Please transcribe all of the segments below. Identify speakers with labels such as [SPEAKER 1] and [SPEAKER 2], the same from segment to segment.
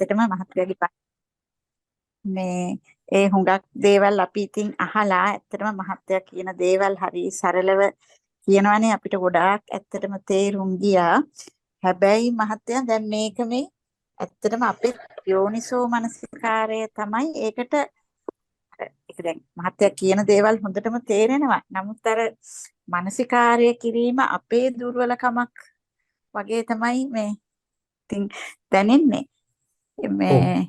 [SPEAKER 1] ඇත්තටම මහත්කගේ මේ ඒ හුඟක් දේවල් අපි ඉතින් අහලා ඇත්තටම මහත්තයා කියන දේවල් හරි සරලව කියනවනේ අපිට ගොඩාක් ඇත්තටම තේරුම් ගියා. හැබැයි මහත්තයා දැන් මේක මේ ඇත්තටම අපේ යෝනිසෝ මනසිකාරය තමයි ඒකට ඒක දැන් මහත්තයා කියන දේවල් හොඳටම තේරෙනවා. නමුත් අර මානසිකාර්ය කිරීම අපේ දුර්වලකමක් වගේ තමයි මේ ඉතින් දැනෙන්නේ. මේ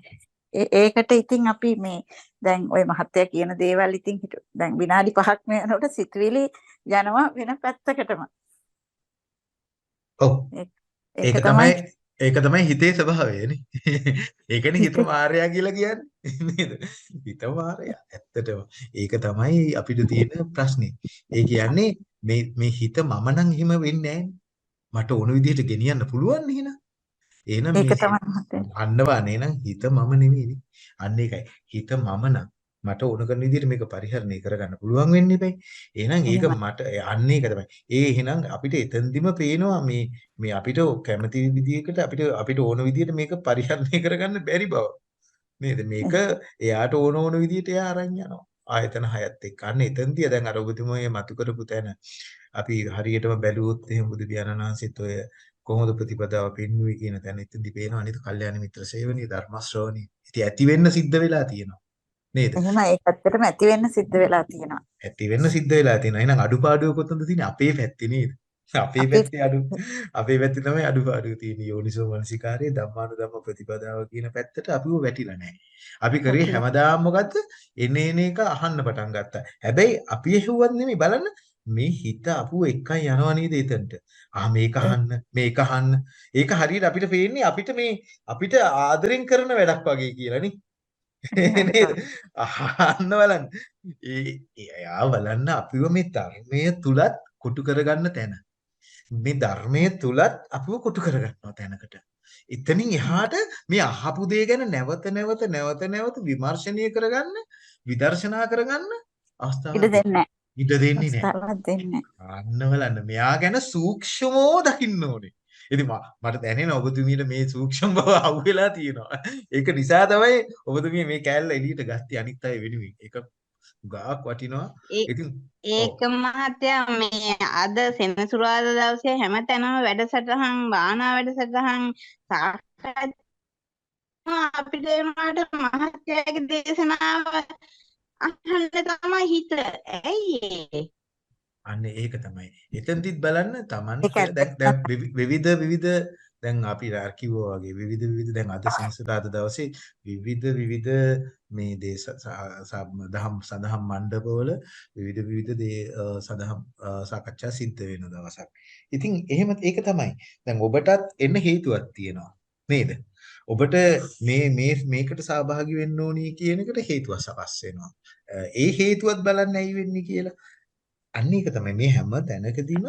[SPEAKER 1] ඒකට ඉතින් අපි මේ දැන් ওই මහත්තයා කියන දේවල් ඉතින් දැන් විනාඩි 5ක් යනකොට සිතුවිලි යනවා වෙන පැත්තකටම.
[SPEAKER 2] ඔව්. ඒක තමයි ඒක තමයි හිතේ ස්වභාවය නේ. ඒකනේ හිත මායя කියලා කියන්නේ නේද? හිත මායя ඇත්තටම. ඒක තමයි අපිට තියෙන ප්‍රශ්නේ. ඒ කියන්නේ මේ මේ හිත මම නම් එහෙම වෙන්නේ නැහැ. මට ඕන විදිහට ගෙනියන්න පුළුවන් නේන. එහෙනම්
[SPEAKER 1] ඒක තමයි
[SPEAKER 2] අන්නවා නේනම් හිත මම නෙවෙයි. අන්න ඒකයි. හිත මම නම් මට ඕන කරන විදිහට මේක පරිහරණය කරගන්න පුළුවන් වෙන්න ඉබේ. එහෙනම් ඒක මට අන්න ඒක තමයි. ඒ එහෙනම් අපිට එතෙන්දිම පේනවා මේ මේ අපිට කැමති විදිහකට අපිට අපිට ඕන විදිහට මේක පරිහරණය කරගන්න බැරි බව. නේද? මේක එයාට ඕන ඕන විදිහට එයා අරන් යනවා. ආයතන හයත් එක්ක. අන්න එතෙන්දී දැන් අර ඔබතුමෝ මතු කරපු තැන අපි හරියටම බැලුවොත් එහෙම බුදු පියාණන් වහන්සේත් ඔය කොහොමද ප්‍රතිපදාව පෙන්වුවේ කියන තැන එතෙන්දී පේනවා නේද? කල්යාණ මිත්‍ර සේවනීය ධර්ම ශ්‍රවණී. ඉතින් ඇති වෙන්න සිද්ධ වෙලා තියෙනවා. නේද?
[SPEAKER 1] එහෙම ඒක ඇත්තටම ඇති වෙන්න සිද්ධ වෙලා තියෙනවා.
[SPEAKER 2] ඇති වෙන්න සිද්ධ වෙලා තියෙනවා. එහෙනම් අඩුපාඩුව කොතනද තියෙන්නේ? අපේ පැත්තේ නේද? අපේ පැත්තේ අඩු අපේ පැත්තේ තමයි අඩුපාඩුව තියෙන්නේ. යෝනිසෝ මනසිකාරයේ ධම්මානුධම්ම ප්‍රතිපදාව කියන පැත්තට අපිව වැටිලා නැහැ. අපි කරේ හැමදාම මොකද්ද? එනේ එන එක අහන්න පටන් ගත්තා. හැබැයි අපි ඇහුවත් නෙමෙයි බලන්න මේ හිත අපුව එකයි යනවා නේද එතනට. ආ මේක අහන්න මේක අහන්න. ඒක හරියට අපිට පේන්නේ අපිට මේ අපිට ආදරෙන් කරන වැඩක් වගේ කියලා නේ. නේද? අහන්න බලන්න. ඒ එයා බලන්න අපිව මේ ධර්මයේ තුලත් කොටු කරගන්න තැන. මේ ධර්මයේ තුලත් අපිව කොටු කරගන්නවා තැනකට. එතනින් එහාට මේ අහපු දේ ගැන නැවත නැවත නැවත නැවත විමර්ශනය කරගන්න, විදර්ශනා කරගන්න අවස්ථාවක්
[SPEAKER 1] දෙන්නේ
[SPEAKER 2] ඉඩ දෙන්නේ නැහැ.
[SPEAKER 1] දෙන්නේ
[SPEAKER 2] අන්න බලන්න. මෙයා ගැන සූක්ෂමව දකින්න ඕනේ. ඉතින් මට දැනෙන ඔබතුමීට මේ සූක්ෂම බව අහුවෙලා තියෙනවා. ඒක නිසා තමයි ඔබතුමී මේ කෑල්ල එළියට ගත්තේ අනිත් අය වෙනුවෙන්. ඒක ගාක් වටිනවා. ඉතින්
[SPEAKER 3] ඒක මහත්තයා මේ අද සෙනසුරාදා දවසේ හැමතැනම වැඩසටහන් බානා වැඩසටහන් සාකච්ඡා අපිට එනවාට මහත්තයාගේ දේශනාව අහන්න තමයි හිත. ඇයි
[SPEAKER 2] අන්න ඒක තමයි. එතෙන්දිත් බලන්න Taman දැන් දැන් විවිධ විවිධ දැන් අපි අර කිව්වා වගේ විවිධ විවිධ දැන් අද සංස්කෘතාද දවසේ විවිධ විවිධ මේ දේශ දහම් සදහම් මණ්ඩපවල විවිධ විවිධ දේ සදහම් සාකච්ඡා සිද්ධ වෙන දවසක්. ඉතින් එහෙම ඒක තමයි. දැන් ඔබටත් එන්න හේතුවක් තියෙනවා. නේද? ඔබට මේ මේ මේකට සහභාගී වෙන්න ඕනි කියන එකට හේතුවක් සකස් වෙනවා. ඒ හේතුවත් බලන්න ඇයි වෙන්නේ කියලා. අන්න ඒක තමයි මේ හැම තැනකදීම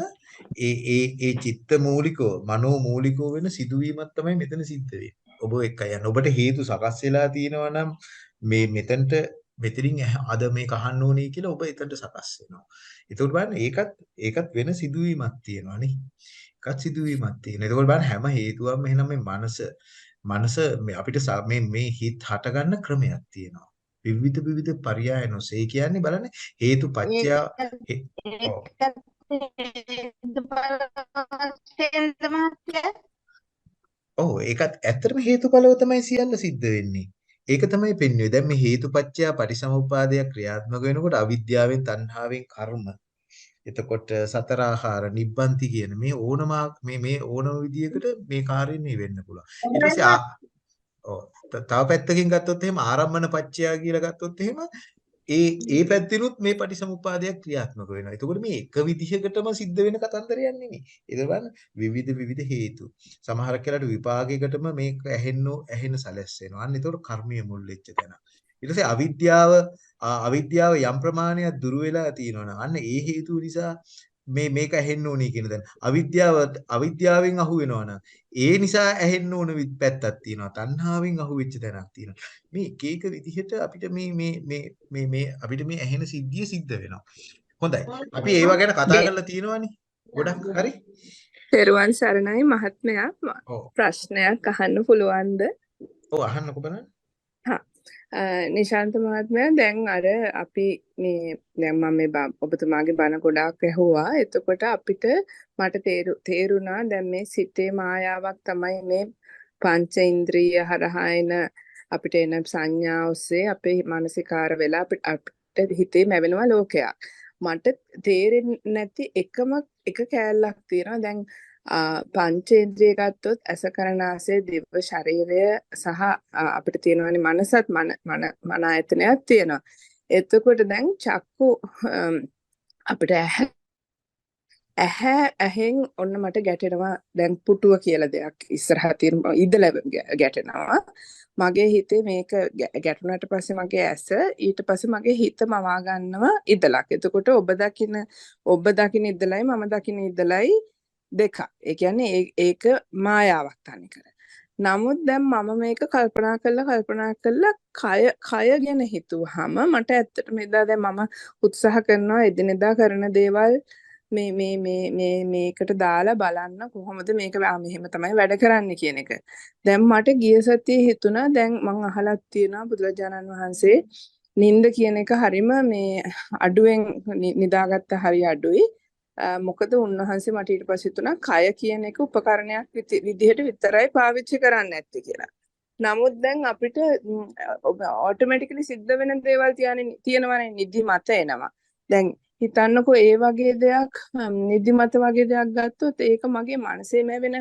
[SPEAKER 2] ඒ ඒ ඒ චිත්ත මූලිකව මනෝ මූලිකව වෙන සිදුවීමක් තමයි මෙතන සිද්ධ වෙන්නේ. ඔබ එක්ක යන ඔබට හේතු සකස් වෙලා තියෙනවා නම් මේ මෙතනට මෙතනින් අද මේක අහන්න ඕනේ කියලා ඔබ එතනට සකස් වෙනවා. ඒකෝට බලන්න ඒකත් ඒකත් වෙන සිදුවීමක් තියෙනවා නේ. එකත් සිදුවීමක් තියෙනවා. ඒකෝට බලන්න හැම හේතුවක්ම එහෙනම් මේ මනස මනස අපිට මේ මේ හිත හටගන්න ක්‍රමයක් තියෙනවා. විවිධ විවිධ පర్యాයන ඔසේ කියන්නේ බලන්න හේතුපත්‍ය ඔව් ඒකත් ඇත්තටම හේතුඵලව තමයි සියල්ල සිද්ධ වෙන්නේ. ඒක තමයි පෙන්වන්නේ. දැන් මේ හේතුපත්‍ය පරිසමුපාදයක් ක්‍රියාත්මක වෙනකොට අවිද්‍යාවෙන් තණ්හාවෙන් කර්ම එතකොට සතර ආහාර නිබ්බන්ති කියන මේ ඕනම මේ මේ ඕනම විදියකට මේ කාර්යෙ මේ වෙන්න පුළුවන්. ඊට පස්සේ තව පැත්තකින් ගත්තොත් එහෙම ආරම්මන පච්චයා කියලා ගත්තොත් එහෙම ඒ ඒ පැත්තිනුත් මේ පටිසමුපාදයක් ක්‍රියාත්මක වෙනවා. එතකොට මේ එක විදිහකටම සිද්ධ වෙන කතන්දරයක් නෙමෙයි. ඒක බලන්න විවිධ විවිධ හේතු. සමහර කෙනාට විපාකයකටම මේක ඇහෙන්න ඇහෙන සැලැස්සෙනවා. අන්න එතකොට කර්මීය මුල් වෙච්ච තැන. ඊට පස්සේ අවිද්‍යාව අවිද්‍යාව යම් ප්‍රමාණයක් දුර වෙලා තියෙනවනම් අන්න ඒ හේතුව නිසා මේ මේක ඇහෙන්න ඕනේ කියන දැන්. අවිද්‍යාව අවිද්‍යාවෙන් අහු වෙනවනම් ඒ නිසා ඇහෙන්න ඕන පැත්තක් තියෙනවා. තණ්හාවෙන් අහු වෙච්ච තැනක් තියෙනවා. මේ එක එක විදිහට අපිට මේ මේ මේ මේ මේ අපිට මේ ඇහෙන සිද්ධිය සිද්ධ වෙනවා. හොඳයි. අපි ඒවා ගැන කතා කරලා තියෙනවානේ. ගොඩක්. හරි.
[SPEAKER 4] පෙරුවන් සරණයි මහත්මයා. ප්‍රශ්නයක් අහන්න පුළුවන්ද?
[SPEAKER 2] ඔව් අහන්නකෝ බලන්න.
[SPEAKER 4] නිශාන්ත මහත්මයා දැන් අර අපි මේ දැන් මම මේ බ- ඔබතුමාගේ බණ ගොඩාක් ඇහුවා. එතකොට අපිට මට තේරු තේරුණා දැන් මේ සිතේ මායාවක් තමයි මේ පංච ඉන්ද්‍රිය හරහා එන අපිට එන සංඥා ඔස්සේ අපේ මානසිකාර වෙලා අපිට අපිට හිතේ මැවෙනවා ලෝකයක්. මට තේරෙන්නේ නැති එකම එක කෑල්ලක් තියෙනවා. දැන් ආ, පංචේන්ද්‍රිය ගත්තොත් ඇස කන නාසය දිව ශරීරය සහ ආ, අපිට තියෙනවානේ මනසත් මන මන මන ආයතනයක් තියෙනවා. එතකොට දැන් චක්කු අම්, අපිට ඇහැ ඇහැ ඇහෙන් ඔන්න මට ගැටෙනවා දැන් පුටුව කියලා දෙයක් ඉස්සරහා තියෙන ඉදල ගැ- ගැටෙනවා. මගේ හිතේ මේක ගැ- ගැටුණාට පස්සේ මගේ ඇස ඊට පස්සේ මගේ හිත මවා ගන්නවා ඉදලක්. එතකොට ඔබ දකින ඔබ දකින ඉදලයි මම දකින ඉදලයි දෙකක්. ඒ කියන්නේ ඒ- ඒක මායාවක් තනිකර. නමුත් දැන් මම මේක කල්පනා කරලා කල්පනා කරලා කය කය ගැන හිතුවාම මට ඇත්තටම එදා දැන් මම උත්සාහ කරනවා එදිනෙදා කරන දේවල් මේ මේ මේ මේ මේකට දාලා බලන්න කොහොමද මේක ආ මෙහෙම තමයි වැඩ කරන්නේ කියන එක. දැන් මට ගිය සතියේ හිතුණා දැන් මං අහලක් තියෙනවා බුදුරජාණන් වහන්සේ නින්ද කියන එක හරිම මේ අඩුවෙන් නි- නිදාගත්ත හරි අඩුයි. අ, මොකද උන්වහන්සේ මට ඊට පස්සේ හිතුණා කය කියන එක උපකරණයක් විති- විදිහට විතරයි පාවිච්චි කරන්න ඇත්තේ කියලා. නමුත් දැන් අපිට ඔටෝමැටිකලි සිද්ධ වෙන දේවල් තියන්නේ තියෙනවනේ නිදිමත එනවා. දැන් හිතන්නකෝ ඒ වගේ දෙයක් අම්, නිදිමත වගේ දෙයක් ගත්තොත් ඒක මගේ මනසේ මැවෙන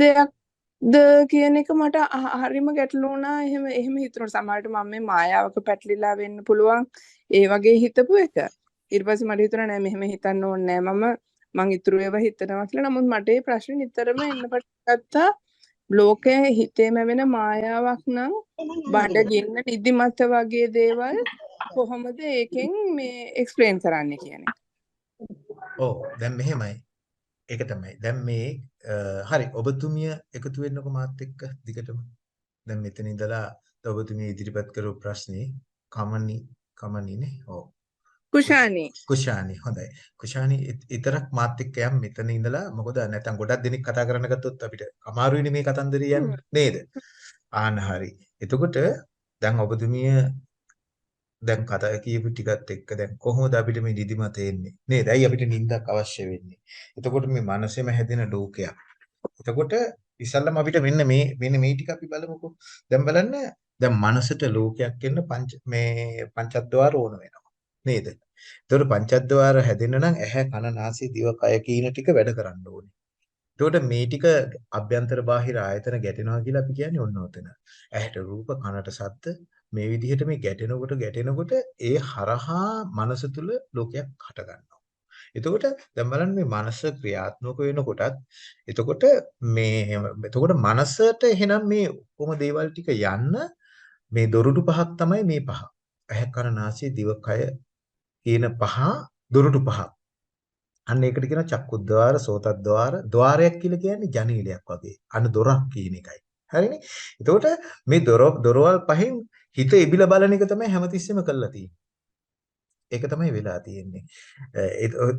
[SPEAKER 4] දෙයක්ද කියන එක මට අහ- හරිම ගැටලු වුණා. එහෙම එහෙම හිතුණා. සමහරවිට මම මේ මායාවක පැටලිලා වෙන්න පුළුවන් ඒ වගේ හිතපු එක. ඊට පස්සේ මට හිතුණා නෑ මෙහෙම හිතන්න ඕනේ නෑ මම මං ඉතුරු ඒවා හිතනවා කියලා. නමුත් මට මේ ප්‍රශ්නේ නිතරම එන්න පටන් ගත්තා. ලෝකයේ හිතේම වෙන මායාවක් නම් බඩගින්න නිදිමත වගේ දේවල් කොහොමද ඒකෙන් මේ එක්ස්ප්ලেইন කරන්න කියන එක.
[SPEAKER 2] ඔව් දැන් මෙහෙමයි. ඒක තමයි. දැන් මේ අ, හරි ඔබතුමිය එකතු වෙන්නකො මාත් එක්ක දිගටම. දැන් මෙතන ඉඳලා ඔබතුමිය ඉදිරිපත් කරපු ප්‍රශ්නේ කමනි කමනිනේ. ඔව්.
[SPEAKER 4] කුෂානි
[SPEAKER 2] කුෂානි හොඳයි. කුෂානි ඉතරක් මාත් එක්ක යම් මෙතන ඉඳලා මොකද නැත්තම් ගොඩක් දෙනෙක් කතා කරන්න ගත්තොත් අපිට අමාරුයිනේ මේ කතන්දරය යන්න නේද? ආන්න හරි. එතකොට දැන් ඔබතුමිය දැන් කතා කියපු ටිකත් එක්ක දැන් කොහොමද අපිට මේ නිදිමත එන්නේ නේද? ඇයි අපිට නිින්දක් අවශ්‍ය වෙන්නේ? එතකොට මේ මනසෙම හැදෙන ලෝකයක්. එතකොට ඉස්සල්ලාම අපිට මෙන්න මේ මෙන්න මේ ටික අපි බලමුකෝ. දැන් බලන්න දැන් මනසට ලෝකයක් එන්න පංච මේ පංචද්වාර ඕන වෙනවා. නේද? එතකොට පංචද්වාර හැදෙන්න නම් ඇහැ කන නාසය දිව කය කියන ටික වැඩ කරන්න ඕනේ. එතකොට මේ ටික අභ්‍යන්තර බාහිර ආයතන ගැටෙනවා කියලා අපි කියන්නේ ඔන්න ඔතන. ඇහැට රූප කනට ශබ්ද මේ විදිහට මේ ගැටෙනකොට ගැටෙනකොට ඒ හරහා මනස තුල ලෝකයක් හට ගන්නවා. එතකොට දැන් බලන්න මේ මනස ක්‍රියාත්මක වෙනකොටත් එතකොට මේ එතකොට මනසට එහෙනම් මේ ඔක්කොම දේවල් ටික යන්න මේ දොරටු පහක් තමයි මේ පහ. ඇහැ කන නාසය දිව කය කියන පහ දොරටු පහක්. අන්න ඒකට කියනවා චක්කුද්්වාර, සෝතද්්වාර, ద్వාරයක් කියලා කියන්නේ ජනේලයක් වගේ. අන්න දොරක් කියන එකයි. හරිනේ? එතකොට මේ දොර දොරවල් පහෙන් හිත එබිලා බලන එක තමයි හැමතිස්සෙම කරලා තියෙන්නේ. ඒක තමයි වෙලා තියෙන්නේ.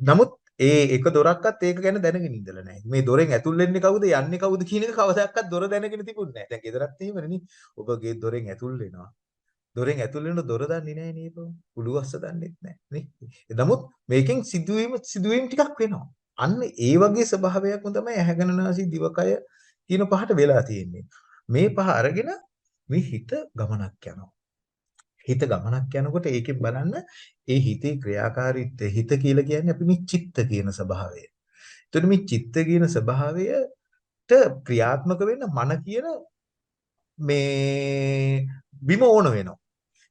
[SPEAKER 2] නමුත් ඒ එක දොරක්වත් ඒක ගැන දැනගෙන ඉඳලා නැහැ. මේ දොරෙන් ඇතුල් වෙන්නේ කවුද යන්නේ කවුද කියන එක කවදාවත් දොර දැනගෙන තිබුණේ නැහැ. දැන් ගෙදරත් එහෙමනේ නේ. ඔබගේ දොරෙන් ඇතුල් වෙනවා. දොරෙන් ඇතුල් වෙන දොර දන්නේ නැහැ නේද? උළුවස්ස දන්නෙත් නැහැ නේ. නමුත් මේකෙන් සිදුවීම සිදුවීම් ටිකක් වෙනවා. අන්න ඒ වගේ ස්වභාවයක්ම තමයි ඇහැගෙන නාසී දිවකය කියන පහට වෙලා තියෙන්නේ. මේ පහ අරගෙන මේ හිත ගමනක් යනවා. හිත ගමනක් යනකොට ඒකෙන් බලන්න ඒ හිතේ ක්‍රියාකාරීත්වය හිත කියලා කියන්නේ අපි මේ චිත්ත කියන ස්වභාවය. එතකොට මේ චිත්ත කියන ස්වභාවයට ක්‍රියාත්මක වෙන්න මන කියන මේ බිම ඕන වෙනවා.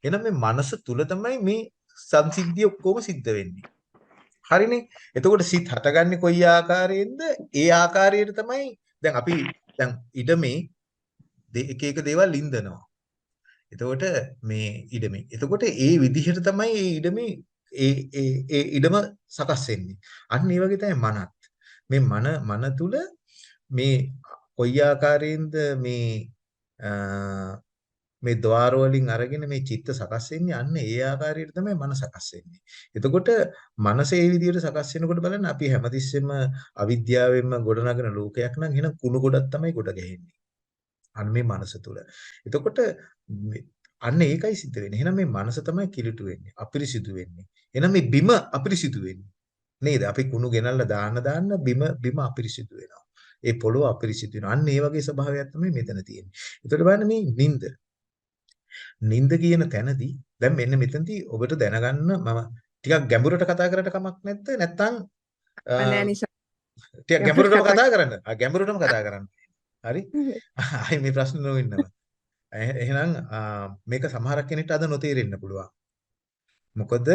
[SPEAKER 2] එහෙනම් මේ මනස තුල තමයි මේ සංසිද්ධිය ඔක්කොම සිද්ධ වෙන්නේ. හරිනේ. එතකොට සිත් හටගන්නේ කොයි ආකාරයෙන්ද? ඒ ආකාරයට තමයි දැන් අපි දැන් ඉඩමේ එක එක දේවල් ඉඳනවා. එතකොට මේ ඉඩමේ. එතකොට ඒ විදිහට තමයි ඒ ඉඩමේ ඒ ඒ ඒ ඉඩම සකස් වෙන්නේ. අන්න ඒ වගේ තමයි මනත්. මේ මන මන තුල මේ කොයි ආකාරයෙන්ද මේ මේ ద్వාර වලින් අරගෙන මේ චිත්ත සකස් වෙන්නේ අන්න ඒ ආකාරයට තමයි මන සකස් වෙන්නේ. එතකොට මනස ඒ විදිහට සකස් වෙනකොට බලන්න අපි හැමතිස්සෙම අවිද්‍යාවෙන්ම ගොඩනගන ලෝකයක් නම් එහෙනම් කුණු ගොඩක් තමයි ගොඩ ගැහෙන්නේ. අන්න මේ මනස තුල. එතකොට අන්න ඒකයි සිද්ධ වෙන්නේ. එහෙනම් මේ මනස තමයි කිලුට වෙන්නේ, අපිරිසිදු වෙන්නේ. එහෙනම් මේ බිම අපිරිසිදු වෙන්නේ. නේද? අපි කුණු ගෙනල්ලා දාන්න දාන්න බිම බිම අපිරිසිදු වෙනවා. ඒ පොළොව අපිරිසිදු වෙනවා. අන්න ඒ වගේ ස්වභාවයක් තමයි මෙතන තියෙන්නේ. එතකොට බලන්න මේ නිින්ද. නිින්ද කියන තැනදී දැන් මෙන්න මෙතනදී ඔබට දැනගන්න මම ටිකක් ගැඹුරට කතා කරට කමක් නැද්ද? නැත්නම්
[SPEAKER 4] නෑ නිසා
[SPEAKER 2] ටිකක් ගැඹුරටම කතා කරන්න. ගැඹුරටම කතා කරන්න. හරි? ආයි මේ ප්‍රශ්න නොවෙන්නවා. එහෙනම් මේක සමහරක් කෙනෙක්ට අද නොතේරෙන්න පුළුවන්. මොකද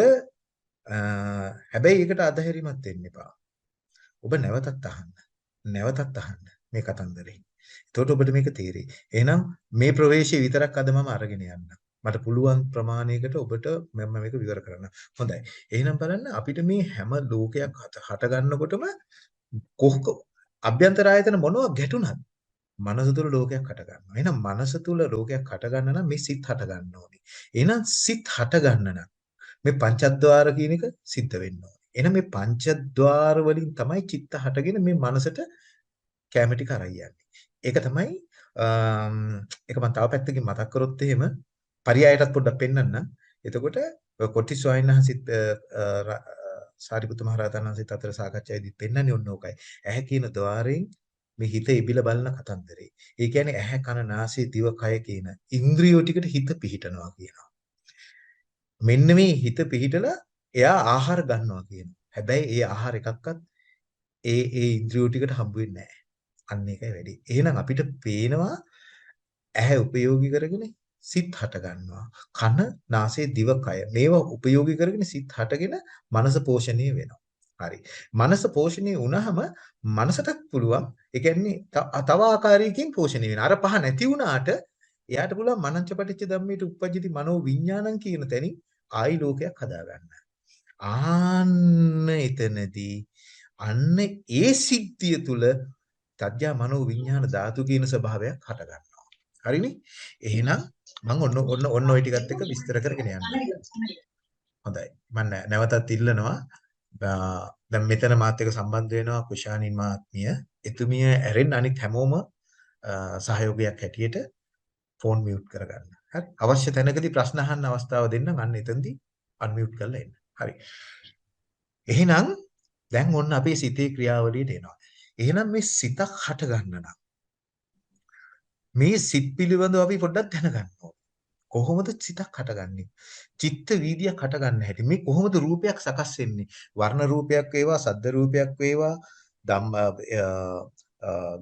[SPEAKER 2] හැබැයි ඒකට අධෛර්යමත් වෙන්න එපා. ඔබ නැවතත් අහන්න. නැවතත් අහන්න මේ කතන්දරේ. එතකොට ඔබට මේක තේරෙයි. එහෙනම් මේ ප්‍රවේශය විතරක් අද මම අරගෙන යන්න. මට පුළුවන් ප්‍රමාණයකට ඔබට මම මේක විවර කරන්න. හොඳයි. එහෙනම් බලන්න අපිට මේ හැම ලෝකයක් හට ගන්නකොටම කොහොක අභ්‍යන්තර ආයතන මොනවා ගැටුණත් මනස තුල ලෝකයක් හට ගන්නවා. එහෙනම් මනස තුල ලෝකයක් හට ගන්න නම් මේ සිත් හට ගන්න ඕනේ. එහෙනම් සිත් හට ගන්න නම් මේ පංචද්වාර කියන එක සිද්ධ වෙන්න ඕනේ. එහෙනම් මේ පංචද්වාර වලින් තමයි චිත්ත හටගෙන මේ මනසට කැමැටි ටික අරන් යන්නේ. ඒක තමයි ඒක මම තව පැත්තකින් මතක් කරොත් එහෙම පරියායටත් පොඩ්ඩක් පෙන්නන්නම්. එතකොට කොටි ස්වාමීන් වහන්සේත් සාරිපුත්ත මහ රහතන් වහන්සේත් අතර සාකච්ඡාවේදී පෙන්නන්නේ ඔන්න ඕකයි. ඇහැ කියන ద్వාරයෙන් මේ හිත ඉබිලා බලන කතන්දරේ. ඒ කියන්නේ ඇහැ කන නාසය දිව කය කියන ඉන්ද්‍රියෝ ටිකට හිත පිහිටනවා කියනවා. මෙන්න මේ හිත පිහිටලා එයා ආහාර ගන්නවා කියනවා. හැබැයි ඒ ආහාර එකක්වත් ඒ ඒ ඉන්ද්‍රියෝ ටිකට හම්බ වෙන්නේ නැහැ. අන්න ඒකයි වැඩි. එහෙනම් අපිට පේනවා ඇහැ උපයෝගී කරගෙන සිත් හට ගන්නවා. කන, නාසය, දිව, කය. මේවා උපයෝගී කරගෙන සිත් හටගෙන මනස පෝෂණය වෙනවා. හරි. මනස පෝෂණය වුණාම මනසටත් පුළුවන් ඒ කියන්නේ තව ආකාරයකින් පෝෂණය වෙන. අර පහ නැති වුණාට එයාට පුළුවන් මනංච පටිච්ච ධම්මේට උප්පජ්ජති මනෝ විඥානං කියන තැනින් ආයි ලෝකයක් හදාගන්න. ආන්න එතනදී අන්න ඒ සිද්ධිය තුල තඥා මනෝ විඥාන ධාතු කියන ස්වභාවයක් හට ගන්නවා. හරිනේ? එහෙනම් මම ඔන්න ඔන්න ඔන්න ওই ටිකත් එක්ක විස්තර කරගෙන යන්න. හොඳයි. මම නැවතත් ඉල්ලනවා දැන් මෙතන මාත් එක්ක සම්බන්ධ වෙනවා කුෂානින් මාත්මිය. එතුමිය ඇරෙන්න අනිත් හැමෝම සහයෝගයක් හැටියට ෆෝන් මියුට් කරගන්න. හරි. අවශ්‍ය තැනකදී ප්‍රශ්න අහන්න අවස්ථාව දෙන්න අන්න එතනදී අන්මියුට් කරලා එන්න. හරි. එහෙනම් දැන් ඔන්න අපේ සිතේ ක්‍රියාවලියට එනවා. එහෙනම් මේ සිතක් හට ගන්න නම් මේ සිත් පිළිබඳව අපි පොඩ්ඩක් දැනගන්න ඕනේ. කොහොමද සිතක් හටගන්නේ? චිත්ත වීදියක් හටගන්න හැටි. මේ කොහොමද රූපයක් සකස් වෙන්නේ? වර්ණ රූපයක් වේවා, සද්ද රූපයක් වේවා,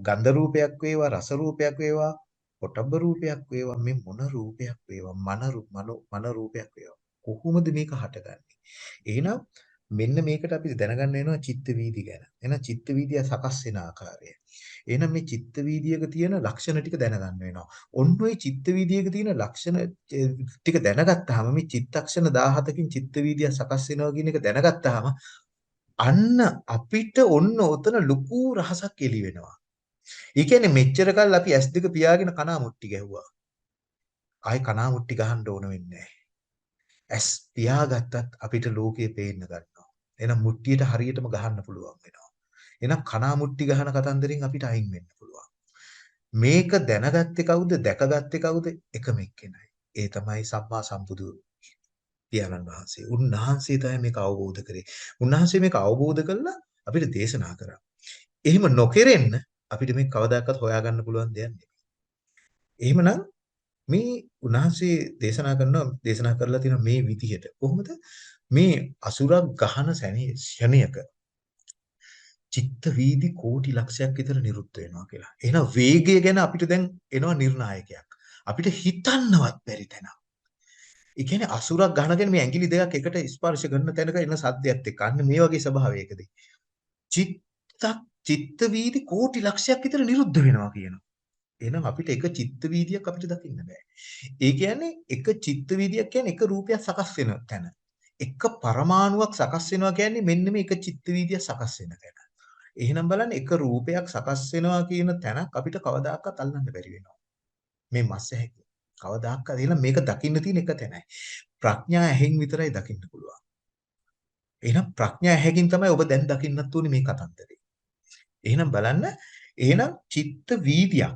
[SPEAKER 2] ගන්ධ රූපයක් වේවා, රස රූපයක් වේවා, පොටබ්බ රූපයක් වේවා, මේ මොන රූපයක් වේවා, මන මන රූපයක් වේවා. කොහොමද මේක හටගන්නේ? එහෙනම් මෙන්න මේකට අපි දැනගන්න වෙනවා චිත්ත වීදි ගැන. එහෙනම් චිත්ත වීදිය සකස් වෙන ආකාරය. එහෙනම් මේ චිත්ත වීදියක තියෙන ලක්ෂණ ටික දැනගන්න වෙනවා. ඔන්න ඔය චිත්ත වීදියක තියෙන ලක්ෂණ ටික දැනගත්තාම මේ චිත්තක්ෂණ 17කින් චිත්ත වීදිය සකස් වෙනවා කියන එක දැනගත්තාම අන්න අපිට ඔන්න ඔතන ලুকু රහසක් එළි වෙනවා. ඒ කියන්නේ මෙච්චර කල් අපි S2 පියාගෙන කනා මුට්ටි ගැහුවා. ආයි කනා මුට්ටි ගහන්න ඕන වෙන්නේ නැහැ. S පියාගත්තත් අපිට ලෝකය පේන්න ගන්නවා. එහෙනම් මුට්ටියට හරියටම ගහන්න පුළුවන් වෙනවා. එහෙනම් කනා මුට්ටි ගහන කතන්දරෙන් අපිට අයින් වෙන්න පුළුවන්. මේක දැනගත්තේ කවුද? දැකගත්තේ කවුද? එකම එක්කෙනයි. ඒ තමයි සම්මා සම්බුදු පියාණන් වහන්සේ. උන්වහන්සේ තමයි මේක අවබෝධ කරේ. උන්වහන්සේ මේක අවබෝධ කළා අපිට දේශනා කරා. එහෙම නොකෙරෙන්න අපිට මේක කවදාකවත් හොයාගන්න පුළුවන් දෙයක් නෙමෙයි. එහෙමනම් මේ උන්වහන්සේ දේශනා කරනවා දේශනා කරලා තියෙන මේ විදිහට කොහොමද මේ අසුරක් ගහන ශනියක චිත්ත වීදි කෝටි ලක්ෂයක් විතර නිරුද්ධ වෙනවා කියලා. එහෙනම් වේගය ගැන අපිට දැන් එනවා නිර්ණායකයක්. අපිට හිතන්නවත් බැරි තැන. ඒ කියන්නේ අසුරක් ගහනගෙන මේ ඇඟිලි දෙකක් එකට ස්පර්ශ කරන තැනක එන සද්දයක් එක්ක අන්න මේ වගේ ස්වභාවයකදී. චිත්ත චිත්ත වීදි කෝටි ලක්ෂයක් විතර නිරුද්ධ වෙනවා කියනවා. එහෙනම් අපිට එක චිත්ත වීදියක් අපිට දකින්න බෑ. ඒ කියන්නේ එක චිත්ත වීදියක් කියන්නේ එක රූපයක් සකස් වෙන තැන. එක පරමාණුවක් සකස් වෙනවා කියන්නේ මෙන්න මේ එක චිත්ත වීදියක් සකස් වෙන තැන. එහෙනම් බලන්න එක රූපයක් සකස් වෙනවා කියන තැනක් අපිට කවදාකවත් අල්ලන්න බැරි වෙනවා. මේ මස් ඇහැකින්. කවදාකවත් එහෙනම් මේක දකින්න තියෙන එක තැනයි. ප්‍රඥා ඇහෙන් විතරයි දකින්න පුළුවන්. එහෙනම් ප්‍රඥා ඇහැකින් තමයි ඔබ දැන් දකින්නත් උනේ මේ කතන්දරේ. එහෙනම් බලන්න එහෙනම් චිත්ත වීදියක්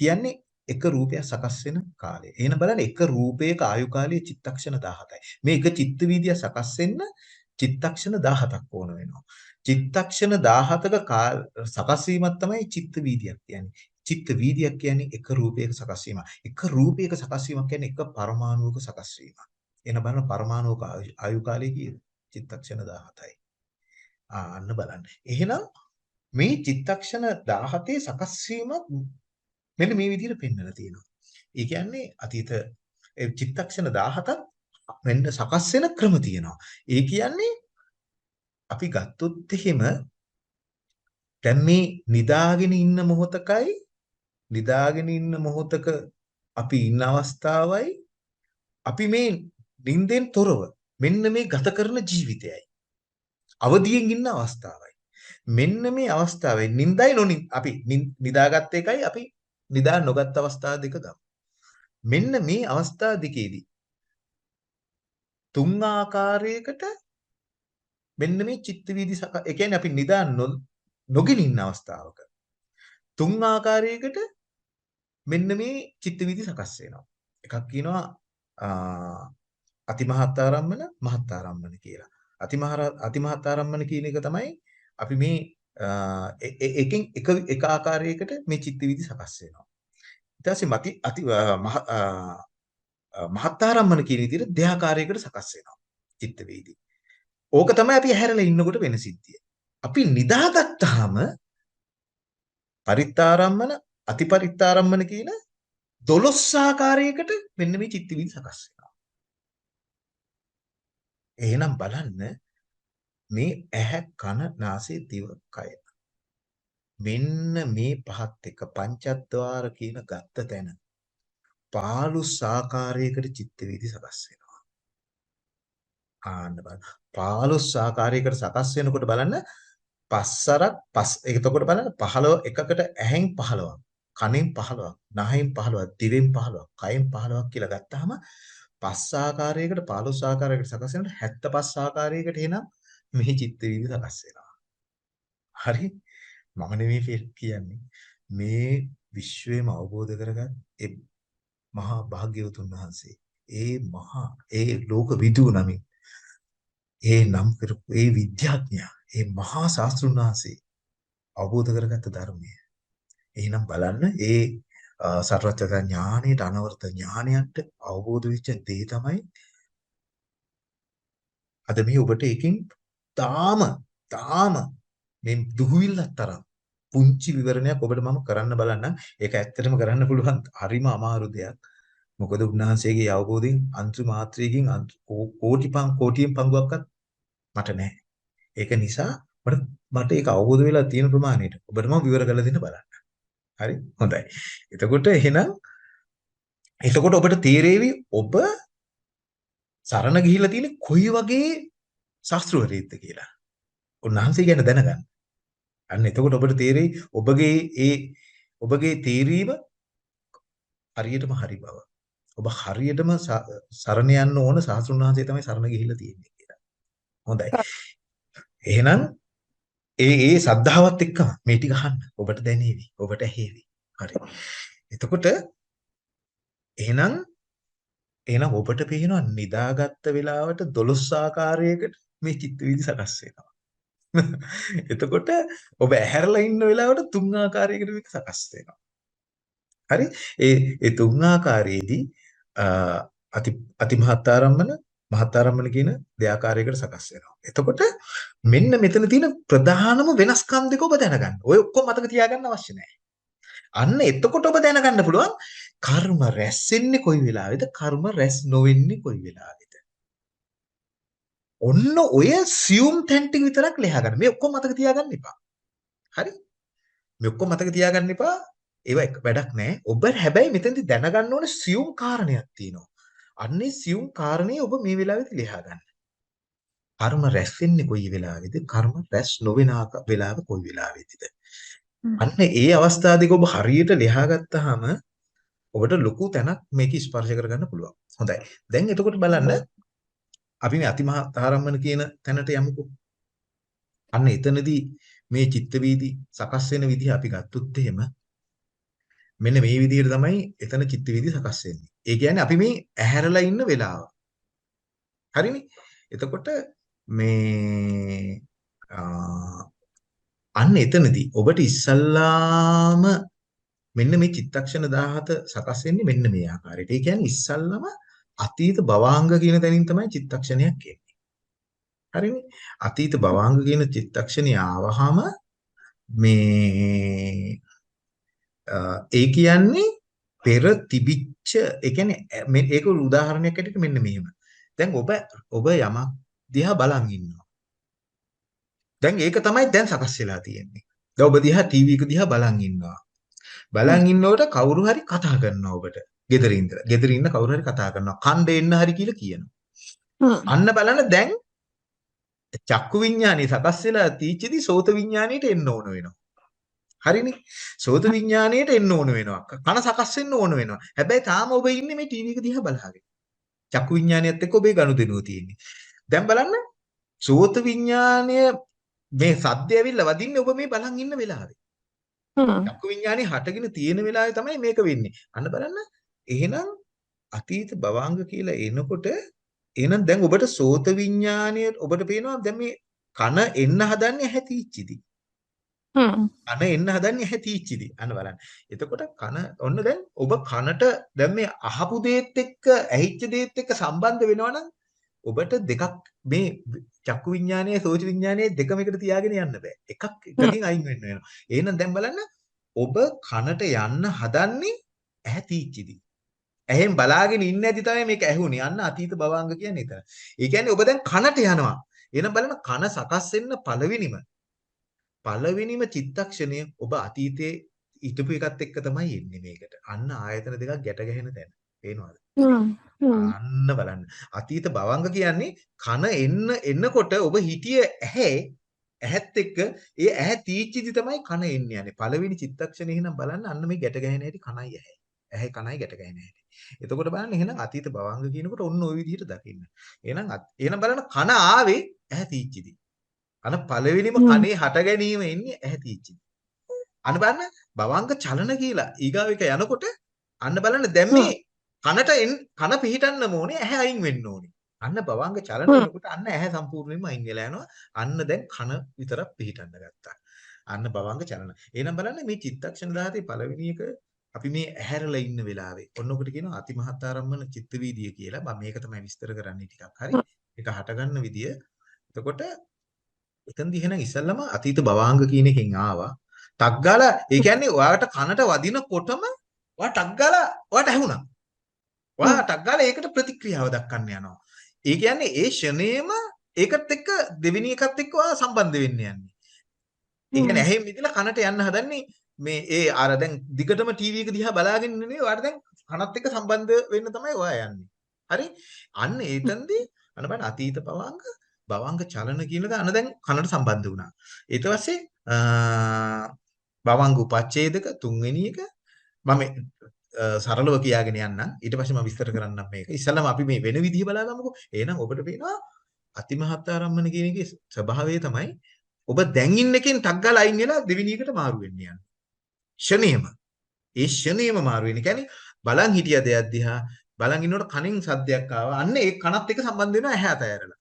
[SPEAKER 2] කියන්නේ එක රූපයක් සකස් වෙන කාලය. එහෙනම් බලන්න එක රූපයක ආයු කාලය චිත්තක්ෂණ 17යි. මේ එක චිත්ත වීදිය සකස් වෙන්න චිත්තක්ෂණ 17ක් ඕන වෙනවා. චිත්තක්ෂණ 17ක සකස් වීමක් තමයි චිත්ත වීදියක් කියන්නේ. චිත්ත වීදියක් කියන්නේ එක රූපයක සකස් වීම. එක රූපයක සකස් වීමක් කියන්නේ එක පරමාණුවක සකස් වීම. එන බලන්න පරමාණුක ආයු කාලය කීයද? චිත්තක්ෂණ 17යි. ආ අන්න බලන්න. එහෙනම් මේ චිත්තක්ෂණ 17 සකස් වීමක් මෙන්න මේ විදිහට පෙන්වලා තියෙනවා. ඒ කියන්නේ අතීත චිත්තක්ෂණ 17ක් මෙන්න සකස් වෙන ක්‍රම තියෙනවා. ඒ කියන්නේ අපි ගත්තොත් එහෙම දැන් මේ නිදාගෙන ඉන්න මොහොතකයි නිදාගෙන ඉන්න මොහොතක අපි ඉන්න අවස්ථාවයි අපි මේ නිින්දෙන් තොරව මෙන්න මේ ගත කරන ජීවිතයයි අවදියෙන් ඉන්න අවස්ථාවයි මෙන්න මේ අවස්ථාවේ නිින්දයි නොනින් අපි නිදාගත් එකයි අපි නිදා නොගත් අවස්ථා දෙක ගමු මෙන්න මේ අවස්ථා දෙකේදී තුන් ආකාරයකට මෙන්න මේ චිත්ත වීදි සක ඒ කියන්නේ අපි නිදා නොගෙන ඉන්න අවස්ථාවක තුන් ආකාරයකට මෙන්න මේ චිත්ත වීදි සකස් වෙනවා. එකක් කියනවා අතිමහත්තාරම්මන මහත්තාරම්මන කියලා. අතිමහර අතිමහත්තාරම්මන කියන එක තමයි අපි මේ එකෙන් එක එක ආකාරයකට මේ චිත්ත වීදි සකස් වෙනවා. ඊට පස්සේ මති අති මහත්තාරම්මන කියන විදිහට දෙආකාරයකට සකස් වෙනවා චිත්ත වීදි. ඕක තමයි අපි ඇහැරලා ඉන්නකොට වෙන සිද්ධිය. අපි නිදාගත්තාම පරිත්තාරම්මන අතිපරිත්තාරම්මන කියන 12 ආකාරයකට මෙන්න මේ චිත්ත වීදි සකස් වෙනවා. එහෙනම් බලන්න මේ ඇහැ කන නාසය දිව කය මෙන්න මේ පහත් එක පංචද්වාර කියන ගත්ත තැන 15 ආකාරයකට චිත්ත වීදි සකස් වෙනවා. ආන්න බලන්න 15 ආකාරයකට සකස් වෙනකොට බලන්න පස්සරක් පස් එතකොට බලන්න 15 එකකට ඇහෙන් 15ක් කනෙන් 15ක් නහයෙන් 15ක් දිවෙන් 15ක් කයෙන් 15ක් කියලා ගත්තාම පස් ආකාරයකට 15 ආකාරයකට සකස් වෙනකොට 75 ආකාරයකට එනම් මේ චිත්ත වීදි සකස් වෙනවා. හරි මම නෙමෙයි කියන්නේ මේ විශ්වයම අවබෝධ කරගත් ඒ මහා භාග්‍යවතුන් වහන්සේ ඒ මහා ඒ ලෝක විදු නමින් ඒ නම් කරපු ඒ විද්‍යාඥයා ඒ මහා ශාස්ත්‍රුන් වහන්සේ අවබෝධ කරගත්ත ධර්මය. එහෙනම් බලන්න ඒ සර්වඥ ඥානයට අනවර්ත ඥානයට අවබෝධ වෙච්ච දේ තමයි අද මේ ඔබට එකකින් තාම තාම මේ දුහවිල්ලක් තරම් පුංචි විවරණයක් ඔබට මම කරන්න බලන්න. ඒක ඇත්තටම කරන්න පුළුවන් හරිම අමාරු දෙයක්. මොකද උන්වහන්සේගේ අවබෝධයෙන් අන්තු මාත්‍රයකින් කෝටි පන් කෝටියෙන් පංගුවක්වත් මට නැහැ. ඒක නිසා මට මට ඒක අවබෝධ වෙලා තියෙන ප්‍රමාණයට ඔබට මම විවර කරලා දෙන්න බලන්න. හරි? හොඳයි. එතකොට එහෙනම් එතකොට ඔබට තේරෙවි ඔබ සරණ ගිහිලා තියෙන්නේ කොයි වගේ ශාස්ත්‍රවරයෙක්ද කියලා. උන්වහන්සේ ගැන දැනගන්න. අන්න එතකොට ඔබට තේරෙයි ඔබගේ ඒ ඔබගේ තේරීම හරියටම හරි බව. ඔබ හරියටම සරණ යන්න ඕන සාස්ත්‍රුන් වහන්සේ තමයි සරණ ගිහිල්ලා තියෙන්නේ කියලා. හොඳයි. එහෙනම් ඒ ඒ සද්ධාවත් එක්කම මේ ටික අහන්න. ඔබට දැනේවි. ඔබට ඇහෙවි. හරි. එතකොට එහෙනම් එහෙනම් ඔබට පේනවා නිදාගත්ත වෙලාවට 12 ආකාරයකට මේ චිත්ත වීදි සකස් වෙනවා. එතකොට ඔබ ඇහැරලා ඉන්න වෙලාවට තුන් ආකාරයකට මේක සකස් වෙනවා. හරි? ඒ ඒ තුන් ආකාරයේදී අති අතිමහත්තාරම්මන මහත්තාරම්මන කියන දෙආකාරයකට සකස් වෙනවා. එතකොට මෙන්න මෙතන තියෙන ප්‍රධානම වෙනස්කම් දෙක ඔබ දැනගන්න. ඔය ඔක්කොම මතක තියාගන්න අවශ්‍ය නැහැ. අන්න එතකොට ඔබ දැනගන්න පුළුවන් කර්ම රැස් වෙන්නේ කොයි වෙලාවෙද? කර්ම රැස් නොවෙන්නේ කොයි වෙලාවෙද? ඔන්න ඔය සියුම් තැන් ටික විතරක් ලියා ගන්න. මේ ඔක්කොම මතක තියාගන්න එපා. හරි? මේ ඔක්කොම මතක තියාගන්න එපා. ඒව වැඩක් නැහැ. ඔබ හැබැයි මෙතෙන්දි දැනගන්න ඕනේ සියුම් කාරණයක් තියෙනවා. අන්නේ සියුම් කාරණේ ඔබ මේ වෙලාවේදී ලියා ගන්න. කර්ම රැස් වෙන්නේ කොයි වෙලාවේද? කර්ම රැස් නොවන වෙලාව කොයි වෙලාවේදද? අන්න ඒ අවස්ථා දෙක ඔබ හරියට ලියා ගත්තාම ඔබට ලොකු තැනක් මේක ස්පර්ශ කරගන්න පුළුවන්. හොඳයි. දැන් එතකොට බලන්න අපි මේ අතිමහාතාරම්මන කියන තැනට යමුකෝ. අන්න එතනදී මේ චිත්ත වීදි සකස් වෙන විදිහ අපි ගත්තොත් එහෙම මෙන්න මේ විදිහට තමයි එතන චිත්ත වීදි සකස් වෙන්නේ. ඒ කියන්නේ අපි මේ ඇහැරලා ඉන්න වෙලාව. හරිනේ? එතකොට මේ අන්න එතනදී ඔබට ඉස්සල්ලාම මෙන්න මේ චිත්තක්ෂණ 17 සකස් වෙන්නේ මෙන්න මේ ආකාරයට. ඒ කියන්නේ ඉස්සල්ලාම අතීත භවාංග කියන තැනින් තමයි චිත්තක්ෂණයක් එන්නේ. හරිනේ? අතීත භවාංග කියන චිත්තක්ෂණය ආවහම මේ ඒ කියන්නේ පෙර තිබිච්ච ඒ කියන්නේ ඒක උදාහරණයක් ඇටියට මෙන්න මෙහෙම. දැන් ඔබ ඔබ යමක් දිහා බලන් ඉන්නවා. දැන් ඒක තමයි දැන් සකස් වෙලා තියෙන්නේ. දැන් ඔබ දිහා ටීවී එක දිහා බලන් ඉන්නවා. බලන් ඉන්නකොට කවුරු හරි කතා කරනවා ඔබට. ගෙදර ඉඳලා. ගෙදර ඉන්න කවුරු හරි කතා කරනවා. කණ්ඩ එන්න හරි කියලා කියනවා. අන්න බලන්න දැන් චක්කු විඥානේ සකස් වෙලා තීච්චදී සෝත විඥාණයට එන්න ඕන වෙනවා. හරිනේ? සෝත විඥාණයට එන්න ඕන වෙනවා. කන සකස් වෙන්න ඕන වෙනවා. හැබැයි තාම ඔබ ඉන්නේ මේ ටීවී එක දිහා බලාගෙන. චක්කු විඥානියත් එක්ක ඔබේ ගනුදෙනුව තියෙන්නේ. දැන් බලන්න සෝත විඥානය මේ සද්ද ඇවිල්ලා වදින්නේ ඔබ මේ බලන් ඉන්න වෙලාවේ. චක්කු විඥානේ හටගෙන තියෙන වෙලාවේ තමයි මේක වෙන්නේ. අන්න බලන්න එහෙනම් අතීත භවාංග කියලා එනකොට එහෙනම් දැන් ඔබට සෝත විඥානය ඔබට පේනවා දැන් මේ කන එන්න හදන්නේ හැතිච්චිදි. කන එන්න හදන්නේ හැතිච්චිදි. අන්න බලන්න. එතකොට කන ඔන්න දැන් ඔබ කනට දැන් මේ අහපු දේත් එක්ක ඇහිච්ච දේත් එක්ක සම්බන්ධ වෙනවනම් ඔබට දෙකක් මේ චක්කු විඥානයේ සෝච විඥානයේ දෙකම එකට තියාගෙන යන්න බෑ. එකක් එකකින් අයින් වෙන්න වෙනවා. එහෙනම් දැන් බලන්න ඔබ කනට යන්න හදන්නේ ඇහැ තීච්චිදි. ඇහෙන් බලාගෙන ඉන්න ඇති තමයි මේක ඇහුනේ. අන්න අතීත භවංග කියන්නේ එතන. ඒ කියන්නේ ඔබ දැන් කනට යනවා. එහෙනම් බලන්න කන සකස් වෙන්න පළවෙනිම පළවෙනිම චිත්තක්ෂණය ඔබ අතීතයේ හිටපු එකත් එක්ක තමයි එන්නේ මේකට. අන්න ආයතන දෙකක් ගැට ගැහෙන තැන. පේනවද? අන්න බලන්න. අතීත භවංග කියන්නේ කන එන්න එන්නකොට ඔබ හිටිය ඇහැ ඇහත් එක්ක ඒ ඇහැ තීච්චිදි තමයි කන එන්නේ යන්නේ. පළවෙනි චිත්තක්ෂණේ එහෙනම් බලන්න අන්න මේ ගැට ගැහෙන හැටි කනයි ඇහැ. ඇහැ කනයි ගැට ගැහෙන හැටි. එතකොට බලන්න එහෙනම් අතීත භවංග කියනකොට ඔන්න ওই විදිහට දකින්න. එහෙනම් එහෙනම් බලන්න කන ආවේ ඇහැ තීච්චිදි. අන පළවෙනිම කනේ හට ගැනීම එන්නේ ඇහැ තීච්චිදි. අන්න බලන්න භවංග චලන කියලා ඊගාව එක යනකොට අන්න බලන්න දැන් මේ කනට කන පිහිටන්න ඕනේ ඇහැ අයින් වෙන්න ඕනේ. අන්න භවංග චලන වෙනකොට අන්න ඇහැ සම්පූර්ණයෙන්ම අයින් වෙලා යනවා. අන්න දැන් කන විතරක් පිහිටන්න ගත්තා. අන්න භවංග චලන. එහෙනම් බලන්න මේ චිත්තක්ෂණ 17 පළවෙනි එක අපි මේ ඇහැරලා ඉන්න වෙලාවේ ඔන්න ඔකට කියනවා අතිමහත්ආරම්මන චිත්ත වීදිය කියලා. මම මේක තමයි විස්තර කරන්නේ ටිකක්. හරි. ඒක හටගන්න විදිය. එතකොට එතනදී එහෙනම් ඉස්සල්ලාම අතීත භවාංග කියන එකෙන් ආවා. ටක් ගාලා ඒ කියන්නේ ඔයාට කනට වදිනකොටම ඔයා ටක් ගාලා ඔයාට ඇහුණා. ඔයා ටක් ගාලා ඒකට ප්‍රතික්‍රියාව දක්වන්න යනවා. ඒ කියන්නේ ඒ ෂණේම ඒකත් එක්ක දෙවෙනි එකත් එක්ක ඔයා සම්බන්ධ වෙන්න යන්නේ. ඒ කියන්නේ ඇහෙන් මිදලා කනට යන්න හදන්නේ මේ ඒ අර දැන් දිගටම ටීවී එක දිහා බලාගෙන ඉන්නේ ඔයාට දැන් කනත් එක්ක සම්බන්ධ වෙන්න තමයි ඔයා යන්නේ. හරි? අන්න ඒතනදී අන්න බලන්න අතීත පවංග භවංග චලන කියන එක අන්න දැන් කනට සම්බන්ධ වුණා. ඊට පස්සේ භවංග උපච්ඡේදක තුන්වෙනි එක මම සරලව කියාගෙන යන්නම්. ඊට පස්සේ මම විස්තර කරන්නම් මේක. ඉස්සෙල්ලාම අපි මේ වෙන විදිහ බලාගමුකෝ. එහෙනම් ඔබට පේනවා අතිමහත් ආරම්මන කියන එකේ ස්වභාවය තමයි ඔබ දැන් ඉන්න එකෙන් ටක් ගාලා අයින් වෙලා දෙවෙනි එකට මාරු වෙන්න යන්නේ. ෂණේම. ඒ ෂණේම මාරු වෙන්නේ. කියන්නේ බලන් හිටිය දෙයක් දිහා බලන් ඉන්නකොට කනින් සද්දයක් ආවා. අන්න ඒ කනත් එක්ක සම්බන්ධ වෙනවා ඇහැ අතෑරලා.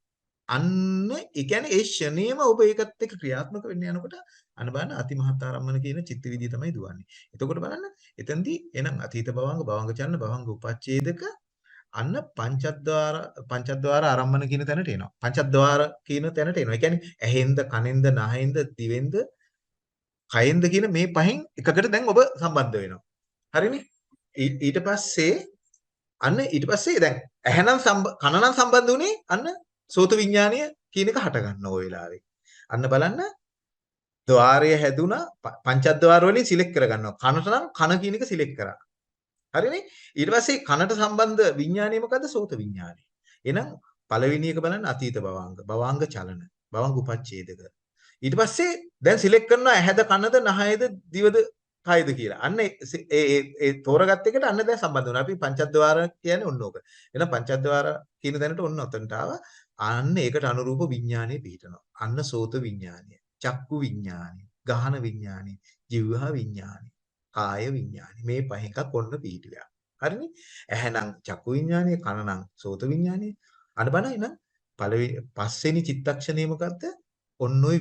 [SPEAKER 2] අන්න ඒ කියන්නේ ඒ ෂණේම ඔබ ඒකත් එක්ක ක්‍රියාත්මක වෙන්න යනකොට අන්න බලන්න අතිමහත් ආරම්මන කියන චිත්ත විදිය තමයි දුවන්නේ. එතකොට බලන්න එතෙන්දී එනම් අතීත භවංග භවංග චලන භවංග උපච්ඡේදක අන්න පංචද්වාර පංචද්වාර ආරම්මන කියන තැනට එනවා. පංචද්වාර කියන තැනට එනවා. ඒ කියන්නේ ඇහෙන්ද කනෙන්ද නහෙන්ද දිවෙන්ද කයෙන්ද කියන මේ පහෙන් එකකට දැන් ඔබ සම්බන්ධ වෙනවා. හරිනේ? ඊට පස්සේ අන්න ඊට පස්සේ දැන් ඇහැනම් කනනම් සම්බන්ධ වුණේ අන්න සෝත විඥානය කියන එක හට ගන්න ඕ වෙලාවේ. අන්න බලන්න ద్వාරය හැදුනා පංචද්වාර වලින් සිලෙක්ට් කරගන්නවා. කනට නම් කන කියන එක සිලෙක්ට් කරා. හරිනේ? ඊට පස්සේ කනට සම්බන්ධ විඥානය මොකද්ද? සෝත විඥානය. එහෙනම් පළවෙනි එක බලන්න අතීත භවාංග. භවාංග චලන. භවාංග උපච්ඡේදක. ඊට පස්සේ දැන් සිලෙක්ට් කරනවා ඇහැද කනද නහයද දිවද කයද කියලා. අන්න ඒ ඒ තෝරගත්ත එකට අන්න දැන් සම්බන්ධ වුණා. අපි පංචද්වාර කියන්නේ ඔන්න ඕක. එහෙනම් පංචද්වාර කියන තැනට ඔන්න ඔතනට ආවා. අන්න ඒකට අනුරූප විඥානය පිහිටනවා. අන්න සෝත විඥානය, චක්කු විඥානය, ගහන විඥානය, ජීවහා විඥානය, කාය විඥානය. මේ පහෙන් එකක් ඔන්න පිහිටියා. හරිනේ? ඇහැනම් චක්කු විඥානය, කනනම් සෝත විඥානය. අන්න බලන්න එහෙනම් පළවෙනි පස්වෙනි චිත්තක්ෂණය මොකද්ද? ඔන්න ඔය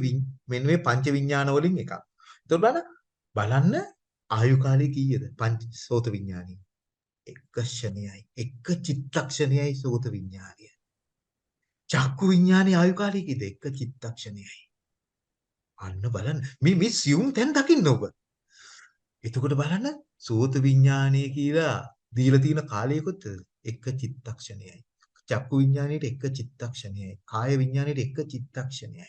[SPEAKER 2] මෙන්න මේ පංච විඥාන වලින් එකක්. එතකොට බලන්න බලන්න ආයු කාලය කීයද? පංච සෝත විඥානය. එක ක්ෂණයයි. එක චිත්තක්ෂණයයි සෝත විඥානය. චක්කු විඥානයේ ආයු කාලය කීයද? එක චිත්තක්ෂණයයි. අන්න බලන්න මේ මේ සියුම් තැන් දකින්න ඔබ. එතකොට බලන්න සෝත විඥානය කියලා දීලා තියෙන කාලයකොත් එක චිත්තක්ෂණයයි. චක්කු විඥානයේට එක චිත්තක්ෂණයයි. කාය විඥානයේට එක චිත්තක්ෂණයයි.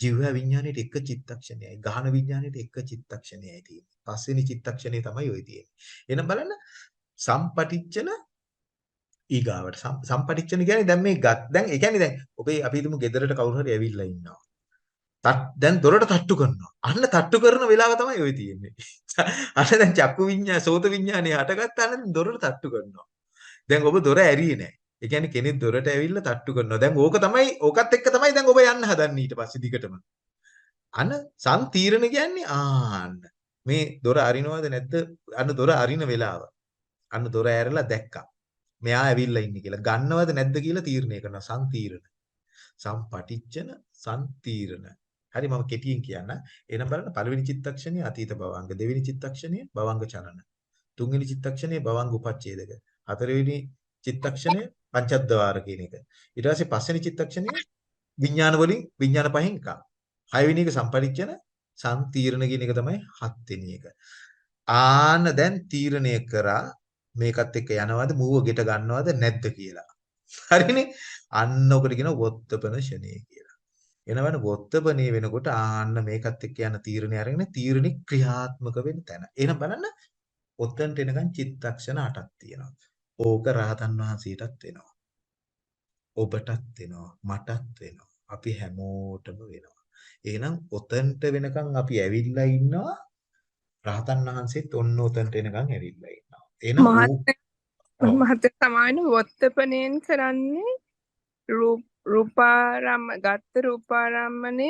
[SPEAKER 2] ජීව විඥානයේට එක චිත්තක්ෂණයයි. ගාහන විඥානයේට එක චිත්තක්ෂණයයි තියෙන්නේ. පස්වෙනි චිත්තක්ෂණය තමයි ওই තියෙන්නේ. එහෙනම් බලන්න සම්පටිච්චන ඊගාවට සම්පටිච්චන කියන්නේ දැන් මේ ගත් දැන් ඒ කියන්නේ දැන් ඔබේ අපි හිතමු ගෙදරට කවුරු හරි ඇවිල්ලා ඉන්නවා. දැන් දොරට තට්ටු කරනවා. අන්න තට්ටු කරන වෙලාව තමයි ওই තියෙන්නේ. අන්න දැන් චක්කු විඤ්ඤා සෝත විඤ්ඤාණය හටගත්තාම දොරට තට්ටු කරනවා. දැන් ඔබ දොර ඇරියේ නැහැ. ඒ කියන්නේ කෙනෙක් දොරට ඇවිල්ලා තට්ටු කරනවා. දැන් ඕක තමයි ඕකත් එක්ක තමයි දැන් ඔබ යන්න හදන්නේ ඊට පස්සේ දිගටම. අන්න සම්තීරණ කියන්නේ ආන්න මේ දොර අරිනවද නැද්ද? අන්න දොර අරින වෙලාව. අන්න දොර ඇරලා දැක්කා. මෙයා ඇවිල්ලා ඉන්නේ කියලා. ගන්නවද නැද්ද කියලා තීරණය කරනවා සම්තීරණ. සම්පටිච්චන සම්තීරණ. හරි මම කෙටියෙන් කියන්න. එහෙනම් බලන්න පළවෙනි චිත්තක්ෂණයේ අතීත භවංග, දෙවෙනි චිත්තක්ෂණයේ භවංග චලන, තුන්වෙනි චිත්තක්ෂණයේ භවංග උපච්ඡේදක, හතරවෙනි චිත්තක්ෂණයේ පංචද්වාර කියන එක. ඊට පස්සේ පස්වෙනි චිත්තක්ෂණයේ විඥාන වලින් විඥාන පහෙන් එකක්. හයවෙනි එක සම්පරිච්ඡන සම්තීරණ කියන එක තමයි හත්වෙනි එක. ආන්න දැන් තීරණය කරා මේකත් එක්ක යනවද මූව ගෙට ගන්නවද නැද්ද කියලා. හරිනේ? අන්න ඔකට කියන වොත්තපන ෂණේ කියලා. එනවන වොත්තපනේ වෙනකොට ආන්න මේකත් එක්ක යන තීරණය අරගෙන තීරණි ක්‍රියාත්මක වෙන තැන. එහෙනම් බලන්න ඔතනට එනකන් චිත්තක්ෂණ 8ක් තියෙනවා. ඕක රහතන් වහන්සේටත් වෙනවා. ඔබටත් වෙනවා. මටත් වෙනවා. අපි හැමෝටම වෙනවා. එහෙනම් ඔතනට වෙනකන් අපි ඇවිල්ලා ඉන්නවා. රහතන් වහන්සේත් ඔන්න ඔතනට එනකන් ඇවිල්ලා ඉන්නවා. එහෙනම්
[SPEAKER 4] මහත්තයා සමාන වොත්තපණයෙන් කරන්නේ රූප රූපාරම්ම ගත්ත රූපාරම්මණය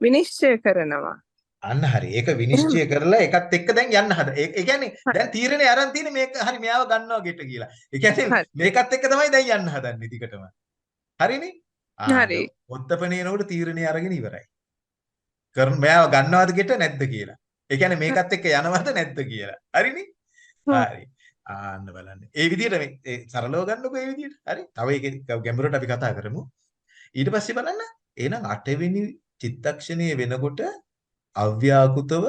[SPEAKER 4] විනිශ්චය කරනවා.
[SPEAKER 2] අන්න හරි. ඒක විනිශ්චය කරලා ඒකත් එක්ක දැන් යන්න හද. ඒ කියන්නේ දැන් තීරණේ අරන් තියෙන්නේ මේක හරි මෙයාව ගන්නවා ගෙට කියලා. ඒ කියන්නේ මේකත් එක්ක තමයි දැන් යන්න හදන්නේ දිගටම. හරිනේ?
[SPEAKER 4] හරි.
[SPEAKER 2] ඔත්තපනේනකොට තීරණේ අරගෙන ඉවරයි. කරන මෙයාව ගන්නවද ගෙට නැද්ද කියලා. ඒ කියන්නේ මේකත් එක්ක යනවද නැද්ද කියලා. හරිනේ? හරි. ආන්න බලන්න. ඒ විදිහට මේ සරලව ගන්නකො ඒ විදිහට. හරි. තව ඒක ගැඹුරට අපි කතා කරමු. ඊට පස්සේ බලන්න එහෙනම් 8 වෙනි චිත්තක්ෂණයේ වෙනකොට අව්‍යාකෘතව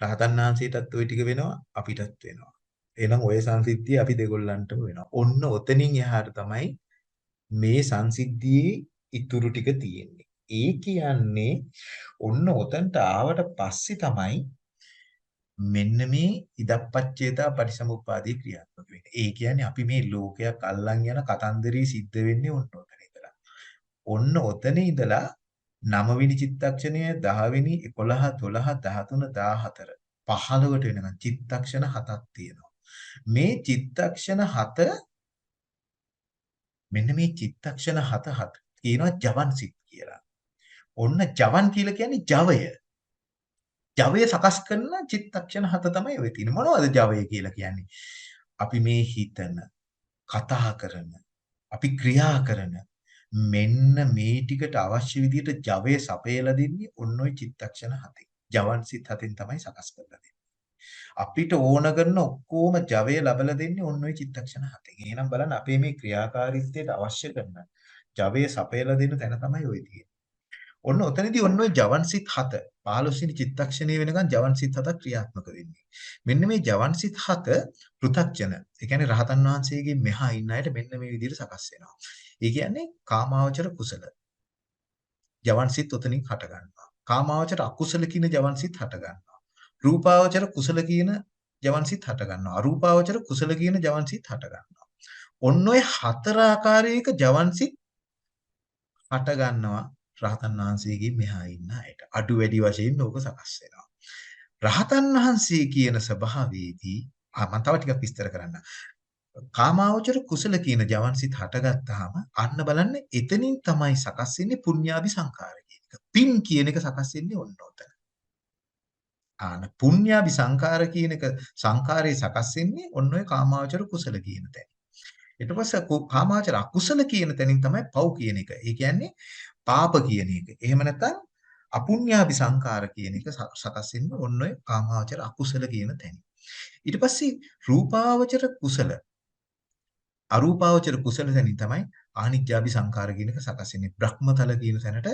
[SPEAKER 2] රහතන් වහන්සේටත් ওই ටික වෙනවා අපිටත් වෙනවා. එහෙනම් ওই සංසිද්ධිය අපි දෙගොල්ලන්ටම වෙනවා. ඔන්න ඔතනින් එහාට තමයි මේ සංසිද්ධියේ ඉතුරු ටික තියෙන්නේ. ඒ කියන්නේ ඔන්න ඔතනට ආවට පස්සේ තමයි මෙන්න මේ ඉදප්පච්චේතා පරිසමුප්පාදී ක්‍රියාත්මක වෙන්නේ. ඒ කියන්නේ අපි මේ ලෝකයක් අල්ලන් යන කතන්දරේ සිද්ධ වෙන්නේ ඔන්න ඔතන ඉඳලා. ඔන්න ඔතන ඉඳලා 9 වෙනි චිත්තක්ෂණය 10 වෙනි 11 12 13 14 15ට වෙනකන් චිත්තක්ෂණ හතක් තියෙනවා. මේ චිත්තක්ෂණ හත මෙන්න මේ චිත්තක්ෂණ හත හත කියනවා ජවන් සිත් කියලා. ඔන්න ජවන් කියලා කියන්නේ ජවය. ජවය සකස් කරන චිත්තක්ෂණ හත තමයි ඔය තියෙන්නේ. මොනවද ජවය කියලා කියන්නේ? අපි මේ හිතන, කතා කරන, අපි ක්‍රියා කරන මෙන්න මේ ටිකට අවශ්‍ය විදිහට ජවය සපයලා දෙන්නේ ඔන්න ඔය චිත්තක්ෂණ හතෙන්. ජවන් සිත් හතෙන් තමයි සකස් කරලා දෙන්නේ. අපිට ඕන කරන ඔක්කොම ජවය ලබලා දෙන්නේ ඔන්න ඔය චිත්තක්ෂණ හතෙන්. එහෙනම් බලන්න අපේ මේ ක්‍රියාකාරීත්වයට අවශ්‍ය කරන ජවය සපයලා දෙන තැන තමයි ඔය තියෙන්නේ. ඔන්න ඔතනදී ඔන්න ඔය ජවන්සිත 7 15 වෙනි චිත්තක්ෂණයේ වෙනකන් ජවන්සිත 7 ක්‍රියාත්මක වෙන්නේ. මෙන්න මේ ජවන්සිත 7 පෘ탁ජන. ඒ කියන්නේ රහතන් වහන්සේගේ මෙහා ඉන්න අයට මෙන්න මේ විදිහට සකස් වෙනවා. ඒ කියන්නේ කාමාවචර කුසල. ජවන්සිත උතනින් හට ගන්නවා. කාමාවචර අකුසල කියන ජවන්සිත හට ගන්නවා. රූපාවචර කුසල කියන ජවන්සිත හට ගන්නවා. අරූපාවචර කුසල කියන ජවන්සිත හට ගන්නවා. ඔන්න ඔය හතර ආකාරයක ජවන්සිත හට ගන්නවා රහතන් වහන්සේගේ මෙහා ඉන්න අයට. අඩු වැඩි වශයෙන් ඕක සකස් වෙනවා. රහතන් වහන්සේ කියන ස්වභාවයේදී මම තව ටිකක් විස්තර කරන්න. කාමාවචර කුසල කියන ජවන්සිත හටගත්තාම අන්න බලන්න එතනින් තමයි සකස් වෙන්නේ පුඤ්ඤාභි සංකාර කියන එක. පින් කියන එක සකස් වෙන්නේ ඔන්න ඔතන. ආන පුඤ්ඤාභි සංකාර කියන එක සංකාරේ සකස් වෙන්නේ ඔන්න ඔය කාමාවචර කුසල කියන තැන. ඊට පස්සේ කු- කාමාවචර අකුසල කියන තැනින් තමයි පව් කියන එක. ඒ කියන්නේ පාප කියන එක. එහෙම නැත්නම් අපුඤ්ඤාභි සංකාර කියන එක ස- සකස් වෙන්නේ ඔන්න ඔය කාමාවචර අකුසල කියන තැන. ඊට පස්සේ රූපාවචර කුසල අරූපාවචර කුසල තැනින් තමයි ආනිජ්ජාභි සංකාර කියන එක සකස් වෙන්නේ. බ්‍රහ්මතල කියන තැනට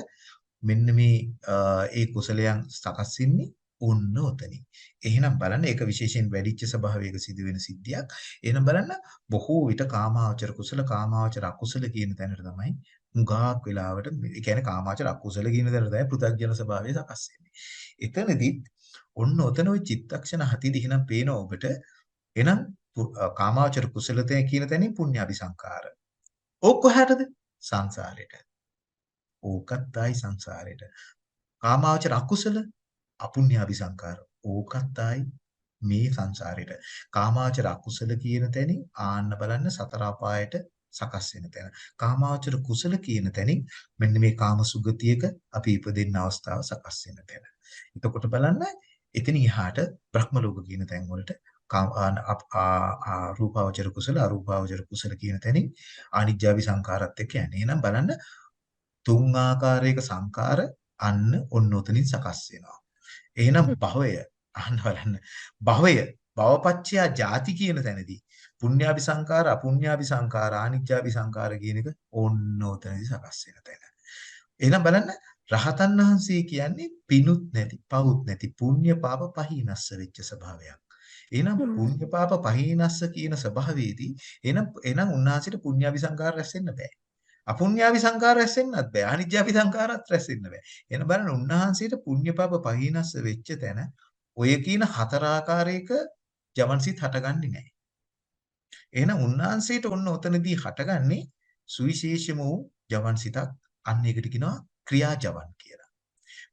[SPEAKER 2] මෙන්න මේ අ, ඒ කුසලයන් සකස් වෙන්නේ ඔන්න ඔතනින්. එහෙනම් බලන්න ඒක විශේෂයෙන් වැඩිච්ච ස්වභාවයක සිදුවෙන සිද්ධියක්. එහෙනම් බලන්න බොහෝ විට කාමාවචර කුසල කාමාවචර අකුසල කියන තැනට තමයි මුගාක් වෙලාවට ඒ කියන්නේ කාමාවචර අකුසල කියන තැනට තමයි පෘථග්ජන ස්වභාවය සකස් වෙන්නේ. එතනදිත් ඔන්න ඔතන ওই චිත්තක්ෂණ හතිදි එහෙනම් පේන ඔබට එහෙනම් පු- අ, කාමාවචර කුසලතය කියන තැනින් පුඤ්ඤාභි සංකාර. ඕක කොහටද? සංසාරෙට. ඕකත් ආයි සංසාරෙට. කාමාවචර අකුසල අපුඤ්ඤාභි සංකාර. ඕකත් ආයි මේ සංසාරෙට. කාමාවචර අකුසල කියන තැනින් ආන්න බලන්න සතර අපායට සකස් වෙන තැන. කාමාවචර කුසල කියන තැනින් මෙන්න මේ කාම සුගතියක අපි ඉපදෙන්න අවස්ථාව සකස් වෙන තැන. එතකොට බලන්න එතන ඉහාට බ්‍රහ්ම ලෝක කියන තැන් වලට රූපාවචර කුසල අරූපාවචර කුසල කියන තැනින් ආනිජ්ජාවි සංඛාරත් එක්ක යන්නේ. එහෙනම් බලන්න තුන් ආකාරයක සංඛාර අන්න ඔන්න උතනින් සකස් වෙනවා. එහෙනම් භවය අහන්න බලන්න භවය භවපච්චයා ಜಾති කියන තැනදී පුඤ්ඤාභි සංකාර අපුඤ්ඤාභි සංකාර ආනිජ්ජාභි සංකාර කියන එක ඔන්න ඔතනදී සකස් වෙන තැන. එහෙනම් බලන්න රහතන් වහන්සේ කියන්නේ පිනුත් නැති, පවුත් නැති පුණ්‍ය පාප පහිනස්ස වෙච්ච ස්වභාවයක්. එහෙනම් පුණ්‍ය පාප පහිනස්ස කියන ස්වභාවයේදී එහෙනම් එහෙනම් උන්වහන්සේට පුණ්‍යාභි සංකාර රැස් වෙන්න බෑ. අපුඤ්ඤාභි සංකාර රැස් වෙන්නත් බෑ. අනිජ්ජාභි සංකාරත් රැස් වෙන්න බෑ. එහෙනම් බලන්න උන්වහන්සේට පුණ්‍ය පාප පහිනස්ස වෙච්ච තැන ඔය කියන හතර ආකාරයක ජවන්සිත හටගන්නේ නැහැ. එහෙනම් උන්වහන්සේට ඔන්න ඔතනදී හටගන්නේ සුවිශේෂම වූ ජවන්සිතක් අන්න ඒකට කියනවා ක්‍රියාජවන් කියලා.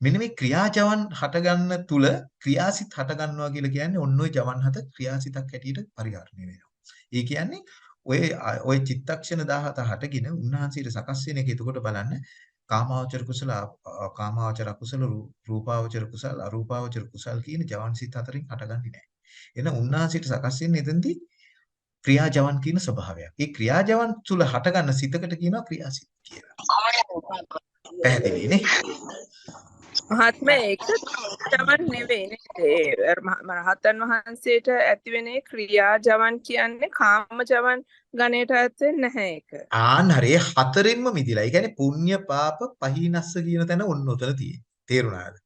[SPEAKER 2] මෙන්න මේ ක්‍රියාජවන් හටගන්න තුල ක්‍රියාසිත හටගන්නවා කියලා කියන්නේ ඔන්න ඔය ජවන් හත ක්‍රියාසිතක් හැටියට පරිහරණය වෙනවා. ඒ කියන්නේ ඔය ඔය චිත්තක්ෂණ 17 හටගෙන උන්වහන්සේට සකස් වෙන එක එතකොට බලන්න කාමාවචර කුසල අ- කාමාවචර කුසල රූපාවචර කුසල අරූපාවචර කුසල කියන ජවන් සිත් හතරෙන් හටගන්නේ නැහැ. එහෙනම් උන්වහන්සේට සකස් වෙන්නේ එතෙන්දී ක්‍රියාජවන් කියන ස්වභාවයක්. ඒ ක්‍රියාජවන් තුල හටගන්න සිතකට කියනවා ක්‍රියාසිත කියලා. පැහැදිලි නේ?
[SPEAKER 4] මහත්මයා ඒක ජවන් නෙවෙයි රහතන් වහන්සේට ඇතිවෙන ක්‍රියා ජවන් කියන්නේ කාම ජවන් ගණයට ඇත් වෙන්නේ නැහැ ඒක.
[SPEAKER 2] ආන්න හරි ඒ හතරින්ම මිදිලා. ඒ කියන්නේ පුඤ්ඤ පාප පහිනස්ස කියන තැන ඔන්න උතන තියෙන්නේ. තේරුණාද?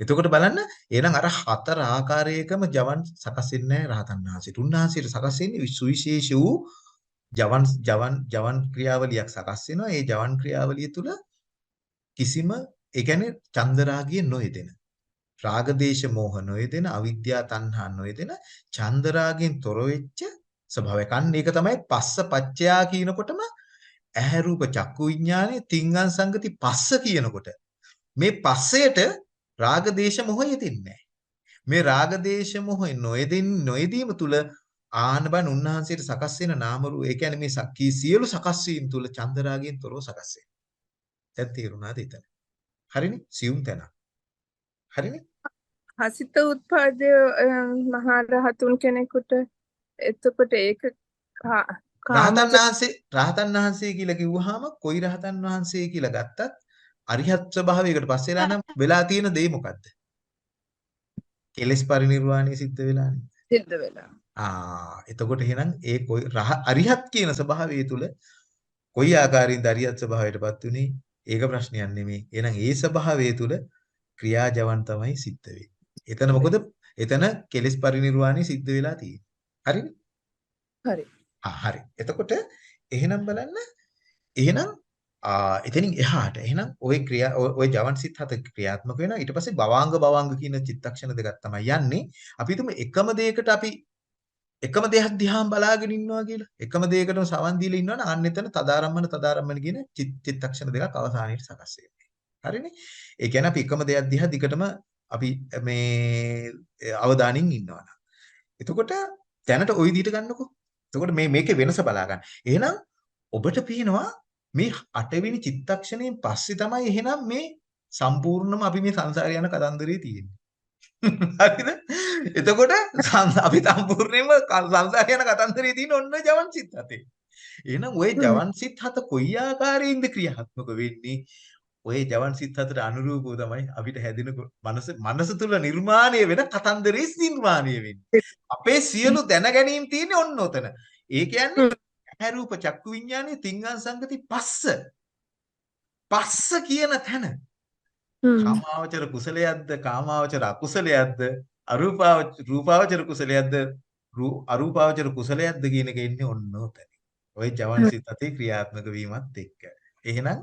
[SPEAKER 2] එතකොට බලන්න එහෙනම් අර හතර ආකාරයකම ජවන් සකස් වෙන්නේ නැහැ රහතන් වහන්සේට. උන්වහන්සේට සකස් වෙන්නේ සුවිශේෂ වූ ජවන් ජවන් ජවන් ක්‍රියාවලියක් සකස් වෙනවා. ඒ ජවන් ක්‍රියාවලිය තුල කිසිම ඒ කියන්නේ චන්දරාගිය නොයෙදෙන රාග දේශ මොහ නොයෙදෙන අවිද්‍යා තණ්හා නොයෙදෙන චන්දරාගෙන් තොර වෙච්ච ස්වභාවයක්. අන්න ඒක තමයි පස්ස පච්චයා කියනකොටම ඇහැ රූප චක්කු විඥානේ තිංගං සංගති පස්ස කියනකොට මේ පස්සයට රාග දේශ මොහ යෙදෙන්නේ. මේ රාග දේශ මොහ නොයෙදින් නොයෙදීම තුල ආන බන් උන්වහන්සේට සකස් වෙන නාම රූප ඒ කියන්නේ මේ සක්කී සියලු සකස් වීම තුල චන්දරාගෙන් තොරව සකස් වෙනවා. දැන් තේරුණාද එතන? හරිනේ? සියුම් තැන. හරිනේ?
[SPEAKER 4] හසිත උත්පාදය මහා රහතුන් කෙනෙකුට එතකොට ඒක
[SPEAKER 2] රහතන් වහන්සේ රහතන් වහන්සේ කියලා කිව්වහම කොයි රහතන් වහන්සේ කියලා ගත්තත් අරිහත් ස්වභාවයකට පස්සේලා නම් වෙලා තියෙන දේ මොකද්ද? කෙලෙස් පරිණිරවාණය සිද්ධ වෙලානේ.
[SPEAKER 4] සිද්ධ වෙලා.
[SPEAKER 2] ආ එතකොට එහෙනම් ඒ කොයි රහ අරිහත් කියන ස්වභාවය තුල කොයි ආකාරයෙන්ද අරිහත් ස්වභාවයටපත් උනේ? ඒක ප්‍රශ්නයක් නෙමෙයි. එහෙනම් ඒ ස්වභාවය තුල ක්‍රියාජවන් තමයි සිද්ධ වෙන්නේ. එතන මොකද? එතන කෙලෙස් පරිණිරවාණය සිද්ධ වෙලා තියෙන්නේ. හරිනේ?
[SPEAKER 4] හරි.
[SPEAKER 2] ආ හරි. එතකොට එහෙනම් බලන්න එහෙනම් එතනින් එහාට එහෙනම් ওই ක්‍රියා ඔය- ඔය ජවන් සිත් හත ක්‍රියාත්මක වෙනවා. ඊට පස්සේ භවාංග භවාංග කියන චිත්තක්ෂණ දෙකක් තමයි යන්නේ. අපි හිතමු එකම දෙයකට අපි එකම දෙයක් දිහාම බලාගෙන ඉන්නවා කියලා. එකම දෙයකටම සවන් දීලා ඉන්නවනම් අන්න එතන තදාරම්මන තදාරම්මන කියන චිත්- චිත්තක්ෂණ දෙකක් අවසානයේට සකස් වෙන්නේ. හරිනේ? ඒ කියන්නේ අපි එකම දෙයක් දිහා දිගටම අපි මේ අවධානයෙන් ඉන්නවා. එතකොට දැනට ওই විදිහට ගන්නකො. එතකොට මේ මේකේ වෙනස බලා ගන්න. එහෙනම් ඔබට පේනවා මේ අටවෙනි චිත්තක්ෂණයෙන් පස්සේ තමයි එහෙනම් මේ සම්පූර්ණම අපි මේ සංසාරේ යන කතන්දරේ තියෙන්නේ. හරිද? එතකොට අපි සම්පූර්ණයෙන්ම ක- සංසාරේ යන කතන්දරේ තියෙන ඔන්න ජවන් සිත් හතේ. එහෙනම් ওই. ජවන් සිත් හත කොයි ආකාරයෙන්ද ක්‍රියාත්මක වෙන්නේ? ඔය ජවන් සිත් හතට අනුරූපව තමයි අපිට හැදෙන මනස මනස තුල නිර්මාණය වෙන කතන්දරේ නිර්මාණය වෙන්නේ. අපේ සියලු දැන ගැනීම තියෙන්නේ ඔන්න ඔතන. ඒ කියන්නේ. ඇහැ රූප චක්කු විඥානයේ තිංගං සංගති පස්ස. පස්ස කියන තැන. කාමාවචර කුසලයක්ද කාමාවචර අකුසලයක්ද අරූපාවචර රූපාවචර කුසලයක්ද අරූපාවචර කුසලයක්ද කියන එක එන්නේ ඔන්න ඔතන. ওই ජවන් සිත් අතේ ක්‍රියාත්මක වීමත් එක්ක. එහෙනම්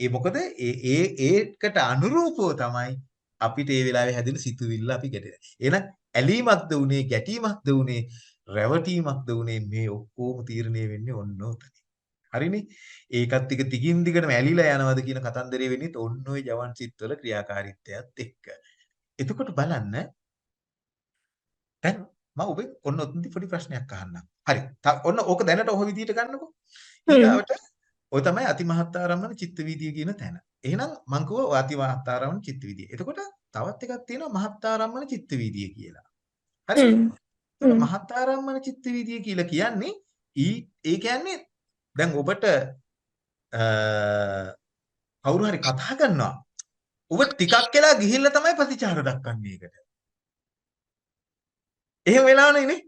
[SPEAKER 2] ඒ මොකද ඒ ඒ ඒකට අනුරූපව තමයි අපිට ඒ වෙලාවේ හැදෙන සිතුවිල්ල අපි ගැටෙන. එහෙනම් ඇලීමක්ද උනේ ගැටීමක්ද උනේ රැවටීමක්ද උනේ මේ ඔක්කොම තීරණය වෙන්නේ ඔන්න ඔතන. හරිනේ? ඒකත් ටික දිගින් දිගටම ඇලිලා යනවද කියන කතන්දරේ වෙන්නේ ඔන්න ඔය ජවන් සිත්වල ක්‍රියාකාරීත්වයත් එක්ක. එතකොට බලන්න දැන් මම ඔබෙන් ඔන්න ඔතනදි පොඩි ප්‍රශ්නයක් අහන්නම්. හරි. තා- ඔන්න ඕක දැනට ඔහ විදිහට ගන්නකො.
[SPEAKER 4] හ්ම්.
[SPEAKER 2] ඊළාවට ඔය තමයි අතිමහත්තාරම්මන චිත්ත වීදිය කියන තැන. එහෙනම් මං කිව්වා ඔය අතිමහත්තාරම්මන චිත්ත වීදිය. එතකොට තවත් එකක් තියෙනවා මහත්තාරම්මන චිත්ත වීදිය කියලා. හරි? මහත්තාරම්මන චිත්ත වීදිය කියලා කියන්නේ ඊ ඒ කියන්නේ දැන් ඔබට කවුරු හරි කතා කරනවා. ඔබ ටිකක් වෙලා ගිහිල්ලා තමයි ප්‍රතිචාර දක්වන්නේ ඒකට. එහෙම වෙලාවනේ නේ.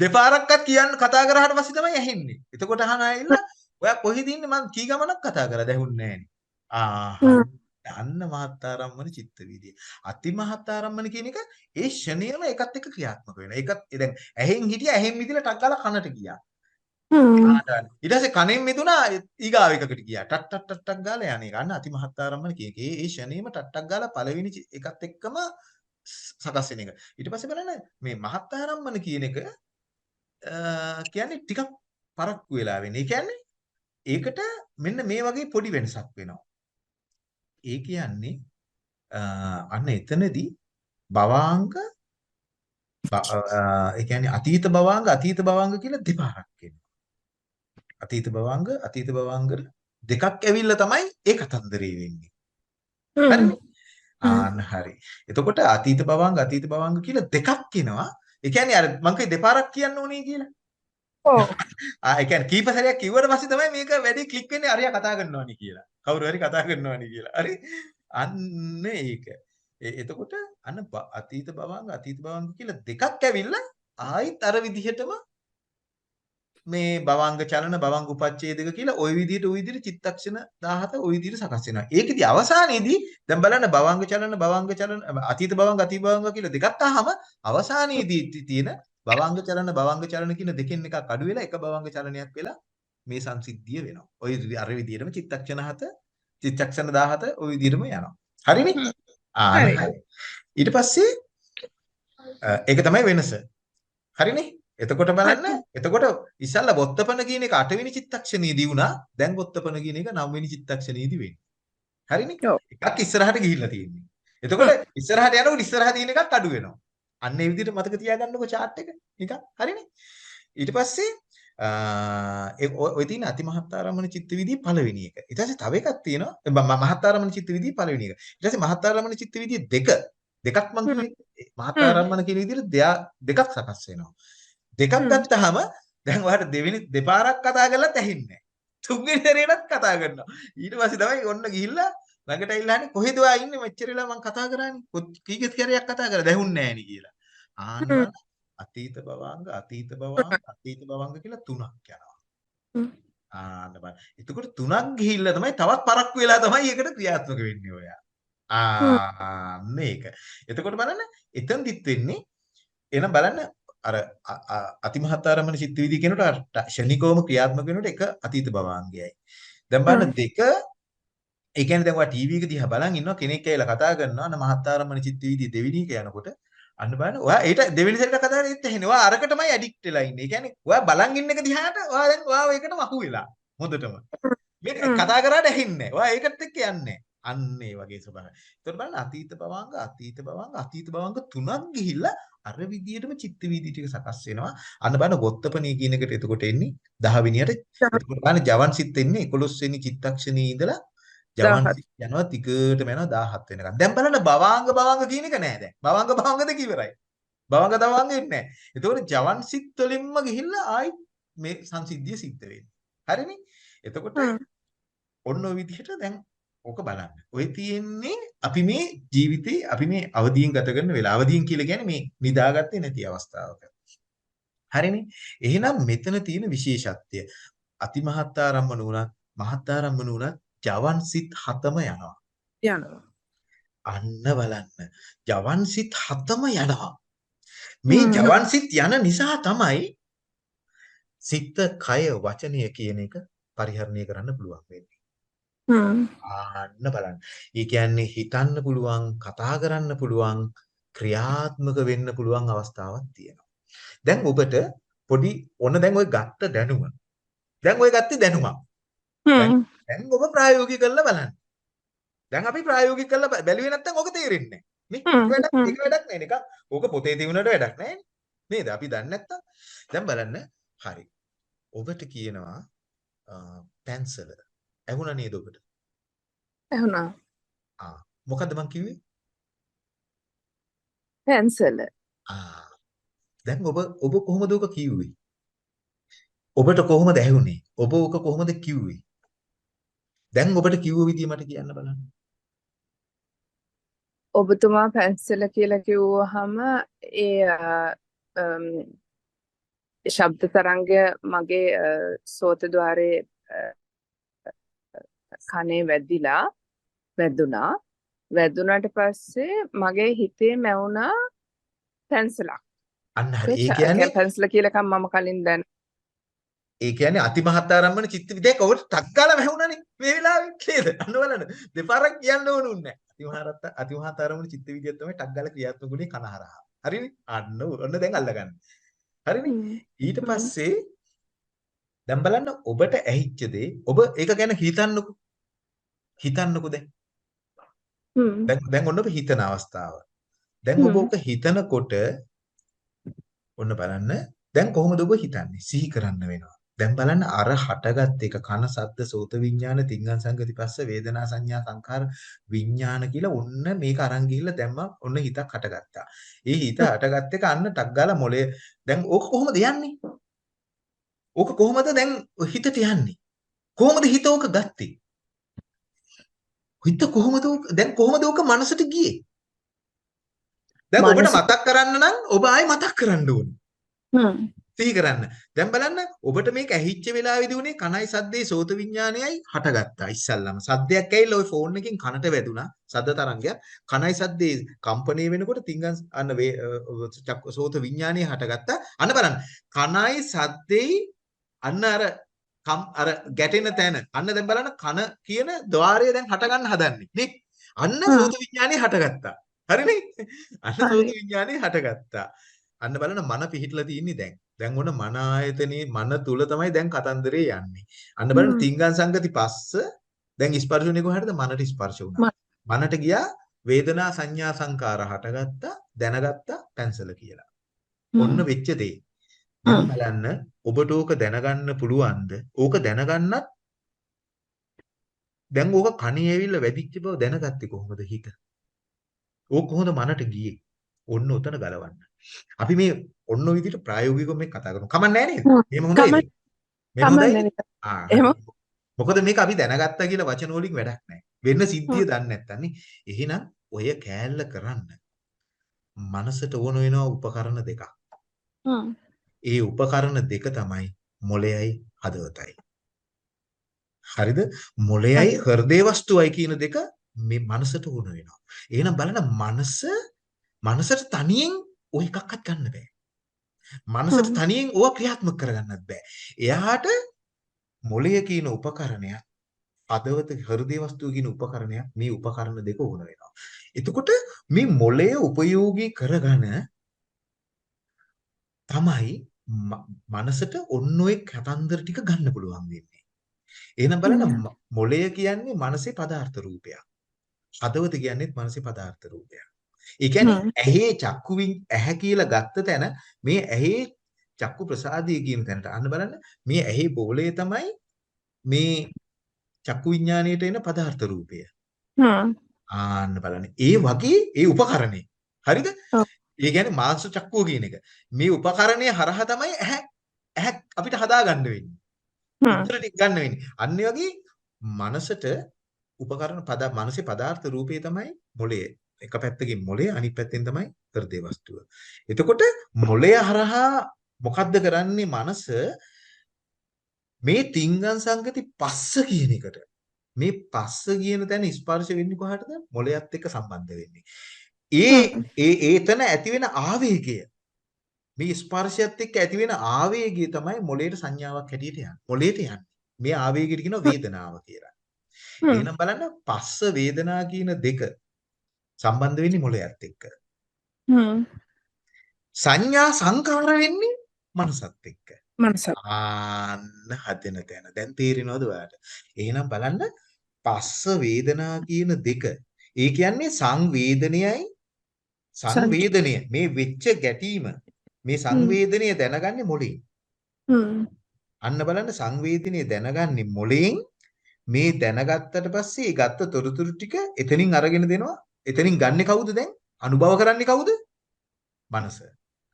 [SPEAKER 2] දෙපාරක්වත් කියන්න කතා කරාට පස්සේ තමයි ඇහෙන්නේ. එතකොට අහන ඇවිල්ලා ඔයා කොහෙද ඉන්නේ මං කී ගමනක් කතා කරා දැහුන්නේ නෑනේ. ආහා අන්න මහත්තාරම්මන චිත්ත වීදිය. අති මහත්තාරම්මන කියන එක ඒ ෂණයම එකත් එක්ක ක්‍රියාත්මක වෙනවා. ඒකත් දැන් ඇහෙන් හිටියා ඇහෙන් මිදිලා ටක් ගාලා කනට ගියා. ඊට පස්සේ කනෙන් මිදුණා ඊගාව එකකට ගියා. ටක් ටක් ටක් ටක් ගාලා යන්නේ. අන්න අති මහත්තාරම්මන කියන එක. ඒ ෂණේම ටක් ටක් ගාලා පළවෙනි එකත් එක්කම සකස් වෙන එක. ඊට පස්සේ බලන්න මේ මහත්තාරම්මන කියන එක කියන්නේ ටිකක් පරක්කු වෙලා වෙන්නේ. ඒ කියන්නේ ඒකට මෙන්න මේ වගේ පොඩි වෙනසක් වෙනවා. ඒ කියන්නේ අන්න එතනදී භවාංග ඒ කියන්නේ අතීත භවාංග අතීත භවාංග කියලා දෙපාරක් එනවා. අතීත භවාංග අතීත භවාංග දෙකක් ඇවිල්ලා තමයි ඒ කතන්දරේ වෙන්නේ.
[SPEAKER 4] හ්ම්.
[SPEAKER 2] ආන්න හරි. එතකොට අතීත භවාංග අතීත භවාංග කියලා දෙකක් එනවා. ඒ කියන්නේ අර මං කිය දෙපාරක් කියන්න ඕනේ කියලා.
[SPEAKER 4] ඔව්.
[SPEAKER 2] ආ ඒ කියන්නේ කීප සැරයක් කිව්වට පස්සේ තමයි මේක වැඩි ක්ලික් වෙන්නේ අරයා කතා කරනවානි කියලා. කවුරු හරි කතා කරනවානි කියලා. හරි? අන්න ඒක. ඒ එතකොට අන්න බ- අතීත භවංග අතීත භවංග කියලා දෙකක් ඇවිල්ලා ආයිත් අර විදිහටම මේ භවංග චලන භවංග උපච්ඡේදක කියලා ওই විදිහට ওই විදිහට චිත්තක්ෂණ 17 ওই විදිහට සකස් වෙනවා. ඒකෙදි අවසානයේදී දැන් බලන්න භවංග චලන භවංග චලන අතීත භවංග අතීත භවංග කියලා දෙකක් තාම අවසානයේදී ති- තියෙන භවංග චලන භවංග චලන කියන දෙකෙන් එකක් අඩු වෙලා එක භවංග චලනයක් වෙලා මේ සංසිද්ධිය වෙනවා. ওই අර විදිහටම චිත්තක්ෂණ 7 චිත්තක්ෂණ 17 ওই විදිහටම යනවා. හරිනේ? ආ
[SPEAKER 4] හරි.
[SPEAKER 2] හරි. ඊට පස්සේ අ, ඒක තමයි වෙනස. හරිනේ? එතකොට බලන්න එතකොට ඉස්සල්ලා වොත්තපන කියන එක 8 වෙනි චිත්තක්ෂණයේදී වුණා. දැන් වොත්තපන කියන එක 9 වෙනි චිත්තක්ෂණයේදී වෙන්නේ. හරිනේ?
[SPEAKER 4] ඔව්.
[SPEAKER 2] එකක් ඉස්සරහට ගිහිල්ලා තියෙන්නේ. එතකොට ඉස්සරහට යනකොට ඉස්සරහ තියෙන එකක් අඩු වෙනවා. අන්න ඒ විදිහට මතක තියාගන්නකො chart එක. නිකන් හරිනේ? ඊට පස්සේ ඔය තියෙන අතිමහත්තාරම්මන චිත්ත විදිය පළවෙනි එක. ඊට පස්සේ තව එකක් තියෙනවා. ම- ම- මහත්තාරම්මන චිත්ත විදිය පළවෙනි එක. ඊට පස්සේ මහත්තාරම්මන චිත්ත විදිය දෙක. දෙකක් මං කිව්වේ මහත්තාරම්මන කියන විදිහට දෙකක් සකස් වෙනවා. දෙකක්. ගත්තාම දැන් ඔයාලට දෙවෙනි දෙපාරක් කතා කරලත් ඇහෙන්නේ නැහැ. තුන්වෙනි සැරේටත් කතා කරනවා. ඊට පස්සේ තමයි ඔන්න ගිහිල්ලා ළඟට ඇවිල්ලා අහන්නේ කොහෙද ඔයා ඉන්නේ මෙච්චර වෙලා මං කතා කරානේ. කොත්- කීකෙත් කැරයක් කතා කරා දැහුන්නේ නැහැ නේ කියලා. ආන්න අතීත භවංග අතීත භවංග අතීත භවංග කියලා තුනක් යනවා. ආන්න බලන්න. එතකොට තුනක් ගිහිල්ලා තමයි තවත් පරක්කු වෙලා තමයි ඒකට ක්‍රියාත්මක වෙන්නේ ඔයා. ආ මේක. එතකොට බලන්න එතෙන්දිත් වෙන්නේ එහෙනම් බලන්න අර අ- අ- අතිමහත්තාරමණ චිත්ත විදි කියනකොට අර ට- ෂණිකවම ක්‍රියාත්මක වෙනකොට එක අතීත භවාංගයයි. දැන් බලන්න දෙක ඒ කියන්නේ දැන් ඔයා ටීවී එක දිහා බලන් ඉන්නවා කෙනෙක් ඇවිල්ලා කතා කරනවා අන්න මහත්තාරමණ චිත්ත විදි දෙවෙනි එක යනකොට අන්න බලන්න ඔයා ඒට දෙවෙනි සැරේට කතා කරලා ඒත් ඇහෙන්නේ. ඔයා අරකටමයි ඇඩික්ට් වෙලා ඉන්නේ. ඒ කියන්නේ ඔයා බලන් ඉන්න එක දිහාට ඔයා දැන් ඔයා ඒකටම අහු වෙලා හොඳටම. මේ
[SPEAKER 4] හ්ම්.
[SPEAKER 2] කතා කරාට ඇහෙන්නේ නැහැ. ඔයා ඒකත් එක්ක යන්නේ නැහැ. අන්න ඒ වගේ ස්වභාවය. ඒතකොට බලන්න අතීත භවංග අතීත භවංග අතීත භවංග තුනක් ගිහිල්ලා අර විදියටම චිත්ත වීදි ටික සකස් වෙනවා. අන්න බලන්න ගොත්තපණී කියන එකට එතකොට එන්නේ 10 වෙනියට. එතකොට බලන්න ජවන් සිත් එන්නේ 11 වෙනි චිත්තක්ෂණයේ ඉඳලා ජවන්
[SPEAKER 4] 17.
[SPEAKER 2] සිත් යනවා ටිකටම යනවා 17 වෙනකන්. දැන් බලන්න භවාංග භවංග කියන එක නෑ දැන්. භවංග භවංග දෙක ඉවරයි. භවංග දවංග ඉන්නේ නෑ. එතකොට ජවන් සිත් වලින්ම ගිහිල්ලා ආයි මේ සංසිද්ධිය සිද්ධ වෙන්නේ. හරිනේ? එතකොට. ඔන්න ඔය විදිහට දැන් ඕක බලන්න. ඔය තියෙන්නේ අපි මේ ජීවිතේ අපි මේ අවදියෙන් ගත කරන වෙලාව. අවදියෙන් කියලා කියන්නේ මේ නිදාගත්තේ නැති අවස්ථාවක. හරිනේ? එහෙනම් මෙතන තියෙන විශේෂත්වය අතිමහත්තාරම්මන උනත් මහත්තාරම්මන උනත් ජවන් සිත් හතම යනවා.
[SPEAKER 4] යනවා.
[SPEAKER 2] අන්න බලන්න. ජවන් සිත් හතම යනවා. මේ. ජවන් සිත් යන නිසා තමයි සිත, කය, වචනය කියන එක පරිහරණය කරන්න පුළුවන් වෙන්නේ. ආන්න බලන්න. ඒ කියන්නේ හිතන්න පුළුවන්, කතා කරන්න පුළුවන්, ක්‍රියාත්මක වෙන්න පුළුවන් අවස්ථාවක් තියෙනවා. දැන් ඔබට පොඩි ඔන්න දැන් ඔය ගත්ත දැනුම. දැන් ඔය ගත්තේ දැනුමක්.
[SPEAKER 4] හ්ම්.
[SPEAKER 2] දැන් ඔබ ප්‍රායෝගික කරලා බලන්න. දැන් අපි ප්‍රායෝගික කරලා බැලුවේ නැත්නම් ඔක තේරෙන්නේ නැහැ. ඒක වැඩක්. ඒක වැඩක් නෑ නිකන්. ඕක පොතේ තිබුණට වැඩක් නෑ නේද? අපි දන්නේ නැත්නම් දැන් බලන්න. හරි. ඔබට කියනවා පැන්සල. ඇහුණා නේද ඔබට?
[SPEAKER 4] ඇහුණා.
[SPEAKER 2] ආ. මොකද්ද මං කිව්වේ?
[SPEAKER 4] පැන්සල.
[SPEAKER 2] ආ. දැන් ඔබ ඔබ කොහොමද ඔක කිව්වේ? ඔබට කොහොමද ඇහුනේ? ඔබ ඔක කොහොමද කිව්වේ? දැන් ඔබට කිව්ව විදිය මට කියන්න බලන්න.
[SPEAKER 4] ඔබතුමා පැන්සල කියලා කිව්වහම ඒ ශබ්ද තරංගය මගේ සෝත ద్వාරයේ කනේ වැදිලා වැදුනා වැදුනට පස්සේ මගේ හිතේ මැවුනා පැන්සලක්
[SPEAKER 2] අන්න හරි. ඒ
[SPEAKER 4] ඒ
[SPEAKER 2] කියන්නේ
[SPEAKER 4] පැන්සල කියලා එකක් මම කලින් දැන
[SPEAKER 2] ඒ කියන්නේ අතිමහත්තාරම්මන චිත්ත විදයක් ඔබට ටක් ගාලා වැහුණානේ මේ වෙලාවේ නේද? අන්න බලන්න. දෙපාරක් කියන්න ඕනුන්නේ නැහැ. අතිමහත් අතිමහත්තාරම්මන චිත්ත විදියක් තමයි ටක් ගාලා ක්‍රියාත්මක වුණේ කනහරහා. හරිනේ? අන්න ඔන්න දැන් අල්ලගන්න. හරිනේ? ඊට. පස්සේ දැන් බලන්න ඔබට ඇහිච්ච දේ ඔබ ඒක ගැන හිතන්නකෝ. හිතන්නකෝ දැන්. දැන් දැන් ඔන්න ඔබ හිතන අවස්ථාව. දැන් ඔබ. ඔක හිතනකොට ඔන්න බලන්න දැන් කොහොමද ඔබ හිතන්නේ? සිහි කරන්න වෙනවා. දැන් බලන්න අර හටගත් එක කන සද්ද සෝත විඥාන තිංගන් සංගති පස්ස වේදනා සංඥා සංකාර විඥාන කියලා ඔන්න මේක අරන් ගිහිල්ලා දැම්මා ඔන්න හිතක් හටගත්තා. ඒ හිත හටගත් එක අන්න ටක් ගාලා මොලේ දැන් ඕක කොහොමද යන්නේ? ඕක කොහොමද දැන් හිතට යන්නේ? කොහොමද හිත ඕක ගත්තේ? හිත කොහොමද දැන් කොහොමද ඕක මනසට ගියේ? දැන් ඔබට මතක් කරන්න නම් ඔබ ආයි මතක් කරන්න ඕනේ.
[SPEAKER 4] හ්ම්.
[SPEAKER 2] සිහි කරන්න. දැන් බලන්න ඔබට මේක ඇහිච්ච වෙලාවේදී උනේ කනයි සද්දේ සෝත විඥානයයි හටගත්තා. ඉස්සල්ලාම සද්දයක් ඇවිල්ලා ওই ෆෝන් එකෙන් කනට වැදුනා. සද්ද තරංගයක් කනයි සද්දේ කම්පණය වෙනකොට තිංගන් අන්න සෝත විඥානය හටගත්තා. අන්න බලන්න. කනයි සද්දේ අන්න අර කම් අර ගැටෙන තැන අන්න දැන් බලන්න කන කියන ద్వාරය දැන් හට ගන්න හදන්නේ නේ අන්න සෝත විඥානේ හටගත්තා හරිනේ අන්න සෝත විඥානේ හටගත්තා අන්න බලන්න මන පිහිටලා තින්නේ දැන්. දැන් ඔන්න මන ආයතනේ මන තුල තමයි දැන් කතන්දරේ යන්නේ. අන්න බලන්න. තිංගන් සංගති පස්ස දැන් ස්පර්ශුනේ කොහටද මනට ස්පර්ශ වුණා. මනට ගියා වේදනා සංඥා සංකාර හටගත්තා දැනගත්තා පැන්සල කියලා. ඔන්න වෙච්ච දේ. බලන්න ඔබට ඕක දැනගන්න පුළුවන්ද? ඕක දැනගන්නත් දැන් ඕක කණේ ඇවිල්ලා වැදිච්ච බව දැනගත්තේ කොහොමද හිත? ඕක කොහොමද මනට ගියේ? ඔන්න උතන ගලවන්න. අපි මේ ඔන්න ඔය විදිහට ප්‍රායෝගිකව මේ කතා කරමු. කමක් නැහැ නේද?
[SPEAKER 4] හ්ම්.
[SPEAKER 2] එහෙම හොඳයි. මෙහෙම හොඳයි.
[SPEAKER 4] කමන්නේ?
[SPEAKER 2] ආ. මොකද මේක අපි දැනගත්තා කියලා වචන වලින් වැඩක් නැහැ. වෙන්න සිද්ධිය දන්නේ නැත්තම් නේ. එහෙනම් ඔය කෑල්ල කරන්න මනසට ඕන වෙනවා උපකරණ දෙකක්.
[SPEAKER 4] හ්ම්.
[SPEAKER 2] ඒ උපකරණ දෙක තමයි මොළයයි හදවතයි. හරිද? මොළයයි හෘදේ වස්තුවයි කියන දෙක මේ මනසට ඕන වෙනවා. එහෙනම් බලන්න මනස මනසට තනියෙන් ওই එකක්වත් ගන්න බෑ. මනසට. තනියෙන් ඕවා ක්‍රියාත්මක කරගන්නත් බෑ. එයාට මොළය කියන උපකරණයක් හදවත හෘදේ වස්තුව කියන උපකරණයක් මේ උපකරණ දෙක ඕන වෙනවා. එතකොට මේ මොළය උපයෝගී කරගෙන තමයි මනසට ඔන්න ඔය කතන්දර ටික ගන්න පුළුවන් වෙන්නේ. එහෙනම් බලන්න මොළය කියන්නේ මනසේ පදාර්ථ රූපයක්. හදවත කියන්නේත් මනසේ පදාර්ථ රූපයක්. ඒ කියන්නේ. ඇහි චක්කු විඤ් ඇහැ කියලා ගත්ත තැන මේ ඇහි චක්කු ප්‍රසාදය කියන තැනට අන්න බලන්න මේ ඇහි බෝලය තමයි මේ චක්කු විඥාණයට එන පදාර්ථ රූපය. ආන්න බලන්න. ඒ වගේ ඒ උපකරණේ. හරිද? ඒ කියන්නේ මාංශ චක්කුව කියන එක. මේ උපකරණය හරහා තමයි ඇහැ ඇහැ අපිට හදාගන්න වෙන්නේ.
[SPEAKER 4] හ්ම්
[SPEAKER 2] උත්තර ටික ගන්න වෙන්නේ. අන්න වගේ මනසට උපකරණ පද මනසේ පදාර්ථ රූපේ තමයි මොළය. එක පැත්තකින් මොළය අනිත් පැත්තෙන් තමයි හෘදේ වස්තුව. එතකොට මොළය හරහා මොකද්ද කරන්නේ මනස? මේ තිංගං සංගති පස්ස කියන එකට. මේ පස්ස කියන තැන ස්පර්ශ වෙන්නේ කොහටද? මොළයත් එක්ක සම්බන්ධ වෙන්නේ. ඒ ඒ ඒතන ඇති වෙන ආවේගය. මේ ස්පර්ශයත් එක්ක ඇති වෙන ආවේගය තමයි මොළයට සංඥාවක් හැටියට යන්නේ. මොළයට යන්නේ? මේ ආවේගයට කියනවා වේදනාව කියලා. එහෙනම් බලන්න පස්ස වේදනා කියන දෙක සම්බන්ධ වෙන්නේ මොළයත් එක්ක සංඥා සංකාර වෙන්නේ මනසත් එක්ක
[SPEAKER 4] මනස
[SPEAKER 2] ආන්න හදෙන තැන. දැන් තේරෙනවද ඔයාලට? එහෙනම් බලන්න පස්ස වේදනා කියන දෙක. ඒ කියන්නේ සංවේදනයයි සංවේදනය මේ වෙච්ච ගැටීම මේ සංවේදනය දැනගන්නේ මොළේ. අන්න බලන්න සංවේදනය දැනගන්නේ මොළෙන් මේ දැනගත්තට පස්සේ ඒ ගත්ත තොරතුරු ටික එතනින් අරගෙන දෙනවා. එතනින් ගන්නෙ කවුද දැන්? අනුභව කරන්නේ කවුද? මනස.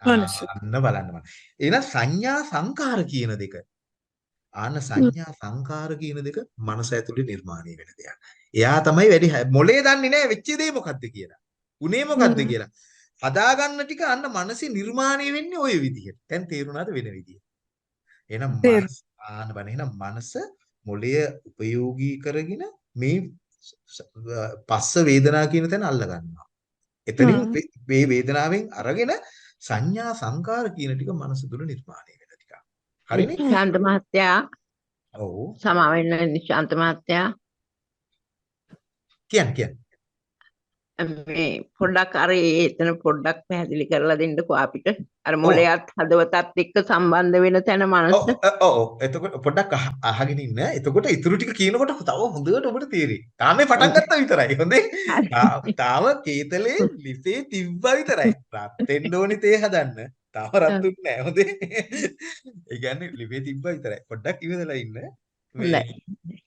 [SPEAKER 4] මනස.
[SPEAKER 2] අන්න බලන්න මම. එහෙනම් සංඥා සංකාර කියන දෙක. ආන සංඥා සංකාර කියන දෙක මනස ඇතුලේ නිර්මාණය වෙන දෙයක්. එයා තමයි වැඩි මොලේ දන්නේ නැහැ වෙච්ච දේ මොකද්ද කියලා. උනේ මොකද්ද. කියලා. හදාගන්න ටික අන්න මනසේ නිර්මාණය වෙන්නේ ওই විදිහට. දැන් තේරුණාද වෙන විදිහ? එහෙනම් ආන බලන්න. එහෙනම් මනස මොලය උපයෝගී කරගෙන මේ පස්ස වේදනා කියන තැන අල්ල ගන්නවා. එතනින් මේ වේදනාවෙන් අරගෙන සංඥා සංකාර කියන ටික මනස තුල නිර්මාණය වෙන ටික. හරිනේ?
[SPEAKER 5] ශාන්ත මහත්තයා
[SPEAKER 2] ඔව්.
[SPEAKER 5] සමා වෙන්න නිශාන්ත මහත්තයා
[SPEAKER 2] කියන්න කියන්න.
[SPEAKER 5] මේ පොඩ්ඩක් අර එතන පොඩ්ඩක් පැහැදිලි කරලා දෙන්නකෝ අපිට අර මොලයත් හදවතත් එක්ක සම්බන්ධ වෙන තැන මනස
[SPEAKER 2] ඔව්, එතකොට පොඩ්ඩක් අහ- අහගෙන ඉන්න. එතකොට ඉතුරු ටික කියනකොට තව හොඳට ඔබට තේරෙයි. තාම මේ පටන් ගත්තා විතරයි. හොඳේ. තාම කේතලේ ලිපේ තිබ්බා විතරයි. රත් වෙන්න ඕනි තේ හදන්න. තාම රත්ුත් නෑ. හොඳේ. ඒ කියන්නේ ලිපේ තිබ්බා විතරයි. පොඩ්ඩක් ඉවදලා ඉන්න.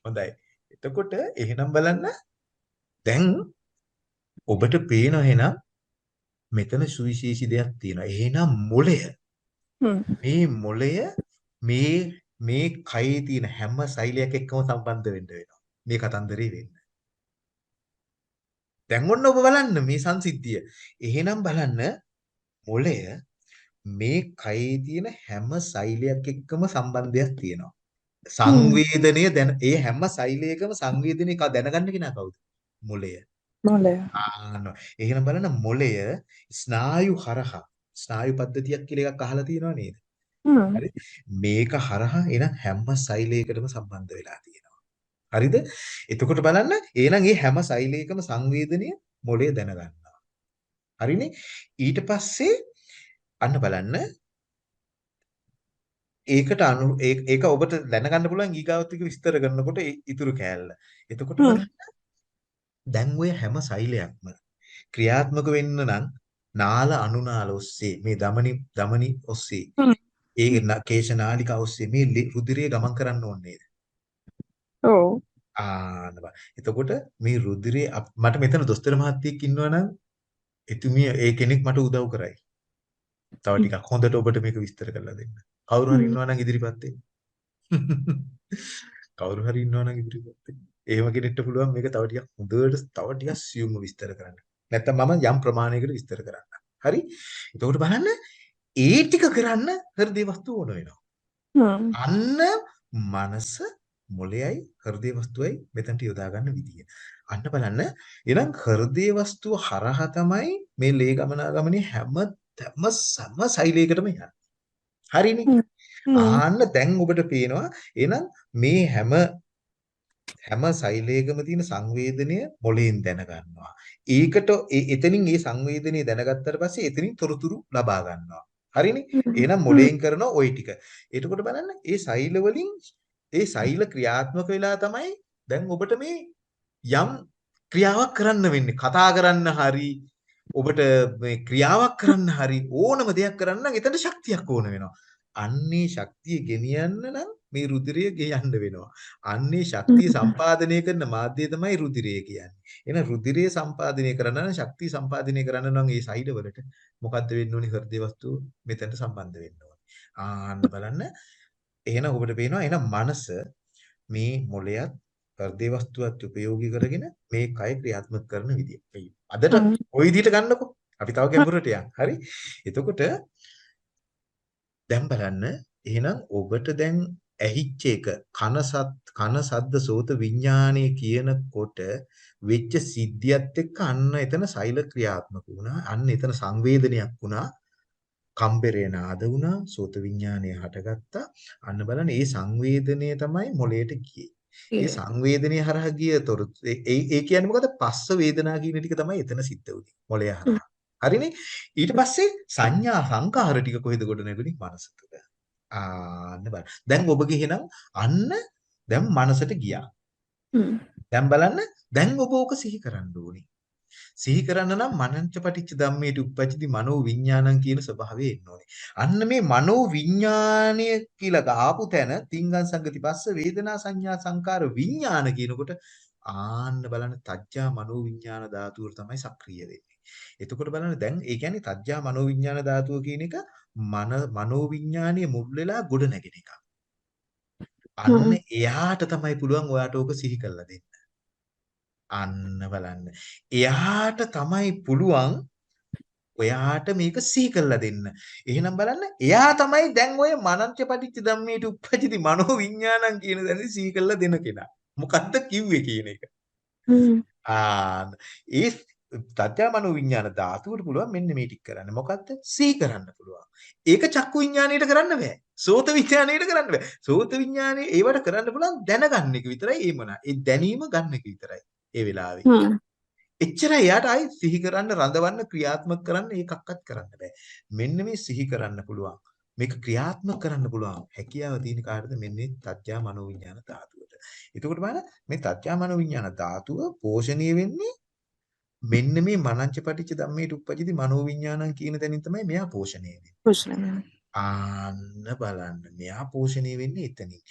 [SPEAKER 5] හොඳයි.
[SPEAKER 2] එතකොට එහෙනම් බලන්න දැන් ඔබට පේන එහෙනම් මෙතන සුවිශේෂී දෙයක් තියෙනවා. එහෙනම් මොළය. මේ මොළය මේ මේ කයේ තියෙන හැම සෛලයක් එක්කම සම්බන්ධ වෙන්න වෙනවා. මේ කතන්දරේ වෙන්න. දැන් ඔන්න ඔබ බලන්න මේ සංසිද්ධිය. එහෙනම් බලන්න මොළය මේ කයේ තියෙන හැම සෛලයක් එක්කම සම්බන්ධයක් තියෙනවා. සංවේදනය දැන ඒ හැම සෛලයකම සංවේදනය දැනගන්න කෙනා කවුද? මොළය.
[SPEAKER 4] මොළය
[SPEAKER 2] ආන්න. එහෙනම් බලන්න මොළය ස්නායු හරහා ස්නායු පද්ධතියක් කියලා එකක් අහලා තියෙනව නේද?
[SPEAKER 4] හ්ම්.
[SPEAKER 2] හරි. මේක හරහා එන හැම සෛලයකටම සම්බන්ධ වෙලා තියෙනවා. හරිද? එතකොට බලන්න එහෙනම් මේ හැම සෛලයකම සංවේදනය මොළය දැනගන්නවා. හරිනේ? ඊට පස්සේ අන්න බලන්න ඒකට අනු ඒක ඔබට දැනගන්න පුළුවන් ඊගාවත් එක විස්තර කරනකොට ඉතුරු කෑල්ල. එතකොට දැන් ඔය හැම සෛලයක්ම ක්‍රියාත්මක වෙන්න නම් නාල අනුනාල ඔස්සේ මේ දමනි දමනි ඔස්සේ. ඒ කේශ නාලිකා ඔස්සේ මේ රුධිරය ගමන් කරන්න ඕනේ නේද?
[SPEAKER 4] ඔව්
[SPEAKER 2] ආන්න බා. එතකොට මේ රුධිරය මට මෙතන දොස්තර මහත්තයෙක් ඉන්නවා නම් එතුමිය ඒ කෙනෙක් මට උදව් කරයි. තව ටිකක් හොඳට ඔබට මේක විස්තර කරලා දෙන්න. කවුරු හරි
[SPEAKER 4] හ්ම්.
[SPEAKER 2] ඉන්නවා නම් ඉදිරිපත් වෙන්න. කවුරු හරි ඉන්නවා නම් ඉදිරිපත් වෙන්න. එහෙම කෙනෙක්ට පුළුවන් මේක තව ටිකක් හොඳට තව ටිකක් සියුම්ව විස්තර කරන්න. නැත්තම් මම යම් ප්‍රමාණයකට විස්තර කරන්න. හරි? එතකොට බලන්න ඒ ටික කරන්න හෘදේ වස්තු ඕන වෙනවා. අන්න මනස මොළයයි හෘදේ වස්තුවයි මෙතනට යොදා ගන්න විදිය. අන්න බලන්න එහෙනම් හෘදේ වස්තුව හරහා තමයි මේ ලේ ගමනාගමනේ හැම හැම සම සෛලයකටම යන්නේ. හරිනේ? ආන්න දැන් ඔබට පේනවා එහෙනම් මේ හැම හැම සෛලයකම තියෙන සංවේදනය මොළයෙන් දැනගන්නවා. ඒකට එතනින් ඒ සංවේදනය දැනගත්තට පස්සේ එතනින් තොරතුරු ලබා ගන්නවා. හරිනේ? එහෙනම් මොළයෙන් කරන ওই ටික. එතකොට බලන්න ඒ සෛල වලින් ඒ සෛල ක්‍රියාත්මක වෙලා තමයි දැන් ඔබට මේ යම් ක්‍රියාවක් කරන්න වෙන්නේ. කතා කරන්න හරි ඔබට මේ ක්‍රියාවක් කරන්න හරි ඕනම දෙයක් කරන්න නම් එතන ශක්තියක් ඕන වෙනවා. අන්නේ ශක්තිය ගෙනියන්න නම් මේ රුධිරය ගේයන්න වෙනවා. අන්නේ ශක්තිය සම්පාදනය කරන මාධ්‍යය තමයි රුධිරය කියන්නේ. එහෙනම් රුධිරය සම්පාදනය කරන්න නම් ශක්තිය සම්පාදනය කරන්න නම් ඒ සෛඩ වලට මොකද්ද වෙන්න ඕනේ හෘද වස්තුව මෙතනට සම්බන්ධ වෙන්න ඕනේ. ආන්න බලන්න එහෙනම් ඔබට පේනවා එහෙනම් මනස මේ මොළයත් හෘද වස්තුවත් උපයෝගී කරගෙන මේ කය ක්‍රියාත්මක කරන විදිය. අදට ওই විදිහට ගන්නකො. අපි තව ගැඹුරට යන්. හරි. එතකොට දැන් බලන්න එහෙනම් ඔබට දැන් ඇහිච්ච එක කන සත් කන සද්ද සෝත විඥානය කියනකොට වෙච්ච සිද්ධියත් එක්ක අන්න එතන සෛල ක්‍රියාත්මක වුණා. අන්න එතන සංවේදනයක් වුණා. කම්බරේ නාද වුණා. සෝත විඥානය හටගත්තා. අන්න බලන්න මේ සංවේදනය තමයි මොළයට ගියේ. ඒ සංවේදනය හරහා ගිය තොරතුරු ඒ ඒ කියන්නේ මොකද? පස්ස වේදනා කියන ටික තමයි එතන සිද්ධ වුනේ. මොළය හරහා. හරිනේ? ඊට පස්සේ සංඥා සංකාර ටික කොහෙද ගොඩ නැගුණේ? මනස තුළ. ආන්න බලන්න. දැන් ඔබගේ එහෙනම් අන්න දැන් මනසට ගියා. දැන් බලන්න දැන් ඔබ ඕක සිහි කරන්න ඕනේ. සිහි කරන්න නම් මනංච පටිච්ච ධම්මේට උප්පජ්ජති මනෝ විඥානං කියන ස්වභාවය එන්න ඕනේ. අන්න මේ මනෝ විඥානය කියලා ගාපු තැන තිංගං සංගති පස්ස වේදනා සංඥා සංකාර විඥාන කියනකොට ආන්න බලන්න තජ්ජා මනෝ විඥාන ධාතුව තමයි සක්‍රිය වෙන්නේ. එතකොට බලන්න දැන් ඒ කියන්නේ තජ්ජා මනෝ විඥාන ධාතුව කියන එක මන මනෝ විඥානීය මුල් වෙලා ගොඩ නැගෙන එක. අන්න එයාට තමයි පුළුවන් ඔයාට ඕක සිහි කරලා දෙන්න. අන්න බලන්න. එයාට තමයි පුළුවන් ඔයාට මේක සිහි කරලා දෙන්න. එහෙනම් බලන්න එයා තමයි දැන් ඔය මනංච පටිච්ච ධම්මේට උප්පජිති මනෝ විඥානං කියන දේ සිහි කරලා දෙන කෙනා. මොකද්ද කිව්වේ කියන එක. ආ ඒ තත්ත්වමනෝ විඥාන ධාතුවට පුළුවන් මෙන්න මේ ටික කරන්න. මොකද්ද? සිහි කරන්න පුළුවන්. ඒක චක්කු විඥාණයට කරන්න බෑ. සෝත විඥාණයට කරන්න බෑ. සෝත විඥානේ ඒවට කරන්න පුළුවන් දැනගන්න එක විතරයි ඒ මොනා. ඒ දැනීම ගන්න එක විතරයි. ඒ වෙලාවේ. එච්චරයි එයාට ආයි සිහි කරන්න රඳවන්න ක්‍රියාත්මක කරන්න ඒකක්වත් කරන්න බෑ. මෙන්න මේ සිහි කරන්න පුළුවන්. මේක ක්‍රියාත්මක කරන්න පුළුවන්. හැකියාව තියෙන කාටද මෙන්න තත්ත්‍යා මනෝවිඥාන ධාතුවට. එතකොට බලන්න මේ තත්ත්‍යා මනෝවිඥාන ධාතුව පෝෂණීය වෙන්නේ මෙන්න මේ මනංච පටිච්ච ධම්මේට උප්පජිති මනෝවිඥානං කියන තැනින් තමයි මෙයා පෝෂණය වෙන්නේ. ආන්න බලන්න මෙයා පෝෂණය වෙන්නේ එතනින්.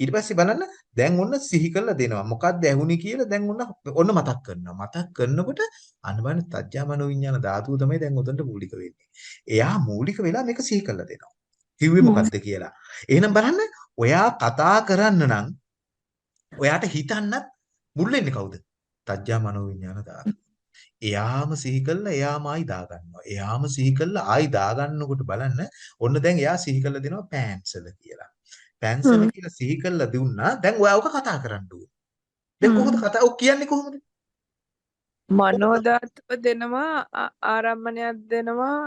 [SPEAKER 2] ඊට පස්සේ බලන්න දැන් ඔන්න සිහි කරලා දෙනවා. මොකක්ද ඇහුනේ කියලා දැන් ඔන්න ඔන්න මතක් කරනවා. මතක් කරනකොට අන්න බලන්න තජ්ජා මනෝවිඥාන ධාතුව තමයි දැන් උතන්ට මූලික වෙන්නේ. එයා මූලික වෙලා මේක සිහි කරලා දෙනවා. කිව්වේ මොකද්ද කියලා. එහෙනම් බලන්න ඔයා කතා කරන්න නම් ඔයාට හිතන්නත් මුල් වෙන්නේ කවුද? තජ්ජා මනෝවිඥාන ධාතුව. එයාම සිහි කළා එයාම ආයි දාගන්නවා. එයාම සිහි කළා ආයි දාගන්නකොට බලන්න ඔන්න දැන් එයා සිහි කළා දෙනවා පෑන්සල කියලා. පෑන්සල කියලා සිහි කළා දුන්නා. දැන් ඔයා ඔක කතා කරන්න ඕනේ. දැන් කොහොමද කතා ඔක් කියන්නේ කොහොමද?
[SPEAKER 4] මනෝ ධාතුව දෙනවා ආරම්මණයක් දෙනවා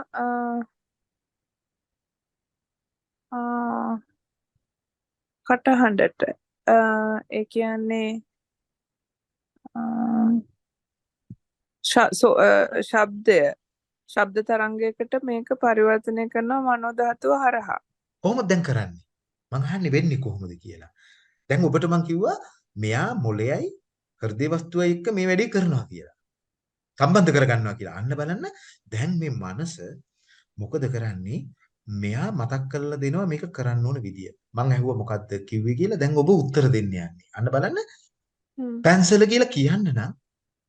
[SPEAKER 4] ආ, කටහඬට ඒ කියන්නේ ශබ්දය ශබ්ද තරංගයකට මේක පරිවර්තනය කරනවා මනෝ ධාතුව හරහා
[SPEAKER 2] කොහොමද දැන් කරන්නේ? මං අහන්නේ වෙන්නේ කොහොමද කියලා. දැන් ඔබට මං කිව්වා මෙයා මොලෙයයි හෘද වස්තුවයි එක්ක මේ වැඩේ කරනවා කියලා. සම්බන්ධ කරගන්නවා කියලා. අන්න බලන්න දැන් මේ මනස මොකද කරන්නේ? මෙයා මතක් කරලා දෙනවා මේක කරන්න ඕන විදිය. මං ඇහුවා මොකද්ද කිව්වේ කියලා දැන් ඔබ උත්තර දෙන්න යන්නේ. අන්න බලන්න. පැන්සල කියලා කියන්න නම්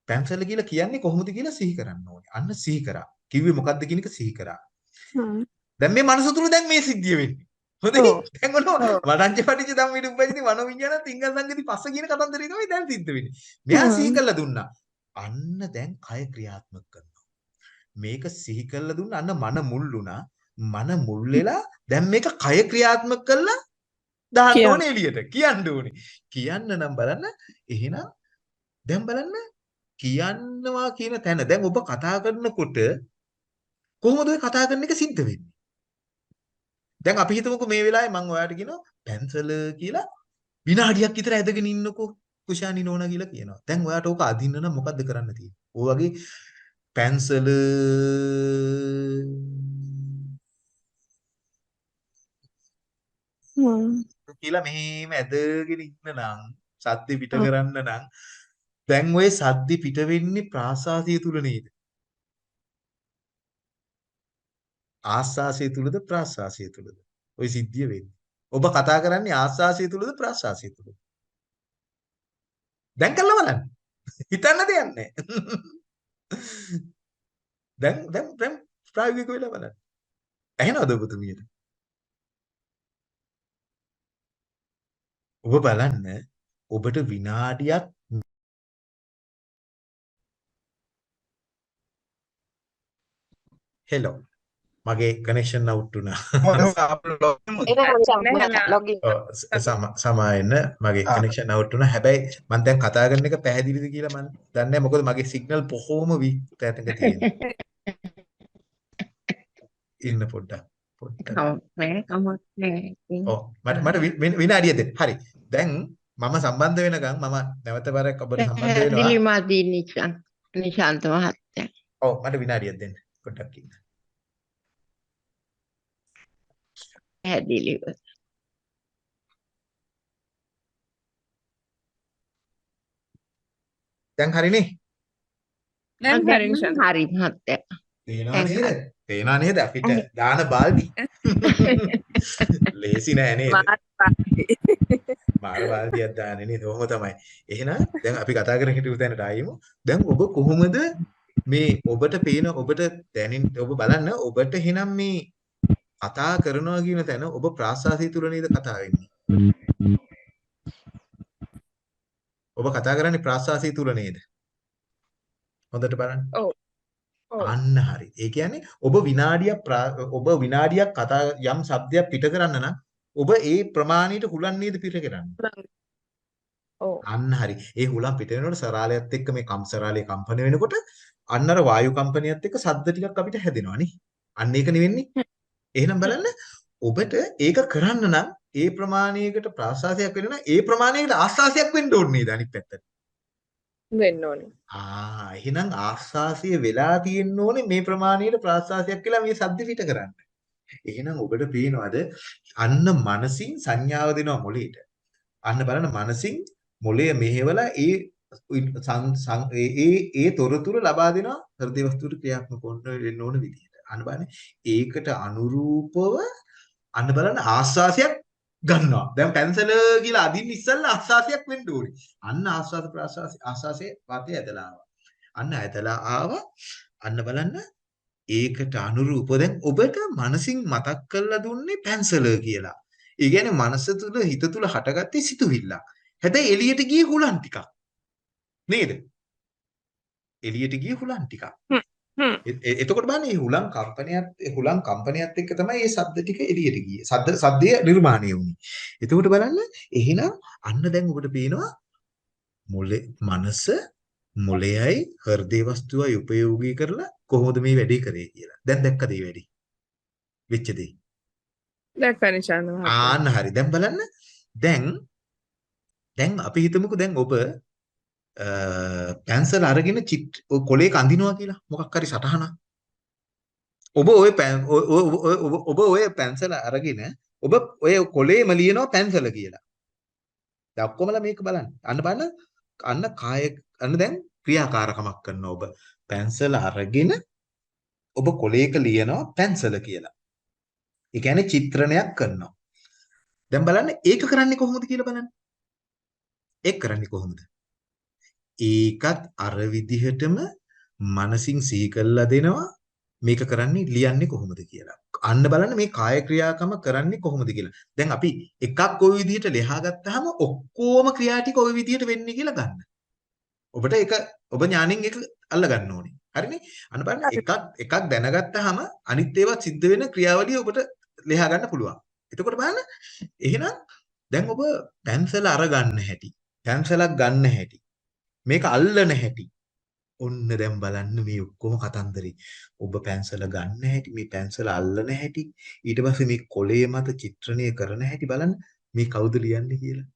[SPEAKER 2] පැන්සල කියලා කියන්නේ කොහොමද කියලා සිහි කරන්න ඕනේ. අන්න සිහි කරා. කිව්වේ මොකද්ද කියන එක සිහි කරා.
[SPEAKER 4] හ්ම්.
[SPEAKER 2] දැන් මේ මනස තුල දැන් මේ සිද්ධිය වෙන්නේ. හොඳයි. දැන් ඔන්න. වඩංච පටිච්ච ධම්මේ උපදින මනෝ විඥාන තිංග සංගති පස්ස කියන කතන්දරේ තමයි දැන් සිද්ධ වෙන්නේ. මෙයා. සිහි කළා දුන්නා. අන්න දැන් කය ක්‍රියාත්මක කරනවා. මේක සිහි කළා දුන්නා අන්න මන මුල් වුණා. මන මුල් වෙලා දැන් මේක කය ක්‍රියාත්මක කළා දාන්න. ඕනේ එළියට. කියන්න ඕනේ. කියන්න නම් බලන්න එහෙනම් දැන් බලන්න කියන්නවා කියන තැන දැන් ඔබ කතා කරනකොට කොහොමද ඔය කතා කරන එක සිද්ධ වෙන්නේ? දැන් අපි හිතමුකෝ මේ වෙලාවේ මම ඔයාලට කියනවා පැන්සල කියලා විනාඩියක් විතර ඇදගෙන ඉන්නකෝ කුෂානි නෝනා කියලා කියනවා. දැන් ඔයාට ඕක අදින්න නම් මොකද්ද කරන්න තියෙන්නේ? ඔය වගේ පැන්සල. කියලා මෙහෙම ඇදගෙන ඉන්න නම් සද්ද පිට කරන්න නම් දැන් ඔය සද්ද පිට වෙන්නේ ප්‍රාසාසය තුල නේද? ආස්වාසය තුලද ප්‍රාසාසය තුලද? ওই සිද්ධිය වෙන්නේ. ඔබ කතා කරන්නේ ආස්වාසිය තුලද ප්‍රාස්වාසිය තුලද? දැන් කළා බලන්න. හිතන්න දෙයක් නැහැ. දැන් දැන් දැන් ප්‍රායෝගික වෙලා බලන්න. ඇහෙනවද ඔබතුමියට? ඔබ බලන්න ඔබට විනාඩියක් හෙලෝ මගේ කනෙක්ෂන් අවුට් වුණා.
[SPEAKER 6] ලොගින්
[SPEAKER 2] ඔව්, ස- සම සමාවෙන්න මගේ කනෙක්ෂන් අවුට් වුණා. හැබැයි මම දැන් කතා කරන එක පැහැදිලිද කියලා මම දන්නේ නැහැ. මොකද මගේ සිග්නල් බොහොම වීක් තැනක තියෙනවා. ඉන්න පොඩ්ඩක්. පොඩ්ඩක්.
[SPEAKER 5] ඉතින්
[SPEAKER 2] ඔව් මට මට විනාඩිය දෙන්න. හරි. දැන් මම සම්බන්ධ වෙනකන් මම නැවත වරක් ඔබට සම්බන්ධ වෙනවා.
[SPEAKER 5] මදි නිශාන් නිශාන්ත මහත්තයා
[SPEAKER 2] ඔව් මට විනාඩියක් දෙන්න. ඉන්න.
[SPEAKER 5] පැහැදිලිව
[SPEAKER 2] දැන් හරිනේ?
[SPEAKER 4] දැන් හරි.
[SPEAKER 5] හරි මහත්තයා
[SPEAKER 2] තේනවා නේද? තේනවා නේද? අපිට දාන බාල්දි. ලේසි නෑ නේද? මාර බාල්දියක් දාන්නේ නේද? ඔහොම තමයි. එහෙනම් දැන් අපි කතා කරගෙන හිටපු තැනට ආයිමු. දැන් ඔබ කොහොමද මේ ඔබට පේන ඔබට දැනින් ඔබ බලන්න ඔබට එහෙනම් මේ කතා කරනවා කියන තැන ඔබ ප්‍රාසාසී තුල නේද කතා වෙන්නේ? ඔබ කතා කරන්නේ ප්‍රාසාසී තුල නේද? හොඳට බලන්න.
[SPEAKER 4] ඔව්.
[SPEAKER 2] අන්න හරි. ඒ කියන්නේ ඔබ විනාඩියක් ඔබ විනාඩියක් කතා යම් શબ્දයක් පිට කරන්න නම් ඔබ ඒ ප්‍රමාණයට හුලන් නේද පිට කරන්නේ?
[SPEAKER 4] ඔව්.
[SPEAKER 2] අන්න හරි. ඒ හුලම් පිට වෙනකොට සරාලයත් එක්ක මේ කම් සරාලය කම්පන වෙනකොට අන්න අර වායු කම්පනයත් එක්ක ශබ්ද ටිකක් අපිට හැදෙනවා නේ. අන්න ඒක නෙවෙන්නේ. එහෙනම් බලන්න ඔබට ඒක කරන්න නම් ඒ ප්‍රමාණයකට ප්‍රාසාසයක් වෙන්න ඒ ප්‍රමාණයකට ආස්වාසයක් වෙන්න ඕනේ නේද අනිත් පැත්තට.
[SPEAKER 4] වෙන්න ඕනේ.
[SPEAKER 2] ආ එහෙනම් ආස්වාසිය වෙලා තියෙන්න ඕනේ මේ ප්‍රමාණයට ප්‍රාස්වාසයක් කියලා මේ සද්ද පිට කරන්න. එහෙනම් ඔබට පේනවද අන්න මනසින් සංඥාව දෙනවා මොළයට. අන්න බලන්න මනසින් මොළය මෙහෙवला ඒ ඒ ඒ ඒ තොරතුරු ලබා දෙනවා හෘද වස්තුවට ක්‍රියාත්මක වෙන්න ඕන විදිහට. අන්න බලන්න ඒකට අනුරූපව අන්න බලන්න ආස්වාසයක් ගන්නවා. දැන් පැන්සල කියලා අදින්න ඉස්සෙල්ලා ආස්වාසයක් වෙන්න ඕනේ. අන්න ආස්වාද ප්‍රාස්වාස ආස්වාසේ වාතය ඇදලා ආවා. අන්න ඇදලා ආවා. අන්න බලන්න ඒකට අනුරූපව දැන් ඔබට මනසින් මතක් කරලා දුන්නේ පැන්සල කියලා. ඒ කියන්නේ මනස තුල හිත තුල හටගත්තේ සිතුවිල්ලක්. හැබැයි එළියට ගියේ හුලන් ටිකක්. නේද? එළියට ගියේ හුලන් ටිකක්. එතකොට බලන්න මේ හුලං කම්පනයත් හුලං කම්පනයත් එක්ක තමයි මේ ශබ්ද ටික එළියට ගියේ. ශබ්ද ශබ්දය නිර්මාණය වුනේ. එතකොට බලන්න එහෙනම් අන්න දැන් ඔබට පේනවා මොලේ මනස මොලේයි හෘදේ වස්තුවයි උපයෝගී කරලා කොහොමද මේ වැඩේ කරේ කියලා. දැන් දැක්කද මේ වැඩේ? වෙච්ච දේ.
[SPEAKER 4] දැක්කා නිශාන්ත මහත්තයා.
[SPEAKER 2] ආන්න හරි. දැන් බලන්න. දැන් දැන් අපි හිතමුකෝ දැන් ඔබ පැන්සල් අරගෙන චිත් ඔය කොලේක අඳිනවා කියලා මොකක් හරි සටහනක්. ඔබ ඔය පැන් ඔය- ඔය- ඔය- ඔබ- ඔබ ඔය පැන්සල අරගෙන ඔබ ඔය කොලේම ලියනවා පැන්සල කියලා. දැන් ඔක්කොමලා මේක බලන්න. අන්න බලන්න අන්න කාය අන්න දැන් ක්‍රියාකාරකමක් කරනවා ඔබ. පැන්සල අරගෙන ඔබ කොලේක ලියනවා පැන්සල කියලා. ඒ කියන්නේ චිත්‍රණයක් කරනවා. දැන් බලන්න ඒක කරන්නේ කොහොමද කියලා බලන්න. ඒක කරන්නේ කොහොමද? ඒකත් අර විදිහටම මනසින් සිහි කළා දෙනවා මේක කරන්නේ ලියන්නේ කොහොමද කියලා. අන්න බලන්න මේ කාය ක්‍රියාකම කරන්නේ කොහොමද කියලා. දැන් අපි එකක් ওই විදිහට ලියා ගත්තාම ඔක්කොම ක්‍රියා ටික ওই විදිහට වෙන්නේ කියලා ගන්න. ඔබට ඒක ඔබ ඥාණයෙන් ඒක අල්ල ගන්න ඕනේ. හරිනේ? අන්න බලන්න එකක් එකක් දැනගත්තාම අනිත් ඒවා සිද්ධ වෙන ක්‍රියාවලිය ඔබට ලියා ගන්න පුළුවන්. එතකොට බලන්න එහෙනම් දැන් ඔබ පැන්සල අරගන්න හැටි, පැන්සලක් ගන්න හැටි, මේක අල්ලන හැටි. ඔන්න දැන් බලන්න මේ ඔක්කොම කතන්දරේ. ඔබ පැන්සල ගන්න හැටි, මේ පැන්සල අල්ලන හැටි, ඊට පස්සේ මේ කොලේ මත චිත්‍රණය කරන හැටි බලන්න මේ කවුද ලියන්නේ කියලා.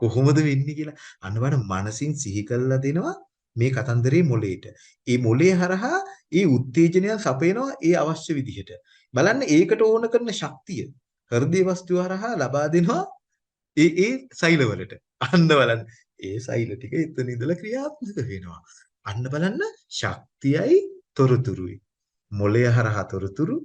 [SPEAKER 2] කොහොමද වෙන්නේ කියලා. අන්න බලන්න මනසින් සිහි කළා දෙනවා මේ කතන්දරේ මොලේට. ඒ මොලේ හරහා ඒ උත්තේජනය සපයනවා ඒ අවශ්‍ය විදිහට. බලන්න ඒකට ඕන කරන ශක්තිය හෘදේ වස්තුව හරහා ලබා දෙනවා ඒ ඒ සෛලවලට. අන්න බලන්න. ඒ සෛල ටික එතන ඉඳලා ක්‍රියාත්මක වෙනවා. අන්න බලන්න ශක්තියයි තොරතුරුයි. මොලය හරහා තොරතුරු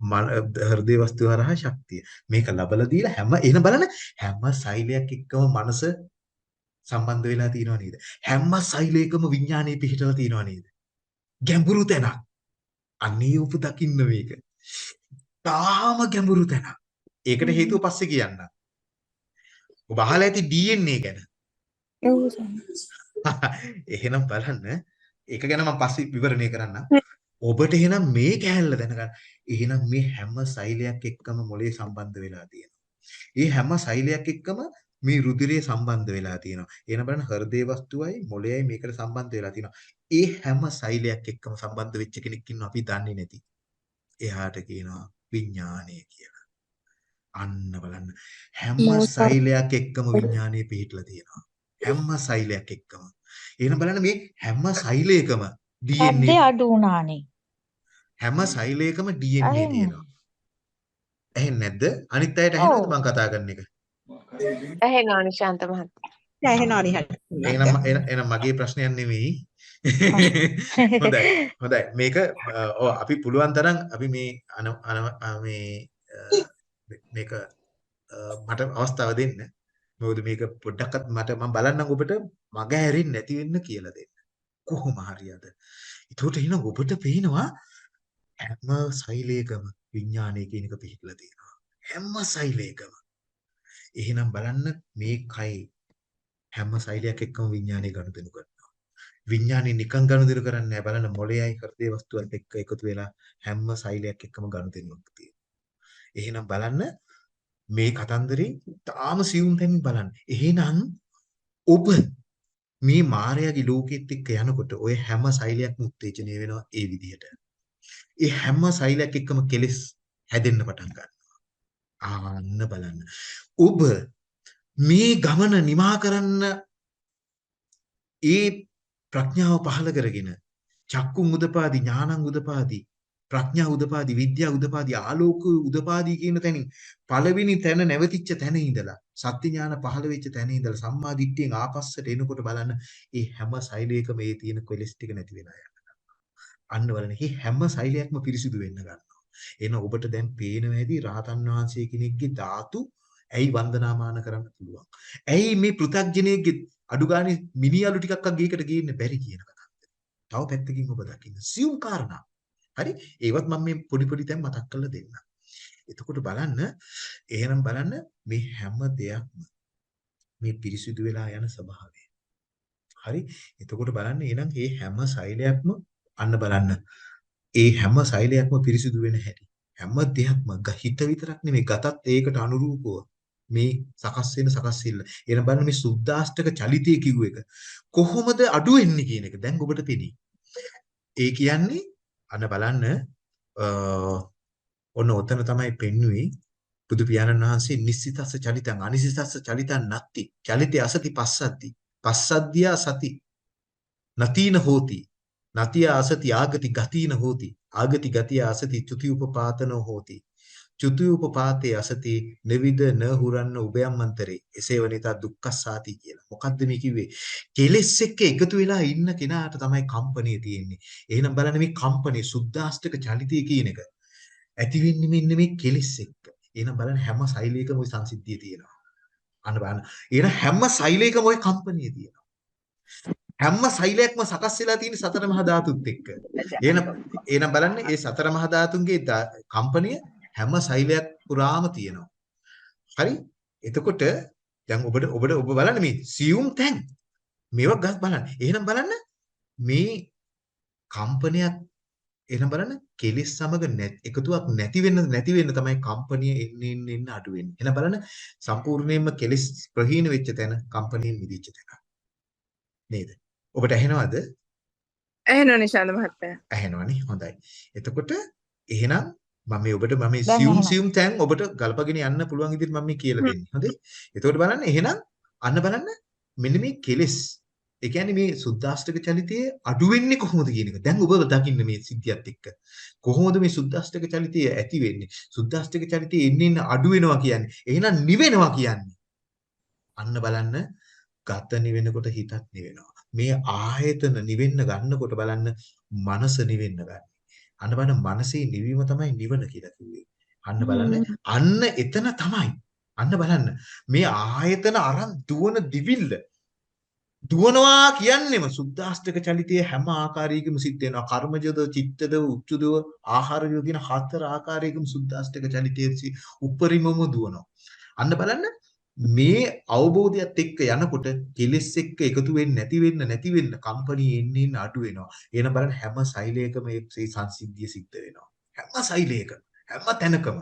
[SPEAKER 2] හෘදේ වස්තු හරහා ශක්තිය. මේක ලබලා දීලා හැම එන බලන්න හැම සෛලයක් එක්කම මනස සම්බන්ධ වෙලා තියෙනව නේද? හැම සෛලයකම විඥානය පිහිටලා තියෙනව නේද? ගැඹුරු තැනක්. අනේ උප දකින්න මේක. තාම ගැඹුරු තැනක්. ඒකට හේතුව පස්සේ කියන්න. ඔබ අහලා ඇති DNA ගැන. එහෙනම් බලන්න ඒක ගැන මම පස්සේ විවරණය කරන්නම්. ඔබට එහෙනම් මේ කෑල්ල දැනගන්න. එහෙනම් මේ හැම සෛලයක් එක්කම මොලේ සම්බන්ධ වෙලා තියෙනවා. ඒ හැම සෛලයක් එක්කම මේ රුධිරය සම්බන්ධ වෙලා තියෙනවා. එහෙනම් බලන්න හෘදේ වස්තුවයි මොලේයි මේකට සම්බන්ධ වෙලා තියෙනවා. ඒ හැම සෛලයක් එක්කම සම්බන්ධ වෙච්ච කෙනෙක් ඉන්නවා අපි දන්නේ නැති. එහාට කියනවා විඥානය කියලා. අන්න බලන්න හැම සෛලයක් එක්කම විඥානය පිහිටලා තියෙනවා. හැම සෛලයක් එක්කම. එහෙනම් බලන්න මේ හැම සෛලයකම DNA
[SPEAKER 1] අඩු වුණානේ.
[SPEAKER 2] හැම සෛලයකම DNA. තියෙනවා. ඇහෙන්නේ නැද්ද? අනිත් අයට ඇහෙනවද. මම කතා කරන එක?
[SPEAKER 6] ඇහෙනවා නිශාන්ත මහත්තයා.
[SPEAKER 3] ඇහෙනවා නිහඬ.
[SPEAKER 2] එහෙනම් එහෙනම් මගේ ප්‍රශ්නයක් නෙමෙයි. හොඳයි. හොඳයි. මේක ඔව් අපි පුළුවන් තරම් අපි මේ අන මේ මේක මට අවස්ථාව දෙන්න. මොකද මේක පොඩ්ඩක්වත් මට මම බලන්නම් ඔබට මග හැරෙන්නේ නැති වෙන්න කියලා දෙන්න. කොහොම හරි අද. ඒකට එහෙනම් ඔබට පේනවා හැම සෛලයකම විඥානය කියන එක පිහිටලා තියෙනවා. හැම සෛලයකම. එහෙනම් බලන්න මේ කයි හැම සෛලයක් එක්කම විඥානය ගනුදෙනු කරනවා. විඥානය නිකන් ගනුදෙනු කරන්නේ නැහැ. බලන්න මොළයයි හෘදේ වස්තුවත් එක්ක එකතු වෙලා හැම සෛලයක් එක්කම ගනුදෙනුවක් තියෙනවා. එහෙනම් බලන්න මේ කතන්දරේ තාම සියුම් තැනින් බලන්න. එහෙනම් ඔබ මේ මායාවේ ලෝකෙත් එක්ක යනකොට ඔය හැම සෛලයක්ම උත්තේජනය වෙනවා ඒ විදිහට. ඒ හැම සෛලයක් එක්කම කෙලෙස් හැදෙන්න පටන් ගන්නවා. ආන්න බලන්න. ඔබ මේ ගමන නිමා කරන්න ඒ ප්‍රඥාව පහළ කරගෙන චක්කුම් උදපාදි ඥානං උදපාදි ප්‍රඥා උදපාදි විද්‍යා උදපාදි ආලෝක උදපාදි කියන තැනින් පළවෙනි තැන නැවතිච්ච තැන ඉඳලා සත්‍ය ඥාන පහළ වෙච්ච තැන ඉඳලා සම්මා දිට්ඨියෙන් ආපස්සට එනකොට බලන්න ඒ හැම සෛලයකම මේ තියෙන කොලෙස් ටික නැති වෙලා යනවා. අන්න බලන්න මේ හැම සෛලයක්ම පිරිසිදු වෙන්න ගන්නවා. එන ඔබට දැන් පේනවා ඇති රහතන් වහන්සේ කෙනෙක්ගේ ධාතු ඇයි වන්දනාමාන කරන්න පුළුවන්. ඇයි මේ පෘථග්ජනයෙක්ගේ අඩු ගානේ මිනිහලු ටිකක් ගේකට ගේන්න බැරි කියන කතාව. තව පැත්තකින් ඔබ දකින්න සියුම් කාරණා. හරි? ඒවත් මම මේ පොඩි පොඩි තැන් මතක් කරලා දෙන්නම්. එතකොට බලන්න එහෙනම් බලන්න මේ හැම දෙයක්ම මේ පිරිසිදු වෙලා යන ස්වභාවය. හරි? එතකොට බලන්න එහෙනම් මේ හැම සෛලයක්ම අන්න බලන්න. ඒ හැම සෛලයක්ම පිරිසිදු වෙන හැටි. හැම දෙයක්ම ග- හිත විතරක් නෙමෙයි ගතත් ඒකට අනුරූපව මේ සකස් වෙන සකස් වෙන්න. එන බලන්න මේ සුද්දාෂ්ටක චලිතය කිව්ව එක කොහොමද අඩු වෙන්නේ කියන එක දැන් ඔබට පෙනේ. ඒ කියන්නේ අන්න බලන්න අ, ඔන්න ඔතන තමයි පෙන්වුවේ බුදු පියාණන් වහන්සේ නිස්සිතස්ස චලිතං අනිසිතස්ස චලිතං නත්ති. චලිතේ අසති පස්සද්දි. පස්සද්ධියා සති. නතීන හෝති. නතිය අසති ආගති ගතීන හෝති. ආගති ගතිය අසති චුති උපපාතනෝ හෝති. චුති උපපාතේ අසති නවිද න හුරන්න උභයම්මන්තරේ එසේ වනිතා දුක්ඛසාති කියලා. මොකද්ද මේ කිව්වේ? කෙලෙස් එක්ක එකතු වෙලා ඉන්න කෙනාට තමයි කම්පණිය තියෙන්නේ. එහෙනම් බලන්න මේ කම්පණිය සුද්දාෂ්ටක චලිතය කියන එක ඇති වෙන්නේ මෙන්න මේ කෙලෙස් එක්ක. එහෙනම් බලන්න හැම සෛලයකම ওই සංසිද්ධිය තියෙනවා. අන්න බලන්න. එහෙනම් හැම සෛලයකම ওই කම්පණිය තියෙනවා. හැම සෛලයක්ම සකස් වෙලා තියෙන සතර මහා ධාතුත් එක්ක. එහෙනම් එහෙනම් බලන්න මේ සතර මහා ධාතුන්ගේ දා- කම්පණිය හැම සෛලයක් පුරාම තියෙනවා. හරි? එතකොට දැන් ඔබට ඔබට ඔබ බලන්න මේ සියුම් තැන් මේවා ගස් බලන්න. එහෙනම් බලන්න මේ කම්පනයක් එහෙනම් බලන්න කෙලිස් සමග එකතුවක් නැති වෙන්න නැති වෙන්න තමයි කම්පනිය එන්න එන්න එන්න අඩු වෙන්නේ. එහෙනම් බලන්න සම්පූර්ණයෙන්ම කෙලිස් ප්‍රහීන වෙච්ච තැන කම්පනියෙන් මිදිච්ච තැන. නේද? ඔබට ඇහෙනවද?
[SPEAKER 4] ඇහෙනවා නිශාන්ත මහත්තයා.
[SPEAKER 2] ඇහෙනවනේ. හොඳයි. එතකොට එහෙනම් මම මේ ඔබට මම සියුම්. සියුම් තැන් ඔබට ගල්පගෙන යන්න පුළුවන් විදිහට මම මේ කියලා දෙන්නේ. හොඳයි. එතකොට බලන්න එහෙනම් අන්න බලන්න මෙන්න මේ කෙලෙස් ඒ කියන්නේ මේ සුද්දාෂ්ටක චලිතයේ අඩු වෙන්නේ කොහොමද කියන එක. දැන් ඔබ දකින්න මේ සිද්ධියත් එක්ක. කොහොමද මේ සුද්දාෂ්ටක චලිතය ඇති වෙන්නේ? සුද්දාෂ්ටක චලිතය එන්න අඩු වෙනවා කියන්නේ. එහෙනම් නිවෙනවා කියන්නේ. අන්න බලන්න ගත නිවෙනකොට හිතත් නිවෙනවා. මේ ආයතන නිවෙන්න ගන්නකොට බලන්න මනස නිවෙන්න ගන්න. අන්න බලන්න මනසේ නිවීම තමයි නිවන කියලා කිව්වේ. අන්න බලන්න අන්න එතන තමයි. අන්න බලන්න මේ ආයතන අරන් දුවන දිවිල්ල දුවනවා කියන්නේම සුද්දාස්තක චලිතයේ හැම ආකාරයකම සිද්ධ වෙනවා. කර්මජද, චිත්තද, උච්චදව, ආහාරය කියන හතර ආකාරයකම සුද්දාස්තක චලිතයේ උපරිමම දුවනවා. අන්න බලන්න මේ අවබෝධයත් එක්ක යනකොට කෙලෙස් එක්ක එකතු වෙන්නේ නැති වෙන්න නැති වෙන්න කම්පණී එන්නේ එන්න අඩු වෙනවා. එහෙනම් බලන්න හැම සෛලයකම මේ සංසිද්ධිය සිද්ධ වෙනවා. හැම සෛලයකම හැම තැනකම.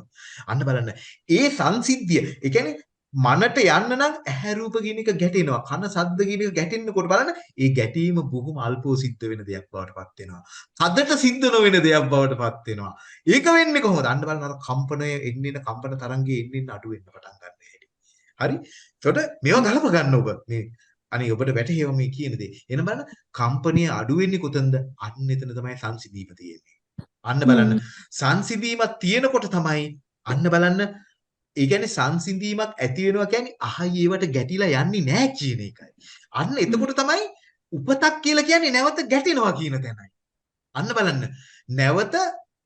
[SPEAKER 2] අන්න බලන්න. ඒ සංසිද්ධිය, ඒ කියන්නේ මනට යන්න නම් ඇහැ රූප කියන එක ගැටෙනවා. කන ශබ්ද කියන එක ගැටෙන්නකොට බලන්න ඒ ගැටීම බොහොම අල්පව සිද්ධ වෙන දෙයක් බවට පත් වෙනවා. තදට සිද්ධ නොවන දෙයක් බවට පත් වෙනවා. ඒක වෙන්නේ කොහොමද? අන්න බලන්න අර කම්පනය එන්නේ එන කම්පන තරංගයේ එන්නේ එන්න අඩු වෙන්න පටන් ගන්න හැටි. හරි? එතකොට මේවා ගලප ගන්න ඔබ මේ අනේ ඔබට වැටහෙව මේ කියන දේ. එන බලන්න කම්පනය අඩු වෙන්නේ කොතනද? අන්න එතන තමයි සංසිඳීම තියෙන්නේ. අන්න බලන්න සංසිඳීමක් තියෙනකොට තමයි අන්න බලන්න ඒ කියන්නේ සංසිඳීමක් ඇති වෙනවා කියන්නේ අහයි ඒවට ගැටිලා යන්නේ නැහැ කියන එකයි. අන්න එතකොට තමයි උපතක් කියලා කියන්නේ නැවත ගැටෙනවා කියන තැනයි. අන්න බලන්න නැවත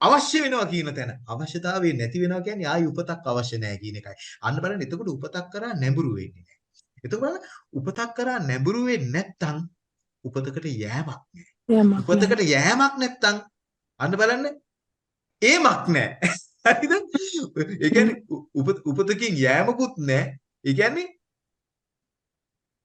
[SPEAKER 2] අවශ්‍ය වෙනවා කියන තැන. අවශ්‍යතාවය නැති වෙනවා කියන්නේ ආයි උපතක් අවශ්‍ය නැහැ කියන එකයි. අන්න බලන්න එතකොට උපතක් කරා නැඹුරු වෙන්නේ නැහැ. එතකොට බලන්න උපතක් කරා නැඹුරු වෙන්නේ නැත්තම් උපතකට යෑමක් නැහැ. උපතකට යෑමක් නැත්තම් අන්න බලන්න ඒමක් නැහැ. හරිද? ඒ කියන්නේ උපතකින් යෑමකුත් නැහැ. ඒ කියන්නේ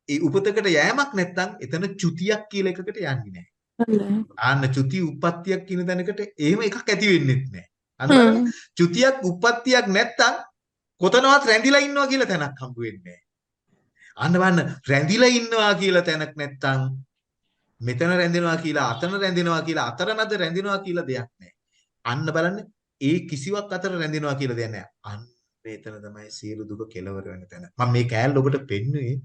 [SPEAKER 2] ඒ උපතකට යෑමක් නැත්නම් එතන චුතියක් කියලා එකකට යන්නේ නැහැ. ආන්න චුති උප්පත්තියක් කියන තැනකට එහෙම එකක් ඇති වෙන්නේ නැහැ. අන්න චුතියක් උප්පත්තියක් නැත්නම් කොතනවත් රැඳිලා ඉන්නවා කියලා තැනක් හම්බ වෙන්නේ අන්න බලන්න රැඳිලා ඉන්නවා කියලා තැනක් නැත්නම් මෙතන රැඳෙනවා කියලා අතන රැඳෙනවා කියලා අතරමැද රැඳෙනවා කියලා දෙයක් නැහැ. අන්න බලන්න ඒ කිසිවක් අතර රැඳෙනවා කියලා දෙයක් නැහැ. අන්න එතන තමයි සියලු දුක කෙලවර වෙන තැන. මම මේ කෑල්ල ඔබට පෙන්නුවේ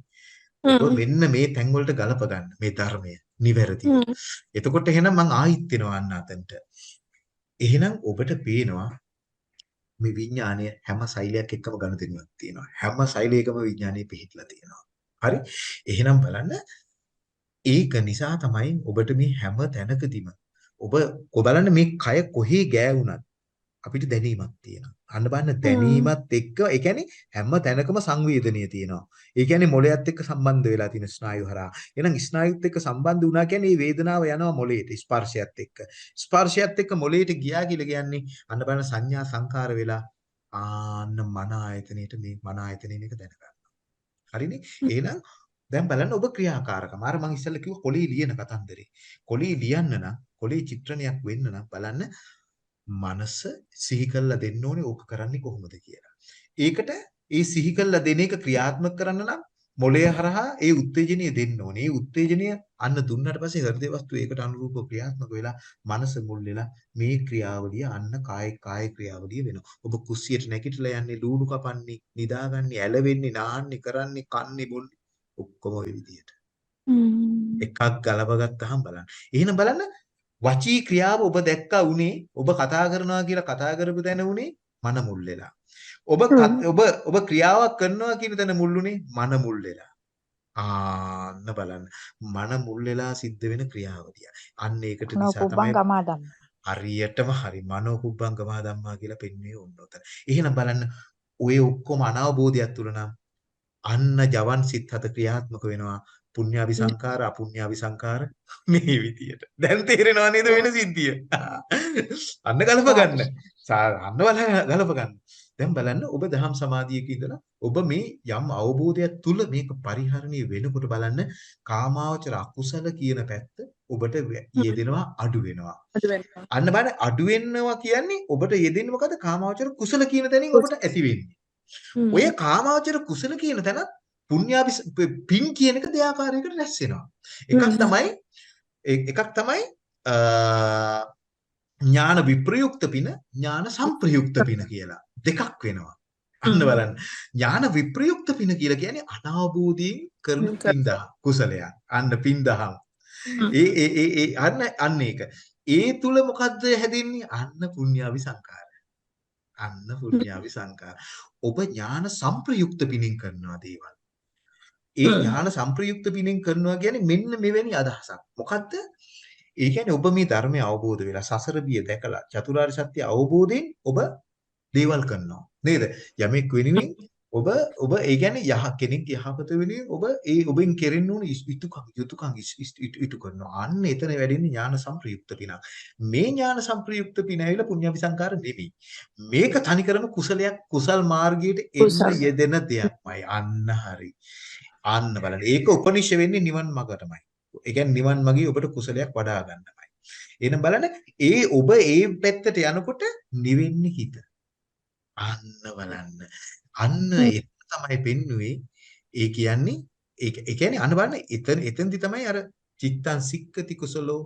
[SPEAKER 2] ඔබ මෙන්න මේ තැන් වලට ගලප ගන්න මේ ධර්මය නිවැරදිව. එතකොට එහෙනම් මං ආයිත් වෙනවා අන්න අතන්ට. එහෙනම් ඔබට පේනවා මේ විඥානය හැම සෛලයක් එක්කම ගනුදෙනුවක් තියෙනවා. හැම සෛලයකම විඥානය පිහිටලා තියෙනවා. හරි? එහෙනම් බලන්න ඒක නිසා තමයි ඔබට මේ හැම තැනකදීම ඔබ බලන්න මේ කය කොහේ ගෑවුණත් අපිට දැනීමක් තියෙනවා. අන්න බලන්න දැනීමත් එක්ක ඒ කියන්නේ හැම තැනකම සංවේදනීය තියෙනවා. ඒ කියන්නේ මොළයත් එක්ක සම්බන්ධ වෙලා තියෙන ස්නායු හරහා. එහෙනම් ස්නායුත් එක්ක සම්බන්ධ වුණා කියන්නේ මේ වේදනාව යනවා මොළයට ස්පර්ශයත් එක්ක. ස්පර්ශයත් එක්ක මොළයට ගියා කියලා කියන්නේ අන්න බලන්න සංඥා සංකාර වෙලා ආන්න මන ආයතනෙට මේ මන ආයතනෙ මේක දැනගන්නවා. හරිනේ? එහෙනම් දැන් බලන්න ඔබ ක්‍රියාකාරකම. අර මම ඉස්සෙල්ලා කිව්ව කොලේ ලියන කතන්දරේ. කොලේ ලියන්න නම් කොලේ චිත්‍රණයක් වෙන්න නම් බලන්න මනස සිහි කළා දෙන්න ඕනේ ඕක කරන්නේ කොහොමද කියලා. ඒකට ඒ සිහි කළා දෙන එක ක්‍රියාත්මක කරන්න නම් මොළය හරහා ඒ උත්තේජනය දෙන්න ඕනේ. ඒ උත්තේජනය අන්න දුන්නට පස්සේ හෘද වස්තු ඒකට අනුරූපව ක්‍රියාත්මක වෙලා මනස මුල් වෙලා මේ ක්‍රියාවලිය අන්න කාය කාය ක්‍රියාවලිය වෙනවා. ඔබ කුස්සියට නැගිටලා යන්නේ ලූණු කපන්නේ, නිදාගන්නේ, ඇලවෙන්නේ, නාන්නේ, කරන්නේ, කන්නේ, බොන්නේ ඔක්කොම ওই විදියට. එකක් ගලව ගත්තාම බලන්න. එහෙනම් බලන්න වචී ක්‍රියාව ඔබ දැක්කා උනේ ඔබ කතා කරනවා කියලා කතා කරපු තැන උනේ මන මුල් වෙලා. ඔබ ඔබ ඔබ ක්‍රියාවක් කරනවා කියන තැන මුල්ුනේ මන මුල් වෙලා. ආන්න බලන්න මන මුල් වෙලා සිද්ධ වෙන ක්‍රියාවලිය. අන්න ඒකට නිසා තමයි හරියටම හරි මනෝ කුබ්බංගමා ධම්මා කියලා පෙන්වන්නේ ඕන උතන. එහෙනම් බලන්න ඔය ඔක්කොම අනවබෝධයක් තුල නම් අන්න ජවන් සිත් හත ක්‍රියාත්මක වෙනවා පුඤ්ඤාවි සංකාර අපුඤ්ඤාවි සංකාර මේ විදියට. දැන් තේරෙනව නේද වෙන සිද්ධිය? අන්න ගලප ගන්න. අන්න බල ගලප ගන්න. දැන් බලන්න ඔබ දහම් සමාධියක ඉඳලා ඔබ මේ යම් අවබෝධයක් තුල මේක පරිහරණය වෙනකොට බලන්න කාමාවචර අකුසල කියන පැත්ත ඔබට යෙදෙනවා අඩු වෙනවා. අන්න බලන්න අඩු වෙනවා කියන්නේ ඔබට යෙදෙන්නේ මොකද කාමාවචර කුසල කියන තැනින් ඔබට ඇති වෙන්නේ. ඔය කාමාවචර කුසල කියන තැන පුණ්‍යාවි පින් කියන එක දෙආකාරයකට රැස් වෙනවා. එකක් තමයි එකක් තමයි ඥාන විප්‍රයුක්ත පින ඥාන සංප්‍රයුක්ත පින කියලා දෙකක් වෙනවා. අන්න බලන්න. ඥාන විප්‍රයුක්ත පින කියලා කියන්නේ අනාභූතියෙන් කරන පින්දා කුසලයක්. අන්න පින්දහම්. ඒ ඒ ඒ ඒ අන්න අන්න ඒක. ඒ තුල මොකද්ද හැදින්නේ? අන්න පුණ්‍යාවි සංකාර. අන්න පුණ්‍යාවි සංකාර. ඔබ ඥාන සංප්‍රයුක්ත පිනින් කරනවා දේවල්. ඒ ඥාන සංප්‍රයුක්ත පිනින් කරනවා කියන්නේ මෙන්න මෙවැනි අදහසක්. මොකද්ද? ඒ කියන්නේ ඔබ මේ ධර්මය අවබෝධ වෙලා සසර බිය දැකලා චතුරාර්ය සත්‍ය අවබෝධයෙන් ඔබ දේවල් කරනවා. නේද? යමෙක් වෙනුවෙන් ඔබ ඔබ ඒ කියන්නේ යහ කෙනෙක් යහපත වෙනුවෙන් ඔබ ඒ ඔබෙන් කෙරෙන්න ඕන යුතුයකම් යුතුයකම් ඉටු කරනවා. අන්න එතන වැඩෙන්නේ ඥාන සම්ප්‍රයුක්ත පිනක්. මේ ඥාන සම්ප්‍රයුක්ත පින ඇවිල්ලා පුණ්‍යවිසංකාර නෙමෙයි. මේක තනිකරම කුසලයක් කුසල් මාර්ගයට එන්න. යෙදෙන දෙයක්මයි. අන්න හරි. අන්න බලන්න. ඒක උපනිෂ වෙන්නේ නිවන් මඟටමයි. ඒ කියන්නේ නිවන් මගේ ඔබට කුසලයක් වඩා ගන්නමයි. එහෙනම් බලන්න ඒ ඔබ ඒ පැත්තට යනකොට නිවෙන්නේ හිත. අන්න බලන්න. අන්න ඒක තමයි පෙන්නුවේ. ඒ කියන්නේ ඒ කියන්නේ අන්න බලන්න එතන එතෙන්දි තමයි අර චිත්තං සික්කති කුසලෝ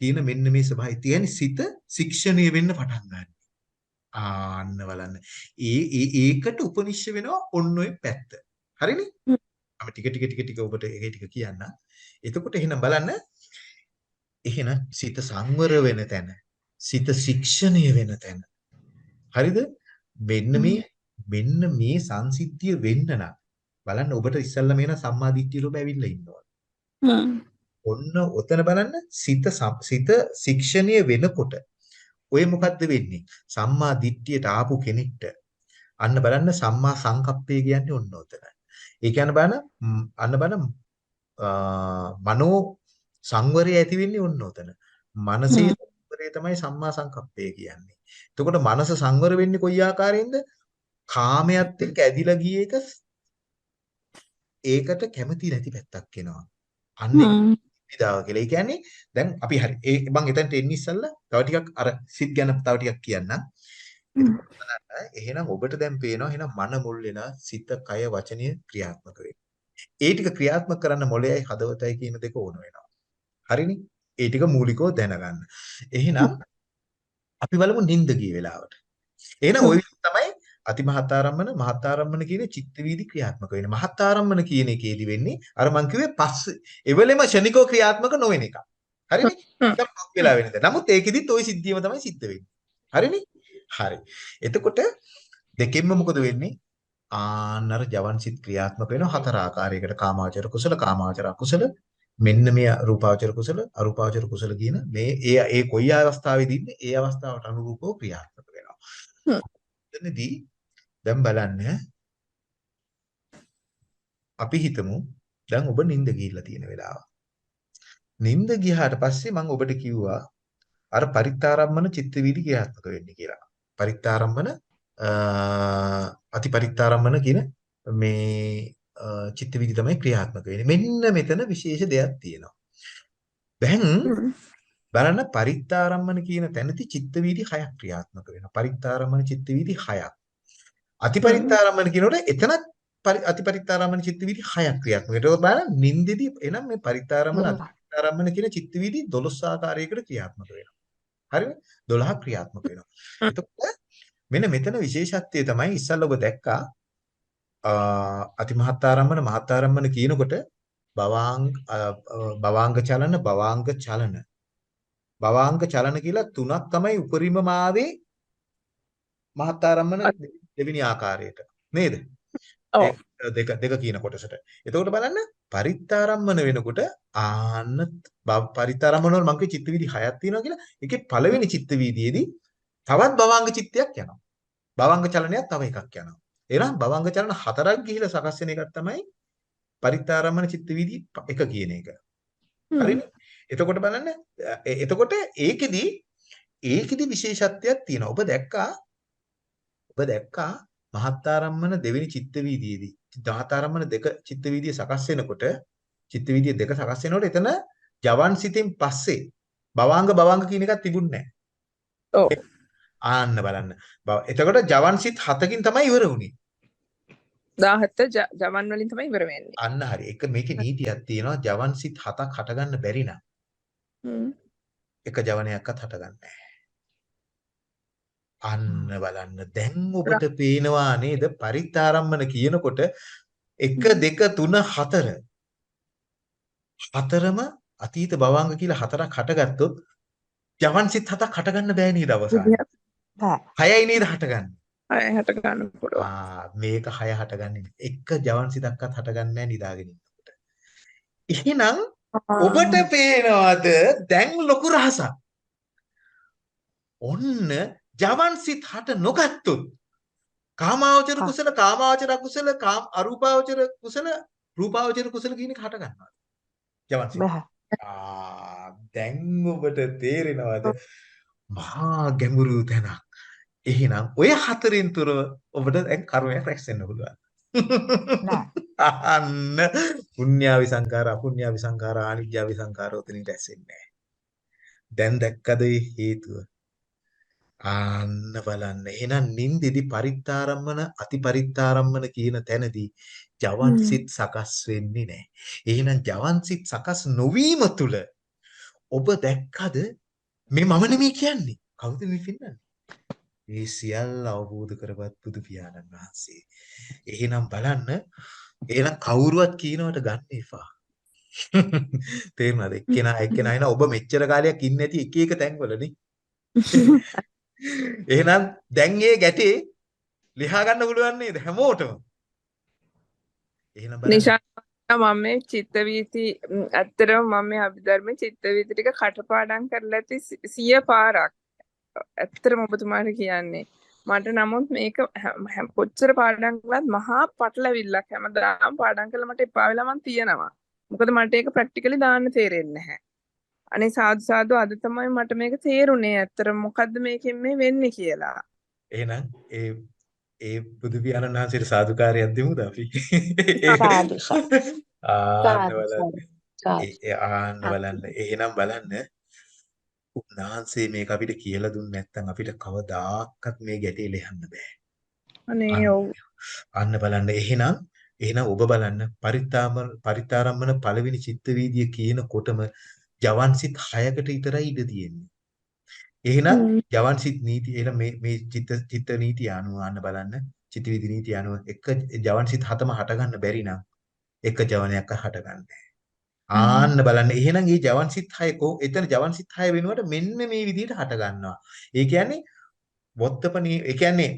[SPEAKER 2] කියන මෙන්න මේ ස්වභාවය. කියන්නේ සිත ශික්ෂණය වෙන්න පටන් ගන්නවා. ආන්න බලන්න. ඒ ඒ ඒකට උපනිශ්‍ය වෙනවා ඔන්න ඔය පැත්ත. හරිනේ? අපි ටික ටික ටික ටික ඔබට ඒ ටික කියන්න. එතකොට එහෙනම් බලන්න එහෙනම් සිත සංවර වෙන තැන, සිත ශික්ෂණය වෙන තැන. හරිද? මෙන්න මේ මෙන්න මේ සංසිද්ධිය වෙන්න නම් බලන්න ඔබට ඉස්සල්ලා මේන සම්මා දිට්ඨිය ලෝභ ඇවිල්ලා ඉන්නවා. ඔන්න ඔතන බලන්න සිත සිත ශික්ෂණය වෙනකොට ඔය මොකද්ද වෙන්නේ? සම්මා දිට්ඨියට ආපු කෙනෙක්ට අන්න බලන්න සම්මා සංකප්පය කියන්නේ ඔන්න ඔතන. ඒ කියන්නේ බලන්න අන්න බලන්න මනෝ සංවරය ඇති වෙන්නේ ඔන්න ඔතන. මනසේ. සංවරය තමයි සම්මා සංකප්පය කියන්නේ. එතකොට මනස සංවර වෙන්නේ කොයි ආකාරයෙන්ද? කාමයට එක්ක ඇදිලා ගිය එක ඒකට කැමති නැති පැත්තක් එනවා. අන්න. විදාව කියලා. ඒ කියන්නේ දැන් අපි හරි ඒ මම එතනට එන්න ඉස්සල්ලා තව ටිකක් අර සිත් ගැන තව ටිකක් කියන්නම්.
[SPEAKER 4] හ්ම්.
[SPEAKER 2] එතකොට බලන්න එහෙනම් ඔබට දැන් පේනවා එහෙනම් මන මුල් වෙන සිත කය වචනය ක්‍රියාත්මක වෙනවා. ඒ ටික ක්‍රියාත්මක කරන්න මොළයයි හදවතයි කියන දෙක ඕන වෙනවා. හරිනේ? ඒ ටික මූලිකව දැනගන්න. එහෙනම් අපි බලමු නිින්ද ගිය වෙලාවට. එහෙනම් ওই විදිහ තමයි අතිමහතාරම්මන මහතාරම්මන කියන චිත්ත වීදි ක්‍රියාත්මක වෙන්නේ. මහතාරම්මන කියන එකේදී වෙන්නේ අර මං කිව්වේ පස්ස එවෙලෙම ෂණිකව ක්‍රියාත්මක නොවන එක. හරිනේ?
[SPEAKER 4] හ්ම්.
[SPEAKER 2] ඒක පොක් වෙලා වෙන දේ. නමුත් ඒකෙදිත් ওই සිද්ධියම තමයි සිද්ධ වෙන්නේ. හරිනේ? හරි. එතකොට දෙකෙන්ම මොකද වෙන්නේ? ආන්නර ජවන් සිත් ක්‍රියාත්මක වෙනවා හතර ආකාරයකට කාමාවචර කුසල කාමාවචර අකුසල මෙන්න මේ රූපාවචර කුසල අරූපාවචර කුසල කියන මේ ඒ ඒ කොයි අවස්ථාවේදී ඉන්නේ ඒ අවස්ථාවට අනුරූපව ක්‍රියාත්මක වෙනවා.
[SPEAKER 4] හ්ම්.
[SPEAKER 2] එතනදී දැන් බලන්න අපි හිතමු දැන් ඔබ නිින්ද ගිහිල්ලා තියෙන වෙලාව. නිින්ද ගියාට පස්සේ මම ඔබට කිව්වා අර පරිත්තාරම්මන චිත්ත වීදි ක්‍රියාත්මක වෙන්නේ කියලා. පරිත්තාරම්මන අතිපරිත්තාරම්මන කියන මේ චිත්ත වීදි තමයි ක්‍රියාත්මක වෙන්නේ. මෙන්න මෙතන විශේෂ දෙයක් තියෙනවා. දැන්. බලන්න පරිත්තාරම්මන කියන තැනදී චිත්ත වීදි හයක් ක්‍රියාත්මක වෙනවා. පරිත්තාරම්මන චිත්ත වීදි හයක්. අතිපරිත්තාරම්මන කියනකොට එතනත් පරි- අතිපරිත්තාරම්මන චිත්ත වීදි හයක් ක්‍රියාත්මක වෙනවා. ඒක බලන්න නින්දෙදී එනම් මේ පරිත්තාරම්මන අතිපරිත්තාරම්මන කියන චිත්ත වීදි 12 ආකාරයකට ක්‍රියාත්මක වෙනවා. හරිනේ? 12ක් ක්‍රියාත්මක වෙනවා. එතකොට මෙන්න මෙතන විශේෂත්වය තමයි ඉස්සල්ලා ඔබ දැක්කා අ, අතිමහත්තාරම්මන මහත්තාරම්මන කියනකොට අ, භවාංග චලන භවාංග චලන භවාංග චලන කියලා තුනක් තමයි උපරිම මාවේ මහත්තාරම්මන දෙවෙනි ආකාරයට නේද? දෙක දෙක කියන කොටසට. එතකොට බලන්න පරිත්තාරම්මන වෙනකොට ආන්න පරිත්තාරම්මන වල මං කිව්වේ චිත්ත වීදි හයක් තියෙනවා කියලා. ඒකේ පළවෙනි චිත්ත වීදියේදී තවත් භවාංග චිත්තයක් යනවා. භවාංග චලනයක් තව එකක් යනවා. එහෙනම් භවාංග චලන හතරක් ගිහිලා සකස් වෙන එකක් තමයි පරිත්තාරම්මන චිත්ත වීදි එක කියන එක. හරිනේ? එතකොට බලන්න එතකොට ඒකෙදි ඒකෙදි විශේෂත්වයක් තියෙනවා. ඔබ දැක්කා ඔබ දැක්කා මහත්තාරම්මන දෙවෙනි චිත්ත වීදියේදී මහත්තාරම්මන දෙක චිත්ත වීදිය සකස් වෙනකොට චිත්ත වීදිය දෙක සකස් වෙනකොට එතන ජවන් සිතින් පස්සේ භවාංග භවාංග කියන එකක් තිබුණේ නැහැ.
[SPEAKER 4] ඔව්.
[SPEAKER 2] ආන්න බලන්න. එතකොට ජවන් සිත් හතකින් තමයි ඉවර වුනේ.
[SPEAKER 4] 17 ජ- ජවන් වලින් තමයි ඉවර වෙන්නේ.
[SPEAKER 2] අන්න හරි. එක මේකේ නීතියක් තියෙනවා. ජවන් සිත් හතක් හටගන්න බැරි නම්
[SPEAKER 4] හ්ම්.
[SPEAKER 2] එක ජවනයක්වත් හටගන්නේ නැහැ. අන්න බලන්න. දැන් ඔබට පේනවා නේද? පරිත්තාරම්මන කියනකොට 1 2 3 4 හතරම අතීත භවංග කියලා හතරක් හටගත්තොත් ජවන් සිත් හතක් හටගන්න බෑ නේද අවසානයේ? හයයි නේද හටගන්නේ?
[SPEAKER 4] අය හට ගන්න පුළුවන්.
[SPEAKER 2] ආ මේක හය හටගන්නේ. එක ජවන් සිතක්වත් හටගන්නේ නෑ නිදාගෙන ඉන්නකොට. එහෙනම් ඔබට පේනවද දැන් ලොකු රහසක්. ඔන්න ජවන්සිත හට නොගත්තොත් කාමාවචර කුසල කාමාවචර කුසල කාම අරූපාවචර කුසල රූපාවචර කුසල කියන එක හට ගන්නවා. ජවන්සිත.
[SPEAKER 6] බෑ.
[SPEAKER 2] ආ දැන් ඔබට තේරෙනවද මහා ගැඹුරු තැනක්. එහෙනම් ඔය හතරෙන් තොරව ඔබට දැන් කර්මයක් රැස් වෙන්න පුළුවන්. අන්න පුඤ්ඤාවි සංඛාර අපුඤ්ඤාවි සංඛාර ආනිජ්ජාවි සංඛාර උතනින් රැස් වෙන්නේ දැන් දැක්කද හේතුව? ආන්න බලන්න. එහෙනම් නින්දෙදි පරිත්තාරම්මන අතිපරිත්තාරම්මන කියන තැනදී ජවන්සිත සකස් වෙන්නේ නැහැ. එහෙනම් ජවන්සිත සකස් නොවීම තුල ඔබ දැක්කද මේ මම නෙමෙයි කියන්නේ. කවුද මේ පින්නන්නේ? මේ සියල්ල අවබෝධ කරගත් බුදු පියාණන් වහන්සේ. එහෙනම් බලන්න එහෙනම් කවුරුවත් කියනවට ගන්න එපා. තේරුණාද? එක්කෙනා එක්කෙනා එන ඔබ මෙච්චර කාලයක් ඉන්නේ නැති එක එක තැන්වලනේ. එහෙනම් දැන් මේ ගැටේ ලියා ගන්න පුළුවන් නේද හැමෝටම? එහෙනම් බලන්න.
[SPEAKER 4] නිශාන් මම මේ චිත්ත වීති ම්, ඇත්තටම මම මේ අභිධර්ම චිත්ත වීති ටික කටපාඩම් කරලා ඇති සි- සිය පාරක්. ඇත්තටම ඔබතුමාට කියන්නේ. මට නමුත් මේක හැම- හැම- කොච්චර පාඩම් කළත් මහා පටලවිල්ලක්. හැමදාම පාඩම් කළා මට එපා වෙලා මං තියනවා. මොකද මට ඒක ප්‍රැක්ටිකලි දාන්න තේරෙන්නේ නැහැ. අනේ සාදු සාදු අද තමයි මට මේක තේරුනේ ඇත්තටම මොකද්ද මේකෙන් මේ වෙන්නේ කියලා
[SPEAKER 2] එහෙනම් ඒ ඒ බුදු පියාණන් වහන්සේට සාදුකාරයක් දෙමුද අපි?
[SPEAKER 6] සාදු.
[SPEAKER 2] ආන්න බලන්න. එහෙනම් බලන්න උන්වහන්සේ මේක අපිට කියලා දුන්නේ නැත්නම් අපිට කවදාකවත් මේ ගැටේ ලියන්න බෑ.
[SPEAKER 4] අනේ
[SPEAKER 2] අන්න.
[SPEAKER 4] ඔව්
[SPEAKER 2] අන්න බලන්න. එහෙනම් එහෙනම් ඔබ බලන්න පරිත්තාම පරිත්තාරම්මන පළවෙනි චිත්ත වීදිය කියනකොටම ජවන්සිත 6කට විතරයි ඉඩ තියෙන්නේ. එහෙනම්. ජවන්සිත නීති එහෙනම් මේ මේ චිත්ත චිත්ත නීතිය අනුව අන්න බලන්න චිත්ත වීදි නීතිය අනුව එක ජවන්සිත හතම හට ගන්න බැරි නම් එක ජවනයක් හට ගන්න ආන්න බලන්න එහෙනම් මේ ජවන්සිත 6 කො එතන ජවන්සිත 6 වෙනුවට මෙන්න මේ විදිහට හට ගන්නවා. ඒ කියන්නේ වොත්තපනේ ඒ කියන්නේ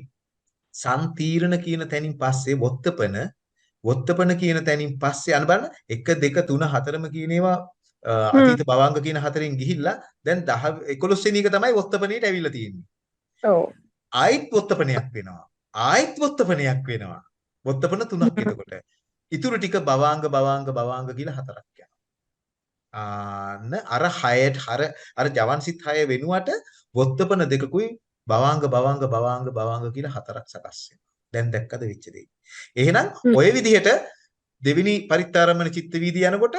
[SPEAKER 2] සම්තීරණ කියන තැනින් පස්සේ වොත්තපන වොත්තපන කියන තැනින් පස්සේ අන්න බලන්න 1 2 3 4ම කියන ඒවා අතීත භවංග කියන හතරෙන් ගිහිල්ලා දැන් 10 11 වෙනි එක තමයි වොත්තපනේට ඇවිල්ලා තියෙන්නේ.
[SPEAKER 4] ඔව්
[SPEAKER 2] ආයිත් වොත්තපනයක් වෙනවා. ආයිත් වොත්තපනයක් වෙනවා. වොත්තපන තුනක් එතකොට. ඉතුරු ටික භවාංග භවාංග භවාංග කියලා හතරක් යනවා. ආන්න අර 6ට අර අර ජවන්සිත 6 වෙනුවට වොත්තපන දෙකකුයි භවාංග භවාංග භවාංග භවාංග කියලා හතරක් සකස් වෙනවා. දැන් දැක්කද වෙච්ච දේ. එහෙනම්. ඔය විදිහට දෙවෙනි පරිත්තාරම්මන චිත්ත වීදිය යනකොට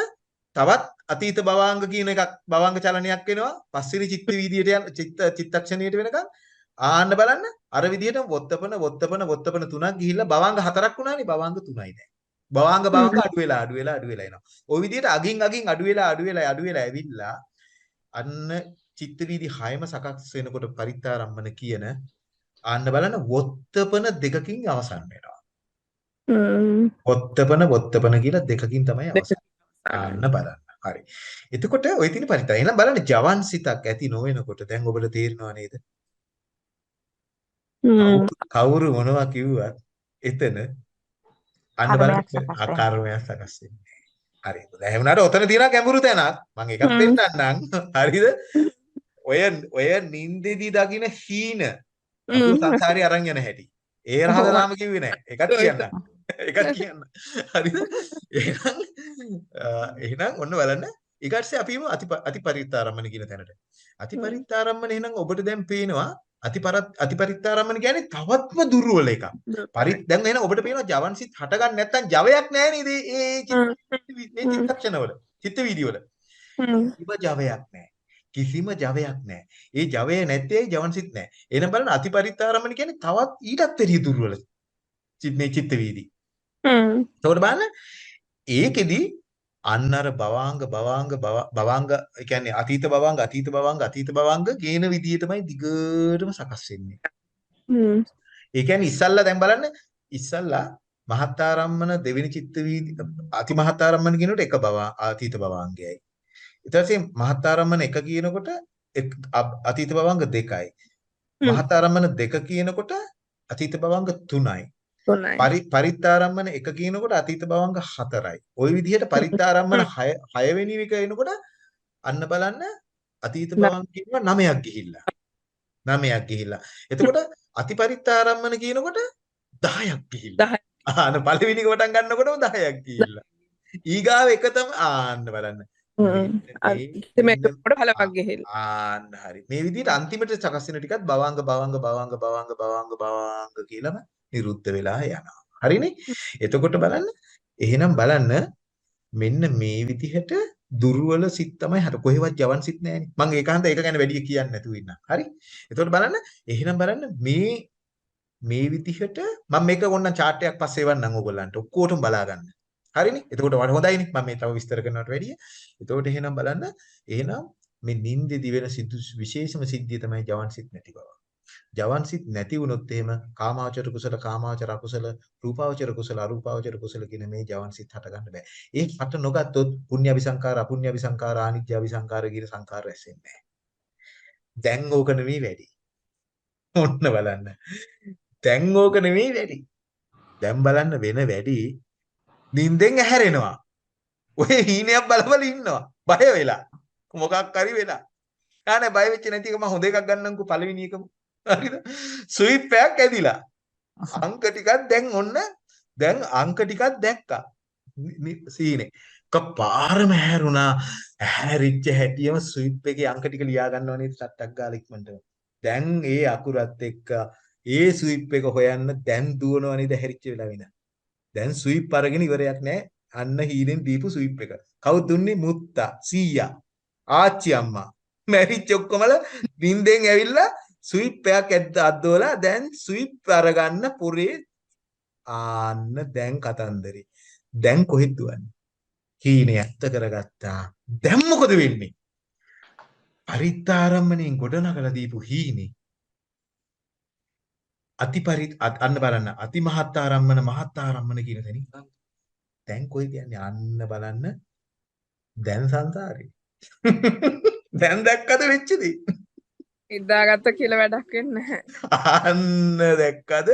[SPEAKER 2] තවත් අතීත භවාංග කියන එකක් භවාංග චලනයක් වෙනවා. පස්වෙනි චිත්ත වීදියට යන චිත්ත චිත්තක්ෂණයට වෙනකන් ආන්න බලන්න අර විදිහට වොත්තපන වොත්තපන වොත්තපන තුනක් ගිහිල්ලා භවාංග හතරක් වුණානේ භවාංග තුනයි දැන්. භවාංග භවාංග අඩු වෙලා අඩු වෙලා අඩු වෙලා එනවා. ওই විදිහට අගින් අගින් අඩු වෙලා අඩු වෙලා අඩු වෙලා ඇවිල්ලා අන්න චිත්ත වීදි 6ම සකස් වෙනකොට පරිත්තාරම්මන කියන ආන්න බලන්න වොත්තපන දෙකකින් අවසන් වෙනවා. වොත්තපන වොත්තපන කියලා දෙකකින් තමයි අවසන්. ආන්න බලන්න. හරි. එතකොට ওই තියෙන පරිත්තාර. එහෙනම් බලන්න ජවන් සිතක් ඇති නොවෙනකොට දැන් ඔබට තේරෙනව නේද?
[SPEAKER 4] හ්ම්.
[SPEAKER 2] කවුරු මොනවා කිව්වත් එතන අන්න බලන්න. අකර්මයක් සකස් වෙන්නේ. හරි. දැන් වුණාට ඔතන තියෙන ගැඹුරු තැනක් මම එකක්. පෙන්නන්නම්. හරිද? ඔය ඔය නින්දෙදි දකින්න හීන. සංසාරේ අරන් යන හැටි. ඒ රහස තාම කිව්වේ නැහැ. එකක් කියන්න. එකක් කියන්න. හරිද? එහෙනම් ඔන්න බලන්න. පස්සේ අපිම අති අතිපරිත්තාරම්මන කියන තැනට. අතිපරිත්තාරම්මන එහෙනම් ඔබට දැන් පේනවා අතිපරත් අතිපරිත්තාරම්මන කියන්නේ තවත්ම දුර්වල එකක්. පරි දැන් එහෙනම් ඔබට පේනවා ජවන්සිත හට ගන්න නැත්නම් ජවයක් නැහැ නේද? ඒ මේ චිත්තක්ෂණවල. චිත්ත වීදිවල.
[SPEAKER 4] හ්ම්.
[SPEAKER 2] කිසිම ජවයක් නැහැ. කිසිම ජවයක් නැහැ. ඒ ජවය නැත්තේ ජවන්සිත නැහැ. එහෙනම් බලන්න අතිපරිත්තාරම්මන කියන්නේ තවත් ඊටත් වැඩිය දුර්වල. මේ චිත්ත වීදි.
[SPEAKER 4] හ්ම්.
[SPEAKER 2] එතකොට බලන්න ඒකෙදි අන්න අර භවාංග භවාංග භව- භවාංග ඒ කියන්නේ අතීත භවාංග අතීත භවාංග අතීත භවාංග ගේන විදිහටමයි දිගටම සකස් වෙන්නේ.
[SPEAKER 4] හ්ම්.
[SPEAKER 2] ඒ කියන්නේ ඉස්සල්ලා දැන් බලන්න ඉස්සල්ලා මහත්තාරම්මන දෙවෙනි චිත්ත වීදි අති මහත්තාරම්මන කියනකොට එක භව අතීත භවාංගයයි. ඊට පස්සේ මහත්තාරම්මන එක කියනකොට අතීත භවාංග දෙකයි. මහත්තාරම්මන දෙක කියනකොට අතීත භවාංග තුනයි.
[SPEAKER 4] තුනයි.
[SPEAKER 2] පරි පරිත්තාරම්මන එක කියනකොට අතීත භවංග හතරයි. ওই විදිහට පරිත්තාරම්මන 6 6 වෙනි එක එනකොට අන්න බලන්න අතීත භවංග කියනවා 9ක් ගිහිල්ලා. 9ක් ගිහිල්ලා. එතකොට අතිපරිත්තාරම්මන කියනකොට 10ක් ගිහිල්ලා.
[SPEAKER 4] 10ක්.
[SPEAKER 2] ආන පළවෙනි කොටන් ගන්නකොටම 10ක් ගිහිල්ලා. ඊගාව එක තමයි ආන්න බලන්න.
[SPEAKER 4] අන්තිම එකට පළවක් ගිහිල්ලා.
[SPEAKER 2] ආන්න හරි. මේ විදිහට අන්තිමට සකස් වෙන ටිකත් භවංග භවංග භවංග භවංග භවංග භවංග කියලාම නිරුද්ධ වෙලා යනවා. හරිනේ? එතකොට බලන්න එහෙනම් බලන්න මෙන්න මේ විදිහට දුර්වල සිත් තමයි හර කොහෙවත් ජවන් සිත් නැහැනේ. මම ඒකාන්ත ඒක ගැන වැඩි කියන්නේ නැතුව ඉන්නම්. හරි? එතකොට බලන්න එහෙනම් බලන්න මේ මේ විදිහට මම මේක ඕනනම් chart එකක් පස්සේ එවන්නම් ඕගොල්ලන්ට ඔක්කොටම බලා ගන්න. හරිනේ? එතකොට වඩා හොඳයිනේ. මම මේ තව විස්තර කරනවට වැඩිය. එතකොට එහෙනම් බලන්න එහෙනම් මේ නින්දෙදි වෙන සිදු විශේෂම සිද්ධිය තමයි ජවන් සිත් නැති බව. ජවන් සිත් නැති වුණොත් එහෙම කාමාවචර කුසල කාමාවචර අකුසල රූපාවචර කුසල අරූපාවචර කුසල කියන මේ ජවන් සිත් හට ගන්න බෑ. ඒ හට නොගත්තොත් පුණ්‍ය විසංකාර අපුණ්‍ය විසංකාර ආනිත්‍ය විසංකාර කියන සංකාර රැස්ෙන්නේ දැන් ඕක නෙමෙයි වැඩි. ඔන්න බලන්න. දැන් ඕක නෙමෙයි වැඩි. දැන් බලන්න වෙන වැඩි නිින්දෙන් ඇහැරෙනවා. ඔය හීනයක් බලබල ඉන්නවා. බය වෙලා. මොකක් හරි වෙලා. ආනේ බය වෙච්ච නැති එක මම හොඳ එකක් ගන්නම්කෝ පළවෙනි එකම. හරිද? ස්විප් එකක් ඇදිලා. අංක ටිකක් දැන් ඔන්න දැන් අංක ටිකක් දැක්කා. සීනේ. කපාරම හැරුණා. හැරිච්ච හැටියම ස්විප් එකේ අංක ටික ලියා ගන්නවා නේද ටට්ටක් ගාලා ඉක්මනට. දැන් ඒ අකුරත් එක්ක ඒ ස්විප් එක හොයන්න දැන් දුවනවා නේද හැරිච්ච වෙලාව විනා. දැන් ස්විප් අරගෙන ඉවරයක් නැහැ. අන්න හීනෙන් දීපු ස්විප් එක. කවුද දුන්නේ? මුත්තා, සීයා, ආච්චි අම්මා. මැරිච්ච ඔක්කොමල නිින්දෙන් ඇවිල්ලා ස්විප් එකක් ඇද්ද අද්දවලා දැන් ස්විප් අරගන්න පුරේ ආන්න දැන් කතන්දරේ. දැන් කොහෙද දුවන්නේ? හීනේ ඇත්ත කරගත්තා. දැන් මොකද වෙන්නේ? පරිත්තාරම්මණයෙන් ගොඩනගලා දීපු හීනේ අතිපරි අන්න බලන්න අතිමහත්තාරම්මන මහත්තාරම්මන කියන තැනින් දැන් කොයිද යන්නේ අන්න බලන්න දැන් සංසාරේ දැන් දැක්කද වෙච්ච දේ
[SPEAKER 4] ඉද්දාගත්ත කියලා වැඩක් වෙන්නේ නැහැ.
[SPEAKER 2] අන්න දැක්කද?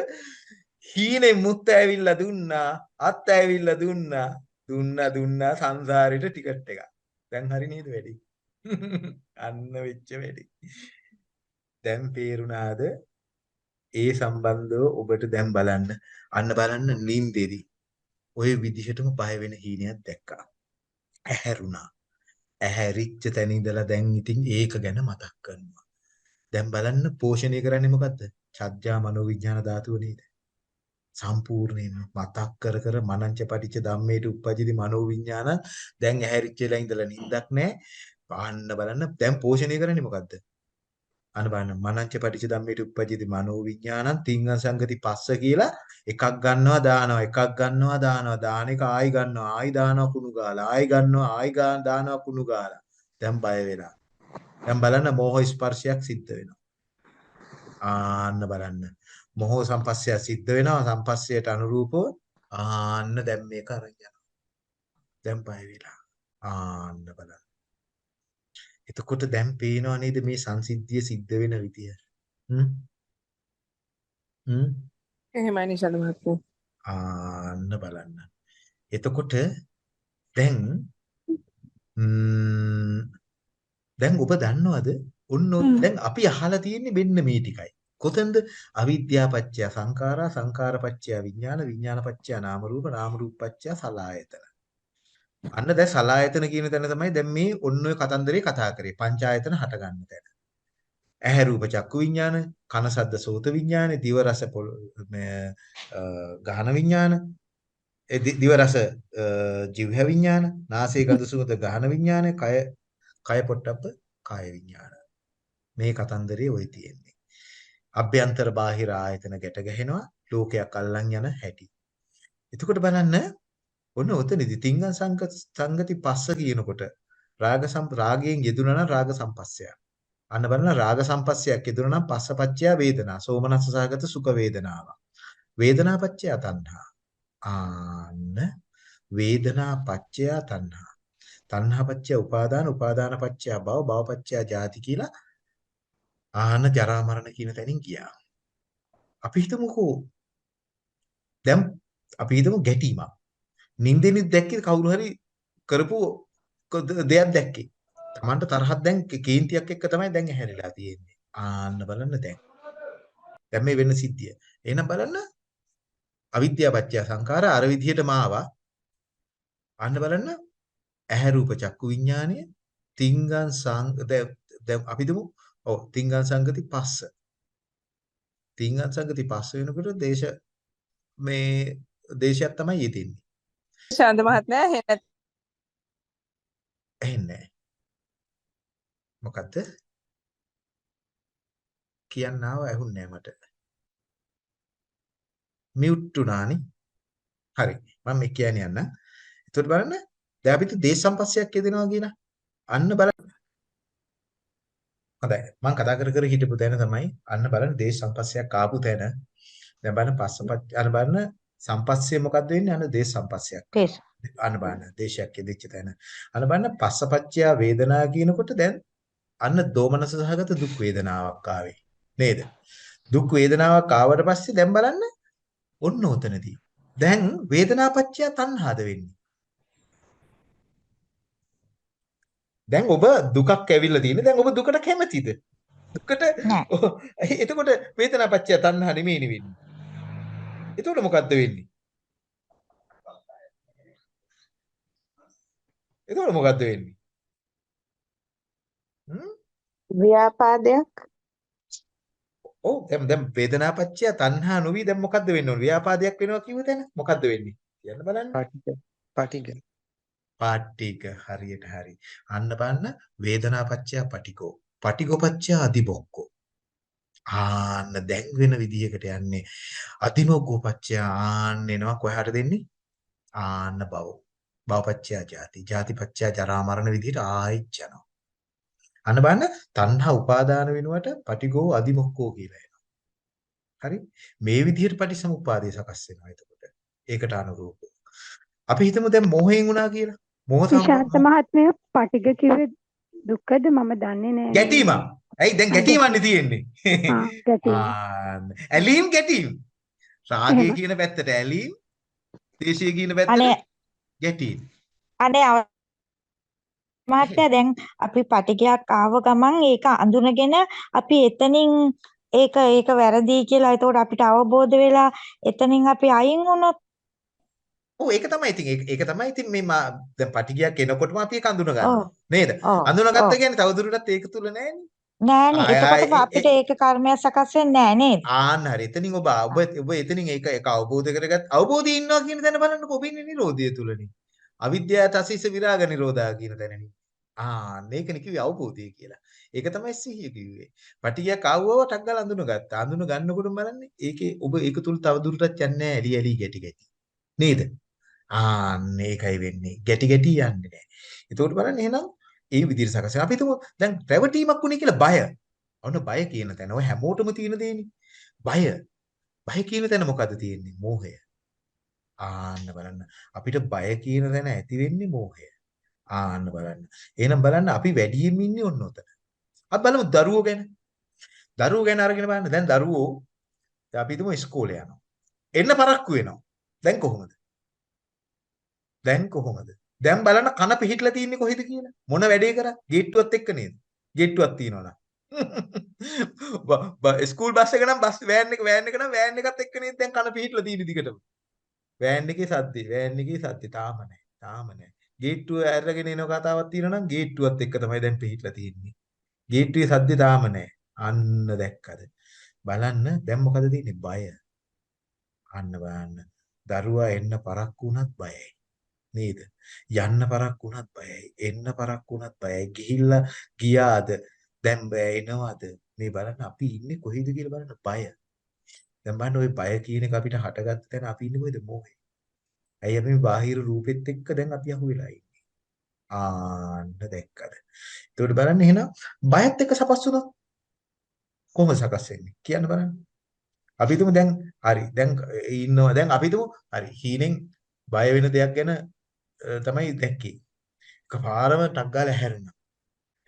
[SPEAKER 2] හීනේ මුත්ත ඇවිල්ලා දුන්නා අත් ඇවිල්ලා දුන්නා. දුන්නා දුන්නා සංසාරෙට ටිකට් එක දැන් හරි නේද වැඩි? අන්න වෙච්ච වැඩි. දැන් පේරුණාද? ඒ සම්බන්ධව ඔබට දැන් බලන්න. අන්න බලන්න නින්දෙදි. ඔය විදිහටම බය වෙන හීනයක් දැක්කා. ඇහැරුණා. ඇහැරිච්ච තැන ඉඳලා දැන් ඉතින් ඒක ගැන මතක් කරනවා. දැන් බලන්න පෝෂණය කරන්නේ මොකද්ද? චර්ජා මනෝවිඥාන ධාතුව නේද? සම්පූර්ණයෙන්ම මතක් කර කර මනංච පටිච්ච ධම්මේට උප්පජිති මනෝවිඥාන දැන් ඇහැරිච්ච වෙලා ඉඳලා නිින්දක් නැහැ. පාන්න බලන්න. දැන් පෝෂණය කරන්නේ මොකද්ද? අන්න බලන්න. මනංච පටිච්ච ධම්මේට උප්පජ්ජති මනෝ විඥානං තිංගං සංගති පස්ස කියලා එකක් ගන්නවා දානවා. එකක් ගන්නවා දානවා. දාන එක ආයි ගන්නවා. ආයි දානවා කුණු ගාලා. ආයි ගන්නවා. ආයි දානවා කුණු ගාලා. දැන් බය වෙලා. දැන් බලන්න මෝහ ස්පර්ශයක් සිද්ධ වෙනවා. ආන්න බලන්න. මොහ සම්පස්සය සිද්ධ වෙනවා. සම්පස්සයට අනුරූපව ආන්න දැන් මේක අරන් යනවා. දැන් බය වෙලා. ආන්න බලන්න. එතකොට දැන් පේනව නේද මේ සංසිද්ධිය සිද්ධ වෙන විදිය? හ්ම්? හ්ම්?
[SPEAKER 4] එහෙමයි නිශාද මහත්මයා.
[SPEAKER 2] ආන්න බලන්න. එතකොට දැන් ම්ම් දැන් ඔබ දන්නවද? ඔන්න දැන් අපි අහලා තියෙන්නේ මෙන්න මේ ටිකයි. කොතෙන්ද? අවිද්‍යාව පත්‍ය සංඛාරා සංඛාර පත්‍ය විඥාන විඥාන පත්‍ය නාම රූප නාම රූප පත්‍ය සලආයතන අන්න දැන් සලායතන කියන තැන තමයි දැන් මේ ඔන්න ඔය කතන්දරේ කතා කරේ. පංචායතන හට ගන්න තැන. ඇහැ රූප චක්කු විඥාන, කන සද්ද සෝත විඥාන, දිව රස ගහන විඥාන, දිව රස ජීවහ විඥාන, නාසය ගඳ සුවඳ ගහන විඥාන, කය කය පොට්ටබ්බ කාය විඥාන. මේ කතන්දරේ ওই තියෙන්නේ. අභ්‍යන්තර බාහිර ආයතන ගැට ගැහෙනවා ලෝකයක් අල්ලන් යන හැටි. එතකොට බලන්න ඔන්න ඔතනදි තිංග සංගති පස්ස කියනකොට රාග රාගයෙන් යෙදුණා නම් රාග සම්පස්සය. අන්න බලන්න රාග සම්පස්සයක් යෙදුණා නම් පස්සපච්චය වේදනා. සෝමනස්ස සහගත සුඛ වේදනාව. වේදනාපච්චය තණ්හා. ආන්න වේදනාපච්චය තණ්හා. තණ්හාපච්චය උපාදාන උපාදානපච්චය භව භවපච්චය ජාති කියලා ආන්න ජරා මරණ කියන තැනින් ගියා. අපි හිතමුකෝ දැන් අපි හිතමු ගැටීමක්. නින්දෙනිත් දැක්කේ කවුරු හරි කරපු ක- දෙයක් දැක්කේ. Tamanට තරහක් දැන් කේ- කේන්තියක් එක්ක තමයි දැන් ඇහැරිලා තියෙන්නේ. ආන්න බලන්න දැන්. දැන් මේ වෙන සිද්ධිය. එහෙනම් බලන්න අවිද්‍යාව පත්‍ය සංඛාර අර විදිහටම ආවා. අන්න බලන්න ඇහැ රූප චක්කු විඥානය තිංගං සං දැන් අපි දුමු ඔව් තිංගං සංගති පස්ස. තිංගං සංගති පස්ස වෙනකොට දේශ මේ දේශයක් තමයි යෙදෙන්නේ.
[SPEAKER 4] ශාන්ත මහත්මයා
[SPEAKER 2] ඇහෙන්නේ නැහැ. මොකද්ද? කියන්න ආව ඇහුන්නේ මට. මියුට් උනානි. හරි. මම මේ කියන්නේ යන්න. එතකොට බලන්න දැන් අපිට දේශ සම්පස්සයක් යෙදෙනවා කියලා. අන්න බලන්න. හොඳයි. මම කතා කර කර හිටපු තැන තමයි අන්න බලන්න දේශ සම්පස්සයක් ආපු තැන. දැන් බලන්න පස්සපත් අර බලන්න සම්පස්සේ මොකද්ද වෙන්නේ? අන්න දේශ සම්පස්සයක්.
[SPEAKER 6] තේස.
[SPEAKER 2] අන්න බලන්න දේශයක් යෙදිච්ච තැන. අන්න බලන්න පස්සපච්චය වේදනා කියනකොට දැන් අන්න දෝමනස සහගත දුක් වේදනාවක් ආවේ. නේද? දුක් වේදනාවක් ආවට පස්සේ දැන් බලන්න ඔන්න උතනදී. දැන් වේදනාපච්චය තණ්හාද වෙන්නේ. දැන් ඔබ දුකක් ඇවිල්ලා තියෙන්නේ. දැන් ඔබ දුකට කැමතිද? දුකට. එතකොට වේදනාපච්චය තණ්හා නෙමෙයි වෙන්නේ. එතකොට මොකද්ද වෙන්නේ? එතකොට මොකද්ද වෙන්නේ? හ්ම්?
[SPEAKER 6] ව්‍යාපාදයක්
[SPEAKER 2] ඔව් දැන් දැන් වේදනාපච්චය තණ්හා නොවි දැන් මොකද්ද වෙන්න? ව්‍යාපාදයක් වෙනවා කිව්ව තැන මොකද්ද වෙන්නේ? කියන්න බලන්න.
[SPEAKER 7] පටිඝ පටිඝ
[SPEAKER 2] පාටික හරියට හරි. අන්න බලන්න වේදනාපච්චය පටිකෝ. පටිකෝපච්චය අදිබොක්කෝ. ආන්න දැන් වෙන විදිහකට යන්නේ. අදිමොග්ගෝපච්චය ආන්න එනවා කොහාට දෙන්නේ? ආන්න බව. භවපච්චය ජාති. ජාතිපච්චය ජරා මරණ විදිහට ආයිත් යනවා. අන්න බලන්න තණ්හා උපාදාන වෙනුවට පටිගෝ අදිමොක්කෝ කියලා එනවා. හරි? මේ විදිහට පටිසමුපාදය සකස් වෙනවා එතකොට. ඒකට අනුරූපව. අපි හිතමු දැන් මොහෙන් වුණා කියලා. මොහ
[SPEAKER 8] විශාන්ත මහත්මයා පටිග කිව්වේ දුකද මම දන්නේ නෑ
[SPEAKER 2] ගැටීම. ඇයි දැන් ගැටීමන්නේ තියෙන්නේ? ඇලීම් ගැටීම්. රාගය. කියන පැත්තට ඇලීම්, දේශය කියන පැත්තට
[SPEAKER 6] අනේ
[SPEAKER 2] ගැටීම්.
[SPEAKER 6] අනේ අව- මහත්තයා දැන් අපි පටිගයක් ආව ගමන් ඒක අඳුනගෙන අපි එතනින් ඒක ඒක වැරදි කියලා එතකොට අපිට අවබෝධ වෙලා එතනින් අපි අයින් වුණොත්
[SPEAKER 2] ඔව් ඒක තමයි ඉතින් ඒක තමයි ඉතින් මේ මා දැන් පටිගයක් එනකොටම අපි ඒක අඳුන ගන්නවා. නේද? අඳුනගත්ත කියන්නේ තවදුරටත් ඒක තුල නෑනේ.
[SPEAKER 6] නෑනේ එතකොට අපිට ඒක කර්මයක් සකස් වෙන්නේ නෑ නේද
[SPEAKER 2] ආන්න හරි. එතනින් ඔබ ඔබ ඔබ එතනින් ඒක ඒක අවබෝධ කරගත් අවබෝධය ඉන්නවා කියන තැන බලන්නකො ඔබ ඉන්නේ නිරෝධය තුලනේ. අවිද්‍යාව තසිස විරාග නිරෝධා කියන තැනනේ. ආන්න ඒකනේ කිව්වේ අවබෝධය කියලා. ඒක තමයි සිහිය කිව්වේ. පටිගයක් ආවව ටක් ගාලා අඳුනගත්තා. අඳුන ගන්නකොටම බලන්නේ ඒකේ ඔබ ඒක තුල තවදුරටත් යන්නේ නැහැ ඇලි ඇලි ගැටි ගැටි. නේද? ආන්න ඒකයි වෙන්නේ. ගැටි ගැටි යන්නේ නැහැ. එතකොට බලන්න එහෙනම් ඒ විදිහට සකස් වෙනවා. අපි හිතමු දැන් රැවටීමක් වුණේ කියලා බය. ඔන්න බය කියන තැන ඔය හැමෝටම තියෙන දෙන්නේ. බය. බය කියන තැන මොකද්ද තියෙන්නේ? මෝහය. ආන්න බලන්න. අපිට බය කියන තැන ඇති වෙන්නේ මෝහය. ආන්න බලන්න. එහෙනම් බලන්න අපි වැඩියෙන් ඉන්නේ ඔන්න ඔතන. අපි බලමු දරුවෝ ගැන. දරුවෝ ගැන අරගෙන බලන්න. දැන් දරුවෝ දැන් අපි හිතමු ඉස්කෝලේ යනවා. එන්න පරක්කු වෙනවා. දැන් කොහොමද? දැන් කොහොමද? දැන් බලන්න කන පිහිටලා තින්නේ කොහෙද කියලා. මොන වැඩේ කරා? ගේට්ටුවත් එක්ක නේද? ගේට්ටුවක් තියනවනම්. ස්කූල් බස් එක නම් බස් වෑන් එක වෑන් එක නම් වෑන් එකත් එක්ක නේද දැන් කන පිහිටලා තියෙන්නේ දිගටම. වෑන් එකේ සද්දේ වෑන් එකේ සද්දේ තාම නැහැ. තාම නැහැ. ගේට්ටුව ඇරගෙන එන කතාවක් තියෙනවා නම් ගේට්ටුවත් එක්ක තමයි දැන් පිහිටලා තියෙන්නේ. ගේට්ටුවේ සද්දේ තාම නැහැ. අන්න දැක්කද? බලන්න දැන් මොකද තියෙන්නේ? බය. අන්න බලන්න. දරුවා එන්න පරක්කු වුණත් බයයි. නේද? යන්න පරක්කු වුණත් බයයි. එන්න පරක්කු වුණත් බයයි. ගිහිල්ලා ගියාද? දැන් බය එනවද? මේ බලන්න අපි ඉන්නේ කොහෙද කියලා බලන්න බය. දැන් බලන්න ওই බය කියන එක අපිට හටගත්ත තැන අපි ඉන්නේ කොහෙද? මොහේ. ඇයි අපි මේ බාහිර රූපෙත් එක්ක දැන් අපි අහුවෙලා ඉන්නේ. ආන්න දැක්කද? ඒකට බලන්න එහෙනම් බයත් එක්ක සකස් වුණොත් කොහොමද සකස් වෙන්නේ? කියන්න බලන්න. අපි හිතමු දැන් හරි දැන් ඉන්නවා දැන් අපි හිතමු හරි හීනෙන් බය වෙන දෙයක් ගැන අ, තමයි දැක්කේ. එකපාරම ටක් ගාලා ඇහැරෙනවා.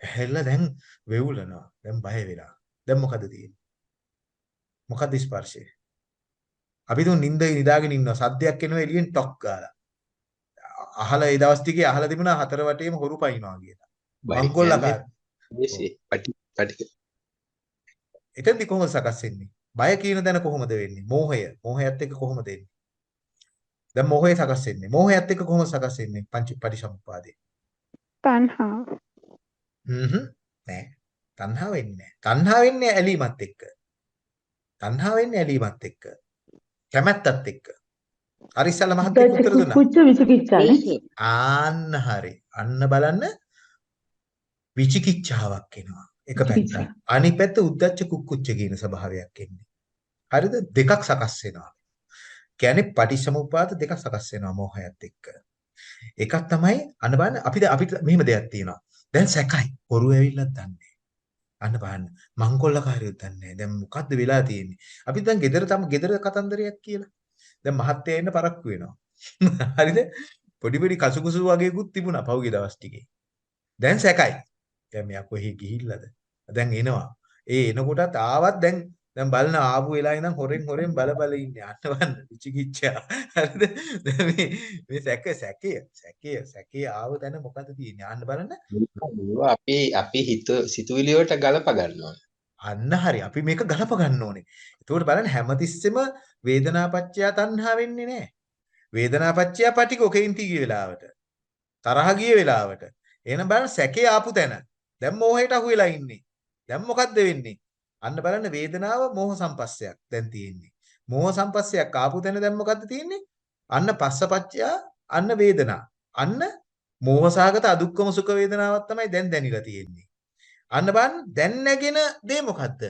[SPEAKER 2] ඇහැරිලා දැන් වෙවුලනවා. දැන් බය වෙලා. දැන් මොකද තියෙන්නේ? මොකද ස්පර්ශය? අපි තුන් නිින්ද නිදාගෙන ඉන්නවා. සද්දයක් එනවා එළියෙන් ටොක් ගාලා. අහලා ඒ දවස් ටිකේ අහලා තිබුණා හතර වටේම හොරු පයින්නවා කියලා.
[SPEAKER 7] පටි පටි
[SPEAKER 2] එතෙන්දි කොහොමද සකස් වෙන්නේ? බය කියන දන කොහොමද වෙන්නේ? මෝහය. මෝහයත් එක්ක කොහොමද එන්නේ? දැන් මෝහය සකස් වෙන්නේ. මෝහයත් එක්ක කොහොමද සකස් වෙන්නේ? පංච පරිසම්පාදේ.
[SPEAKER 8] තණ්හාව
[SPEAKER 2] හ්ම්හ් නෑ. තණ්හා වෙන්නේ නෑ. තණ්හා වෙන්නේ ඇලීමත් එක්ක. තණ්හා වෙන්නේ ඇලීමත් එක්ක. කැමැත්තත් එක්ක. හරි ඉස්සල්ලා මහත්තයෙක් උත්තර දුන්නා.
[SPEAKER 9] කුච්ච විචිකිච්ඡානේ.
[SPEAKER 2] ආන්න හරි. අන්න බලන්න විචිකිච්ඡාවක් එනවා. එක. පැත්තක්. අනිත් පැත්ත උද්දච්ච කුක්කුච්ච කියන ස්වභාවයක් එන්නේ. හරිද? දෙකක් සකස් වෙනවා. කියන්නේ පටිච්චසමුප්පාද දෙකක් සකස් වෙනවා මෝහයත් එක්ක. එකක් තමයි අන්න බලන්න අපිට අපිට මෙහෙම දෙයක් තියෙනවා. දැන් සැකයි. පොරු ඇවිල්ලත් දන්නේ. අන්න බලන්න. මංකොල්ලකාරයොත් දන්නේ. දැන් මොකද්ද වෙලා තියෙන්නේ? අපි දැන් ගෙදර තම ගෙදර කතන්දරයක් කියලා. දැන් මහත්තයා එන්න පරක්කු වෙනවා. හරිද? පොඩි පොඩි කසුකුසු වගේකුත් තිබුණා පහුගිය දවස් ටිකේ. දැන් සැකයි. දැන් මෙයා කොහේ ගිහිල්ලාද? දැන් එනවා. ඒ එනකොටත් ආවත් දැන් දැන් බලන ආපු වෙලාවේ ඉඳන් හොරෙන් හොරෙන් බල බල ඉන්නේ. බලන්න විචිකිච්ඡා. හරිද? දැන් මේ මේ සැක සැකය සැකය සැකේ ආව තැන මොකද තියෙන්නේ? අන්න බලන්න.
[SPEAKER 7] අපි අපි හිත සිතුවිලි වලට ගලප ගන්නවා.
[SPEAKER 2] අන්න හරි. අපි මේක ගලප ගන්න ඕනේ. එතකොට බලන්න හැමතිස්සෙම වේදනාපච්චය තණ්හා වෙන්නේ නැහැ. වේදනාපච්චය පටිකෝ කේන්ති ගිය වෙලාවට. තරහ ගිය වෙලාවට. එහෙනම් බලන්න සැකේ ආපු තැන. දැන් මෝහයට අහු වෙලා ඉන්නේ. දැන් මොකද්ද වෙන්නේ? අන්න බලන්න වේදනාව මෝහ සම්පස්සයක් දැන් තියෙන්නේ. මෝහ සම්පස්සයක් ආපු තැන දැන් මොකද්ද තියෙන්නේ? අන්න පස්සපච්චය අන්න වේදනා. අන්න මෝහසහගත අදුක්කම සුඛ වේදනාවක් තමයි දැන් දැනිලා තියෙන්නේ. අන්න බලන්න දැන් නැගෙන දේ මොකද්ද?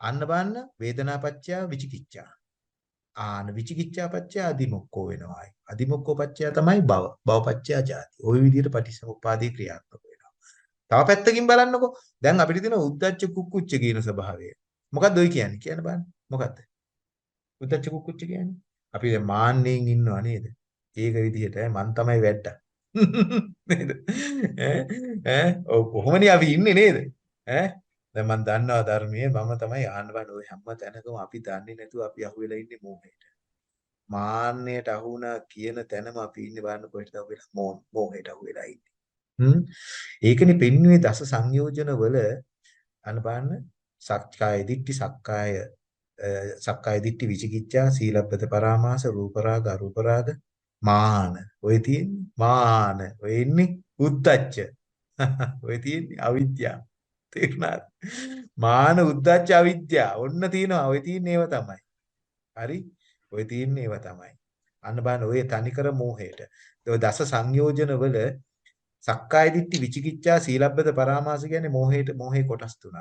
[SPEAKER 2] අන්න බලන්න වේදනාපච්චය විචිකිච්ඡා. ආන විචිකිච්ඡා පච්චය අදිමොක්කෝ වෙනවායි. අදිමොක්කෝ පච්චය තමයි භව. භවපච්චය ජාති. ওই විදිහට පටිච්චසමුප්පාදේ ක්‍රියාත්මක වෙනවා. තව පැත්තකින් බලන්නකෝ. දැන් අපිට තියෙන උද්දච්ච කුක්කුච්ච කියන ස්වභාවය. මොකද්ද ඔය කියන්නේ? කියන්න බලන්න. මොකද්ද? උද්දච්ච කුක්කුච්ච කියන්නේ? අපි දැන් මාන්නෙන් ඉන්නව නේද? ඒක විදිහට ඈ මං තමයි වැට්ටා. නේද? ඈ ඈ ඔව් කොහොමනේ අපි ඉන්නේ නේද? ඈ දැන් මම දන්නවා ධර්මයේ මම තමයි ආන්න බලන්න ඔය හැම තැනකම අපි දන්නේ නැතුව අපි අහුවෙලා ඉන්නේ මෝහයට. මාන්නයට අහු වුණා කියන තැනම අපි ඉන්නේ බලන්න කොහෙටද අහුවෙලා මෝහ මෝහයට අහුවෙලා ඉන්නේ. හ්ම්. ඒකනේ පෙන්වන්නේ දස සංයෝජන වල අන්න බලන්න. සක්කාය දිට්ඨි සක්කාය සක්කාය දිට්ඨි විචිකිච්ඡා සීලබ්බත පරාමාස රූපරාග අරූපරාග මාන. ඔය තියෙන්නේ මාන. ඔය ඉන්නේ උද්දච්ච. ඔය තියෙන්නේ අවිද්‍යාව තේරුණාද? මාන උද්දච්ච අවිද්‍යාව ඔන්න තියෙනවා. ඔය තියෙන්නේ ඒව තමයි. හරි? ඔය තියෙන්නේ ඒව තමයි. අන්න බලන්න ඔය තනිකර මෝහයට. ඔය දස සංයෝජන වල සක්කාය දිට්ඨි විචිකිච්ඡා සීලබ්බත පරාමාස කියන්නේ මෝහයට මෝහේ කොටස් තුනක්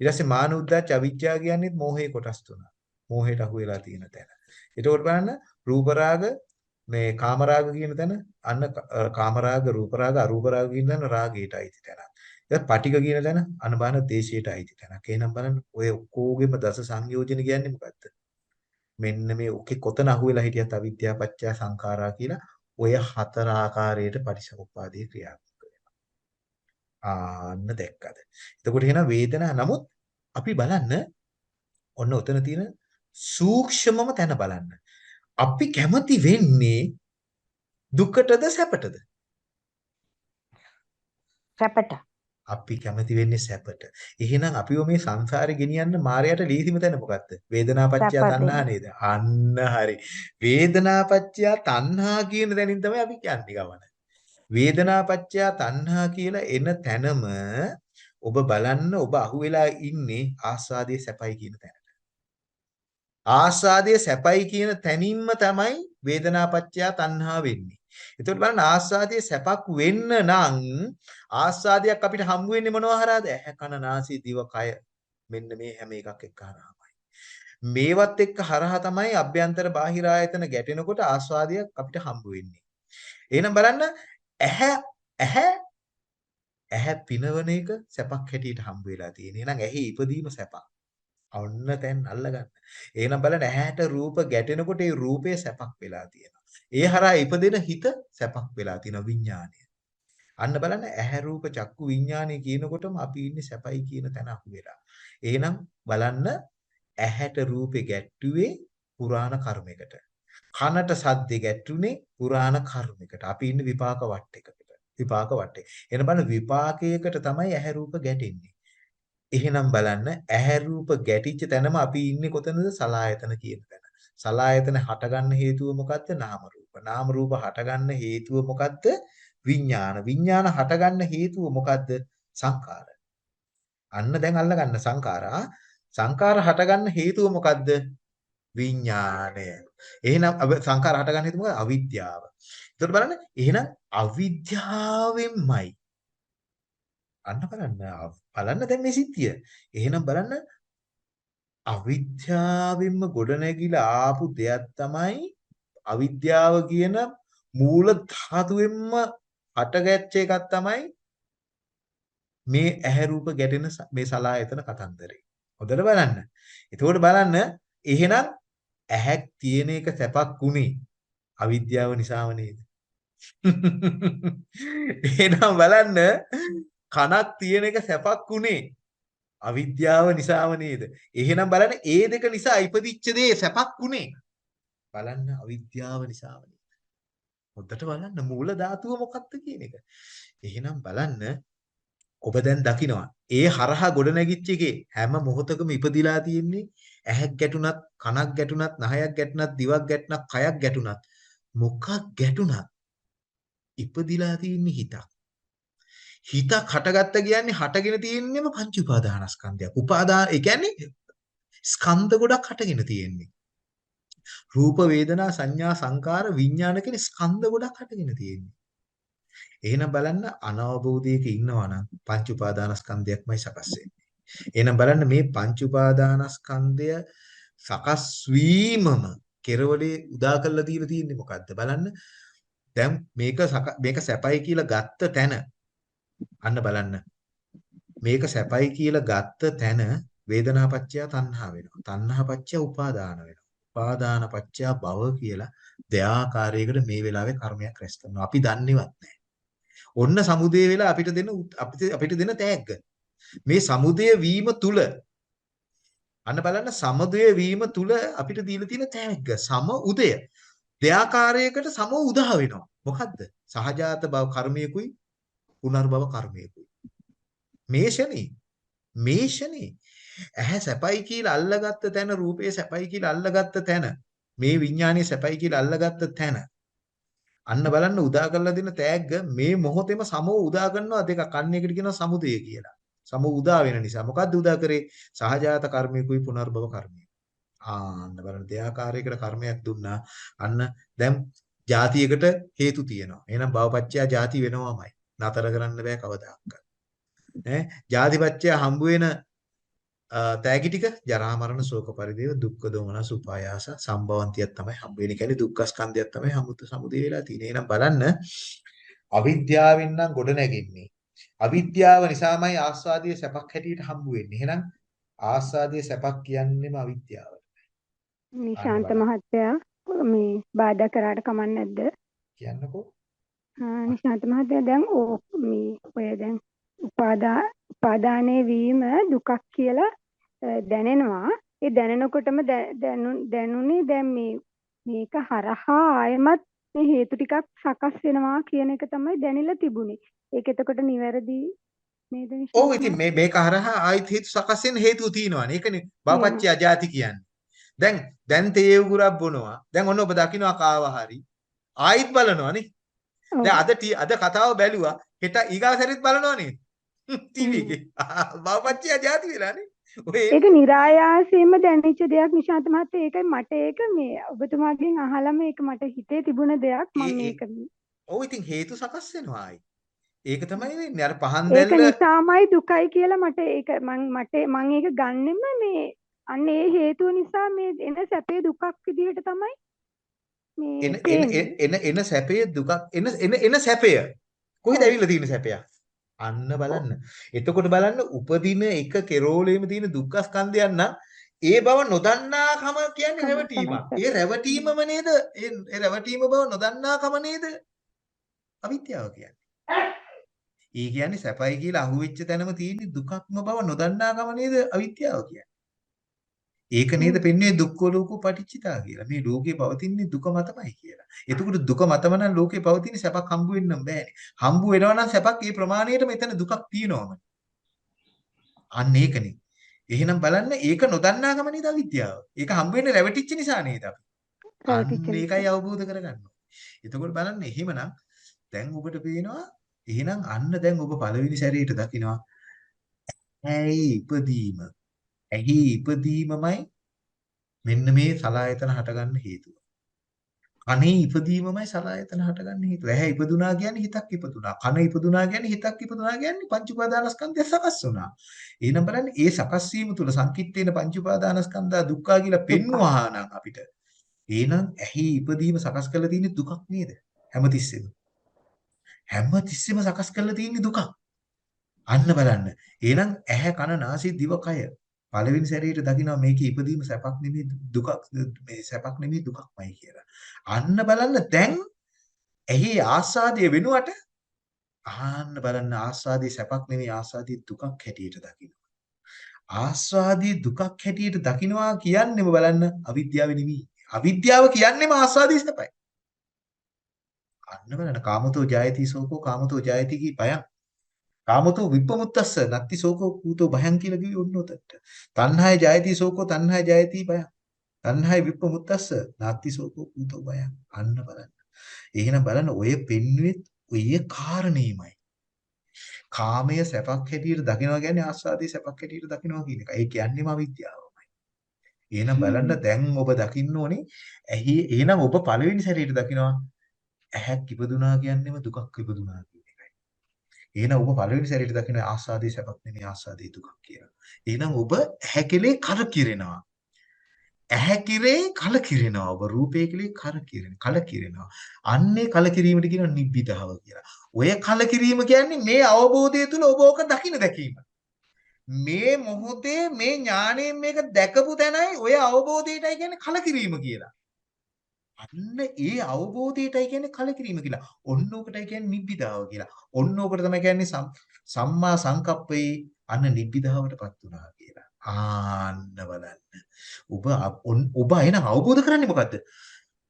[SPEAKER 2] ඊට පස්සේ මාන උද්දච්ච අවිද්‍යාව කියන්නේ මෝහේ කොටස් තුනක් මෝහයට අහු වෙලා තියෙන තැන එතකොට බලන්න රූප රාග මේ කාමරාග කියන තැන අන්න කාමරාග රූපරාග අරූපරාග කියන තැන රාගයට අයිති තැන. ඊට පටික කියන තැන අනබන දේශයට අයිති තැනක්. එහෙනම් බලන්න ඔය ඔක්කොගෙම දස සංයෝජන කියන්නේ මොකද්ද? මෙන්න මේ ඔකේ කොතන අහුවෙලා හිටියත් අවිද්‍යාව පත්‍ය සංඛාරා කියලා ඔය හතර ආකාරයට පටිසමුප්පාදේ ක්‍රියාත්මක වෙනවා. ආන්න දැක්කද? එතකොට එහෙනම් වේදනා නමුත් අපි බලන්න ඔන්න ඔතන තියෙන සූක්ෂමම තැන බලන්න. අපි කැමති වෙන්නේ දුකටද සැපටද?
[SPEAKER 6] සැපට.
[SPEAKER 2] අපි කැමති වෙන්නේ සැපට. එහෙනම් අපිව මේ සංසාරේ ගෙනියන්න මායයට ලීසිම තැන මොකද්ද? වේදනාපච්චය තණ්හා නේද? අන්න හරි. වේදනාපච්චය තණ්හා කියන තැනින් තමයි අපි යන්නේ ගමන. වේදනාපච්චය තණ්හා කියලා එන තැනම ඔබ බලන්න ඔබ අහුවෙලා ඉන්නේ ආස්වාදයේ සැපයි කියන තැන. ආස්වාදයේ සැපයි කියන තැනින්ම තමයි වේදනාපච්චය තණ්හා වෙන්නේ. එතකොට බලන්න ආස්වාදයේ සැපක් වෙන්න නම් ආස්වාදයක් අපිට හම්බ වෙන්නේ මොනවා හරහාද? ඇහැ කන නාසය දිව කය. මෙන්න මේ හැම එකක් එක්ක හරහාමයි. මේවත් එක්ක හරහා තමයි අභ්‍යන්තර බාහිර ආයතන ගැටෙනකොට ආස්වාදයක් අපිට හම්බ වෙන්නේ. එහෙනම් බලන්න ඇහැ ඇහැ ඇහැ පිනවන එක සැපක් හැටියට හම්බ වෙලා තියෙන. එහෙනම් ඇහි ඉපදීම සැපක්. ඔන්න දැන් අල්ලගන්න. එහෙනම් බලන්න ඇහැට රූප ගැටෙනකොට ඒ රූපේ සැපක් වෙලා තියෙනවා. ඒ හරහා ඉපදෙන හිත සැපක් වෙලා තියෙනවා විඥානය. අන්න බලන්න ඇහැ රූප චක්කු විඥානය කියනකොටම අපි ඉන්නේ සැපයි කියන තැන අහු වෙලා. එහෙනම් බලන්න ඇහැට රූපේ ගැට්ටුවේ පුරාණ කර්මයකට. කනට සද්දේ ගැටුනේ පුරාණ කර්මයකට. අපි ඉන්නේ විපාක වට්ටයකට. විපාක වට්ටේ. එන බලන්න විපාකයකට තමයි ඇහැ රූප ගැටෙන්නේ. එහෙනම් බලන්න ඇහැ රූප ගැටිච්ච තැනම අපි ඉන්නේ කොතනද? සලායතන කියන තැන. සලායතන හටගන්න හේතුව මොකද්ද? නාම රූප. නාම රූප හටගන්න හේතුව මොකද්ද? විඥාන. විඥාන හටගන්න හේතුව මොකද්ද? සංකාර. අන්න දැන් අල්ලගන්න සංකාරා. සංකාර හටගන්න හේතුව මොකද්ද? විඥාණය. එහෙනම් සංකාර හටගන්න හේතුව මොකද්ද? අවිද්‍යාව. එතකොට බලන්න එහෙනම් අවිද්‍යාවෙන්මයි අන්න බලන්න බලන්න දැන් මේ සිද්ධිය. එහෙනම් බලන්න අවිද්‍යාවෙන්ම ගොඩනැගිලා ආපු දෙයක් තමයි අවිද්‍යාව කියන මූල ධාතුවෙන්ම හටගැච්ච එකක් තමයි මේ ඇහැ රූප ගැටෙන මේ සලායතන කතන්දරේ. හොඳට බලන්න. එතකොට බලන්න එහෙනම් ඇහැක් තියෙන එක සැපක් උනේ අවිද්‍යාව නිසාම නේද? එහෙනම් බලන්න කනක් තියෙන එක සැපක් උනේ අවිද්‍යාව නිසාම නේද? එහෙනම් බලන්න ඒ දෙක නිසා ඉපදිච්ච දේ සැපක් උනේ. බලන්න අවිද්‍යාව නිසාම නේද? හොද්දට බලන්න මූල ධාතුව මොකක්ද කියන එක. එහෙනම් බලන්න ඔබ දැන් දකිනවා ඒ හරහා ගොඩනැගිච්ච එකේ හැම මොහොතකම ඉපදිලා තියෙන්නේ ඇහක් ගැටුණත් කනක් ගැටුණත් නහයක් ගැටුණත් දිවක් ගැටුණත් කයක් ගැටුණත් මොකක් ගැටුණත් ඉපදිලා තියෙන්නේ හිතක් හිතක් හටගත්ත කියන්නේ හටගෙන තියෙන්නේම පංච උපාදානස්කන්ධයක්. උපාදාන ඒ කියන්නේ ස්කන්ධ ගොඩක් හටගෙන තියෙන්නේ. රූප වේදනා සංඥා සංකාර විඥාන කියන ස්කන්ධ ගොඩක් හටගෙන තියෙන්නේ. එහෙනම් බලන්න අනවබෝධයක ඉන්නවා නම් පංච උපාදානස්කන්ධයක්මයි සකස් වෙන්නේ. එහෙනම් බලන්න මේ පංච උපාදානස්කන්ධය සකස් වීමම කෙරවලේ උදා කරලා දීලා තියෙන්නේ මොකද්ද බලන්න දැන් මේක මේක සැපයි කියලා ගත්ත තැන අන්න බලන්න. මේක සැපයි කියලා ගත්ත තැන වේදනාපච්චය තණ්හා වෙනවා. තණ්හාපච්චය උපාදාන වෙනවා. උපාදානපච්චය භව කියලා දෙආකාරයකට මේ වෙලාවේ කර්මයක් රැස් කරනවා. අපි දන්නේවත් නැහැ. ඔන්න සමුදේ වෙලා අපිට දෙන අපිට අපිට දෙන තෑග්ග. මේ සමුදය වීම තුල අන්න බලන්න සමුදය වීම තුල අපිට දීලා තියෙන තෑග්ග සම උදය. දෙආකාරයකට සම උදා වෙනවා. මොකද්ද? සහජාත භව කර්මයකුයි පුනර්භව කර්මයකුයි. මේ ෂනේ මේ ෂනේ ඇහැ සැපයි කියලා අල්ලගත්ත තැන රූපේ සැපයි කියලා අල්ලගත්ත තැන මේ විඥානයේ සැපයි කියලා අල්ලගත්ත තැන අන්න බලන්න උදා කරලා දෙන තෑග්ග මේ මොහොතේම සමෝ උදා කරනවා දෙකක් අන්න එකට කියනවා සමුදය කියලා. සමෝ උදා වෙන නිසා මොකද්ද උදා කරේ? සහජාත කර්මයකුයි පුනර්භව කර්මයකුයි. ආන්න බලන්න දෙයාකාරයකට කර්මයක් දුන්නා. අන්න දැන් ಜಾතියකට හේතු තියෙනවා. එහෙනම් භවපච්චයා ಜಾති වෙනවමයි. නතර කරන්න බෑ කවදාකවත්. ඈ ජාතිපච්චය හම්බ වෙන තෑගි ටික ජරා මරණ ශෝක පරිදේව දුක්ඛ දෝමන සුපායාස සම්භවන්තියක් තමයි හම්බ වෙන්නේ. කියන්නේ දුක්ඛ ස්කන්ධයක් තමයි හමුත සමුදේ වෙලා තියෙන්නේ. එහෙනම් බලන්න අවිද්‍යාවෙන් නම් ගොඩ නැගෙන්නේ. අවිද්‍යාව නිසාමයි ආස්වාදයේ සැපක් හැටියට හම්බ වෙන්නේ. එහෙනම් ආස්වාදයේ සැපක් කියන්නේම අවිද්‍යාව.
[SPEAKER 8] නිශාන්ත මහත්තයා මේ බාධා කරාට කමක් නැද්ද?
[SPEAKER 2] කියන්නකෝ.
[SPEAKER 8] නිශාන්ත මහත්තයා දැන් මේ ඔය දැන් උපාදා උපාදානයේ වීම දුකක් කියලා දැනෙනවා. ඒ දැනෙනකොටම දැනුනේ දැන් මේ මේක හරහා ආයමත් මේ හේතු ටිකක් සකස් වෙනවා කියන එක තමයි දැනෙලා තිබුණේ. ඒක එතකොට නිවැරදි නේද
[SPEAKER 2] ඔව් ඉතින් මේ මේක හරහා ආයිත් හේතු සකස් වෙන හේතුව තියෙනවානේ. ඒකනේ බවපච්චය ජාති කියන්නේ. දැන් දැන් තේ උගුරක් බොනවා. දැන් ඔන්න ඔබ දකින්නවා කාව හරි. ආයිත් බලනවානේ. දැන් අද අද කතාව බැලුවා. හෙට ඊගා සැරේත් බලනවා නේද? ටීවී එකේ. බවපච්චය ජාති වෙලානේ.
[SPEAKER 8] ඒක નિરાයාසයෙන්ම දැනෙච්ච දෙයක් නිශාන්ත මහත්තයා ඒකයි මට ඒක මේ ඔබතුමාගෙන් අහලම ඒක මට හිතේ තිබුණ දෙයක් මම මේක
[SPEAKER 2] ඔව් ඉතින් හේතු සකස් වෙනවා. ඒක තමයි වෙන්නේ. අර පහන් දැල්ල
[SPEAKER 8] ඒක නිසාමයි දුකයි කියලා මට ඒක මං මට මං ඒක ගන්නෙම මේ අන්න ඒ හේතුව නිසා මේ එන සැපේ දුකක් විදිහට තමයි
[SPEAKER 2] එන එන එන සැපේ දුකක් එන එන එන සැපය කොහෙද ඇවිල්ලා තියෙන සැපයක්? අන්න බලන්න. එතකොට බලන්න උපදින එක කෙරෝලෙම තියෙන දුක්ඛ ස්කන්ධයන් නම් ඒ බව නොදන්නාකම කියන්නේ රැවටීමක්. ඒ රැවටීමම නේද? ඒ රැවටීම බව නොදන්නාකම නේද? අවිද්‍යාව කියන්නේ. ඒ කියන්නේ සැපයි කියලා අහුවෙච්ච තැනම තියෙන දුකක්ම බව නොදන්නාකම නේද අවිද්‍යාව කියන්නේ. ඒක නේද පෙන්වන්නේ දුක්ඛ ලෝකෝ පටිච්චිතා කියලා. මේ ලෝකේ පවතින්නේ දුක මතමයි කියලා. එතකොට දුක මතම නම් ලෝකේ පවතින සැපක් හම්බ වෙන්න බෑනේ. හම්බ වෙනවා නම් සැපක් ඒ ප්‍රමාණයට මෙතන දුකක් තියෙනවම. අන්න ඒකනේ. එහෙනම් බලන්න ඒක නොදන්නා ගම නේද අවිද්‍යාව. ඒක හම්බ වෙන්නේ රැවටිච්ච නිසා නේද අපි. ඒකයි අවබෝධ කරගන්න ඕනේ. එතකොට බලන්න එහෙමනම් දැන් ඔබට පේනවා එහෙනම් අන්න දැන් ඔබ පළවෙනි සැරේට දකිනවා ඇයි ඉපදීම ඇහි ඉපදීමමයි මෙන්න මේ සලායතන හටගන්න හේතුව. කනේ ඉපදීමමයි සලායතන හටගන්න හේතුව. ඇහැ ඉපදුනා කියන්නේ හිතක් ඉපදුනා. කන ඉපදුනා කියන්නේ හිතක් ඉපදුනා කියන්නේ පංච උපාදානස්කන්ධය සකස් වුණා. එහෙනම් බලන්න ඒ සකස් වීම තුල සංකිට්ඨේන පංච උපාදානස්කන්ධා දුක්ඛා කියලා පෙන්වුවා නම් අපිට. එහෙනම් ඇහි ඉපදීම සකස් කරලා තියෙන්නේ දුකක් නේද? හැමතිස්සෙම. හැමතිස්සෙම සකස් කරලා තියෙන්නේ දුකක්. අන්න බලන්න. එහෙනම් ඇහැ කන නාසය දිව කය පළවෙනි සැරේට දකිනවා මේකේ ඉපදීම සැපක් නෙමෙයි දුකක් මේ සැපක් නෙමෙයි දුකක්මයි කියලා. අන්න බලන්න දැන් එහි ආස්වාදයේ වෙනුවට ආන්න බලන්න ආස්වාදයේ සැපක් නෙමෙයි ආස්වාදයේ දුකක් හැටියට දකිනවා. ආස්වාදයේ දුකක් හැටියට දකිනවා කියන්නේම බලන්න අවිද්‍යාව නෙමෙයි. අවිද්‍යාව කියන්නේම ආස්වාදයේ සැපයි. අන්න බලන්න කාමතෝ ජායති සෝකෝ කාමතෝ ජායති කි බයං කාමතෝ විප්පමුත්තස්ස නත්ති සෝකෝ කූතෝ භයං කියලා කිව්වේ ඔන්න ඔතට. තණ්හාය ජයති සෝකෝ තණ්හාය ජයති භයං. තණ්හාය විප්පමුත්තස්ස නත්ති සෝකෝ කූතෝ භයං. අන්න බලන්න. එහෙනම් බලන්න ඔය පෙන්වෙත් ඔය කාරණේමයි. කාමය සැපක් හැටියට දකිනවා කියන්නේ ආස්වාදී සැපක් හැටියට දකිනවා කියන එක. ඒ කියන්නේම අවිද්‍යාවමයි. එහෙනම් බලන්න දැන් ඔබ දකින්න ඕනේ ඇහි එහෙනම් ඔබ පළවෙනි සැරේට දකිනවා ඇහැක් ඉපදුනා කියන්නේම දුකක් ඉපදුනා. එහෙනම් ඔබ පළවෙනි සැරේට දකින ආස්වාදී සැපක් නෙමෙයි ආස්වාදී දුකක් කියලා. එහෙනම් ඔබ ඇහැ කෙලේ කලකිරෙනවා. ඇහැ කිරේ කලකිරෙනවා. ඔබ රූපේ කෙලේ කරකිරෙන කලකිරෙනවා. අන්නේ කලකිරීමට කියනවා නිබ්බිදාව කියලා. ඔය කලකිරීම කියන්නේ මේ අවබෝධය තුල ඔබ ඕක දකින්න දැකීම. මේ මොහොතේ මේ ඥාණයෙන් මේක දැකපු තැනයි ඔය අවබෝධයටයි කියන්නේ කලකිරීම කියලා. අන්න ඒ අවබෝධයටයි කියන්නේ කලකිරීම කියලා. ඔන්න ඕකටයි කියන්නේ නිබ්බිදාව කියලා. ඔන්න ඕකට තමයි කියන්නේ සම්මා සංකප්පේ අන්න නිබ්බිදාවටපත් වුණා කියලා. ආන්න බලන්න. ඔබ ඔබ එන අවබෝධ කරන්නේ මොකද්ද?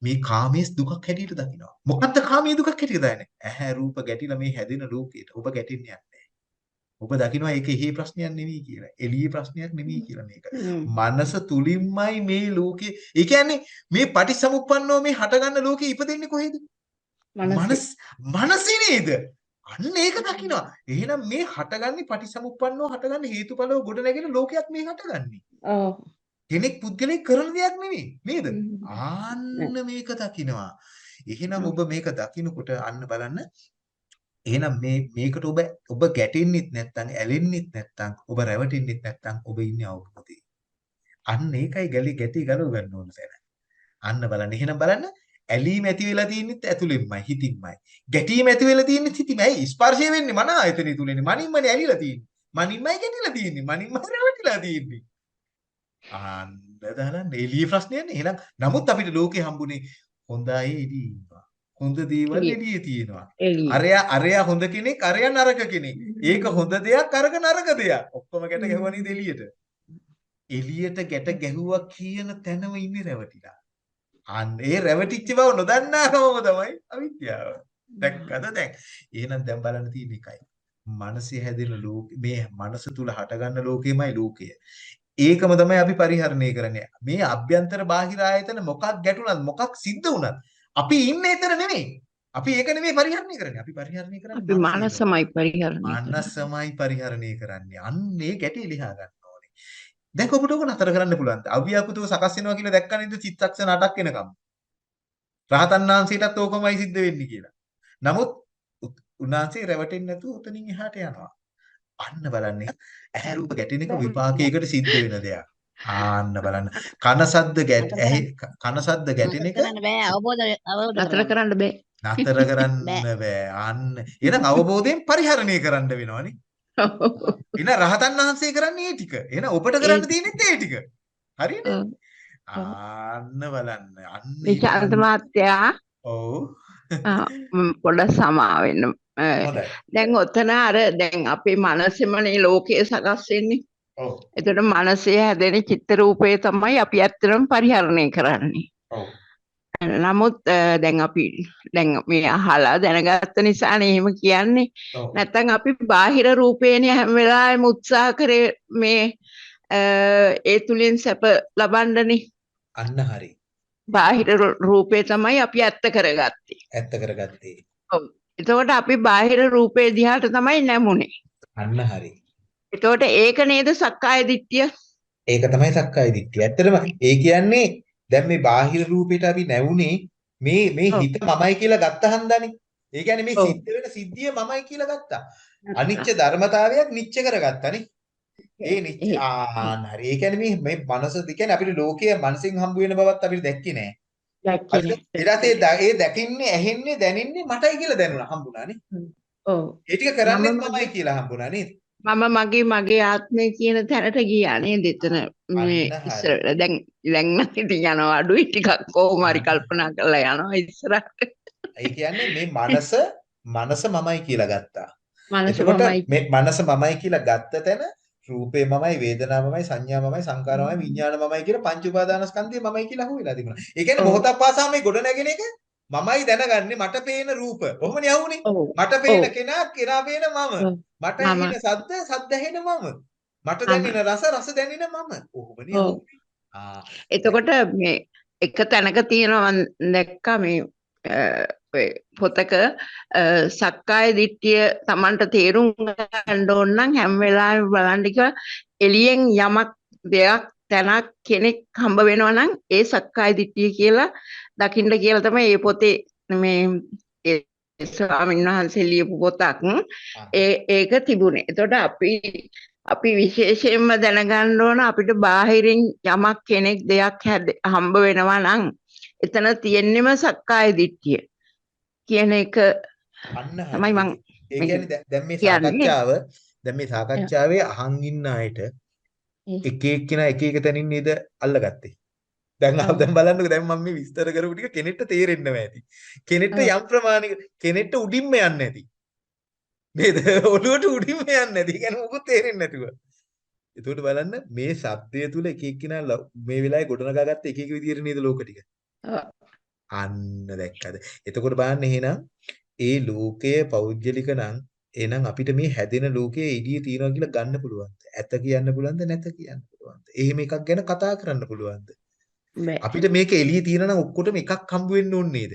[SPEAKER 2] මේ කාමයේ දුකක් හැටියට දකිනවා. මොකද්ද කාමයේ දුකක් හැටියට දන්නේ? ඇහැ රූප ගැටිලා මේ හැදෙන ලෝකයට ඔබ ගැටෙන්නේ නැහැ. ඔබ දකිනවා ඒක එහෙ ප්‍රශ්නයක් නෙවෙයි කියලා. එළියේ ප්‍රශ්නයක් නෙවෙයි කියලා මේක. මනස තුලින්මයි මේ ලෝකේ. ඒ කියන්නේ මේ පටිසමුප්පන්නෝ මේ හටගන්න ලෝකේ ඉපදෙන්නේ කොහෙද? මනස මනසේ නේද? අන්න ඒක දකිනවා. එහෙනම් මේ හටගන්නේ පටිසමුප්පන්නෝ හටගන්න හේතුඵලව ගොඩ නැගෙන ලෝකයක් මේ හටගන්නේ.
[SPEAKER 5] ඔව්.
[SPEAKER 2] කෙනෙක් පුද්ගලෙක් කරන දෙයක් නෙවෙයි. නේද? ආන්න මේක දකිනවා. එහෙනම් ඔබ මේක දකිනකොට අන්න බලන්න එහෙනම් මේ මේකට ඔබ ඔබ ගැටෙන්නෙත් නැත්නම් ඇලෙන්නෙත් නැත්නම් ඔබ රැවටෙන්නෙත් නැත්නම් ඔබ ඉන්නේ අවබෝධයේ. අන්න ඒකයි ගැලි ගැටි ගලව ගන්න ඕන තැන. අන්න බලන්න. එහෙනම් බලන්න ඇලීම ඇති වෙලා තියෙන්නේ ඇතුළෙන්මයි හිතින්මයි. ගැටීම ඇති වෙලා තියෙන්නේ හිතින්මයි. ඇයි ස්පර්ශය වෙන්නේ මන ආයතනෙ තුලනේ. මනින්මනේ ඇලිලා තියෙන්නේ. මනින්මයි ගැටිලා තියෙන්නේ. මනින්මයි රැවටිලා තියෙන්නේ. ආන්න බලන්න එළිය ප්‍රශ්නයනේ. එහෙනම් නමුත් අපිට ලෝකේ හම්බුනේ හොඳයි එළිය ඉන්නවා. හොඳ දේවල් එළියේ තියෙනවා. අරයා අරයා හොඳ කෙනෙක් අරයා නරක කෙනෙක්. ඒක හොඳ දෙයක් අරක නරක දෙයක්. ඔක්කොම ගැට ගැහුවා නේද එළියට? එළියට ගැට ගැහුවා කියන තැනම ඉන්නේ රැවටිලා. අන්න ඒ රැවටිච්ච බව නොදන්නාකමම තමයි අවිද්‍යාව. දැක්කද දැන්? එහෙනම් දැන් බලන්න තියෙන එකයි. මනසේ හැදෙන ලෝක මේ මනස තුල හටගන්න ලෝකෙමයි ලෝකය. ඒකම තමයි අපි පරිහරණය කරන්නේ. මේ අභ්‍යන්තර බාහිර ආයතන මොකක් ගැටුණත් මොකක් සිද්ධ වුණත් අපි ඉන්නේ එතන නෙමෙයි. අපි ඒක නෙමෙයි පරිහරණය කරන්නේ. අපි පරිහරණය කරන්නේ
[SPEAKER 5] මනසමයි පරිහරණය
[SPEAKER 2] මනසමයි පරිහරණය කරන්නේ. අන්නේ ගැටේ ලියා ගන්න ඕනේ. දැන් ඔබට ඔක නතර කරන්න පුළුවන්. අව්‍යාකෘතව සකස් වෙනවා කියලා දැක්ක නේද චිත්තක්ෂණ 8ක් වෙනකම්. රහතන් වහන්සේටත් ඕකමයි සිද්ධ වෙන්නේ කියලා. නමුත් උන්වහන්සේ රැවටෙන්නේ නැතුව උතනින් එහාට යනවා. අන්න බලන්නේ ඇහැ රූප ගැටෙන එක විපාකයකට සිද්ධ වෙන දෙයක්. ආන්න බලන්න. කන සද්ද ගැට ඇහි කන සද්ද ගැටෙන එක?
[SPEAKER 3] කරන්න බෑ. අවබෝධ අවබෝධ
[SPEAKER 5] නතර කරන්න බෑ.
[SPEAKER 2] නතර කරන්න බෑ. අන්න. එහෙනම් අවබෝධයෙන් පරිහරණය කරන්න වෙනවනේ. එහෙනම් රහතන් වහන්සේ කරන්නේ ඒ ටික. එහෙනම් ඔබට කරන්න තියෙන්නේ ඒ ටික. හරියද ආන්න බලන්න. අන්න
[SPEAKER 5] විචාරද මහත්තයා
[SPEAKER 2] ඔව්.
[SPEAKER 5] පොඩ සමා වෙන්න. දැන් ඔතන අර දැන් අපේ මනසෙමනේ ලෝකයේ සකස් වෙන්නේ
[SPEAKER 2] ඔව්.
[SPEAKER 5] එතකොට මනසේ හැදෙන චිත්ත රූපය තමයි අපි ඇත්තටම පරිහරණය කරන්නේ. නමුත් දැන් අපි දැන් මේ අහලා දැනගත්ත නිසානේ එහෙම කියන්නේ. නැත්තම් අපි බාහිර රූපේනේ හැම වෙලාවෙම උත්සාහ කරේ මේ ඒ තුලින් සැප ලබන්නනේ.
[SPEAKER 2] අන්න හරි.
[SPEAKER 5] බාහිර රූපේ තමයි අපි ඇත්ත කරගත්තේ.
[SPEAKER 2] ඇත්ත කරගත්තේ.
[SPEAKER 5] ඔව්. එතකොට අපි බාහිර රූපේ දිහාට තමයි නැමුනේ.
[SPEAKER 2] අන්න හරි.
[SPEAKER 5] එතකොට ඒක නේද සක්කාය දිට්ඨිය?
[SPEAKER 2] ඒක තමයි සක්කාය දිට්ඨිය. ඇත්තටම ඒ කියන්නේ දැන් මේ බාහිර රූපෙට අපි නැවුනේ මේ මේ. හිත මමයි කියලා ගත්ත හන්දානේ. ඒ කියන්නේ මේ. සිද්ධ වෙන සිද්ධිය මමයි කියලා ගත්තා. අනිච්ච ධර්මතාවයක් නිච්ච කරගත්තානේ. ඒ නිච්ච
[SPEAKER 5] ඒ-
[SPEAKER 2] ආ හරි. ඒ කියන්නේ මේ මේ මනස ද කියන්නේ අපිට ලෝකයේ මනසෙන් හම්බ වෙන බවත් අපිට දැක්කේ නෑ.
[SPEAKER 5] දැක්කේ.
[SPEAKER 2] ඊට ඒ දැකින්නේ ඇහෙන්නේ දැනෙන්නේ මටයි කියලා දැනුණා හම්බුණානේ.
[SPEAKER 5] ඔව්.
[SPEAKER 2] ඒ ටික කරන්නේත්
[SPEAKER 5] මම
[SPEAKER 2] මමයි කියලා හම්බුණා නේද?
[SPEAKER 5] මම මගේ මගේ ආත්මය කියන තැනට ගියා නේද එතන මේ
[SPEAKER 2] අන්න හරි.
[SPEAKER 5] ඉස්සර දැන් දැන් නම් ඉතින් යනවා අඩුයි ටිකක් කොහොම හරි කල්පනා කරලා යනවා ඉස්සරහට
[SPEAKER 2] ඒ කියන්නේ මේ මනස මනස මමයි කියලා ගත්තා.
[SPEAKER 5] මනස මමයි
[SPEAKER 2] මේ මනස මමයි කියලා ගත්ත තැන රූපේ මමයි වේදනාව මමයි සංඥා මමයි සංකාර මමයි විඥාන මමයි කියලා පංච උපාදානස්කන්ධය මමයි කියලා අහුවෙලා තිබුණා. ඒ කියන්නේ. මොහොතක් පාසා මේ ගොඩ නැගෙන එක මමයි දැනගන්නේ මට පේන රූප. කොහොමනේ?
[SPEAKER 5] ඔව්
[SPEAKER 2] මට පේන. කෙනා කෙනා පේන මම. මට. ඇහෙන සද්ද සද්ද ඇහෙන මම. මට. දැනෙන රස රස දැනෙන මම.
[SPEAKER 5] ඔව්.
[SPEAKER 2] අහුනේ? ආ
[SPEAKER 5] එතකොට මේ එක තැනක තියෙනවා දැක්කා මේ පොතක සක්කාය දිට්ඨිය Tamanට තේරුම් ගන්න ඕන නම් හැම වෙලාවෙම බලන්න කිව්වා එළියෙන් යමක් දෙයක් තැනක් කෙනෙක් හම්බ වෙනවා නම් ඒ සක්කාය දිට්ඨිය කියලා දකින්න කියලා තමයි මේ පොතේ මේ ස්වාමීන් වහන්සේ ලියපු පොතක් ඒ ඒක තිබුණේ. එතකොට අපි අපි විශේෂයෙන්ම දැනගන්න ඕන අපිට බාහිරින් යමක් කෙනෙක් දෙයක් හම්බ වෙනවා නම් එතන තියෙන්නෙම සක්කාය දිට්ඨිය කියන එක. තමයි මං
[SPEAKER 2] ඒ කියන්නේ දැන්- මේ. සාකච්ඡාව දැන් මේ සාකච්ඡාවේ අහන් ඉන්න අයට එක එක්කෙනා එක එක තැනින් නේද අල්ලගත්තේ. දැන්. දැන් බලන්නකෝ දැන් මම මේ විස්තර කරපු ටික කෙනෙක්ට තේරෙන්නම ඇති. කෙනෙක්ට. යම් ප්‍රමාණයක කෙනෙක්ට උඩින්ම යන්නේ නැති. නේද? ඔළුවට උඩින්ම යන්නේ නැති. කියන්නේ මොකුත් තේරෙන්නේ නැතුව. එතකොට බලන්න මේ ශබ්දය තුල එක එක්කිනා මේ වෙලාවේ ගොඩනගාගත්ත එක එක විදියට නේද ලෝක ටික. අන්න දැක්කද? එතකොට බලන්න එහෙනම් ඒ ලෝකය පෞද්ගලික නම් එහෙනම් අපිට මේ හැදෙන ලෝකයේ එළිය තියනවා කියලා ගන්න පුළුවන්ද? ඇත කියන්න පුළුවන්ද නැත කියන්න පුළුවන්ද? එහෙම එකක් ගැන කතා කරන්න පුළුවන්ද? අපිට මේක එළිය තියෙනවා නම් ඔක්කොටම එකක් හම්බ වෙන්න ඕනේ නේද?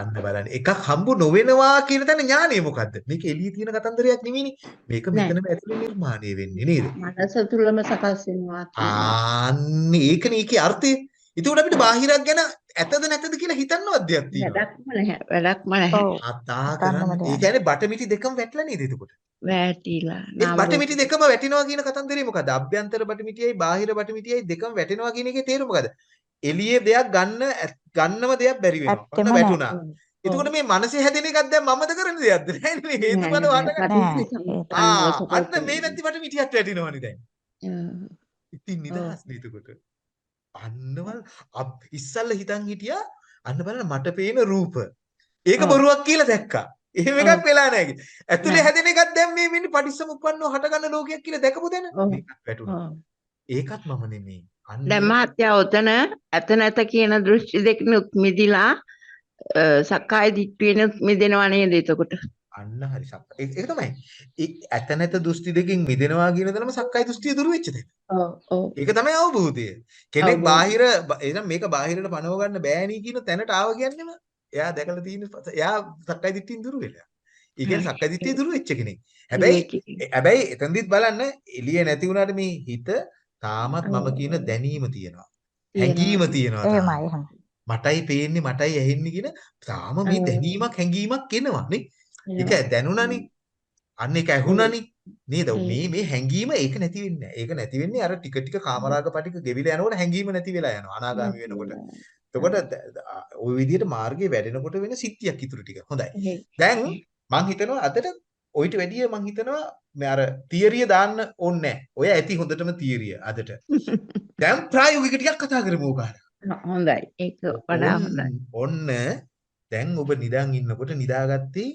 [SPEAKER 2] අන්න බලන්න එකක් හම්බ නොවෙනවා කියන තැන ඥානය මොකද්ද? මේක එළිය තියෙන කතන්දරයක් නෙවෙයිනේ. මේක. මෙතනම ඇතුලේ නිර්මාණය වෙන්නේ නේද?
[SPEAKER 5] මනස තුලම සකස් වෙනවා.
[SPEAKER 2] ආන්න ඒකනේ ඒකේ අර්ථය. ඒකෝට අපිට බාහිරක් ගැන ඇතද නැතද කියලා හිතන්නවත් දෙයක් තියෙනවා.
[SPEAKER 5] වැඩක්ම නැහැ වැඩක්ම නැහැ
[SPEAKER 2] කතා කරන්න. ඒ. කියන්නේ බටමිටි දෙකම වැටලා නේද එතකොට?
[SPEAKER 5] වැටිලා නාම
[SPEAKER 2] බටමිටි දෙකම වැටෙනවා කියන කතන්දරේ මොකද්ද? අභ්‍යන්තර බටමිටියයි බාහිර බටමිටියයි දෙකම වැටෙනවා කියන එකේ තේරුම මොකද්ද? එළියේ දෙයක් ගන්න ගන්නම දෙයක් බැරි වෙනවා. ඔන්න. වැටුණා. එතකොට මේ මනසේ හැදෙන එකක් දැන් මමද කරන දෙයක්ද? නෑනේ හේතුඵල
[SPEAKER 5] නෑ,
[SPEAKER 2] වඩ
[SPEAKER 5] නෑ,
[SPEAKER 2] ගන්න.
[SPEAKER 6] නෑ ඒක
[SPEAKER 2] ආ අන්න මේ නැති බටමිටියක් වැටෙනවනේ දැන්. ඉතින් නිදහස් නේ එතකොට. අන්නවල් ඉස්සල්ල හිතන් හිටියා අන්න බලන්න මට පේන රූප. ඒක. බොරුවක් කියලා දැක්කා. එහෙම. එකක් වෙලා නැහැ. ඇතුලේ. හැදෙන එකක් දැන් මේ වෙන්නේ පටිච්චසමුප්පන්නව හටගන්න ලෝකයක් කියලා දැකපු දැන. ඒකත් මම නෙමෙයි.
[SPEAKER 5] දැන් මහත්තයා ඔතන ඇත නැත කියන දෘෂ්ටි දෙකනුත් මිදිලා සක්කාය දිට්ඨියනුත් මිදෙනවා නේද එතකොට
[SPEAKER 2] අන්න හරි සක්කාය. ඒක තමයි. ඇත නැත දෘෂ්ටි දෙකෙන් මිදෙනවා කියන දනම සක්කාය දෘෂ්ටිය දුරු වෙච්ච
[SPEAKER 5] ඔව්
[SPEAKER 2] ඒක තමයි අවබෝධය. කෙනෙක්. බාහිර එහෙනම් මේක බාහිරට පනව ගන්න බෑනී කියන තැනට ආව කියන්නේම එයා දැකලා තියෙන එයා සක්කාය දිට්ඨියෙන් දුරු වෙලා. ඒ කියන්නේ සක්කාය දිට්ඨිය දුරු වෙච්ච කෙනෙක්. හැබැයි. හැබැයි එතනදිත් බලන්න එළිය නැති වුණාට මේ හිත තාමත් මම කියන දැනීම තියෙනවා. හැඟීම තියෙනවා.
[SPEAKER 6] එහෙමයි.
[SPEAKER 2] මටයි පේන්නේ මටයි ඇහෙන්නේ කියන තාම මේ. දැනීමක් හැඟීමක් එනවා නේ. ඒක දැනුණානේ. අන්න ඒක ඇහුණානේ. නේද? මේ මේ හැඟීම ඒක නැති වෙන්නේ. ඒක නැති වෙන්නේ අර ටික ටික කාමරාග පටික ගෙවිලා යනකොට හැඟීම නැති වෙලා යනවා. අනාගාමී වෙනකොට. එතකොට ওই විදිහට මාර්ගයේ වැඩෙනකොට වෙන සිද්ධියක් ඉතුරු ටික. හොඳයි. දැන් මං හිතනවා අදට ඔයිට වැඩිය මං හිතනවා මේ අර තියරිය දාන්න ඕනේ නැහැ. ඔය ඇති හොඳටම තියරිය අදට. දැන් ප්‍රායෝගික ටිකක් කතා කරමු ඕකාර.
[SPEAKER 5] හොඳයි ඒක වඩා හොඳයි
[SPEAKER 2] ඔන්න දැන් ඔබ නිදන් ඉන්නකොට නිදාගත්තේ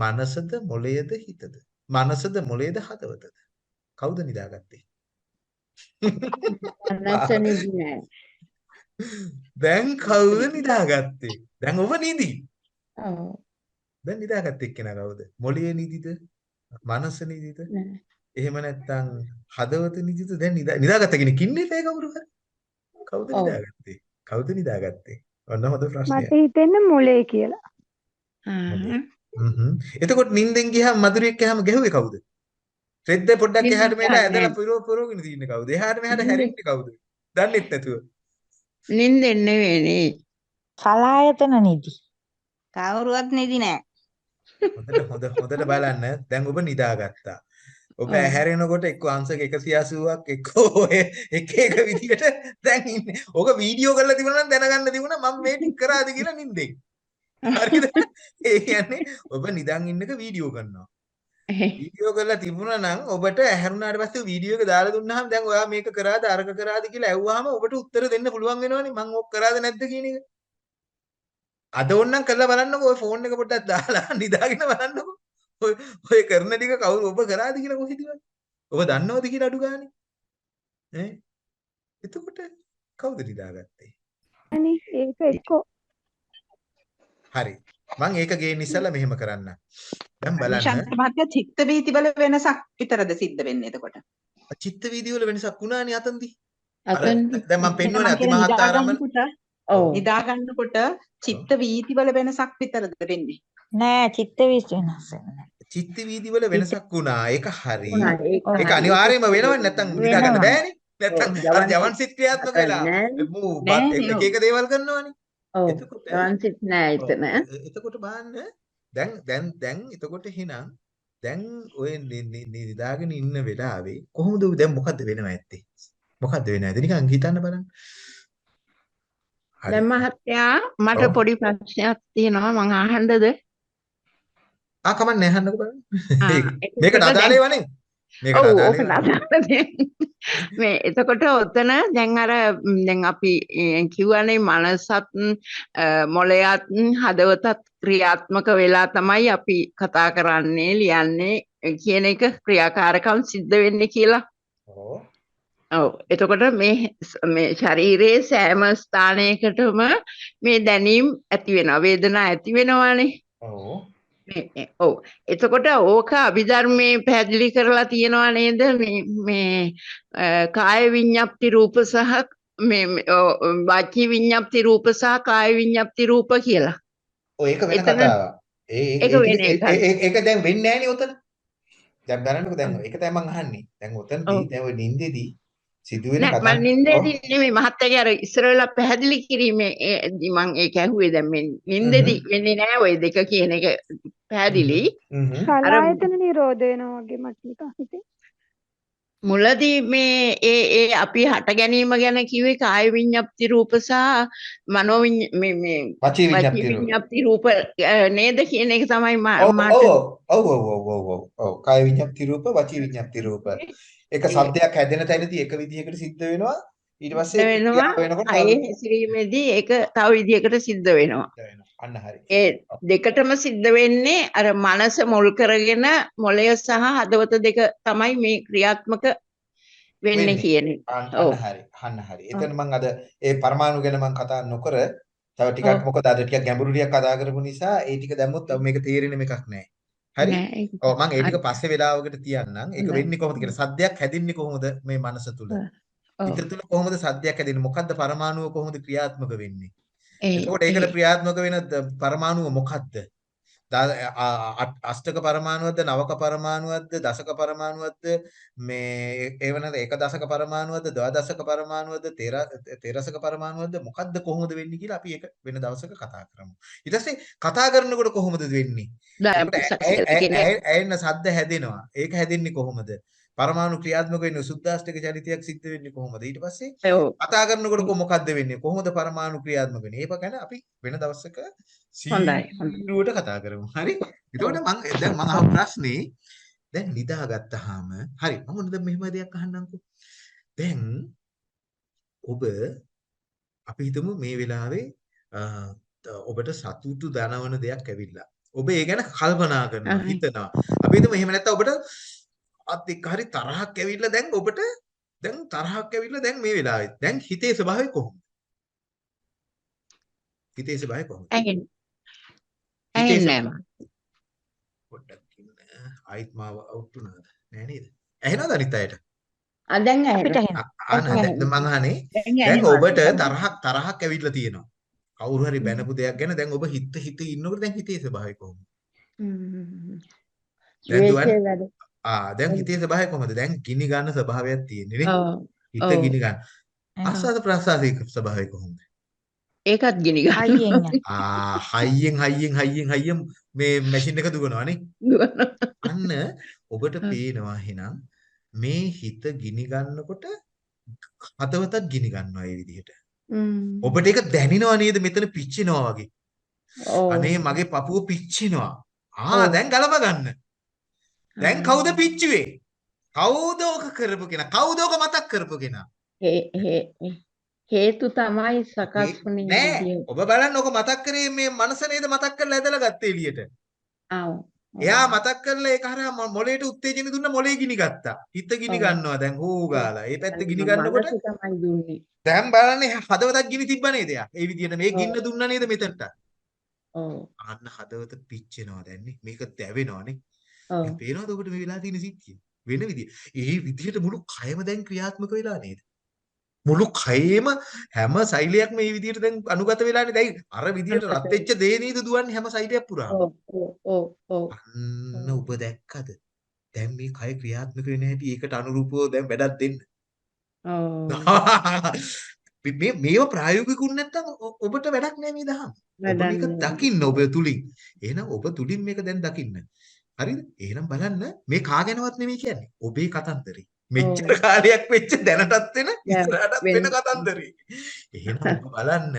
[SPEAKER 2] මනසද මොළයද හිතද මනසද මොළේද හදවතද? කවුද නිදාගත්තේ? දැන් කවුද නිදාගත්තේ? දැන් ඔබ නිදි.
[SPEAKER 5] ඔව්.
[SPEAKER 2] දැන් නිදාගත්තේ එක්කෙනා කවුද? මොළයේ නිදිද? මනස නිදිද? එහෙම නැත්නම් හදවත නිදිද? දැන් නිදා නිදාගත්ත කෙනෙක් ඉන්නේ නැහැ කවුරු හරි. කවුද. නිදාගත්තේ? කවුද නිදාගත්තේ? ඔන්න හොඳ ප්‍රශ්නයක්.
[SPEAKER 8] මට හිතෙන්නේ මොලේ කියලා.
[SPEAKER 5] ආ.
[SPEAKER 2] හ්ම් එතකොට නිින්දෙන් ගියාම මధుරියක් ගියාම ගැහුවේ කවුද? රෙද්ද පොඩ්ඩක් එහාට මෙහාට ඇදලා. පුරව පුරවගෙන තින්නේ කවුද? එහාට මෙහාට හැරෙන්නේ කවුද? දන්නෙත් නැතුව.
[SPEAKER 5] නින්දෙන් නෙවෙයිනේ.
[SPEAKER 6] සලායතන නිදි.
[SPEAKER 3] කවුරුවත් නිදි නෑ.
[SPEAKER 2] හොඳට හොඳ හොඳට බලන්න. දැන් ඔබ නිදාගත්තා. ඔබ. ඇහැරෙනකොට එක්ක අංශක 180ක් එක්ක ඔය එක එක විදිහට දැන් ඉන්නේ. ඕක වීඩියෝ කරලා තිබුණා නම් දැනගන්න තිබුණා මම මේ ටික කරාද කියලා නින්දෙන්. හරිද? ඒ කියන්නේ ඔබ නිදන් ඉන්නක වීඩියෝ කරනවා. වීඩියෝ කරලා තිබුණා නම් ඔබට ඇහැරුණාට පස්සේ වීඩියෝ එක දාලා දුන්නාම දැන් ඔයා මේක කරාද අරක කරාද කියලා ඇහුවාම ඔබට උත්තර දෙන්න පුළුවන් වෙනවනේ මං ඕක කරාද නැද්ද කියන එක. අද ඕන්නම් කරලා බලන්නකෝ ඔය ෆෝන් එක පොඩ්ඩක් දාලා නිදාගෙන බලන්නකෝ. ඔය ඔය කරන ටික කවුරු ඔබ කරාද කියලා කොහෙදවත්. ඔබ දන්නවද කියලා අඩු ගානේ. ඈ එතකොට කවුද නිදාගත්තේ?
[SPEAKER 8] අනේ ඒක එක්කෝ
[SPEAKER 2] හරි. මං ඒක ගේන්න ඉස්සෙල්ලා මෙහෙම කරන්න. දැන් බලන්න
[SPEAKER 9] නිශාන්ත මහත්තයා චිත්ත වීති වල වෙනසක් විතරද සිද්ධ වෙන්නේ එතකොට?
[SPEAKER 2] චිත්ත වීදි වල වෙනසක් වුණානේ අතන්දී.
[SPEAKER 5] අතන්දි.
[SPEAKER 2] දැන් මම පෙන්වන්නේ
[SPEAKER 9] මම
[SPEAKER 2] අතිමහත්තාරම
[SPEAKER 5] ඔව්.
[SPEAKER 9] නිදාගන්නකොට චිත්ත වීති වල වෙනසක් විතරද වෙන්නේ?
[SPEAKER 6] නෑ චිත්ත විස් වෙනස් වෙන්නේ.
[SPEAKER 2] චිත්ත වීදි වල වෙනසක් වුණා. ඒක හරි.
[SPEAKER 5] ඒක.
[SPEAKER 2] අනිවාර්යයෙන්ම වෙනවනේ නැත්තම් නිදාගන්න
[SPEAKER 6] වෙනවා.
[SPEAKER 2] බෑනේ. නැත්තම් අර
[SPEAKER 5] ජවන්
[SPEAKER 2] සිත් ක්‍රියාත්මක වෙලා. මූ එක එක දේවල් කරනවනේ. එතකොට
[SPEAKER 5] ජවන්සිට නෑ එතන.
[SPEAKER 2] එතකොට බලන්න දැන් දැන් දැන් එතකොට එහෙනම් දැන් ඔය නිදාගෙන ඉන්න වෙලාවේ කොහොමද දැන් මොකද්ද වෙනව ඇත්තේ? මොකද්ද වෙනව ඇත්තේ? නිකන් හිතන්න බලන්න.
[SPEAKER 5] දැන් මහත්තයා මට. පොඩි ප්‍රශ්නයක් තියෙනවා මං අහන්නද?
[SPEAKER 2] ආ කමන්නේ අහන්නකෝ බලන්න. මේකට අදාළ ඒවා නේ.
[SPEAKER 5] ඕක මේ එතකොට ඔතන දැන් අර දැන් අපි ඒ, කියවනේ මනසත් අ, මොළයත් හදවතත් ක්‍රියාත්මක වෙලා තමයි අපි කතා කරන්නේ ලියන්නේ කියන එක ක්‍රියාකාරකම් සිද්ධ වෙන්නේ කියලා.
[SPEAKER 2] ඔව්.
[SPEAKER 5] එතකොට මේ මේ ශරීරයේ සෑම ස්ථානයකටම මේ දැනීම් ඇති වෙනවා වේදනා ඇති වෙනවානේ.
[SPEAKER 2] ඔව්.
[SPEAKER 5] ඔව් එතකොට ඕක අභිධර්මයේ පැහැදිලි කරලා තියෙනවා නේද මේ මේ කාය විඤ්ඤාප්ති රූප සහ මේ වාචී විඤ්ඤාප්ති රූප සහ කාය විඤ්ඤාප්ති රූප කියලා.
[SPEAKER 2] ඔය ඒක වෙන කතාවක්.
[SPEAKER 5] ඒක වෙන එකක්.
[SPEAKER 2] ඒක දැන් වෙන්නේ නැහනේ උතන. දැන් බලන්නකෝ දැන් ඒක තමයි මං අහන්නේ. දැන් උතනදී
[SPEAKER 5] ඔව්.
[SPEAKER 2] දැන් ඔය නිින්දෙදී සිදුවෙන
[SPEAKER 5] නෑ
[SPEAKER 2] කතා
[SPEAKER 5] මම නින්දේදී නෙමෙයි මහත්තයාගේ අර ඉස්සර වෙලා පැහැදිලි කිරීමේ මම ඒක ඇහුවේ දැන් මේ නින්දේදී වෙන්නේ නෑ ওই දෙක කියන එක පැහැදිලි.
[SPEAKER 2] හ්ම්
[SPEAKER 8] සලායතන නිරෝධ වෙනවා වගේ මට නිකන් හිතේ.
[SPEAKER 5] මුලදී මේ ඒ ඒ අපි හට ගැනීම ගැන කිව්වේ කාය විඤ්ඤාප්ති රූප සහ මනෝ මේ මේ
[SPEAKER 2] වචී විඤ්ඤාප්ති රූප.
[SPEAKER 5] නේද කියන එක තමයි මාට
[SPEAKER 2] ඔව් ඔව් ඔව් ඔව් ඔව් කාය විඤ්ඤාප්ති රූප වචී විඤ්ඤාප්ති රූප. එක
[SPEAKER 5] ඒ-
[SPEAKER 2] શબ્දයක් හැදෙන තැනදී එක විදිහකට සිද්ධ වෙනවා. ඊට පස්සේ
[SPEAKER 5] වෙනවා අයේ හැසිරීමේදී ඒක තව විදිහකට සිද්ධ වෙනවා.
[SPEAKER 2] අන්න හරි.
[SPEAKER 5] ඒ දෙකටම සිද්ධ වෙන්නේ අර මනස මුල් කරගෙන මොළය සහ හදවත දෙක තමයි මේ ක්‍රියාත්මක වෙන්නේ. කියන ඔව්.
[SPEAKER 2] හරි. අන්න හරි. එතන මම අද ඒ පරමාණු ගැන මම කතා නොකර තව ටිකක්. මොකද අද ටිකක් ගැඹුරු ටිකක් කතා කරපු නිසා ඒ ටික දැම්මොත් මේක තේරෙන එකක් නැහැ. හරි?
[SPEAKER 5] නෑ ඒක
[SPEAKER 2] ඔව් මම ඒ
[SPEAKER 5] හරි.
[SPEAKER 2] ටික පස්සේ වෙලාවකට තියන්නම්. ඒක. වෙන්නේ කොහොමද කියලා. සද්දයක් හැදින්නේ කොහොමද මේ මනස තුල? හිත තුල කොහොමද සද්දයක් හැදෙන්නේ? මොකද්ද පරමාණුව කොහොමද ක්‍රියාත්මක වෙන්නේ? එතකොට ඒකට ක්‍රියාත්මක වෙන පරමාණුව මොකද්ද? අෂ්ටක පරමාණුවක්ද නවක පරමාණුවක්ද දසක පරමාණුවක්ද මේ ඒව නැද එක දශක පරමාණුවක්ද ද්වාදශක පරමාණුවක්ද තේර තේරසක පරමාණුවක්ද මොකද්ද කොහොමද වෙන්නේ කියලා අපි ඒක වෙන දවසක කතා කරමු. ඊට පස්සේ කතා කරනකොට කොහොමද වෙන්නේ? ඇයෙන්න සද්ද හැදෙනවා. ඒක හැදෙන්නේ කොහොමද? පරමාණු ක්‍රියාත්මක වෙන්නේ සුද්දාෂ්ටක චලිතයක් සිද්ධ වෙන්නේ කොහොමද? ඊට පස්සේ. කතා කරනකොට කො මොකද්ද වෙන්නේ? කොහොමද පරමාණු ක්‍රියාත්මක වෙන්නේ? ඒක ගැන අපි වෙන දවසක. සීරුවට කතා කරමු. හරි? එතකොට මම දැන් මම අහපු ප්‍රශ්නේ දැන් නිදාගත්තාම හරි මම දැන් මෙහෙම දෙයක් අහන්නම්කෝ. දැන් ඔබ අපි හිතමු මේ වෙලාවේ ඔබට සතුටු දනවන දෙයක් ඇවිල්ලා. ඔබ ඒ ගැන කල්පනා කරනවා. හිතනවා. අපි හිතමු එහෙම නැත්නම් ඔබට අත් එක්ක හරි තරහක් ඇවිල්ලා දැන් ඔබට දැන් තරහක් ඇවිල්ලා දැන් මේ වෙලාවේ දැන් හිතේ ස්වභාවය කොහොමද? හිතේ ස්වභාවය කොහොමද?
[SPEAKER 5] ඇහෙන්නේ ඇහෙන්නේ
[SPEAKER 2] ස්වභාවය පොඩ්ඩක් ඉන්න. ආයිත් මාව අවුට් වුණාද? නෑ නේද? ඇහෙනවද අනිත් අයට?
[SPEAKER 5] ආ දැන් ඇහෙනවා.
[SPEAKER 2] ආ නෑ දැන් මං අහන්නේ
[SPEAKER 5] දැන්
[SPEAKER 2] ඔබට තරහක් තරහක් ඇවිල්ලා තියෙනවා. කවුරු හරි බැනපු දෙයක් ගැන දැන් ඔබ හිත හිත ඉන්නකොට දැන් හිතේ ස්වභාවය කොහොමද?
[SPEAKER 5] හ්ම්.
[SPEAKER 2] දැන් දුවන්
[SPEAKER 5] ද්වේෂය වැඩ
[SPEAKER 2] ආ දැන් හිතේ ස්වභාවය කොහොමද? දැන් ගිනි ගන්න ස්වභාවයක් තියෙන්නේ හිත ගිනි ගන්න. ආස්වාද ප්‍රාසාදයේ ස්වභාවය කොහොමද?
[SPEAKER 5] ඒකත් ගිනි ගන්න
[SPEAKER 6] හයියෙන් යන.
[SPEAKER 2] ආ හයියෙන් හයියෙන් හයියෙන් හයියෙන් මේ මැෂින් එක දුවනවා නේ. අන්න ඔබට පේනවා එහෙනම් මේ හිත ගිනි ගන්නකොට හදවතත් ගිනි ගන්නවා ඒ විදිහට.
[SPEAKER 5] හ්ම්.
[SPEAKER 2] ඔබට ඒක දැනෙනව නේද මෙතන පිච්චෙනවා වගේ.
[SPEAKER 5] ඔව්
[SPEAKER 2] අනේ මගේ පපුව පිච්චෙනවා. ආ. දැන් ගලව ගන්න. දැන් කවුද පිච්චුවේ? කවුද ඕක කරපු කෙනා? කවුද ඕක මතක් කරපු කෙනා?
[SPEAKER 5] හේතු තමයි සකස් වුනේ
[SPEAKER 2] නෑ. ඔබ බලන්න ඕක මතක් කරේ මේ මනස නේද මතක් කරලා ඇදලා ගත්තේ එළියට.
[SPEAKER 5] ආව්
[SPEAKER 2] එයා මතක් කරලා ඒක හරහා මොලේට උත්තේජන දුන්න මොලේ ගිනි ගත්තා. හිත ගිනි. ගන්නවා දැන් හූ ගාලා. ඒ පැත්ත ගිනි ගන්නකොට දැන් බලන්න හදවතක් ගිනි තිබ්බ නේද එයා? ඒ විදිහට මේ. ගින්න දුන්නා නේද මෙතනට?
[SPEAKER 5] ඔව්
[SPEAKER 2] අන්න හදවත පිච්චෙනවා දැන්. මේක දැවෙනවා නේ.
[SPEAKER 5] ඔව්
[SPEAKER 2] පේනවද ඔබට මේ වෙලා තියෙන සිද්ධිය? වෙන විදිය. ඒ විදිහට මුළු කයම දැන් ක්‍රියාත්මක වෙලා නේද? මුළු කයේම හැම සෛලයක්ම මේ විදිහට දැන් අනුගත වෙලානේ. දැන් අර විදිහට රත් වෙච්ච දේ නේද දුවන්නේ හැම සෛලයක් පුරාම.
[SPEAKER 5] ඔව්
[SPEAKER 2] ඔබ දැක්කද? දැන් මේ කය ක්‍රියාත්මක වෙන හැටි ඒකට අනුරූපව දැන් වැඩක් දෙන්න.
[SPEAKER 5] ඔව්
[SPEAKER 2] මේ මේව ප්‍රායෝගිකුන් නැත්තම් ඔබට වැඩක් නෑ මේ දහම. ඔබ මේක. දකින්න ඔබ තුලින්. එහෙනම් ඔබ තුලින් මේක දැන් දකින්න. හරිද? එහෙනම් බලන්න මේ කාගෙනවත් නෙමෙයි කියන්නේ. ඔබේ කතන්දරේ. මෙච්චර කාලයක් වෙච්ච දැනටත් වෙන ඉස්සරහටත් වෙන කතන්දරේ. එහෙනම් බලන්න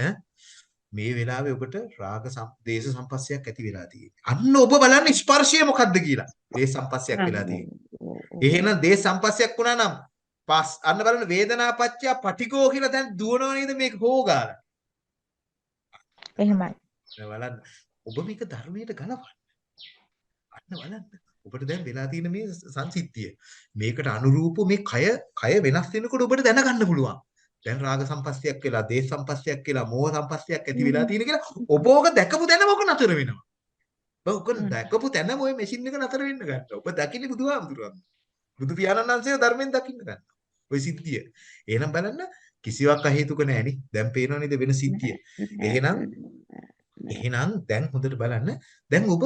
[SPEAKER 2] මේ වෙලාවේ ඔබට රාග දේශ සම්පස්සයක් ඇති වෙලා. අන්න ඔබ බලන්න ස්පර්ශය මොකද්ද කියලා. දේශ සම්පස්සයක් වෙලා තියෙන්නේ. එහෙනම් දේශ සම්පස්සයක් වුණා නම් පස් අන්න බලන්න වේදනාපච්චය පටිකෝ කියලා දැන් දුවනව නේද මේක හොගාලා.
[SPEAKER 6] එහෙමයි.
[SPEAKER 2] බලන්න ඔබ මේක ධර්මයට ගලපන්න. අන්න බලන්න. ඔබට දැන් වෙලා තියෙන මේ සංසිද්ධිය. මේකට අනුරූප මේ කය කය වෙනස් වෙනකොට ඔබට දැනගන්න පුළුවන්. දැන් රාග සම්පස්සයක් වෙලා, දේශ සම්පස්සයක් වෙලා, මෝහ සම්පස්සයක් ඇති වෙලා තියෙන කියලා ඔබ ඕක දැකපු තැනම ඔක නතර වෙනවා. ඔබ ඔක දැකපු තැනම ওই මැෂින් එක නතර වෙන්න ගන්නවා. ඔබ දකින්නේ බුදුහාමුදුරුවන්. බුදු පියාණන් වහන්සේව ධර්මයෙන් දකින්න ගන්නවා. ওই සිද්ධිය. එහෙනම් බලන්න කිසිවක් අහේතුක නෑනේ. දැන් පේනව නේද වෙන සිද්ධිය. එහෙනම් එහෙනම් දැන් හොඳට බලන්න. දැන් ඔබ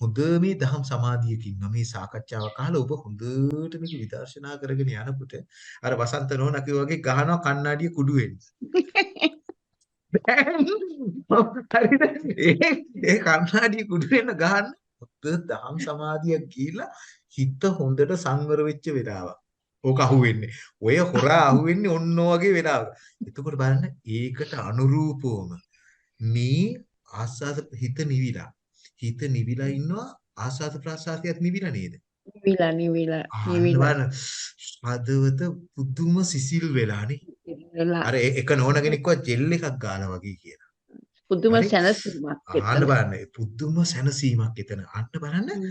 [SPEAKER 2] හොඳ මේ දහම් සමාධියකින් මේ සාකච්ඡාවක් අහලා ඔබ හොඳට මේක විදර්ශනා කරගෙන යනකොට අර වසන්ත නෝනා වගේ ගහනවා කණ්ණාඩිය කුඩු හරිද? ඒ කණ්ණාඩිය කුඩු වෙන්න ගහන්න හොඳ දහම් සමාධියක් ගිහිල්ලා හිත හොඳට සංවර වෙච්ච වෙලාවක්. ඕක අහුවෙන්නේ. ඔය හොරා අහුවෙන්නේ ඔන්න වගේ වෙලාවක. එතකොට බලන්න ඒකට අනුරූපවම මේ ආස්වාද හිත නිවිලා හිත නිවිලා ඉන්නවා ආස්වාද ප්‍රාසාදයක් නිවිලා නේද?
[SPEAKER 5] නිවිලා නිවිලා නිවිලා
[SPEAKER 2] හදවත පුදුම සිසිල් වෙලානේ.
[SPEAKER 5] වෙලා
[SPEAKER 2] අර එක නෝන කෙනෙක් කිව්වා ජෙල් එකක් ගාලා වගේ කියලා.
[SPEAKER 5] පුදුම? සැනසීමක් එතන.
[SPEAKER 2] බලන්න පුදුම සැනසීමක් එතන. අන්න බලන්න.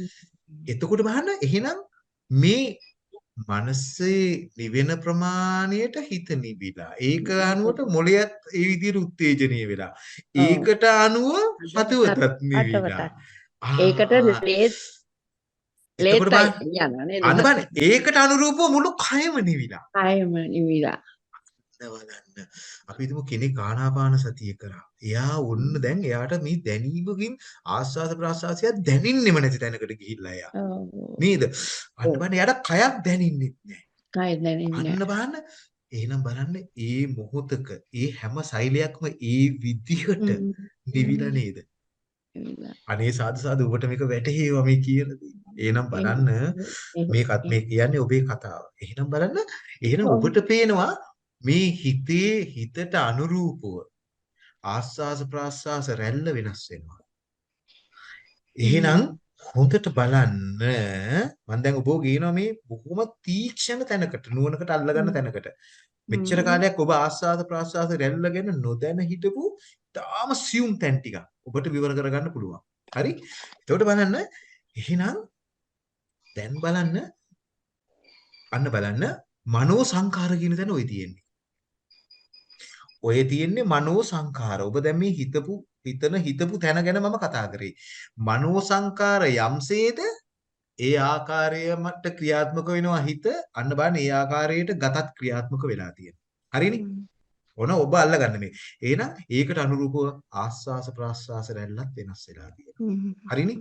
[SPEAKER 2] එතකොට බලන්න එහෙනම් මේ මනසේ නිවෙන ප්‍රමාණයට හිත නිවිලා ඒක අනුවට මොළයත් ඒ විදිහට උත්තේජනීය වෙලා. ඒකට අනුව හදවතත් නිවිලා.
[SPEAKER 5] ඒකට ලේත්
[SPEAKER 2] බලන්න
[SPEAKER 5] යනවා නේද?
[SPEAKER 2] අන්න ඒකට අනුරූපව මුළු කයම නිවිලා
[SPEAKER 5] කායම නිවිලා.
[SPEAKER 2] බලන්න අපි හිතමු කෙනෙක් ආනාපාන සතිය කරා. එයා ඔන්න දැන් එයාට මේ දැනීමකින් ආස්වාද ප්‍රාසාසය දැනින්නෙම නැති තැනකට ගිහිල්ලා එයා. නේද? අන්න බලන්න එයාට කයක් දැනින්නෙත් නැහැ.
[SPEAKER 5] කාය දැනෙන්නේ
[SPEAKER 2] අන්න බලන්න එහෙනම් බලන්න ඒ මොහොතක ඒ හැම සෛලයක්ම ඒ විදිහට. නිවිලා නේද? අනේ සාදු සාදු ඔබට මේක වැටහෙවා මේ කියන දේ. එහෙනම් බලන්න මේකත් මේ කියන්නේ ඔබේ කතාව. එහෙනම් බලන්න එහෙනම්. ඔබට පේනවා මේ හිතේ හිතට අනුරූපව ආස්වාස ප්‍රාස්වාස රැල්ල වෙනස් වෙනවා. එහෙනම් හොඳට බලන්න මම දැන් ඔබව ගේනවා මේ බොහොම තීක්ෂණ තැනකට නුවණකට අල්ලගන්න තැනකට. මෙච්චර. කාලයක් ඔබ ආස්වාද ප්‍රාස්වාස රැල්ල ගැන නොදැන හිටපු තාම සියුම් තැන් ටිකක් ඔබට විවර කරගන්න පුළුවන්. හරි? එතකොට බලන්න එහෙනම් දැන් බලන්න අන්න බලන්න මනෝ සංඛාර කියන තැන ඔය තියෙන්නේ. ඔය තියෙන්නේ මනෝ සංඛාර. ඔබ දැන් මේ හිතපු හිතන හිතපු තැන ගැන මම කතා කරේ. මනෝ සංඛාර යම්සේද ඒ ආකාරයට ක්‍රියාත්මක වෙනවා හිත අන්න බලන්න ඒ ආකාරයට ගතත් ක්‍රියාත්මක වෙලා තියෙනවා. හරිනේ? ඔන ඔබ අල්ලගන්න මේ. එහෙනම් ඒකට අනුරූපව ආස්වාස ප්‍රාස්වාස රැල්ලත් වෙනස් වෙලා තියෙනවා. හරිනේ?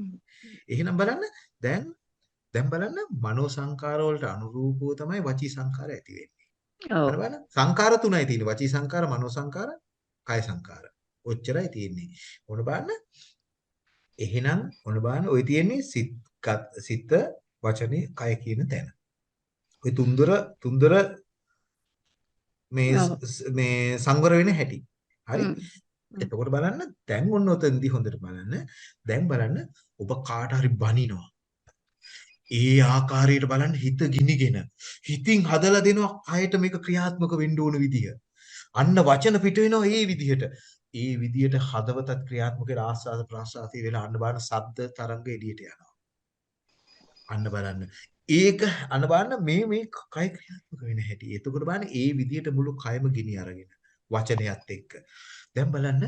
[SPEAKER 2] එහෙනම් බලන්න දැන් දැන් බලන්න මනෝ සංකාර වලට අනුරූපව තමයි වචී සංකාර ඇති වෙන්නේ.
[SPEAKER 5] ඔව්.
[SPEAKER 2] සංකාර තුනයි තියෙන්නේ. වචී සංකාර, මනෝ සංකාර, කාය සංකාර. ඔච්චරයි තියෙන්නේ. ඕන බලන්න. එහෙනම් ඕන බලන්න ඔය තියෙන්නේ සිත් සිත, වචනේ, කය කියන තැන. ඔය තුන්දර තුන්දර මේ මේ සංවර වෙන හැටි. හරි? එතකොට බලන්න දැන් ඔන්න ඔතනදී හොඳට බලන්න. දැන් බලන්න ඔබ කාට හරි බනිනවා. ඒ ආකාරයට බලන්න හිත ගිනිගෙන හිතින් හදලා දෙනවා කයට මේක ක්‍රියාත්මක වෙන්න ඕන විදිය. අන්න වචන පිට වෙනවා ඒ විදිහට. ඒ විදිහට හදවතත් ක්‍රියාත්මක වෙලා ආස්වාද ප්‍රාසාසී වෙලා අන්න බලන්න සද්ද තරංග එළියට යනවා. අන්න බලන්න. ඒක අන්න බලන්න මේ මේ කය ක්‍රියාත්මක වෙන හැටි. එතකොට බලන්න ඒ විදිහට මුළු කයම ගිනි අරගෙන වචනයත් එක්ක. දැන් බලන්න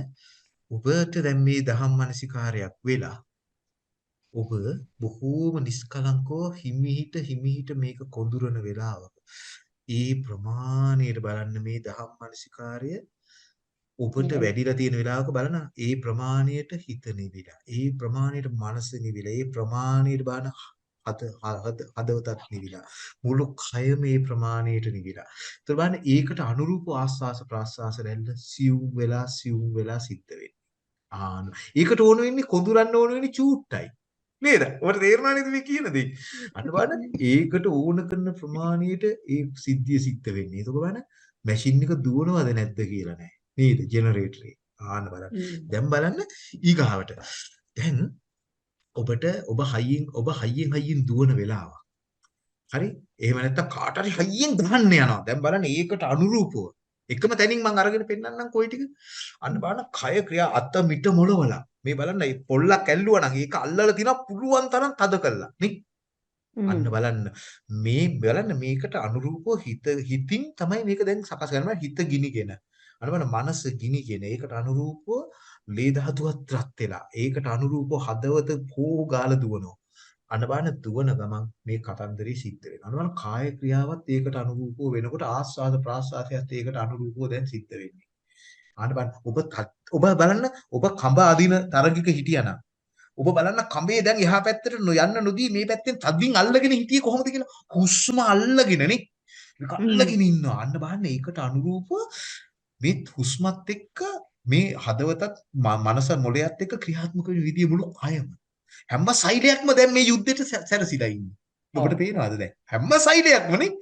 [SPEAKER 2] ඔබට දැන් මේ දහම් මනසිකාරයක් වෙලා ඔබ බොහෝම නිස්කලංකව හිමිහිට හිමිහිට මේක කොඳුරන වෙලාවක ඒ ප්‍රමාණයට බලන්න මේ දහම් මනසිකාරය ඔබට වැඩිලා තියෙන වෙලාවක බලන්න ඒ ප්‍රමාණයට හිත නිවිලා ඒ ප්‍රමාණයට මනස නිවිලා ඒ ප්‍රමාණයට බලන්න හද හද- හදවතත් නිවිලා මුළු කයම මේ ප්‍රමාණයට නිවිලා. ඒතර බලන්න ඒකට අනුරූප ආස්වාස ප්‍රාස්වාස රැල්ල සියුම් වෙලා සියුම් වෙලා සිද්ධ වෙන්නේ. ආන ඒකට ඕන වෙන්නේ කොඳුරන්න ඕන වෙන්නේ චූට්ටයි නේද? ඔබට තේරුණා නේද මේ කියන දේ? අන්න බලන්න ඒකට ඕන කරන ප්‍රමාණයට ඒ සිද්ධිය සිද්ධ වෙන්නේ. ඒක බලන්න මැෂින් එක දුවනවද නැද්ද කියලා නෑ. නේද? ජෙනරේටරේ. ආන්න බලන්න. දැන් බලන්න ඊගාවට. දැන් ඔබට ඔබ හයියෙන් ඔබ හයියෙන් හයියෙන් දුවන වෙලාවක්. හරි? එහෙම නැත්නම් කාට හරි හයියෙන් ගහන්න යනවා. දැන් බලන්න ඒකට අනුරූපව එකම තැනින් මම අරගෙන පෙන්නන්නම් කොයි ටික. අන්න බලන්න කය ක්‍රියා අත මිට මොළවලා. මේ බලන්න මේ පොල්ලක් ඇල්ලුවා නම් ඒක අල්ලලා තියනවා පුළුවන් තරම් තද කළා. නේ? අන්න බලන්න මේ බලන්න මේකට අනුරූපව හිත හිතින් තමයි මේක දැන් සකස් කරනවා හිත ගිනිගෙන. අන්න බලන්න මනස ගිනිගෙන ඒකට අනුරූපව ලේ ධාතුවත් රත් වෙලා. ඒකට අනුරූපව හදවත පෝ ගාලා දුවනවා. අන්න බලන්න දුවන ගමන් මේ කතන්දරේ සිද්ධ වෙනවා. අන්න බලන්න කාය ක්‍රියාවත් ඒකට අනුරූපව වෙනකොට ආස්වාද ප්‍රාස්වාදයත් ඒකට අනුරූපව දැන් සිද්ධ වෙන්නේ. අන්න බලන්න. ඔබ ඔබ බලන්න ඔබ කඹ අදින තරගයක හිටියානම් ඔබ බලන්න කඹේ දැන් එහා පැත්තට නොයන්න නොදී මේ පැත්තෙන් තදින් අල්ලගෙන හිටියේ කොහොමද කියලා. හුස්ම අල්ලගෙන නේ අල්ලගෙන ඉන්නවා. අන්න බලන්න ඒකට අනුරූපව මේ හුස්මත් එක්ක මේ හදවතත් මනස මොළයත් එක්ක ක්‍රියාත්මක වෙන විදිය මුළු කයම හැම සෛලයක්ම දැන් මේ යුද්ධෙට සැරසිලා ඉන්නේ. ඔබට පේනවද දැන්? හැම සෛලයක්ම නේ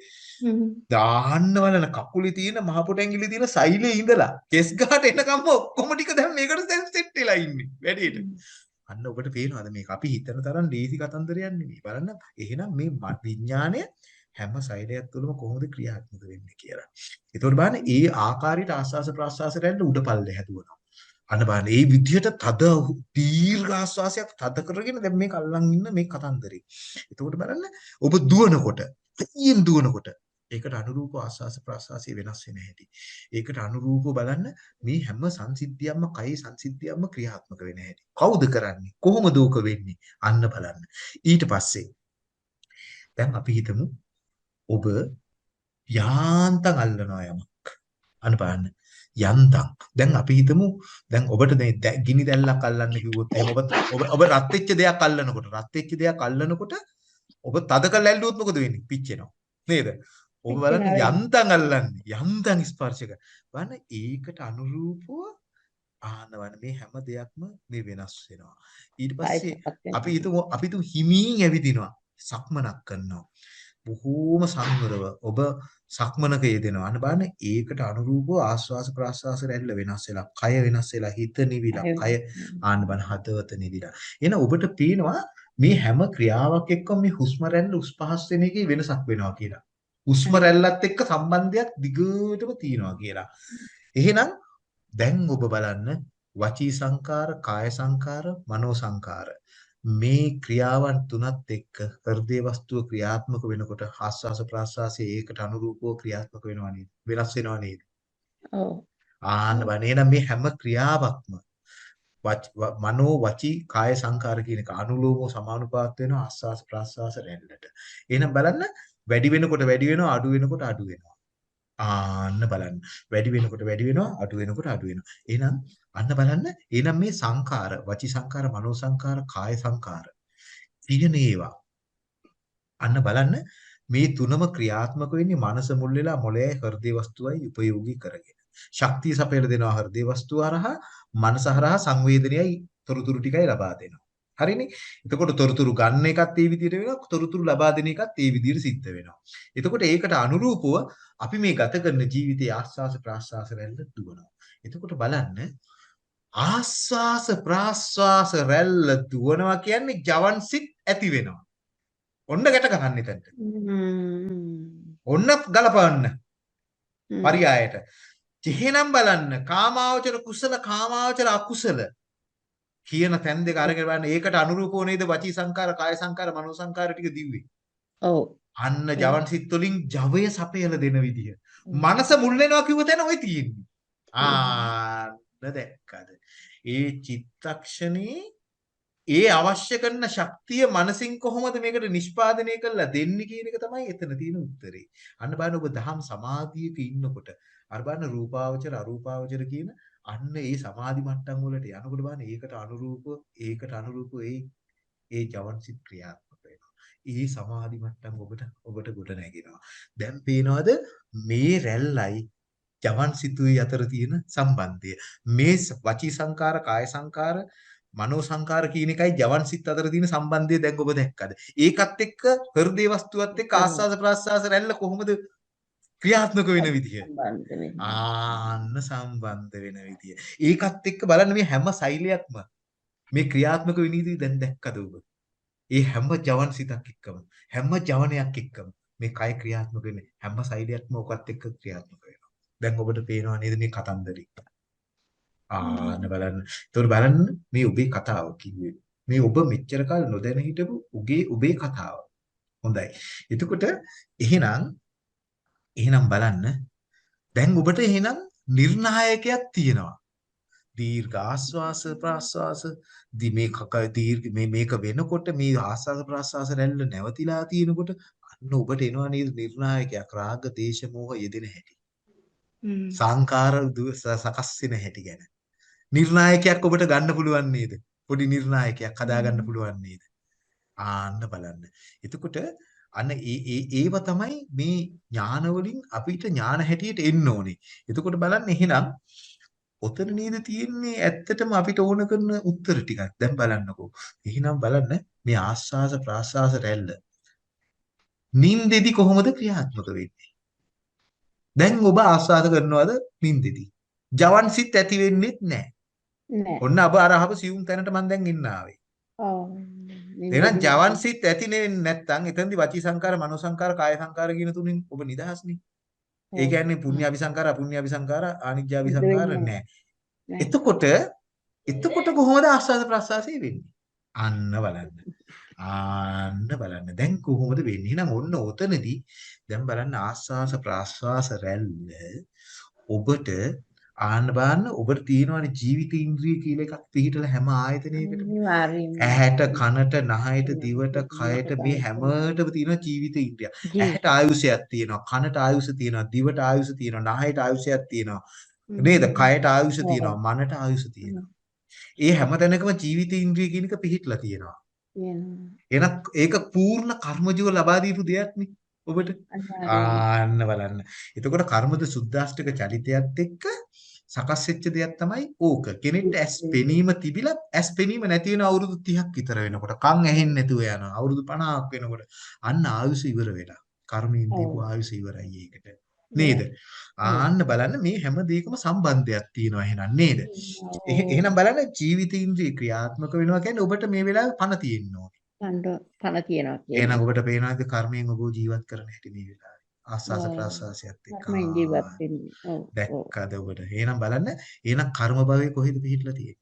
[SPEAKER 2] දාන්න බලන කකුලේ තියෙන මහ පොට ඇඟිලි තියෙන සෛලේ ඉඳලා කෙස් ගහට එනකම්ම ඔක්කොම ටික දැන් මේකට දැන් සෙට් වෙලා ඉන්නේ වැඩේට. අන්න ඔබට පේනවද මේක අපි හිතන තරම් ලේසි කතන්දරයක් නෙමෙයි. බලන්න එහෙනම් මේ ම- විඥාණය හැම සෛලයක් තුළම කොහොමද ක්‍රියාත්මක වෙන්නේ කියලා. ඒතකොට බලන්න ඒ ආකාරයට ආස්වාස ප්‍රාස්වාස රැල්ල උඩපල්ල හැදුවනවා. අන්න බලන්න ඒ විදිහට තද දීර්ඝ ආස්වාසයක් තද කරගෙන දැන් මේක අල්ලන් ඉන්න මේ කතන්දරේ. ඒතකොට බලන්න ඔබ දුවනකොට, හයියෙන් දුවනකොට ඒකට අනුරූප ආස්වාස ප්‍රාස්වාසය වෙනස් වෙන හැටි. ඒකට අනුරූපව බලන්න මේ හැම සංසිද්ධියක්ම කයි සංසිද්ධියක්ම ක්‍රියාත්මක වෙන හැටි. කවුද කරන්නේ? කොහොමද ඕක වෙන්නේ? අන්න බලන්න. ඊට පස්සේ දැන් අපි හිතමු ඔබ යාන්තම් අල්ලනවා යමක්. අන්න බලන්න. යන්තම්. දැන් අපි හිතමු දැන් ඔබට මේ දැ- ගිනි දැල්ලක් අල්ලන්න කිව්වොත් එහෙනම් ඔබ ඔබ ඔබ රත් වෙච්ච දෙයක් අල්ලනකොට රත් වෙච්ච දෙයක් අල්ලනකොට ඔබ තද කරලා ඇල්ලුවොත් මොකද වෙන්නේ? පිච්චෙනවා. නේද? ඔබ බලන්න යන්තම් අල්ලන්නේ යන්තම් ස්පර්ශ කර. බලන්න ඒකට අනුරූපව ආනවන මේ හැම දෙයක්ම මේ වෙනස් වෙනවා. ඊට පස්සේ අපි හිතමු අපි හිතමු හිමින් ඇවිදිනවා. සක්මනක් කරනවා. බොහෝම සංවරව ඔබ සක්මනක යෙදෙනවා. අන්න බලන්න ඒකට අනුරූපව ආස්වාස ප්‍රාස්වාස රැල්ල වෙනස් වෙලා, කය වෙනස් වෙලා, හිත නිවිලා, කය ආන්න බලන්න හදවත නිවිලා. එහෙනම් ඔබට පේනවා මේ හැම ක්‍රියාවක් එක්කම මේ හුස්ම රැල්ල උස් පහස් වෙන එකේ වෙනසක් වෙනවා කියලා. හුස්ම රැල්ලත් එක්ක සම්බන්ධයක් දිගටම තියෙනවා කියලා. එහෙනම් දැන් ඔබ බලන්න වචී සංකාර, කාය සංකාර, මනෝ සංකාර. මේ ක්‍රියාවන් තුනත් එක්ක හෘදේ වස්තුව ක්‍රියාත්මක වෙනකොට ආස්වාස ප්‍රාස්වාසයේ ඒකට අනුරූපව ක්‍රියාත්මක වෙනවා නේද? වෙනස් වෙනවා නේද?
[SPEAKER 5] ඔව්
[SPEAKER 2] ආන්න බලන්න එහෙනම් මේ හැම ක්‍රියාවක්ම මනෝ වචී කාය සංකාර කියන එක අනුලෝමව සමානුපාත වෙනවා ආස්වාස ප්‍රාස්වාස රැල්ලට. එහෙනම් බලන්න වැඩි වෙනකොට වැඩි වෙනවා අඩු වෙනකොට අඩු වෙනවා. ආන්න බලන්න. වැඩි වෙනකොට වැඩි වෙනවා අඩු වෙනකොට අඩු වෙනවා. එහෙනම් අන්න බලන්න එහෙනම් මේ සංකාර වචී සංකාර මනෝ සංකාර කාය සංකාර කියන ඒවා අන්න බලන්න මේ තුනම ක්‍රියාත්මක වෙන්නේ මනස මුල් වෙලා මොළයයි හෘදේ වස්තුවයි උපයෝගී කරගෙන. ශක්තිය සපයලා දෙනවා හෘදේ වස්තුව හරහා මනස හරහා සංවේදනයයි තොරතුරු ටිකයි ලබා දෙනවා. හරිනේ? එතකොට තොරතුරු ගන්න එකත් ඒ විදිහට වෙනවා, තොරතුරු ලබා දෙන එකත් ඒ විදිහට සිද්ධ වෙනවා. එතකොට ඒකට අනුරූපව අපි මේ ගත කරන ජීවිතයේ ආස්වාස ප්‍රාස්වාස රැල්ල දුවනවා. එතකොට බලන්න ආස්වාස ප්‍රාස්වාස රැල්ල දුවනවා කියන්නේ ජවන් සිත් ඇති වෙනවා. ඔන්න ගැට ගන්න එතනට. ඔන්න ගලපන්න පරියායට. එහෙනම් බලන්න කාමාවචර කුසල කාමාවචර අකුසල කියන තැන් දෙක අරගෙන බලන්න ඒකට අනුරූපව නේද වචී සංකාර කාය සංකාර මනෝ සංකාර ටික දිව්වේ.
[SPEAKER 5] ඔව්
[SPEAKER 2] අන්න ජවන් සිත් වලින් ජවය සපයලා දෙන විදිය. මනස මුල් වෙනවා කිව්ව තැන ඔය තියෙන්නේ. ආන්න දැක්කද? ඒ චිත්තක්ෂණේ ඒ අවශ්‍ය කරන ශක්තිය මනසින් කොහොමද මේකට නිෂ්පාදනය කරලා දෙන්නේ කියන එක තමයි එතන තියෙන උත්තරේ. අන්න බලන්න ඔබ දහම් සමාධියක ඉන්නකොට අර බලන්න රූපාවචර අරූපාවචර කියන අන්න ඒ සමාධි මට්ටම් වලට යනකොට බලන්න ඒකට අනුරූප ඒකට අනුරූප ඒ ඒ ජවන්සිත ක්‍රියාත්මක වෙනවා. ඒ සමාධි මට්ටම් ඔබට ඔබට ගොඩ නැගෙනවා. දැන් පේනවද මේ රැල්ලයි ජවන්සිතුයි අතර තියෙන සම්බන්ධය. මේ වචී සංකාර කාය සංකාර මනෝ සංකාර කියන එකයි ජවන්සිත අතර තියෙන සම්බන්ධය දැන් ඔබ දැක්කද? ඒකත් එක්ක හෘදේ වස්තුවත් එක්ක ආස්වාද ප්‍රාස්වාස රැල්ල කොහොමද ක්‍රියාත්මක වෙන විදිය? ආන්න සම්බන්ධ වෙන විදිය. ඒකත් එක්ක බලන්න මේ හැම සෛලයක්ම මේ ක්‍රියාත්මක වෙන විදිය දැන් දැක්කද ඔබ? ඒ හැම ජවන් සිතක් එක්කම හැම ජවනයක් එක්කම මේ කය ක්‍රියාත්මක වෙන්නේ හැම සෛලයක්ම ඔකත් එක්ක ක්‍රියාත්මක වෙනවා. දැන් ඔබට පේනවා නේද මේ කතන්දරේ? ආන්න බලන්න. ඒතකොට බලන්න මේ ඔබේ කතාව කිව්වේ. මේ ඔබ මෙච්චර කාල නොදැන හිටපු උගේ ඔබේ කතාව. හොඳයි. එතකොට එහෙනම් එහෙනම් බලන්න දැන් ඔබට එහෙනම් නිර්ණායකයක් තියෙනවා. දීර්ඝ ආස්වාස ප්‍රාස්වාස දි මේ කක දීර්ඝ මේ මේක වෙනකොට මේ ආස්වාස ප්‍රාස්වාස රැල්ල නැවතිලා තියෙනකොට අන්න ඔබට එනවා නේද නිර්ණායකයක් රාග දේශ මොහ යෙදෙන හැටි. සංකාර සකස් වෙන හැටි ගැන. නිර්ණායකයක් ඔබට ගන්න පුළුවන් නේද? පොඩි නිර්ණායකයක් හදා ගන්න පුළුවන් නේද? ආන්න බලන්න. එතකොට අන්න ඒව තමයි මේ ඥාන වලින් අපිට ඥාන හැටියට එන්න ඕනේ. එතකොට බලන්න එහෙනම් ඔතන නේද තියෙන්නේ ඇත්තටම අපිට ඕන කරන උත්තර ටිකක්. දැන් බලන්නකෝ. එහෙනම් බලන්න මේ ආස්වාස ප්‍රාස්වාස රැල්ල. නින්දෙදි කොහොමද ක්‍රියාත්මක වෙන්නේ? දැන් ඔබ ආස්වාද කරනවද නින්දෙදි? ජවන් සිත් ඇති වෙන්නේත් නැහැ. ඔන්න අබ අරහව සියුම් තැනට මම දැන් ඉන්න ආවේ. එහෙනම් ජවන් සිත් ඇති නෙවෙන්නේ නැත්නම් එතනදී වචී සංකාර, මනෝ සංකාර, කාය සංකාර කියන තුنين ඔබ නිදහස්නේ. ඒ කියන්නේ පුණ්‍ය අபிසංකාර, අපුණ්‍ය අபிසංකාර, ආනිජ්ජ අபிසංකාර නැහැ. එතකොට එතකොට කොහොමද ආස්වාද ප්‍රසආසය වෙන්නේ? අන්න බලන්න. ආන්න බලන්න. දැන් කොහොමද වෙන්නේ? එහෙනම් ඔන්න ඔතනදී දැන් බලන්න ආස්වාස ප්‍රාස්වාස රැල්ල ඔබට ආන්න බලන්න ඔබට තියෙනවානේ ජීවිත ඉන්ද්‍රිය කියලා එකක් පිළිහිටලා හැම ආයතනයකටම. ඇහැට කනට නහයට දිවට කයට මේ හැමතෙම තියෙන ජීවිත ඉන්ද්‍රිය. ඇහැට ආයුෂයක් තියෙනවා කනට ආයුෂ තියෙනවා දිවට ආයුෂ තියෙනවා නහයට ආයුෂයක් තියෙනවා නේද කයට ආයුෂ තියෙනවා මනට ආයුෂ තියෙනවා. ඒ හැමතැනකම ජීවිත ඉන්ද්‍රිය කියන එක පිළිහිටලා තියෙනවා. එහෙනම් ඒක පූර්ණ කර්මජීව ලබා දීපු දෙයක්නේ ඔබට.
[SPEAKER 5] අනිවාර්යෙන්ම.
[SPEAKER 2] ආන්න බලන්න. එතකොට කර්මද සුද්දාෂ්ටක චරිතයත් එක්ක සකස් වෙච්ච දෙයක් තමයි ඕක. කෙනෙක්ට ඇස් පෙනීම තිබිලත් ඇස් පෙනීම නැති වෙන අවුරුදු 30ක් විතර වෙනකොට කන් ඇහෙන්නේ නැතුව යනවා. අවුරුදු 50ක් වෙනකොට අන්න ආයුෂ ඉවර වෙලා. කර්මයෙන් දීපු ආයුෂ ඉවරයි ඒකට. නේද? ආන්න බලන්න මේ හැම දෙයකම සම්බන්ධයක් තියෙනවා එහෙනම් නේද? එහ- එහෙනම් බලන්න ජීවිත ඉන්ද්‍රිය ක්‍රියාත්මක වෙනවා කියන්නේ ඔබට මේ වෙලාවේ පණ තියෙන්න ඕනේ.
[SPEAKER 5] පණ තියනවා
[SPEAKER 2] එහෙනම්
[SPEAKER 5] කියන්නේ.
[SPEAKER 2] ඔබට පේනවාද කර්මයෙන් ඔබ ජීවත් කරන හැටි මේ වෙලාවේ? ආස්වාස. ප්‍රාස්වාසයත් එක්ක.
[SPEAKER 5] ජීවත් වෙන්නේ. ඔව්.
[SPEAKER 2] දැක්කද ඔබට? එහෙනම් බලන්න. එහෙනම් කර්ම භවයේ කොහෙද පිහිටලා තියෙන්නේ?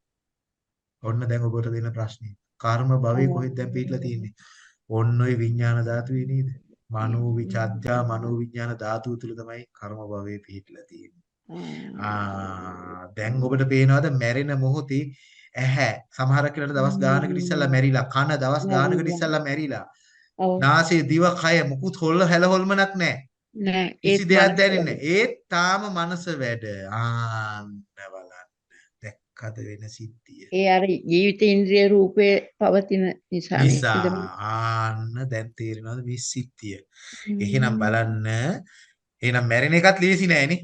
[SPEAKER 2] ඔන්න දැන් ඔබට දෙන ප්‍රශ්නේ. කර්ම භවයේ කොහෙද දැන් පිහිටලා තියෙන්නේ? ඔන්න ඔය විඥාන ධාතුවේ නේද? මනෝ විචද්දා මනෝ විඥාන ධාතුව තුල තමයි කර්ම භවයේ පිහිටලා තියෙන්නේ. ආ දැන් ඔබට පේනවද මැරෙන මොහොතේ ඇහැ සමහර කෙනාට දවස් ගානකට ඉස්සෙල්ලා මැරිලා කන දවස් ගානකට. ඉස්සෙල්ලා මැරිලා. නාසය දිව කය මුකුත් හොල්ල හැල හොල්මනක් නැහැ
[SPEAKER 5] නෑ
[SPEAKER 2] කිසි දෙයක් දැනෙන්නේ ඒත් තාම මනස වැඩ ආන්න බලන්න දැක්කද වෙන සිද්ධිය?
[SPEAKER 5] ඒ අර ජීවිත ඉන්ද්‍රිය රූපේ පවතින නිසා?
[SPEAKER 2] නිසා ආන්න දැන් තේරෙනවද මේ සිද්ධිය? එහෙනම් බලන්න. එහෙනම් මැරෙන එකත් ලේසි නෑනේ.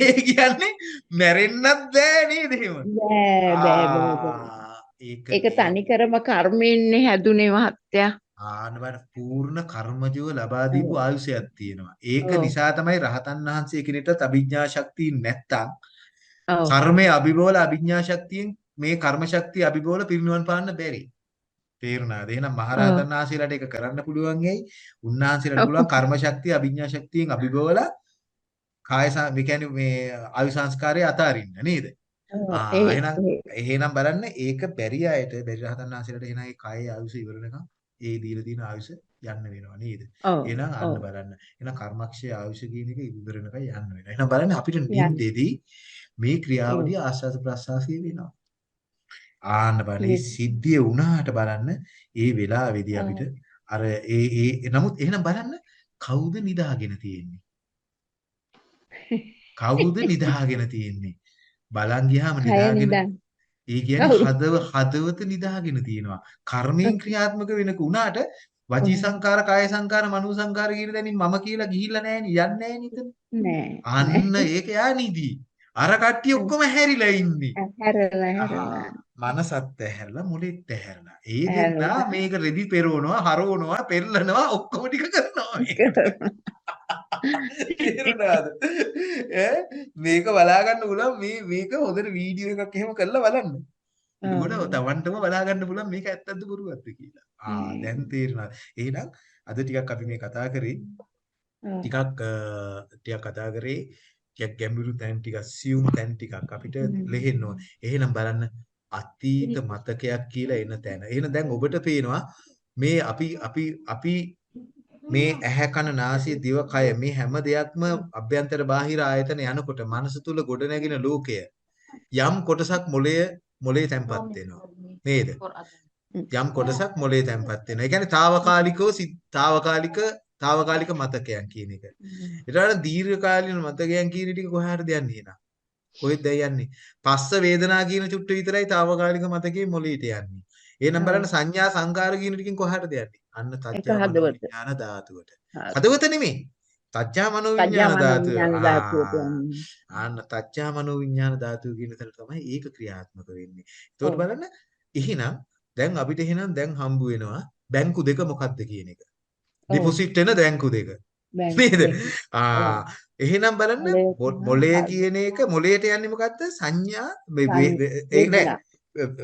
[SPEAKER 2] ඒ කියන්නේ මැරෙන්නත් බෑ නේද එහෙම?
[SPEAKER 5] බෑ බෑ
[SPEAKER 2] ඒක
[SPEAKER 5] තනිකරම කර්මයෙන්නේ හැදුනේ මහත්තයා.
[SPEAKER 2] බලන්න පූර්ණ කර්මජව ලබා දීපු ආයුෂයක් තියෙනවා. ඒක. නිසා තමයි රහතන් වහන්සේ කෙනෙක්ට අභිඥා ශක්තිය නැත්තම්. කර්මයේ අභිබෝල අභිඥා ශක්තියෙන් මේ කර්ම ශක්තිය අභිබෝල පිරිනිවන් පාන්න බැරි. තේරුණාද? එහෙනම් මහරහතන් වහන්සේලාට ඒක කරන්න පුළුවන් ඇයි? උන්වහන්සේලාට පුළුවන් කර්ම ශක්තිය අභිඥා ශක්තියෙන් අභිබෝල කාය මේ ආයු සංස්කාරය අතාරින්න නේද? ආ, එහෙනම් එහෙනම් බලන්න ඒක බැරි අයට බැරි රහතන් වහන්සේලාට එහෙනම් ඒ කායේ ආයුෂ ඉවර වෙනකම් ඒ දීලා තියෙන ආයුෂ යන්න වෙනවා නේද? එහෙනම් අන්න. බලන්න. එහෙනම් කර්මක්ෂය ආයුෂ කියන එක ඉවර වෙනකම් යන්න වෙනවා. එහෙනම් බලන්න අපිට නිින්දෙදී මේ ක්‍රියාවලිය ආස්වාද ප්‍රසආසය වෙනවා. ආන්න බලන්න. සිද්ධිය වුණාට බලන්න ඒ වෙලාවේදී අපිට අර ඒ ඒ නමුත් එහෙනම් බලන්න කවුද නිදාගෙන තියෙන්නේ? කවුද නිදාගෙන තියෙන්නේ? බලන් ගියාම නිදාගෙන. ඒ කියන්නේ? හදව හදවත නිදාගෙන තියෙනවා. කර්මයෙන් ක්‍රියාත්මක වෙනක උනාට වචී සංකාර, කාය සංකාර, මනෝ සංකාර කියන දැනින් මම කියලා ගිහිල්ලා නැහෙනි, යන්නේ නැහෙනි එතන.
[SPEAKER 5] නෑ.
[SPEAKER 2] අන්න ඒක යා නිදි. අර කට්ටිය ඔක්කොම හැරිලා ඉන්නේ.
[SPEAKER 5] හැරලා හැරලා.
[SPEAKER 2] මනසත් ඇහැරලා මුලෙත් ඇහැරලා. ඒ. දෙන්නා මේක රෙදි පෙරවනවා, හරවනවා, පෙරලනවා ඔක්කොම ටික කරනවා. තේරුණාද? ඈ මේක බලා ගන්න පුළුවන් මේ මේක හොඳට වීඩියෝ එකක් එහෙම කරලා බලන්න. එතකොට තවන්ටම බලා ගන්න පුළුවන් මේක ඇත්තද බොරුවක්ද කියලා. ආ. දැන් තේරෙනවා. එහෙනම් අද ටිකක් අපි මේ කතා කරේ. ටිකක් ටිකක් කතා කරේ ටිකක් ගැඹුරු තැන් ටිකක් සියුම් තැන් ටිකක් අපිට. ලෙහෙන්න ඕන. එහෙනම් බලන්න අතීත මතකයක් කියලා එන තැන. එහෙනම් දැන් ඔබට පේනවා මේ අපි අපි අපි මේ ඇහැ කන නාසය දිව කය මේ හැම දෙයක්ම අභ්‍යන්තර බාහිර ආයතන යනකොට මනස තුල ගොඩනැගෙන ලෝකය යම් කොටසක් මොළයේ මොළේ තැම්පත් වෙනවා නේද? යම් කොටසක් මොලේ තැම්පත් වෙනවා. ඒ කියන්නේ తాවකාලිකව తాවකාලික తాවකාලික මතකයන් කියන එක. ඊට දීර්ඝකාලීන මතකයන් කියන ටික කොහාටද යන්නේ නා? කොහෙද යන්නේ? පස්ස වේදනා කියන චුට්ට විතරයි తాවකාලික මතකේ මොලේට යන්නේ. එහෙනම් බලන්න සංඥා සංකාර කියන ටිකෙන් කොහාටද යන්නේ අන්න
[SPEAKER 5] හදවත.
[SPEAKER 2] විඥාන ධාතුවට. හදවත නෙමෙයි තච්චා මනෝ විඥාන ධාතුව. ආන්න තච්චා මනෝ විඥාන ධාතුව කියන තැන තමයි ඒක ක්‍රියාත්මක වෙන්නේ. ඒතකොට
[SPEAKER 5] ඔව්.
[SPEAKER 2] බලන්න එහෙනම් දැන් අපිට එහෙනම් දැන් හම්බ වෙනවා බැංකු දෙක මොකක්ද කියන එක. ඩිපොසිට් වෙන බැංකු දෙක. නේද? ආ එහෙනම් බලන්න
[SPEAKER 5] මොලේ.
[SPEAKER 2] කියන එක මොලේට යන්නේ මොකද්ද? සංඥා මේ වේ- වේ- ඒ නෑ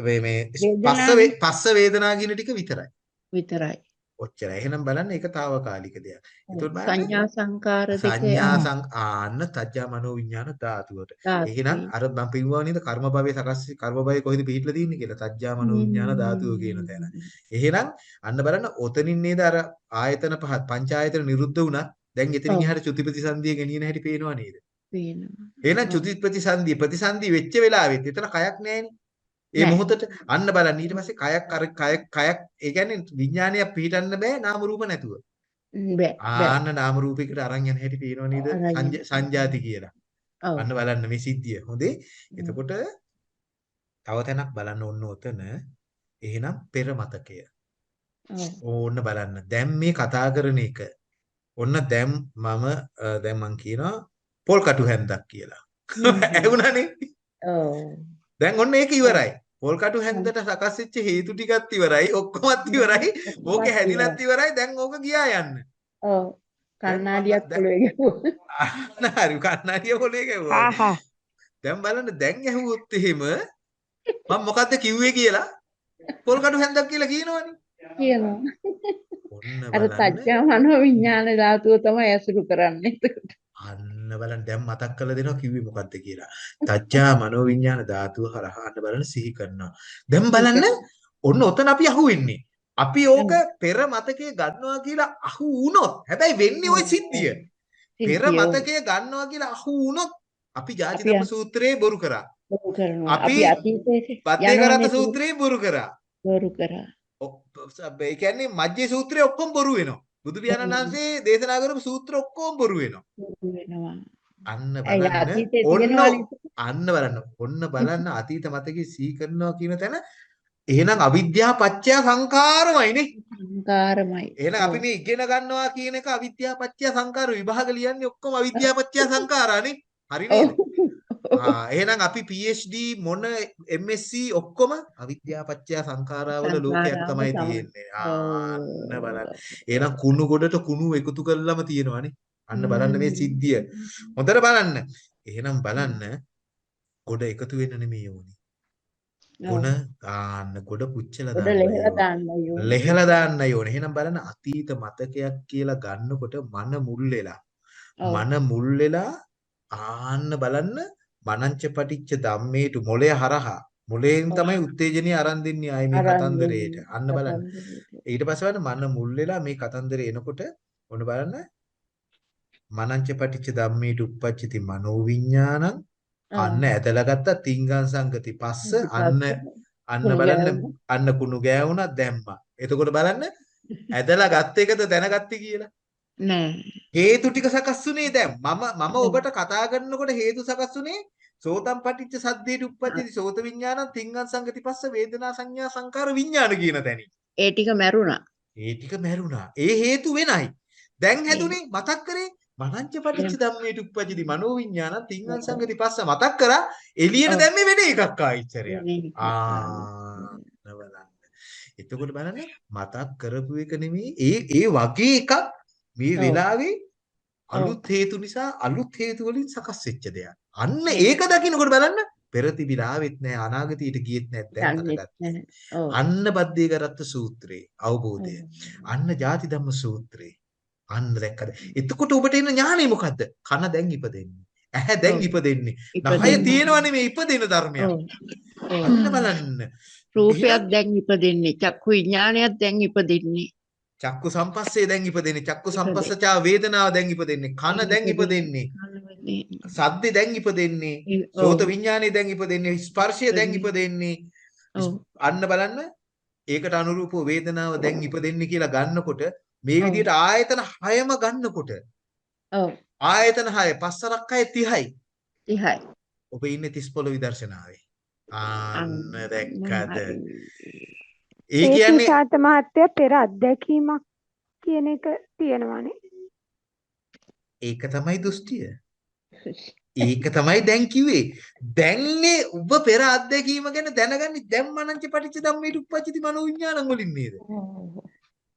[SPEAKER 2] මේ පස්ස පස්ස වේදනා කියන ටික විතරයි.
[SPEAKER 5] විතරයි.
[SPEAKER 2] ඔච්චරයි. එහෙනම් බලන්න ඒක తాවකාලික දෙයක්. ඒතකොට බලන්න
[SPEAKER 5] සංඥා සංකාර දෙක
[SPEAKER 2] සංඥා ආන්න තජ්ජා මනෝ විඥාන ධාතුවට.
[SPEAKER 5] ධාතු.
[SPEAKER 2] එහෙනම් අර මම පිළිගුවා නේද කර්ම භවයේ සකස් කර්ම භවයේ කොහෙද පිහිටලා තියෙන්නේ කියලා තජ්ජා මනෝ විඥාන ධාතුව කියන තැන. එහෙනම් අන්න බලන්න ඔතනින් නේද අර ආයතන පහ පංච ආයතන නිරුද්ධ වුණා. දැන් එතනින්. එහාට චුති ප්‍රතිසන්දිය ගෙනියන හැටි පේනවා නේද?
[SPEAKER 5] පේනවා.
[SPEAKER 2] එහෙනම්. චුති ප්‍රතිසන්දිය ප්‍රතිසන්දිය වෙච්ච වෙලාවෙත් එතන කයක් නැහැනේ. ඒ. මොහොතට අන්න බලන්න ඊට පස්සේ කයක් අර කයක් කයක් ඒ කියන්නේ විඥානයක් පිහිටන්න බෑ නාම රූප නැතුව.
[SPEAKER 5] බෑ.
[SPEAKER 2] ආන්න නාම රූපයකට අරන් යන හැටි පේනවා නේද? සංජාති කියලා. අන්න බලන්න මේ සිද්ධිය. හොඳේ. එතකොට තව තැනක් බලන්න ඕන ඔතන. එහෙනම් පෙර මතකය. ඕන්න බලන්න. දැන් මේ කතා කරන එක. ඔන්න දැන් මම දැන් මං කියනවා පොල් කටු හැන්දක් කියලා. ඇහුණානේ.
[SPEAKER 5] ඔව්.
[SPEAKER 2] දැන් ඔන්න ඒක ඉවරයි. පොල් කටු හැන්දට සකස් වෙච්ච හේතු ටිකත් ඉවරයි. ඔක්කොමත් ඉවරයි. ඕකේ හැදිලත් ඉවරයි. දැන් ඕක ගියා යන්න.
[SPEAKER 5] ඔව්. කන්නාඩියක් පොළවේ ගැහුවා.
[SPEAKER 2] හරි කන්නාඩිය ගැව්වා.
[SPEAKER 6] ආහා
[SPEAKER 2] දැන් බලන්න දැන් ඇහුවොත් එහෙම මම මොකද්ද කිව්වේ කියලා පොල් කටු හැන්දක් කියලා කියනවනේ.
[SPEAKER 5] කියනවා.
[SPEAKER 2] ඔන්න
[SPEAKER 5] අර
[SPEAKER 2] බලන්න
[SPEAKER 5] සත්‍ය මනෝ විඥාන ධාතුව තමයි ඇසුරු කරන්නේ එතකොට.
[SPEAKER 2] අන්න බලන්න දැන් මතක් කරලා දෙනවා කිව්වේ මොකද්ද කියලා. තච්ඡා මනෝවිඤ්ඤාණ ධාතුව හරහා අන්න බලන්න සිහි කරනවා. දැන් බලන්න ඔන්න ඔතන අපි අහුවෙන්නේ. අපි ඕක පෙර මතකයේ ගන්නවා කියලා අහු වුණොත් හැබැයි වෙන්නේ ওই සිද්ධිය. පෙර. මතකයේ ගන්නවා කියලා අහු වුණොත් අපි ජාති
[SPEAKER 5] අපි
[SPEAKER 2] ධම්ම සූත්‍රයේ බොරු කරා.
[SPEAKER 5] බොරු කරනවා.
[SPEAKER 2] අපි
[SPEAKER 5] අපි අතීතයේ
[SPEAKER 2] පත්තේ
[SPEAKER 5] යනවා
[SPEAKER 2] කරත
[SPEAKER 5] නැතුව
[SPEAKER 2] සූත්‍රයේ බොරු කරා.
[SPEAKER 5] බොරු කරා.
[SPEAKER 2] ඒ කියන්නේ මජ්ජේ සූත්‍රයේ ඔක්කොම බොරු වෙනවා. බුදු පියාණන් වහන්සේ දේශනා කරපු සූත්‍ර ඔක්කොම බොරු වෙනවා. අන්න බලන්න ඔන්න. අන්න බලන්න ඔන්න බලන්න අතීත මතකේ සිහි කරනවා කියන තැන එහෙනම් අවිද්‍යාව පත්‍ය සංකාරමයිනේ
[SPEAKER 5] සංකාරමයි.
[SPEAKER 2] එහෙනම් අපි මේ ඉගෙන ගන්නවා කියන එක අවිද්‍යාව පත්‍ය සංකාර විභාග ලියන්නේ ඔක්කොම අවිද්‍යාව පත්‍ය සංකාරානේ හරි නේද ආ එහෙනම් අපි PhD මොන MSc ඔක්කොම අවිද්‍යාව පත්‍ය සංකාරවල ලෝකයක් තමයි. තියෙන්නේ ආන්න බලන්න එහෙනම් කුණු ගොඩට කුණු එකතු කරලම තියෙනවානේ අන්න බලන්න මේ සිද්ධිය හොඳට බලන්න එහෙනම් බලන්න ගොඩ එකතු වෙන්න නෙමෙයි ඕනේ ගොන ආන්න ගොඩ පුච්චලා දාන්න
[SPEAKER 5] ලෙහලා. දාන්න ඕනේ.
[SPEAKER 2] ලෙහලා දාන්න ඕනේ. එහෙනම් බලන්න අතීත මතකයක් කියලා ගන්නකොට මන මුල් වෙලා. මන මුල් වෙලා ආන්න බලන්න මනංච පටිච්ච ධම්මේට මොලය හරහා මොලයෙන් තමයි උත්තේජනීය අරන් දෙන්නේ ආයේ මේ කතන්දරේට. අන්න බලන්න. ඊට පස්සේ බලන්න මන මුල් වෙලා මේ කතන්දරේ එනකොට ඔන්න බලන්න මනංච පටිච්ච ධම්මේට uppajjati මනෝවිඤ්ඤාණං
[SPEAKER 5] ඔව්.
[SPEAKER 2] අන්න ඇදලා ගත්තා තිංගං සංගති පස්ස අන්න අන්න බලන්න. අන්න කුණු ගෑවුණා දැම්මා. එතකොට බලන්න ඇදලා ගත්ත එකද දැනගත්තේ කියලා.
[SPEAKER 5] නෑ.
[SPEAKER 2] හේතු ටික සකස්ුනේ දැන් මම මම ඔබට කතා කරනකොට හේතු සකස්ුනේ සෝතම් පටිච්ච සද්දේට උප්පජ්ජති සෝත විඥානං තිංගං සංගති පස්ස වේදනා සංඥා සංකාර විඥාන කියන තැනි.
[SPEAKER 5] ඒ ටික මැරුණා.
[SPEAKER 2] ඒ ටික මැරුණා. ඒ හේතු වෙනයි. දැන් හැදුනේ මතක් කරේ මනංච පටිච්ච ධම්මේට උප්පජ්ජති මනෝ විඥානං තිංගං සංගති පස්ස මතක් කරා එළියට. දැම්මේ වෙන එකක් ආයිච්චරයක්. ආ බලන්න. එතකොට බලන්න මතක් කරපු එක නෙමෙයි ඒ ඒ වගේ එකක් මේ. වෙලාවේ. අලුත් හේතු නිසා අලුත් හේතු වලින් සකස් වෙච්ච දෙයක්. අන්න ඒක දකින්නකොට බලන්න පෙර තිබිලා ආවෙත් නැහැ අනාගතයට ගියෙත්.
[SPEAKER 5] ඔව්.
[SPEAKER 2] අන්න බද්දේ කරත්ත සූත්‍රේ අවබෝධය. අන්න ජාති ධම්ම සූත්‍රේ. අන්න දැක්කද? එතකොට ඔබට එන ඥානෙ මොකද්ද? කන දැන් ඉපදෙන්නේ. ඇහැ දැන්. ඉපදෙන්නේ. නහය
[SPEAKER 5] ඉපදෙන්නේ.
[SPEAKER 2] තියෙනවා නෙමෙයි ඉපදෙන ධර්මයක්. අන්න බලන්න.
[SPEAKER 5] රූපයක් දැන් ඉපදෙන්නේ. චක්කු විඥානයක් දැන් ඉපදෙන්නේ.
[SPEAKER 2] චක්කු සම්පස්සේ දැන් ඉපදෙන්නේ චක්කු සම්පස්සචා වේදනාව දැන් ඉපදෙන්නේ කන දැන් ඉපදෙන්නේ සද්දේ දැන් ඉපදෙන්නේ. සෝත විඥානේ දැන් ඉපදෙන්නේ ස්පර්ශය දැන් ඉපදෙන්නේ. අන්න බලන්න ඒකට අනුරූපව වේදනාව දැන් ඉපදෙන්නේ කියලා ගන්නකොට මේ. විදිහට ආයතන 6ම ගන්නකොට. ආයතන 6 පස්සරක් 6 30යි
[SPEAKER 5] 30යි.
[SPEAKER 2] ඔබ ඉන්නේ 30 විදර්ශනාවේ ආන්න දැක්කද ඒ කියන්නේ
[SPEAKER 8] ශාන්ත මහත්තයා පෙර අත්දැකීමක් කියන එක තියෙනවානේ.
[SPEAKER 2] ඒක තමයි දෘෂ්ටිය ඒක තමයි දැන් කිව්වේ. දැන්නේ ඔබ පෙර අත්දැකීම ගැන දැනගන්නේ දැන් මනංච පටිච්ච ධම්මේට උප්පජ්ජති මනෝ විඥානං වලින් නේද?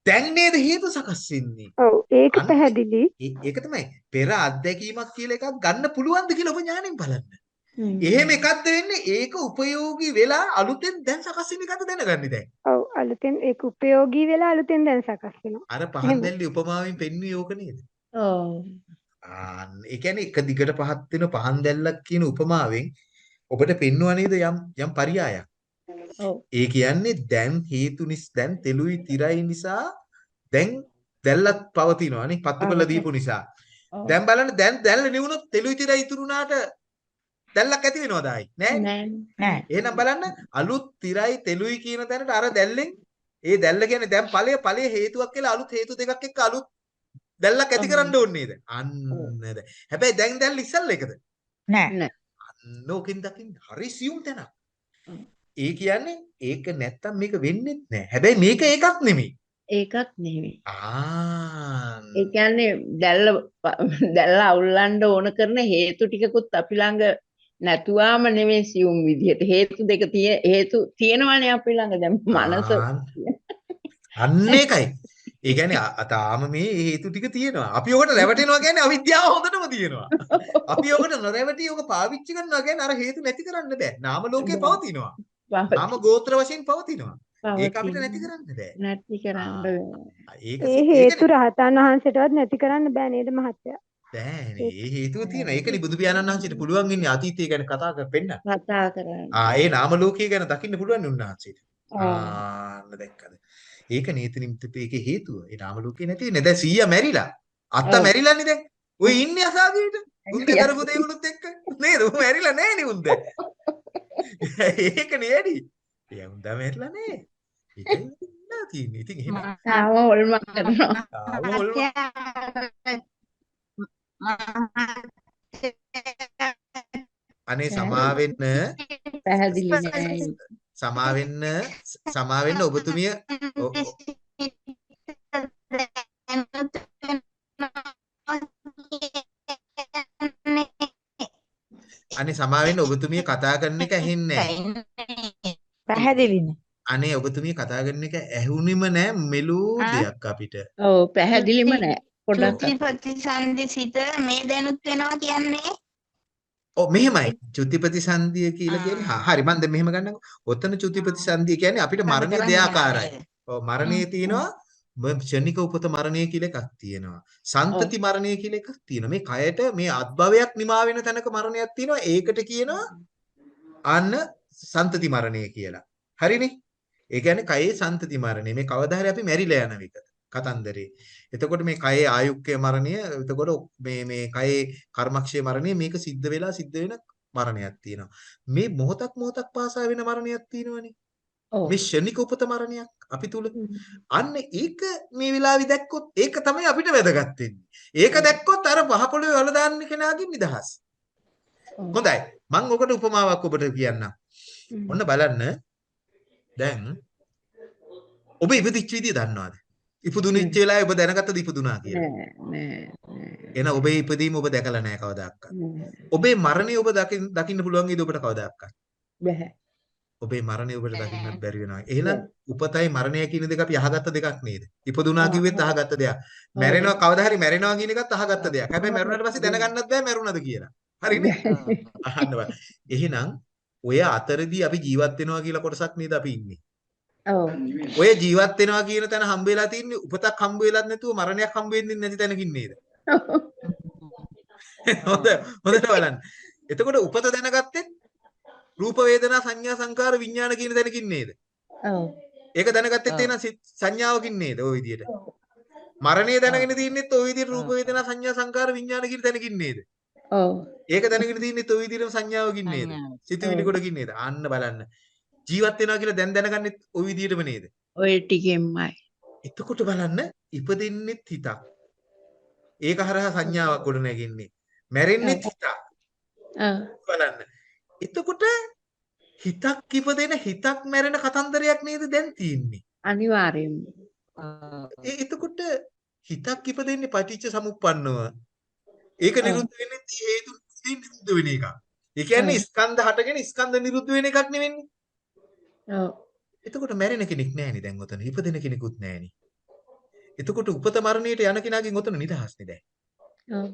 [SPEAKER 2] දැන් නේද හේතු සකස් වෙන්නේ.
[SPEAKER 8] ඔව් ඒක පැහැදිලි.
[SPEAKER 2] ඒක තමයි පෙර අත්දැකීමක් කියලා එකක් ගන්න පුළුවන්ද කියලා ඔබ ඥාණයෙන් බලන්න.
[SPEAKER 5] හ්ම්.
[SPEAKER 2] එහෙම එකක්ද වෙන්නේ ඒක උපයෝගී වෙලා අලුතෙන් දැන් සකස් වෙන එකද දැනගන්නේ දැන්.
[SPEAKER 8] ඔව් අලුතෙන් ඒක උපයෝගී වෙලා අලුතෙන් දැන් සකස් වෙනවා.
[SPEAKER 2] අර පහන් දැල්ලේ උපමාවෙන් පෙන්වුවේ ඕක නේද?
[SPEAKER 5] ඔව්.
[SPEAKER 2] ඒ කියන්නේ එක දිගට පහත් වෙන පහන් දැල්ලක් කියන උපමාවෙන් ඔබට පෙන්වුවා නේද යම් යම් පරියායක්.
[SPEAKER 5] ඔව්.
[SPEAKER 2] ඒ කියන්නේ දැන් හේතු නිස් දැන් තෙලුයි තිරයි නිසා දැන් දැල්ලක් පවතිනවා නේ පත්තු කරලා දීපු නිසා. දැන් බලන්න දැන් දැල්ල නිවුනොත් තෙලුයි තිරයි ඉතුරු වුණාට දැල්ලක් ඇති වෙනවද ආයි? නෑ.
[SPEAKER 5] නෑ.
[SPEAKER 2] එහෙනම් බලන්න අලුත් තිරයි තෙලුයි කියන තැනට අර දැල්ලෙන් ඒ දැල්ල කියන්නේ දැන් ඵලය ඵලය හේතුවක් කියලා අලුත් හේතු දෙකක් එක්ක අලුත් දැල්ලක් ඇති. කරන්න ඕනේ නේද? අන්න දැන්. හැබැයි දැන් දැල්ල ඉස්සල්ල එකද?
[SPEAKER 1] නෑ.
[SPEAKER 5] නෑ.
[SPEAKER 2] නෝකින් දකින්න හරි සියුම් තැනක්. ඒ කියන්නේ ඒක නැත්තම් මේක වෙන්නේ නැහැ. හැබැයි මේක ඒකක් නෙමෙයි.
[SPEAKER 5] ඒකත් නෙමෙයි.
[SPEAKER 2] ආ
[SPEAKER 5] ඒ කියන්නේ දැල්ල දැල්ල අවුල්ලන්න ඕන කරන හේතු ටිකකුත් අපි ළඟ නැතුවාම නෙමෙයි සියුම් විදිහට හේතු දෙක තිය හේතු තියෙනවනේ අපි ළඟ දැන් මනස
[SPEAKER 2] අන්න ඒකයි. ඒ කියන්නේ තාම මේ හේතු ටික තියෙනවා. අපි ඔකට රැවටෙනවා කියන්නේ අවිද්‍යාව හොඳටම තියෙනවා. අපි ඔකට නොරැවටි ඔක පාවිච්චි කරනවා කියන්නේ අර හේතු නැති කරන්න බෑ. නාම ලෝකේ. පවතිනවා. නාම ගෝත්‍ර වශයෙන් පවතිනවා. ඒක අපිට නැති කරන්න බෑ.
[SPEAKER 5] නැති කරන්න බෑ.
[SPEAKER 2] ඒක
[SPEAKER 8] ඒ හේතු රහතන් වහන්සේටවත් නැති කරන්න බෑ නේද මහත්තයා?
[SPEAKER 2] බෑනේ. ඒ හේතුව තියෙනවා. ඒකනේ බුදු පියාණන් වහන්සේට පුළුවන් ඉන්නේ අතීතය ගැන කතා කර පෙන්නන්න.
[SPEAKER 5] කතා කරන්න.
[SPEAKER 2] ආ ඒ නාම ලෝකය ගැන දකින්න පුළුවන් උන්වහන්සේට.
[SPEAKER 5] ආ.
[SPEAKER 2] ආන්න දැක්කද? ඒක නේතනින් ඒකේ හේතුව. ඒ නාම ලෝකේ නැති වෙන්නේ. දැන් 100 මැරිලා. අත්ත. මැරිලානේ දැන්. ඔය ඉන්නේ අසාදියට. උන්ගේ කරපු දේවලුත් එක්ක. නේද? උන් මැරිලා නැහැනේ උන් දැන්. ඒකනේ වැඩි. ඒ උන් දැන් මැරිලා නැහැ. ඒකයි ඉන්නා තියෙන්නේ. ඉතින් එහෙනම්
[SPEAKER 5] තාම හොල්මන් කරනවා.
[SPEAKER 2] තාම හොල්ම අනේ සමා වෙන්න
[SPEAKER 5] පැහැදිලි නෑ.
[SPEAKER 2] සමා වෙන්න සමා වෙන්න ඔබතුමිය අනේ සමා වෙන්න ඔබතුමිය කතා කරන එක ඇහෙන්නේ නැහැ.
[SPEAKER 6] පැහැදිලිනේ.
[SPEAKER 2] අනේ ඔබතුමිය කතා කරන එක ඇහුනිම නෑ මෙලෝඩියක් අපිට.
[SPEAKER 5] ඔව් පැහැදිලිම නෑ.
[SPEAKER 3] චුති ප්‍රතිසන්දිසිත මේ දැනුත් වෙනවා කියන්නේ
[SPEAKER 2] ඔව් මෙහෙමයි. චුතිපති සංධිය කියලා කියන්නේ හා හරි මම දැන් මෙහෙම ගන්නකො. ඔතන චුතිපති සංධිය කියන්නේ අපිට මරණය දෙආකාරයි. ඔව් මරණය තියෙනවා ම- ක්ෂණික උපත මරණය කියලා එකක් තියෙනවා. සන්තති මරණය කියලා එකක් තියෙනවා. මේ කයට මේ අත්භවයක් නිමා වෙන තැනක මරණයක් තියෙනවා. ඒකට කියනවා අන්න සන්තති මරණය කියලා. හරිනේ? ඒ කියන්නේ කයේ සන්තති මරණය. මේ කවදා හරි අපි මැරිලා යන එක. කතන්දරේ. එතකොට මේ කයේ ආයුක්කය මරණය, එතකොට මේ මේ කයේ කර්මක්ෂය මරණය මේක සිද්ධ වෙලා සිද්ධ වෙන මරණයක් තියෙනවා. මේ මොහොතක් මොහොතක් පාසා වෙන මරණයක් තියෙනවනේ.
[SPEAKER 5] ඔව්.
[SPEAKER 2] මේ ෂණික උපත මරණයක් අපි තුල. අන්න ඒක මේ වෙලාවේ දැක්කොත් ඒක තමයි අපිට වැදගත්. ඒක දැක්කොත් අර පහ පොළවේ වල දාන්න කෙනාගෙන් නිදහස්. හොඳයි. මම ඔකට උපමාවක් ඔබට කියන්නම්. ඔන්න බලන්න. දැන් ඔබ ඉපදිච්ච විදිය දන්නවද? ඉපදුනිච්ච වෙලාවේ ඔබ දැනගත්තද ඉපදුනා කියලා?
[SPEAKER 5] නෑ නෑ නෑ.
[SPEAKER 2] එහෙනම් ඔබේ ඉපදීම ඔබ දැකලා නැහැ කවදාවත්. ඔබේ මරණය ඔබ දකින්න දකින්න පුළුවන් වේද ඔබට කවදාවත්?
[SPEAKER 5] බැහැ.
[SPEAKER 2] ඔබේ මරණය ඔබට දකින්නත් බැරි වෙනවා. එහෙනම් උපතයි මරණය කියන දෙක අපි අහගත්ත දෙකක් නේද? ඉපදුනා කිව්වෙත් අහගත්ත දෙයක්. මැරෙනවා කවදා හරි මැරෙනවා කියන එකත් අහගත්ත දෙයක්. හැබැයි මැරුණාට පස්සේ දැනගන්නත් බෑ මැරුණාද කියලා. හරිනේ? අහන්න බෑ. එහෙනම් ඔය අතරදී අපි ජීවත් වෙනවා කියලා කොටසක් නේද අපි ඉන්නේ.
[SPEAKER 5] ඔව්.
[SPEAKER 2] ඔය ජීවත් වෙනවා කියන තැන හම්බ වෙලා තින්නේ උපතක් හම්බ වෙලත් නැතුව මරණයක් හම්බ වෙන්නේ නැති තැනකින් නේද? හොඳ හොඳට බලන්න. එතකොට උපත දැනගත්තේ රූප වේදනා සංඥා සංකාර විඥාන කියන තැනකින් නේද?
[SPEAKER 5] ඔව්.
[SPEAKER 2] ඒක දැනගත්තෙත් එහෙනම් සිත්- සංඥාවකින් නේද ওই විදියට? මරණය දැනගෙන තින්නෙත් ওই විදියට රූප වේදනා සංඥා සංකාර විඥාන කියන තැනකින් නේද?
[SPEAKER 5] ඔව්.
[SPEAKER 2] ඒක දැනගෙන තින්නෙත් ওই විදියටම සංඥාවකින් නේද? සිතුවිලි කොටකින් නේද? අන්න බලන්න. ජීවත් වෙනවා කියලා දැන් දැනගන්නෙත් ওই විදියටම නේද?
[SPEAKER 5] ඔය ටිකෙන්මයි.
[SPEAKER 2] එතකොට බලන්න ඉපදෙන්නෙත් හිතක්. ඒක හරහා සංඥාවක් ගොඩ නැගින්නේ. මැරෙන්නෙත් හිතක්. බලන්න. එතකොට හිතක් ඉපදෙන හිතක් මැරෙන කතන්දරයක් නේද දැන් තියෙන්නේ.
[SPEAKER 5] අනිවාර්යෙන්ම.
[SPEAKER 2] ඒ එතකොට හිතක් ඉපදෙන්නේ පටිච්ච සමුප්පන්නව. ඒක. නිරුද්ධ වෙන්නේ හේතු නිරුද්ධ වෙන එකක්. ඒ කියන්නේ. ස්කන්ධ හටගෙන ස්කන්ධ නිරුද්ධ වෙන එකක් නෙවෙන්නේ.
[SPEAKER 5] ඔව්.
[SPEAKER 2] එතකොට මැරෙන කෙනෙක් නැහැනේ දැන් ඔතන. ඉපදෙන කෙනෙකුත් නැහැනේ. එතකොට උපත මරණයට යන කෙනාගෙන් ඔතන නිදහස්නේ දැන්.
[SPEAKER 5] ඔව්.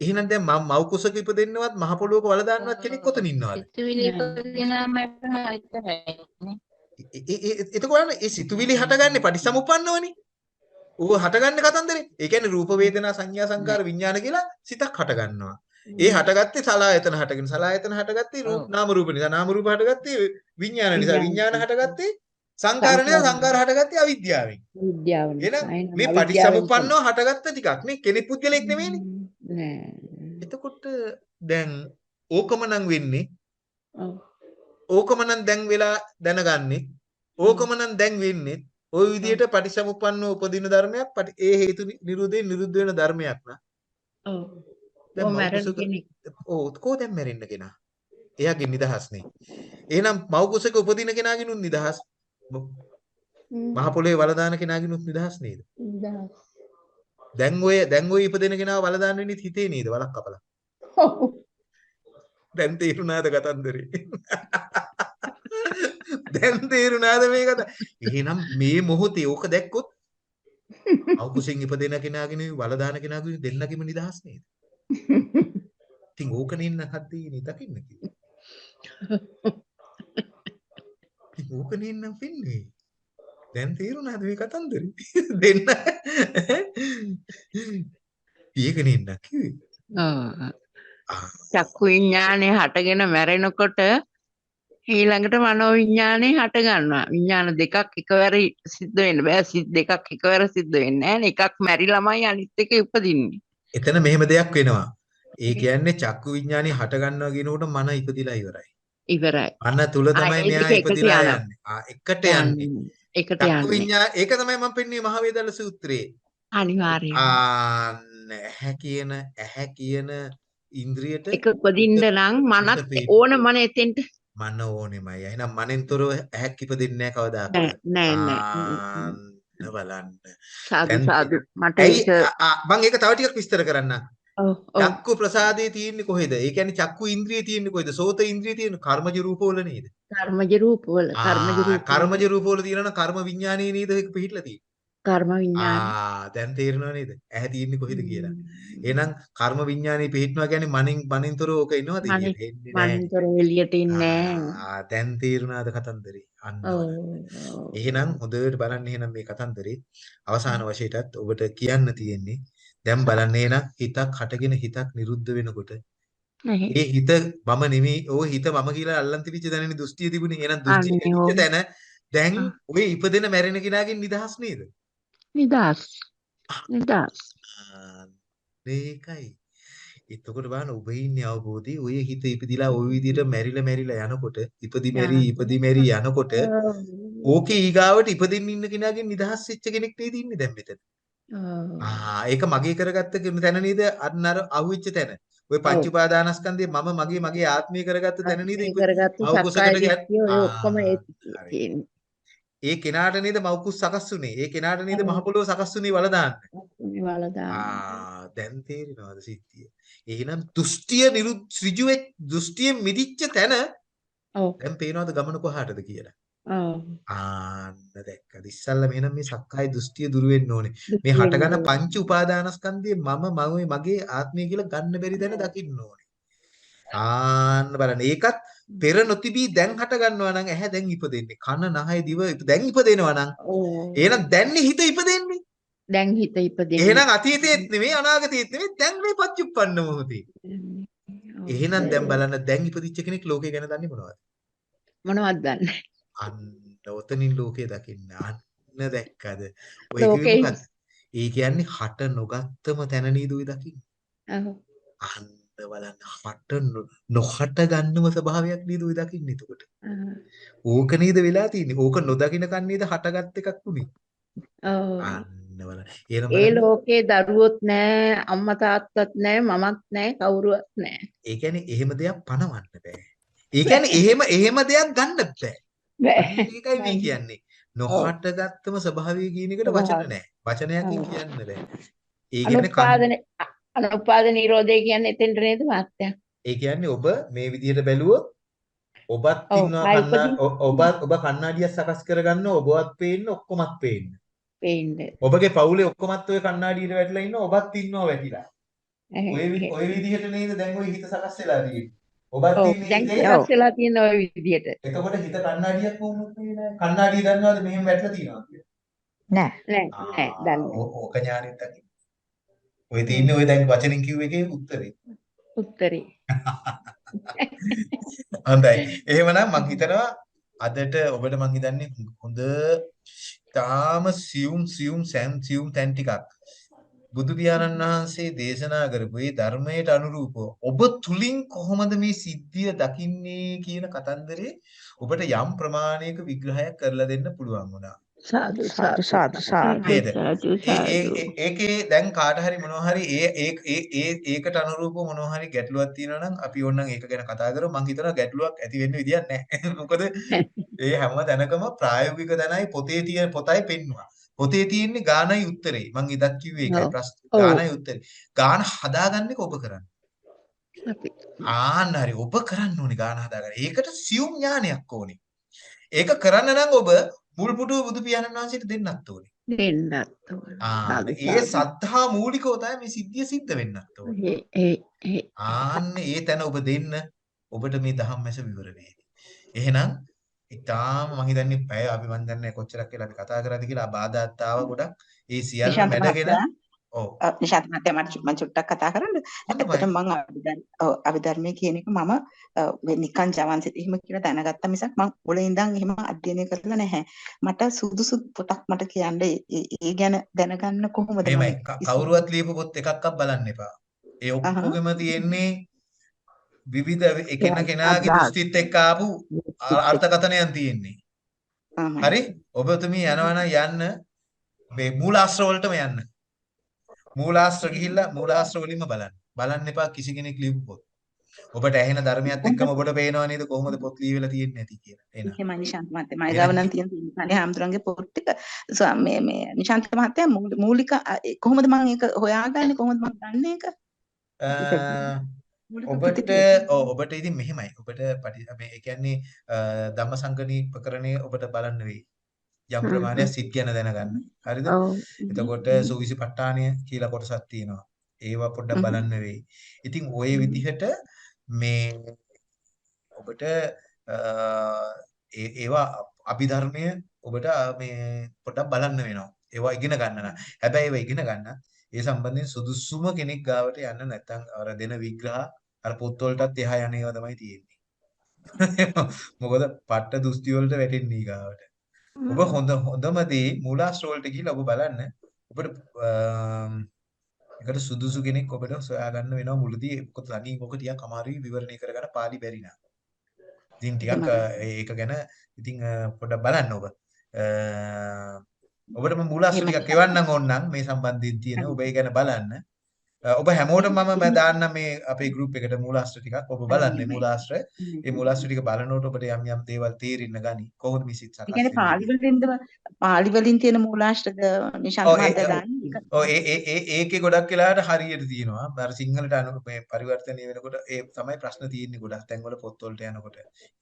[SPEAKER 2] එහෙනම් දැන් මම මව් කුසක ඉපදෙන්නවත් මහ පොළොවක වල දාන්නවත් කෙනෙක් ඔතන ඉන්නවද?
[SPEAKER 3] සිතුවිලි ඉපදිනාම විතරයි නේ.
[SPEAKER 2] ඒ- ඒ- ඒ- එතකොට ඒ සිතුවිලි හටගන්නේ පටිසමුප්පන්නවනේ. ඌ හටගන්නේ කතන්දරේ. ඒ කියන්නේ රූප වේදනා සංඥා සංකාර විඥාන කියලා සිතක් හටගන්නවා. ඒ හටගත්තේ සලායතන හටගෙන. සලායතන හටගත්තේ රූප නාම රූප නිසා. නාම රූප හටගත්තේ විඥාන නිසා. විඥාන හටගත්තේ සංකාර නිසා. සංකාර හටගත්තේ අවිද්‍යාවෙන්.
[SPEAKER 5] විද්‍යාව
[SPEAKER 2] එහෙනම්. මේ පටිසමුප්පන්නව හටගත්ත ටිකක්. නේ කෙනෙක් පුද්ගලෙක් නෙමෙයිනේ.
[SPEAKER 5] නෑ.
[SPEAKER 2] එතකොට දැන් ඕකම නම් වෙන්නේ.
[SPEAKER 5] ඔව්.
[SPEAKER 2] ඕකම නම් දැන් වෙලා දැනගන්නේ. ඕකම නම් දැන් වෙන්නේ ওই විදිහට පටිසමුප්පන්නව උපදින ධර්මයක් ඒ හේතු නිරෝධයෙන් නිරුද්ධ වෙන ධර්මයක් නා.
[SPEAKER 5] ඔව්.
[SPEAKER 2] දැන්
[SPEAKER 5] ඔව්
[SPEAKER 2] මව්
[SPEAKER 5] මැරෙන
[SPEAKER 2] කුසක
[SPEAKER 5] කෙනෙක්.
[SPEAKER 2] ඔව් කෝ දැන් මැරෙන්න කෙනා? එයාගේ නිදහස් නේ එහෙනම් මව් කුසක උපදින කෙනාගිනුත් නිදහස්. මහ පොළොවේ වල දාන කෙනාගිනුත් නිදහස් නේද?
[SPEAKER 5] නිදහස්.
[SPEAKER 2] දැන් ඔය දැන් ඔය ඉපදෙන කෙනාව වල දාන්න වෙන්නේ හිතේ නේද? වලක් කපලා.
[SPEAKER 5] ඔව්.
[SPEAKER 2] දැන් තේරුණාද කතන්දරේ? දැන් තේරුණාද මේ කතා? එහෙනම් මේ මොහොතේ ඕක දැක්කොත් අවකුසෙන් ඉපදෙන කෙනාගෙන වල දාන කෙනාගෙන දෙන්නගෙම නිදහස් නේද ඉතින් ඕකනේ ඉන්න හද්දී දකින්න කිව්වේ ඉතින් ඕකනේ ඉන්න වෙන්නේ දැන් තේරුණාද මේ කතන්දරේ? දෙන්න. පියගෙන ඉන්න කිව්වේ. ආ,
[SPEAKER 5] චක්කු විඥානේ හටගෙන මැරෙනකොට ඊළඟට මනෝ විඥානේ හට ගන්නවා. විඥාන දෙකක් එකවර සිද්ධ වෙන්න බෑ. සිත් දෙකක් එකවර සිද්ධ වෙන්නේ නැහැ. එකක් මැරිලාමයි අනිත් එක උපදින්නේ.
[SPEAKER 2] එතන මෙහෙම දෙයක් වෙනවා. ඒ කියන්නේ චක්කු විඥානේ හට ගන්නවා කියනකොට මන ඉපදිලා ඉවරයි.
[SPEAKER 5] ඉවරයි.
[SPEAKER 2] මන තුල
[SPEAKER 5] ආ,
[SPEAKER 2] තමයි මෙයා ඉපදිලා. යන්නේ. ආ එකට යන්නේ.
[SPEAKER 5] එකට
[SPEAKER 2] චක්කු
[SPEAKER 5] යන්නේ.
[SPEAKER 2] විඥා ඒක තමයි මම පෙන්වන්නේ මහවේදල සූත්‍රයේ.
[SPEAKER 5] අනිවාර්යයෙන්.
[SPEAKER 2] ආන්න ඇහැ කියන ඇහැ කියන ඉන්ද්‍රියට
[SPEAKER 5] එක උපදින්න නම් මනත්. ඕන මන එතෙන්ට
[SPEAKER 2] මන ඕනෙමයි. එහෙනම් මනෙන් තොරව ඇහැක් ඉපදින්නේ නැහැ කවදාකවත්.
[SPEAKER 5] නෑ නෑ නෑ.
[SPEAKER 2] ආන්න බලන්න.
[SPEAKER 5] සාදු සාදු මට ඒක
[SPEAKER 2] මම ඒක තව ටිකක් විස්තර කරන්න.
[SPEAKER 5] ඔව් ඔව්
[SPEAKER 2] චක්කු ප්‍රසාදේ තියෙන්නේ කොහෙද? ඒ කියන්නේ චක්කු ඉන්ද්‍රිය තියෙන්නේ කොහෙද? සෝත ඉන්ද්‍රිය තියෙන්නේ කර්මජ රූපවල නේද?
[SPEAKER 5] කර්මජ රූපවල කර්මජ රූප
[SPEAKER 2] කර්මජ රූපවල තියෙනවා නම් කර්ම විඥානයේ නේද ඒක පිහිටලා තියෙන්නේ.
[SPEAKER 5] කර්ම විඥාන
[SPEAKER 2] ආ, දැන් තේරෙනව නේද? ඇහැ තියෙන්නේ කොහෙද කියලා. එහෙනම් කර්ම විඥානයේ පිහිටනවා කියන්නේ මනින් මනින්තර ඕක කියලා? එන්නේ නැහැ.
[SPEAKER 5] මනින්තර එළියට ඉන්නේ
[SPEAKER 2] ආ, දැන් තේරුණාද කතන්දරේ? අන්න. එහෙනම් හොඳට බලන්න එහෙනම් මේ කතන්දරේ අවසාන වශයෙන්ටත් ඔබට කියන්න තියෙන්නේ දැන් බලන්න එහෙනම් හිතක් හටගෙන හිතක් නිරුද්ධ වෙනකොට. ඒ හිත මම නෙමෙයි ඕ හිත මම කියලා අල්ලන් තිබිච්ච තැනනේ දෘෂ්ටිය තිබුණේ එහෙනම් දෘෂ්ටිය දැන්
[SPEAKER 5] ආ.
[SPEAKER 2] ඔය ඉපදෙන මැරෙන කෙනාගෙන් නිදහස් නේද
[SPEAKER 5] නිදහස්. නිදහස්.
[SPEAKER 2] ආ, මේකයි. එතකොට බලන්න ඔබ ඉන්නේ අවබෝධී ඔය හිත ඉපදිලා ওই විදිහට මැරිලා මැරිලා යනකොට ඉපදි මැරි ඉපදි මැරි යනකොට ඕකේ ඊගාවට ඉපදින්න ඉන්න කෙනාගෙන් නිදහස් වෙච්ච කෙනෙක් නේද ඉන්නේ දැන් මෙතන. ආ ඒක මගේ කරගත්ත තැන නේද අන්න අර අහුවෙච්ච තැන. ඔය පංච උපාදානස්කන්ධේ මම මගේ මගේ ආත්මය කරගත්ත තැන නේද ඉපදි.
[SPEAKER 5] කරගත්ත සක්කාය දිට්ඨිය ඔය ඔක්කොම ඒ
[SPEAKER 2] කෙනාට නේද මව්කුස් සකස් වුනේ. ඒ කෙනාට නේද. මහ පොළොව සකස් වුනේ වල දාන්න.
[SPEAKER 5] වල දාන්න.
[SPEAKER 2] ආ දැන් තේරෙනවද සිද්ධිය? එහෙනම් දෘෂ්ටිය නිරුද්ධ ඍජු වෙච්ච දෘෂ්ටියෙන් මිදිච්ච තැන
[SPEAKER 5] ඔව්.
[SPEAKER 2] දැන් පේනවද ගමන කොහාටද කියලා?
[SPEAKER 5] ඔව්.
[SPEAKER 2] ආන්න දැක්කද? ඉස්සල්ලා මෙහෙනම් මේ සක්කාය දෘෂ්ටිය දුරු වෙන්න ඕනේ. මේ හටගන්න පංච උපාදානස්කන්ධයේ මම මම මගේ ආත්මය කියලා ගන්න බැරි දැන දකින්න ඕනේ. ආන්න බලන්න. ඒකත් පෙර නොතිබී දැන් හට ගන්නවා නම් ඇහැ දැන් ඉපදෙන්නේ. කන නහය දිව දැන් ඉපදෙනවා නම්. එහෙනම් දැන්නේ හිත ඉපදෙන්නේ.
[SPEAKER 5] දැන් හිත ඉපදෙන්නේ.
[SPEAKER 2] එහෙනම් අතීතයේත් නෙමෙයි අනාගතයේත් නෙමෙයි දැන් මේ පච්චුප්පන්න මොහොතේ. එහෙනම් දැන් බලන්න දැන් ඉපදිච්ච කෙනෙක් ලෝකේ ගැන දන්නේ මොනවද?
[SPEAKER 5] මොනවද දන්නේ?
[SPEAKER 2] අන්න ඔතනින් ලෝකේ දකින්න. අන්න දැක්කද? ඔය මොකද්ද? ඒ කියන්නේ හට නොගත්තම තැන නේද ඔය දකින්නේ.
[SPEAKER 5] ඔව්.
[SPEAKER 2] අන්න බලන්න හට නො- නොහට ගන්නම ස්වභාවයක් නේද ඔය දකින්නේ එතකොට. ඕක නේද වෙලා තියෙන්නේ. ඕක නොදකින්න කන් නේද හටගත් එකක් උනේ.
[SPEAKER 5] ඔව්. ඒ. ලෝකේ දරුවොත් නෑ අම්මා තාත්තත් නෑ මමත් නෑ කවුරුවත් නෑ.
[SPEAKER 2] ඒ කියන්නේ එහෙම දෙයක් පණවන්න බෑ. ඒ කියන්නේ එහෙම එහෙම දෙයක් ගන්න බෑ.
[SPEAKER 5] බෑ.
[SPEAKER 2] ඒකයි මේ කියන්නේ. නොහට ගත්තම ස්වභාවය කියන එකට වචන. නැහැ. වචනයකින්. කියන්න බෑ. ඒ කියන්නේ
[SPEAKER 5] අනුපාද නිරෝධය කියන්නේ එතෙන්ට නේද මාත්‍යා?
[SPEAKER 2] ඒ කියන්නේ ඔබ මේ විදිහට බැලුවොත් ඔබත් ඉන්නවා කන්නා ඔබ ඔබ කණ්ණාඩියක් සකස් කරගන්න ඔබවත් පේන්න ඔක්කොමත් පේන්න.
[SPEAKER 5] පේන්නේ.
[SPEAKER 2] ඔබගේ පවුලේ ඔක්කොමත් ඔය කණ්ණාඩියට වැටිලා ඉන්න ඔබත් ඉන්නවා වැටිලා. ඔය ඔය විදිහට නේද දැන් ඔය හිත සකස් වෙලා තියෙන්නේ. ඔබත් ඉන්නේ
[SPEAKER 5] වෙලා තියෙන ওই විදියට.
[SPEAKER 2] එතකොට හිත කණ්ණාඩියක් වුණොත් නෑ. කණ්ණාඩිය දන්නවද මෙහෙම වැටලා තියෙනවා කියලා?
[SPEAKER 6] නෑ.
[SPEAKER 5] නෑ නෑ දන්නේ.
[SPEAKER 2] ඕක ඥානෙත් දකින්න. ඔය තියෙන්නේ ඔය දැන් වචනෙන් කිව්ව එකේ උත්තරේ.
[SPEAKER 5] උත්තරේ.
[SPEAKER 2] හොඳයි. එහෙමනම් මම හිතනවා අදට ඔබට මම හිතන්නේ හොඳ තාම සියුම් සියුම් සෑම් සියුම් තැන් ටිකක් බුදු පියාණන් වහන්සේ දේශනා කරපු මේ ධර්මයට අනුරූපව ඔබ තුලින් කොහොමද මේ සිද්ධිය දකින්නේ කියන කතන්දරේ ඔබට යම් ප්‍රමාණයක විග්‍රහයක් කරලා දෙන්න පුළුවන් වුණා.
[SPEAKER 5] සාදු
[SPEAKER 6] සාදු සාදු. සාදු.
[SPEAKER 2] නේද? ඒකේ දැන් කාට හරි මොනවා හරි ඒ ඒ ඒ ඒකට අනුරූපව මොනවා හරි ගැටලුවක් තියෙනවා නම් අපි ඕනනම් ඒක ගැන කතා කරමු. මම හිතනවා ගැටලුවක් ඇති වෙන්න විදියක් නැහැ. මොකද ඒ හැම තැනකම ප්‍රායෝගික දැනයි පොතේ තියෙන පොතයි පෙන්නවා පොතේ තියෙන්නේ ගානයි උත්තරේ. මම ඉදත් කිව්වේ ඒකයි. ප්‍රශ්න. ගානයි උත්තරේ. ගාන හදාගන්න එක ඔබ කරන්නේ.
[SPEAKER 5] අපි.
[SPEAKER 2] ආන්න හරි ඔබ කරන්න ඕනේ ගාන හදාගන්න. ඒකට සියුම් ඥානයක් ඕනේ. ඒක කරන්න නම් ඔබ මුල් පුටුව බුදු පියාණන් වහන්සේට දෙන්නත් ඕනේ
[SPEAKER 5] දෙන්නත් ඕන.
[SPEAKER 2] ආ ඒ
[SPEAKER 5] සාදු.
[SPEAKER 2] සද්ධා මූලිකව තමයි මේ සිද්ධිය සිද්ධ වෙන්නත් ඕනේ. ආන්න ඒ තැන ඔබ දෙන්න ඔබට මේ ධම්මැස විවර වෙයි. එහෙනම් ඉතාලම මම හිතන්නේ පැය අපි මන් දන්නේ කොච්චරක් කියලා අපි කතා කරාද කියලා බාධාත් ආවා ගොඩක්. ඒ සියල්ල මැඩගෙන
[SPEAKER 9] නිශාන්ත මහත්තයා මට මම චුට්ටක් කතා කරන්න. ඇත්තටම මම අභිධර්මයේ කියන එක මම නිකන් ජවන්සිත එහෙම කියලා දැනගත්තා මිසක් මම මුල ඉඳන් එහෙම අධ්‍යයනය කරලා නැහැ. මට සුදුසු පොතක් මට කියන්න ඒ ගැන දැනගන්න කොහොමද ඉස්සෙල්ලා
[SPEAKER 2] කවුරුවත් ලියපු පොත් එකක්වත් බලන්න එපා. ඒ ඔක්කොගෙම තියෙන්නේ විවිධ එකෙන කෙනාගේ දෘෂ්ටිත් එක්ක ආපු අර්ථකථනයන් තියෙන්නේ. හරි? ඔබතුමී යනවා නම් යන්න මේ මූලාශ්‍ර වලටම යන්න. මූලාශ්‍ර ගිහිල්ලා මූලාශ්‍ර වලින්ම බලන්න. බලන්න එපා කිසි කෙනෙක් ලියපු පොත්. ඔබට ඇහෙන ධර්මයත් එක්කම ඔබට පේනව නේද කොහොමද පොත් ලියවිලා තියෙන්නේ නැති කියලා. එහෙනම්
[SPEAKER 9] එහෙමයි නිශාන්ත මහත්තයා මගේ ගාව නම් තියෙන තියෙන්නේ හාමුදුරන්ගේ පොත් ටික මේ මේ නිශාන්ත මහත්තයා මූල- මූලික කොහොමද මම ඒක හොයාගන්නේ කොහොමද මම දන්නේ ඒක
[SPEAKER 2] ඔබට ඔබට ඉතින් මෙහෙමයි. ඔබට මේ කියන්නේ අ, ධම්මසංගණීපකරණය ඔබට බලන්න වෙයි. යම් ප්‍රමාණයක් සිත් ගැන දැනගන්න. හරිද? එතකොට සුවිසිපට්ඨානය කියලා කොටසක් තියෙනවා. ඒවා පොඩ්ඩක්. බලන්න වෙයි. ඉතින් ওই විදිහට මේ ඔබට ඒවා අභිධර්මය ඔබට මේ පොඩ්ඩක් බලන්න වෙනවා. ඒවා ඉගෙන ගන්න නම්. හැබැයි ඒවා ඉගෙන ගන්න ඒ සම්බන්ධයෙන් සුදුසුම කෙනෙක් ගාවට යන්න නැත්නම් අර දෙන විග්‍රහ අර පොත් වලටත් එහා යන ඒවා තමයි තියෙන්නේ. මොකද පට්ට දුස්ති වලට වැටෙන්නේ ඊගාවට. ඔබ හොඳ හොඳම දේ මූලාශ්‍ර වලට ගිහිල්ලා ඔබ බලන්න. ඔබට ඒකට සුදුසු කෙනෙක් ඔබට සොයා ගන්න වෙනවා මුලදී මොකද තනියෙන් ඔක ටිකක් අමාරුයි විවරණය කරගන්න පාලි බැරි නා. ඉතින් ටිකක් ඒක ගැන ඉතින් පොඩ්ඩක් බලන්න ඔබ. ඔබට මම මූලාශ්‍ර ටිකක් එවන්නම් ඕනනම් මේ සම්බන්ධයෙන් තියෙන ඔබ ඒ ගැන බලන්න. ඔබ හැමෝටම මම දාන්නම් මේ අපේ ගෲප් එකට මූලාශ්‍ර ටිකක් ඔබ බලන්න මූලාශ්‍ර. ඒ මූලාශ්‍ර ටික බලනකොට ඔබට යම් යම් දේවල් තේරෙන්න ගනි. කොහොමද මේ සිත් සකස්
[SPEAKER 9] කියන්නේ
[SPEAKER 2] වෙන්නේ
[SPEAKER 9] පාලි
[SPEAKER 2] කියලා.
[SPEAKER 9] වලින්ද පාලි වලින් තියෙන මූලාශ්‍රද නිශාන්ත
[SPEAKER 2] ඔව් ඒ
[SPEAKER 9] මහත්තයා
[SPEAKER 2] ඔව්
[SPEAKER 9] දන්නේ
[SPEAKER 2] ඒ ඒ ඒකේ ගොඩක් වෙලාවට හරියට තියෙනවා. අර සිංහලට අනු මේ පරිවර්තනය වෙනකොට ඒ තමයි ප්‍රශ්න තියෙන්නේ ගොඩක් තැන්වල පොත්වලට යනකොට.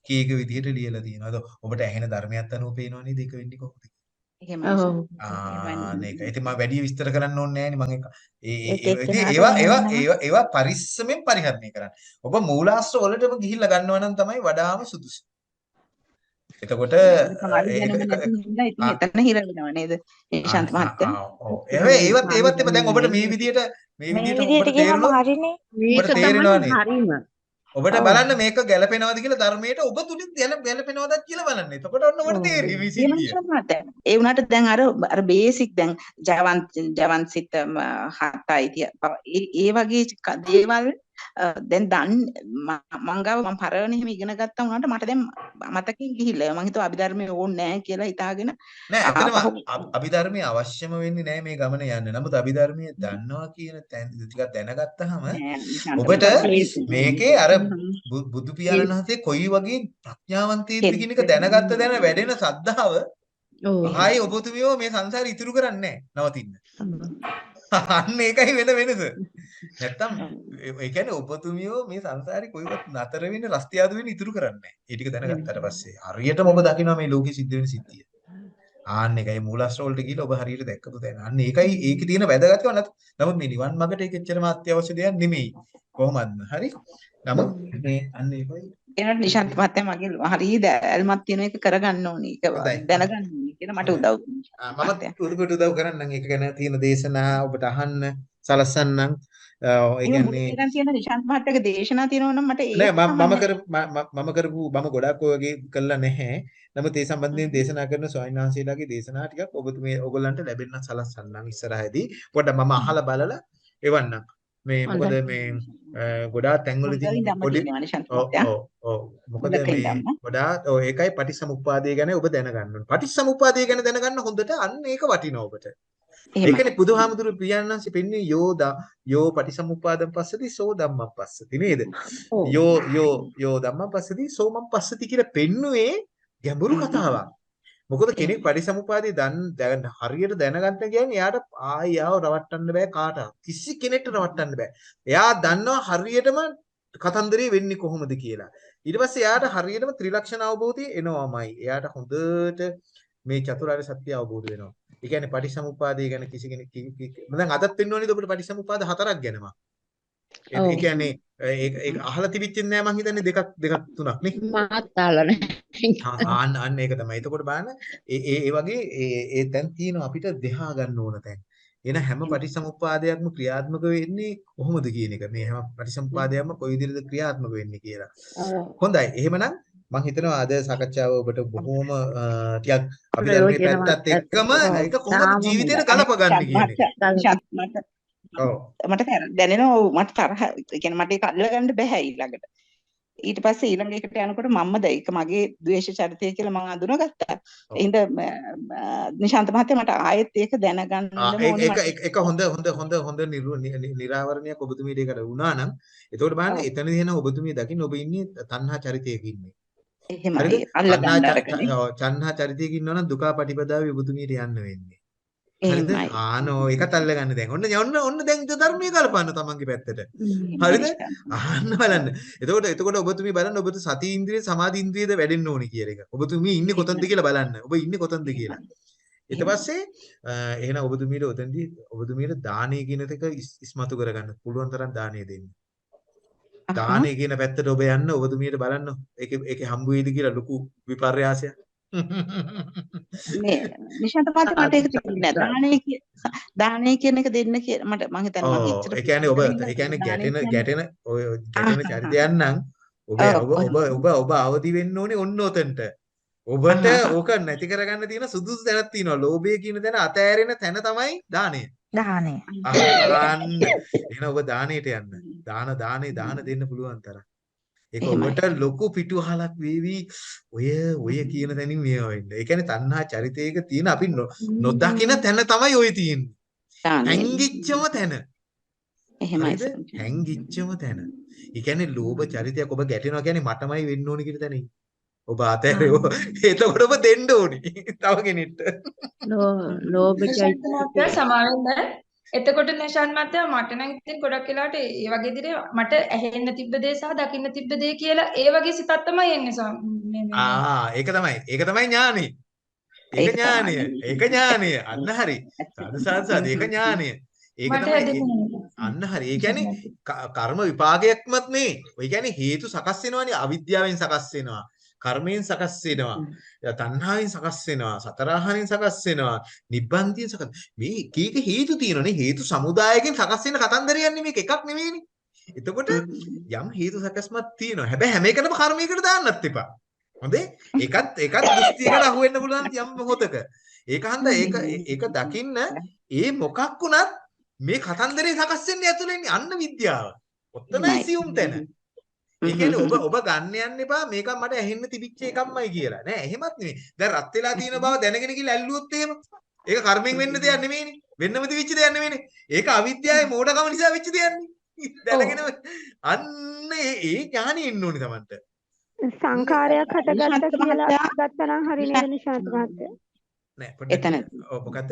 [SPEAKER 2] එක විදිහට ලියලා තියෙනවා. ඔබට ඇහෙන ධර්මයත් අනුව පේනවා නේද ඒක වෙන්නේ කොහොමද?
[SPEAKER 9] එහෙමයි.
[SPEAKER 2] මේක. ඉතින් මම වැඩි විස්තර කරන්න ඕනේ නෑනේ මම ඒක ඒ ඒ
[SPEAKER 6] ඒක
[SPEAKER 2] ඒ- ඉතින්
[SPEAKER 6] එක්කෙනාට
[SPEAKER 2] ඒවා ඒවා ඒවා ඒවා පරිස්සමෙන් පරිහරණය කරන්න. ඔබ මූලාශ්‍ර වලටම ගිහිල්ලා ගන්නවා නම් තමයි වඩාම සුදුසු. එතකොට ඒක
[SPEAKER 9] එතන හිර වෙනවා නේද?
[SPEAKER 2] ආ
[SPEAKER 9] නිශාන්ත මහත්තයා
[SPEAKER 2] ඔව්. ඒ ඒවත් ඒවත් එපා. දැන් ඔබට
[SPEAKER 9] නැහැ
[SPEAKER 2] මේ විදියට මේ විදියට
[SPEAKER 6] විදිහට
[SPEAKER 2] ඔබට තේරෙනවා?
[SPEAKER 6] හරිනේ.
[SPEAKER 5] මේක තමයි? හරිම.
[SPEAKER 2] ඔබට. බලන්න මේක ගැලපෙනවද කියලා ධර්මයට ඔබ තුලින් ගැල ගැලපෙනවද කියලා බලන්න. එතකොට ඔන්න ඔබට. තේරෙයි මේ
[SPEAKER 9] එහෙම
[SPEAKER 2] සිද්ධිය.
[SPEAKER 9] නිශාන්ත මහත්තයා ඒ වුණාට දැන් අර අර බේසික් දැන් ජවන් ජවන්සිත හතයි තිය ඒ වගේ දේවල් දැන් දන් මං ගාව මම පරණ එහෙම ඉගෙන ගත්තා වුණාට මට දැන් මතකෙන් ගිහිල්ලා මං හිතුවා අභිධර්මයේ ඕනේ නැහැ කියලා හිතාගෙන
[SPEAKER 2] නෑ ඇත්තටම අභිධර්මයේ අවශ්‍යම වෙන්නේ නෑ මේ ගමන යන්න. නමුත් අභිධර්මයේ දන්නවා කියන තැන ටිකක් දැනගත්තාම ඔබට. මේකේ අර බුදු පියාණන් වහන්සේ කොයි වගේ ප්‍රඥාවන්තයෙක්ද කියන එක දැනගත්ත දැන වැඩෙන සද්ධාව
[SPEAKER 5] ඔව්.
[SPEAKER 2] ආයේ ඔබතුමියව මේ සංසාරේ ඉතුරු කරන්නේ නෑ නවතින්න. අන්න ඒකයි වෙන වෙනස. නැත්තම් ඒ කියන්නේ ඔබතුමියව මේ සංසාරේ කොයිවත් නතර වෙන්න රස්තියාදු වෙන්න ඉතුරු කරන්නේ නෑ. ඒ ටික දැනගත්තට පස්සේ හරියටම ඔබ දකිනවා මේ ලෝකෙ සිද්ධ වෙන සිද්ධිය. ආන්න එකයි මූලාශ්‍ර වලට ගිහිල්ලා ඔබ හරියට දැක්කපු තැන. අන්න ඒකයි ඒකේ තියෙන වැදගත්කම නැත්. නමුත් මේ නිවන් මාර්ගට ඒක එච්චරම අත්‍යවශ්‍ය දෙයක් නෙමෙයි. කොහොමද? හරි? නමුත් මේ අන්න ඒකයි
[SPEAKER 9] ඒනට නිශාන්ත මහත්තයා මගේ හරි දැල්මක් තියෙන එක කරගන්න ඕනේ. ඒක. දැනගන්න ඕනේ කියලා මට. උදව් වුණා.
[SPEAKER 2] මමත් උදේට උදව් කරන්නම් ඒක ගැන තියෙන දේශනා ඔබට අහන්න සලස්සන්නම්. ඒ කියන්නේ
[SPEAKER 9] එකෙන් තියෙන නිශාන්ත මහත්තයාගේ දේශනා තියෙනවා නම් මට ඒක
[SPEAKER 2] මම කර මම කරපු මම ගොඩක් ඔය වගේ කළා නැහැ. නමුත් ඒ සම්බන්ධයෙන් දේශනා කරන ස්වාමීන් වහන්සේලාගේ දේශනා ටිකක් ඔබතුමේ ඔයගොල්ලන්ට ලැබෙන්න සලස්සන්නම් ඉස්සරහදී. පොඩ්ඩක් මම අහලා බලලා එවන්නම්. මේ මොකද. මේ ගොඩාක්
[SPEAKER 9] මුල්ගලින් ධම්ම
[SPEAKER 2] පොඩි ඔව්. ඔව් මොකද මේ. ගොඩාක් ඔව් ඒකයි පටිච්චසමුප්පාදය ගැන ඔබ දැනගන්න ඕනේ. පටිච්චසමුප්පාදය ගැන දැනගන්න හොඳට අන්න ඒක වටිනවා ඔබට.
[SPEAKER 9] එහෙමයි.
[SPEAKER 2] ඒකනේ බුදුහාමුදුරු පියාණන් වහන්සේ පෙන්වන්නේ යෝ දා යෝ පටිසමුප්පාදං පස්සති සෝ ධම්මං පස්සති නේද? යෝ යෝ යෝ ධම්මං පස්සති සෝ මං පස්සති කියලා පෙන්නුවේ ගැඹුරු. කතාවක්. මොකද කෙනෙක් පටිසමුපාදේ දන් දැන් හරියට දැනගන්න කියන්නේ එයාට ආයි ආව රවට්ටන්න බෑ කාටවත්. කිසි කෙනෙක්ට රවට්ටන්න බෑ. එයා දන්නවා හරියටම කතන්දරේ වෙන්නේ කොහොමද කියලා. ඊට පස්සේ එයාට හරියටම ත්‍රිලක්ෂණ අවබෝධය එනවාමයි. එයාට හොඳට මේ චතුරාර්ය සත්‍ය අවබෝධ වෙනවා. ඒ කියන්නේ පටිසමුපාදය ගැන කිසි කෙනෙක් දැන් අදත් පෙන්වන්නේ ඔබට පටිසමුපාද හතරක් ගැනම. ඒ කියන්නේ ඒක ඒක අහලා තිබිච්ච නෑ මං හිතන්නේ දෙකක් දෙකක් තුනක් නේ.
[SPEAKER 5] මාත් අහලා.
[SPEAKER 2] ආ, අන්න අන්න ඒක තමයි. එතකොට බලන්න ඒ ඒ වගේ ඒ ඒ දැන් තියෙනවා අපිට දෙහා ගන්න ඕන තැන්. එන හැම පටිසමුප්පාදයක්ම ක්‍රියාත්මක වෙන්නේ කොහොමද කියන එක. මේ හැම පටිසමුප්පාදයක්ම කොයි විදිහටද ක්‍රියාත්මක වෙන්නේ කියලා. හොඳයි. එහෙමනම් මම හිතනවා අද සාකච්ඡාව ඔබට බොහොම ටිකක් අපි ධර්මයේ පැත්තත් එක්කම ඒක කොහොමද ජීවිතේට ගලපගන්නේ කියන එක.
[SPEAKER 9] මට දැනෙනවා මට තරහ කියන්නේ මට ඒක අල්ලගන්න බෑ ඊළඟට. ඊට පස්සේ ඊළඟ එකට යනකොට මම්මද ඒක මගේ ද්වේෂ චරිතය කියලා මම අඳුනගත්තා. එහෙනම් නිශාන්ත මහත්තයා මට ආයෙත් ඒක දැනගන්න ඕනේ
[SPEAKER 2] ඒක. ඒක- හොඳ හොඳ හොඳ හොඳ නිරාවරණයක් ඔබතුමීට ඒකට වුණා නම් එතකොට බලන්න. එතනදී එන ඔබතුමිය දකින්න ඔබ ඉන්නේ තණ්හා චරිතයක ඉන්නේ.
[SPEAKER 9] එහෙමයි
[SPEAKER 2] හරිද? තණ්හා
[SPEAKER 9] අල්ලගන්න
[SPEAKER 2] ච-
[SPEAKER 9] අරකනේ.
[SPEAKER 2] ත- ඔව්, තණ්හා චරිතයක ඉන්නවා නම් දුකා පටිපදාවේ ඔබතුමියට යන්න වෙන්නේ. හරිද? ආනෝ ඒකත් අල්ලගන්න දැන්. ඔන්න ඔන්න ඔන්න දැන් ධර්මයේ කලපන්න තමන්ගේ පැත්තට. හරිද? අහන්න බලන්න. එතකොට එතකොට ඔබතුමී බලන්න ඔබට සති ඉන්ද්‍රිය සමාධි ඉන්ද්‍රියද වැඩෙන්න ඕනි කියන එක. ඔබතුමී ඉන්නේ කොතනද කියලා බලන්න. ඔබ ඉන්නේ කොතනද කියලා. ඊට පස්සේ එහෙනම් ඔබතුමීට ඔතනදී ඔබතුමීට දානය කියන එක ඉස්- ඉස්මතු කරගන්න පුළුවන් තරම් දානය දෙන්න. දානය කියන පැත්තට ඔබ යන්න ඔබතුමීට බලන්න. ඒකේ ඒකේ හම්බ වෙයිද කියලා ලොකු විපර්යාසයක්.
[SPEAKER 9] මේ නිශාන්ත මහත්තයා මට ඒක තේරුන්නේ නැහැ. දානේ කිය- දානේ කියන එක දෙන්න කියලා මට මම හිතන්නේ මම
[SPEAKER 2] ඔව්
[SPEAKER 9] එච්චර
[SPEAKER 2] ඒ කියන්නේ ඔබ ඒ කියන්නේ ගැටෙන. ගැටෙන ඔය ගැටෙන. චරිතයන් නම් ඔබ ඔබ ඔබ ඔබ අවදි වෙන්න ඕනේ ඔන්න ඔතනට. ඔබට ඕක නැති කරගන්න තියෙන සුදුසු තැනක් තියෙනවා. ලෝභය කියන තැන අතෑරෙන තැන තමයි දානය.
[SPEAKER 6] දාහනේ.
[SPEAKER 2] අහන්න. එහෙනම් ඔබ දානෙට යන්න. දාන දානේ දාන දෙන්න පුළුවන් තරම්. ඒක. ඔබට ලොකු පිටුවහලක් වේවි. ඔය ඔය කියන තැනින් මේවා වෙන්න. ඒ කියන්නේ තණ්හා චරිතයක තියෙන අපි නොදකින තැන තමයි ඔය තියෙන්නේ. හැංගිච්චම තැන.
[SPEAKER 9] එහෙමයි.
[SPEAKER 2] හැංගිච්චම තැන. ඒ කියන්නේ ලෝභ චරිතයක් ඔබ ගැටෙනවා කියන්නේ මටමයි වෙන්න ඕනි කියන තැන. ඔබ අතෑරෙව. එතකොට ඔබ දෙන්න ඕනි. තව කෙනෙක්ට.
[SPEAKER 5] ලෝ- ලෝභ
[SPEAKER 10] මහත්තයා සමාවෙන්න එතකොට නිශාන්ත මහත්තයා මට නම් ඉතින් ගොඩක් වෙලාවට ඒ වගේ දිනේ මට ඇහෙන්න තිබ්බ දේ සහ දකින්න තිබ්බ දේ කියලා ඒ වගේ සිතක් තමයි එන්නේ මේ
[SPEAKER 2] ආ ඒක තමයි. ඒක තමයි ඥානෙ. ඒක.
[SPEAKER 9] තමයි.
[SPEAKER 2] ඒක ඥානය. අන්න හරි. සාදු සාදු සාදු. ඒක ඥානය. ඒක තමයි අන්න හරි. ඒ කියන්නේ කර්ම විපාකයක්මත් නේ. ඒ කියන්නේ හේතු සකස් වෙනවානේ අවිද්‍යාවෙන් සකස් වෙනවා. කර්මයෙන් සකස් වෙනවා. තණ්හාවෙන් සකස් වෙනවා. සතරාහනෙන් සකස් වෙනවා. නිබ්බන්තියෙන් සකස්. මේ එක එක හේතු තියෙනනේ. හේතු සමුදායකින් සකස් වෙන කතන්දරයක් නෙමෙයි මේක එකක් නෙමෙයිනේ. එතකොට යම් හේතු සකස්මක් තියෙනවා. හැබැයි හැම එකටම කර්මයකට දාන්නත් එපා. හොඳේ? ඒකත් ඒකත් දෘෂ්ටියකට අහු වෙන්න පුළුවන් යම් මොහොතක. ඒක හන්ද ඒක ඒක දකින්න ඒ මොකක් වුණත් මේ කතන්දරේ සකස් වෙන්නේ ඇතුළේ අන්න විද්‍යාව. ඔතනයි. සියුම් තැන. ඒ කියන්නේ ඔබ ඔබ ගන්න යන්න එපා මේක මට ඇහෙන්න තිබිච්ච එකක්මයි කියලා. නෑ එහෙමත් නෙමෙයි. දැන් රත් වෙලා තියෙන බව දැනගෙන ගිහලා ඇල්ලුවොත් එහෙම ඒක කර්මෙන් වෙන්න දෙයක් නෙමෙයිනේ. වෙන්නම තිබිච්ච දෙයක් නෙමෙයිනේ. ඒක අවිද්‍යාවේ මෝඩකම නිසා වෙච්ච දෙයක්නේ. දැනගෙන අන්න ඒ ඥානෙ එන්න ඕනේ Tamanට.
[SPEAKER 8] සංඛාරයක් හටගත්ත කියලා ගත්තනම් හරි නේද නිශාන්ත මහත්තයා?
[SPEAKER 2] නෑ පොඩ්ඩක්
[SPEAKER 9] එතන.
[SPEAKER 2] ඔව් මොකද්ද?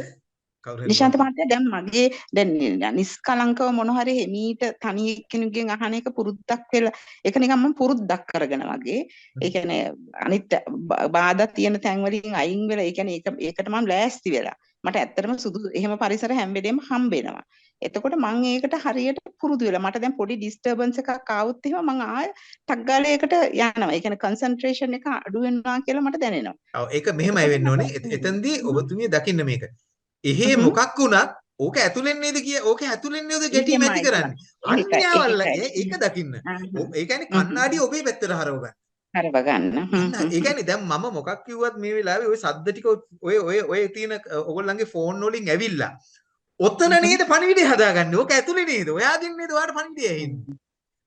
[SPEAKER 9] නිශාන්ත මහත්තයා දැන් මගේ දැන් නිස්කලංකව මොන හරි හිමීට තනි කෙනෙකුගෙන් අහන එක පුරුද්දක් වෙලා ඒක නිකන් මම පුරුද්දක් කරගෙන වගේ. ඒ කියන්නේ අනිත් බාධා තියෙන තැන් වලින් අයින් වෙලා ඒ කියන්නේ ඒක ඒකට මම ලෑස්ති වෙලා. මට ඇත්තටම සුදු එහෙම පරිසර හැම වෙලේම හම්බෙනවා එතකොට මම ඒකට හරියට පුරුදු වෙලා මට දැන් පොඩි ඩිස්ටර්බන්ස් එකක් ආවොත් එහෙම මම ආය ටක් ගාලා ඒකට යනවා. ඒ කියන්නේ කන්සන්ට්‍රේෂන් එක අඩු වෙනවා කියලා මට දැනෙනවා.
[SPEAKER 2] ඔව් ඒක මෙහෙමයි වෙන්න ඕනේ. එත- එතෙන්දී ඔබතුමිය දකින්න මේක. එහෙ මොකක් වුණත් ඕක ඇතුලෙන් නේද කිය ඕක ඇතුලෙන් නේද ගැටීම ඇති කරන්නේ. අන්‍යවල්ල. ඒක දකින්න. ඒ කියන්නේ කණ්ණාඩිය ඔබේ පැත්තට හරව ගන්න.
[SPEAKER 9] හරව ගන්න
[SPEAKER 2] ඒ කියන්නේ දැන් මම මොකක් කිව්වත් මේ වෙලාවේ ওই සද්ද ටික ඔය ඔය ඔය තියෙන ඔයගොල්ලන්ගේ ෆෝන් වලින් ඇවිල්ලා ඔතන නේද පණිවිඩය හදාගන්නේ. ඕක ඇතුලේ නේද? ඔයාගෙන් නේද ඔයාට පණිවිඩය ඇහෙන්නේ.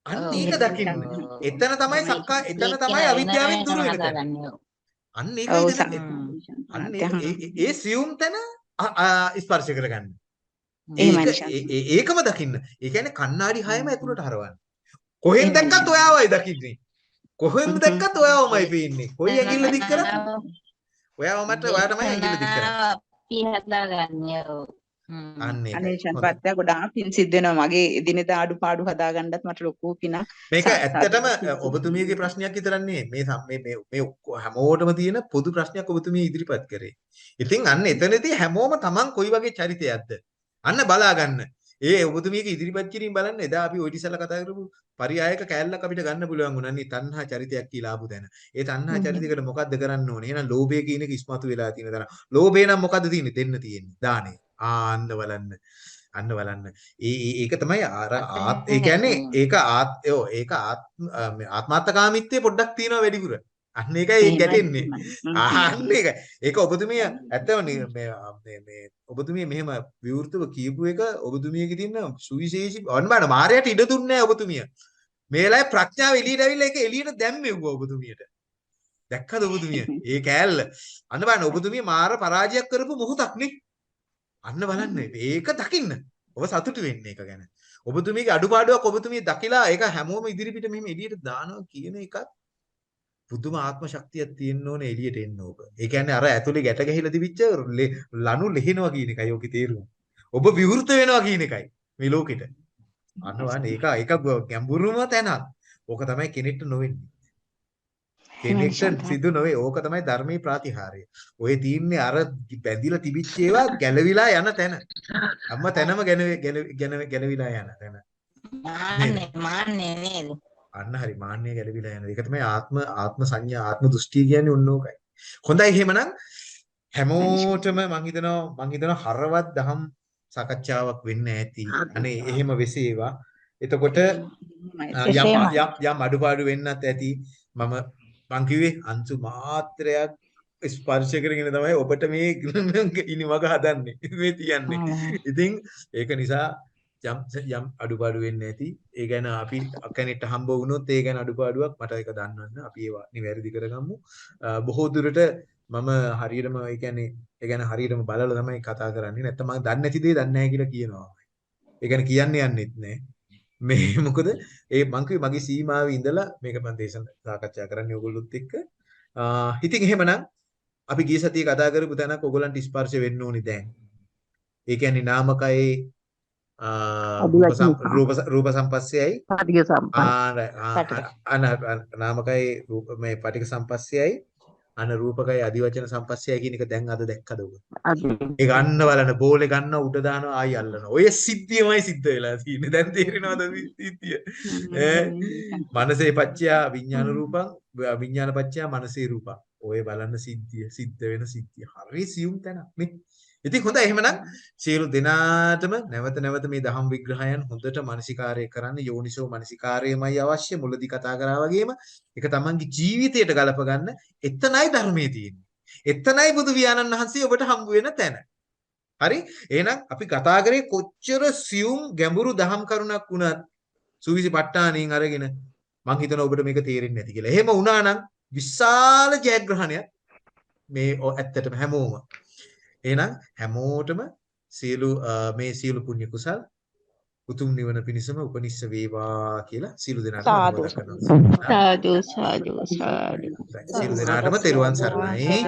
[SPEAKER 2] අන්න. ඒක දකින්න. එතන තමයි සක්කා එතන තමයි අවිද්‍යාවෙන් දුර වෙන තැන. අන්න දැන් අන්න ඒ- සියුම් තැන ස්පර්ශ කරගන්න. ඒකම දකින්න. ඒ කියන්නේ කණ්ණාඩි හයම ඇතුළට හරවන්න. කොහෙන් දැක්කත්. ඔයාවයි දකින්නේ. කොහෙන්. දැක්කත් ඔයාවමයි පේන්නේ. කොයි ඇඟිල්ල දික් කරත් ඔයාව මට ඔයාටමයි ඇඟිල්ල දික් කරන්නේ.
[SPEAKER 3] අපි හදාගන්නේ.
[SPEAKER 2] අන්න ඒකයි.
[SPEAKER 9] අනේ. මහත්තයා ගොඩාක් පින් සිද්ධ වෙනවා මගේ එදිනෙදා අඩුපාඩු හදාගන්නත් මට ලොකු පිනක්
[SPEAKER 2] මේක ඇත්තටම ඔබතුමියගේ ප්‍රශ්නයක් විතරක් නෙමෙයි. මේ මේ මේ මේ හැමෝටම තියෙන පොදු ප්‍රශ්නයක් ඔබතුමිය ඉදිරිපත් කරේ. ඉතින් අන්න එතනදී හැමෝම Taman කොයි වගේ චරිතයක්ද? අන්න බලා ගන්න. ඒ ඔබතුමියගේ ඉදිරිපත් කිරීම බලන්න එදා අපි ඔය ඉතිසලා කතා කරපු පරියායක කෑල්ලක් අපිට ගන්න පුළුවන් වුණා නේ තණ්හා චරිතයක් කියලා ආපු තැන. ඒ තණ්හා චරිතයකට මොකද්ද කරන්න ඕනේ? එහෙනම් ලෝභය කියන එක ඉස්මතු වෙලා තියෙන තැන. ලෝභය නම් මොකද්ද තියෙන්නේ? දෙන්න තියෙන්නේ. දානේ. ආන්න බලන්න. අන්න බලන්න. ඒක තමයි අර ආත් ඒ කියන්නේ ඒක ආත් ඔව් ඒක ආත්ම ආත්මාර්ථකාමීත්වයේ පොඩ්ඩක් තියෙනවා වැඩිපුර. අන්න ඒකයි ගැටෙන්නේ. අහන්න ඒක. ඒක ඔබතුමිය ඇත්තම මේ මේ මේ ඔබතුමිය මෙහෙම විවෘතව කියපු එක ඔබතුමියගේ තියෙන සුවිශේෂී අන්න බලන්න මායයට ඉඩ දුන්නේ නැහැ ඔබතුමිය. මේ වෙලාවේ ප්‍රඥාව එළියට ඇවිල්ලා ඒක එළියට දැම්මෙව්වා ඔබතුමියට. දැක්කද ඔබතුමිය? ඒ කෑල්ල. අන්න බලන්න ඔබතුමිය මාර පරාජයක් කරපු මොහොතක් නේ. අන්න බලන්න ඒක දකින්න. ඔබ සතුටු වෙන්න ඒක ගැන. ඔබතුමීගේ අඩුපාඩුවක් ඔබතුමී දකිලා ඒක හැමෝම ඉදිරිපිට මෙහෙම එළියට දානවා කියන එකත් පුදුම ආත්ම ශක්තියක් තියෙන්න ඕනේ එළියට එන්න ඕක. ඒ කියන්නේ අර ඇතුලේ ගැට ගහලා දිවිච්ච ලනු ලෙහෙනවා කියන එකයි ඔකේ තේරුම. ඔබ විවෘත වෙනවා කියන එකයි මේ ලෝකෙට. අන්න ඒක ඒක ගැඹුරුම තැනක්. ඕක තමයි කෙනෙක්ට නොවෙන්නේ. කෙනෙක්ට සිදු නොවේ. ඕක තමයි ධර්මයේ ප්‍රාතිහාර්ය. ඔය තියන්නේ අර බැඳිලා තිබිච්ච ඒවා ගැලවිලා යන තැන. හැම තැනම ගැන ගැලවිලා යන තැන.
[SPEAKER 3] මාන්නේ මාන්නේ නේද?
[SPEAKER 2] අන්න හරි මාන්නය ගැලවිලා යන. ඒක තමයි ආත්ම ආත්ම සංඥා ආත්ම දෘෂ්ටි කියන්නේ ඔන්න ඕකයි. හොඳයි එහෙමනම් හැමෝටම මං හිතනවා මං හිතනවා හරවත් දහම් සාකච්ඡාවක් වෙන්න ඇති. අනේ එහෙම වෙසේවා. එතකොට යම් යම් අඩුපාඩු වෙන්නත් ඇති. මම මං කිව්වේ අංශු මාත්‍රයක් ස්පර්ශ කරගෙන තමයි ඔබට මේ ඉනි වග හදන්නේ මේ තියන්නේ. ඉතින් ඒක නිසා යම් යම් අඩුපාඩු වෙන්නේ නැති. ඒ ගැන අපි කෙනෙක්ට හම්බ වුණොත් ඒ ගැන අඩුපාඩුවක් මට ඒක දන්වන්න. අපි ඒවා නිවැරදි කරගමු. බොහෝ දුරට මම හරියටම ඒ කියන්නේ ඒ ගැන හරියටම බලලා තමයි කතා කරන්නේ. නැත්නම් මම දන්නේ නැති දේ දන්නේ නැහැ කියලා කියනවා. ඒ ගැන කියන්න යන්නෙත් නැහැ. මේ මොකද? ඒ මං කිව්වේ මගේ සීමාවේ ඉඳලා මේක මම දේශන සාකච්ඡා කරන්නේ ඕගොල්ලොත් එක්ක. ඉතින් එහෙමනම් අපි ගිය සතියේ කතා කරපු තැනක් ඕගොල්ලන්ට ස්පර්ශ වෙන්න ඕනි දැන්. ඒ කියන්නේ නාමකයේ රූප රූප සම්පස්සයයි.
[SPEAKER 11] පටිඝ සම්පස්ස
[SPEAKER 2] අන නාමකයි රූප මේ පටිඝ සම්පස්සයයි අන රූපකයි අදිවචන සම්පස්සයයි කියන එක දැන් අද දැක්කද ඔබ? ඒ ගන්න බලන බෝලේ ගන්න උඩ දානවා ආයි අල්ලනවා. ඔය සිද්ධියමයි සිද්ධ වෙලා තියෙන්නේ. දැන් තේරෙනවද සිද්ධිය? ඈ මනසේ පච්චයා විඥාන රූපං විඥාන පච්චයා මනසේ රූපං. ඔය බලන්න සිද්ධිය සිද්ධ වෙන සිද්ධිය. හරි සියුම් තැනක් නේ. ඉතින් හොඳයි එහෙමනම් සියලු දෙනාටම නැවත නැවත මේ දහම් විග්‍රහයන් හොඳට මනසිකාරය කරන්න යෝනිසෝ මනසිකාරයමයි අවශ්‍ය මුලදී කතා කරා වගේම ඒක තමන්ගේ ජීවිතයට ගලප ගන්න එතනයි ධර්මයේ තියෙන්නේ. එතනයි බුදු වියාණන් වහන්සේ ඔබට හම්බ වෙන තැන. හරි? එහෙනම් අපි කතා කරේ කොච්චර සියුම් ගැඹුරු දහම් කරුණක් වුණත් සුවිසි ප ဋ ාණින් අරගෙන මං හිතනවා ඔබට මේක තේරෙන්නේ නැති කියලා. එහෙම වුණා නම් විශාල ජයග්‍රහණයක් මේ ඇත්තටම හැමෝම එහෙනම් හැමෝටම සියලු මේ සියලු පුණ්‍ය කුසල් උතුම් නිවන පිණිසම උපනිශ්ස වේවා කියලා සියලු දෙනාටම
[SPEAKER 5] සාදු සාදු. සාදු. සාදු.
[SPEAKER 2] සියලු දෙනාටම තෙරුවන් සරණයි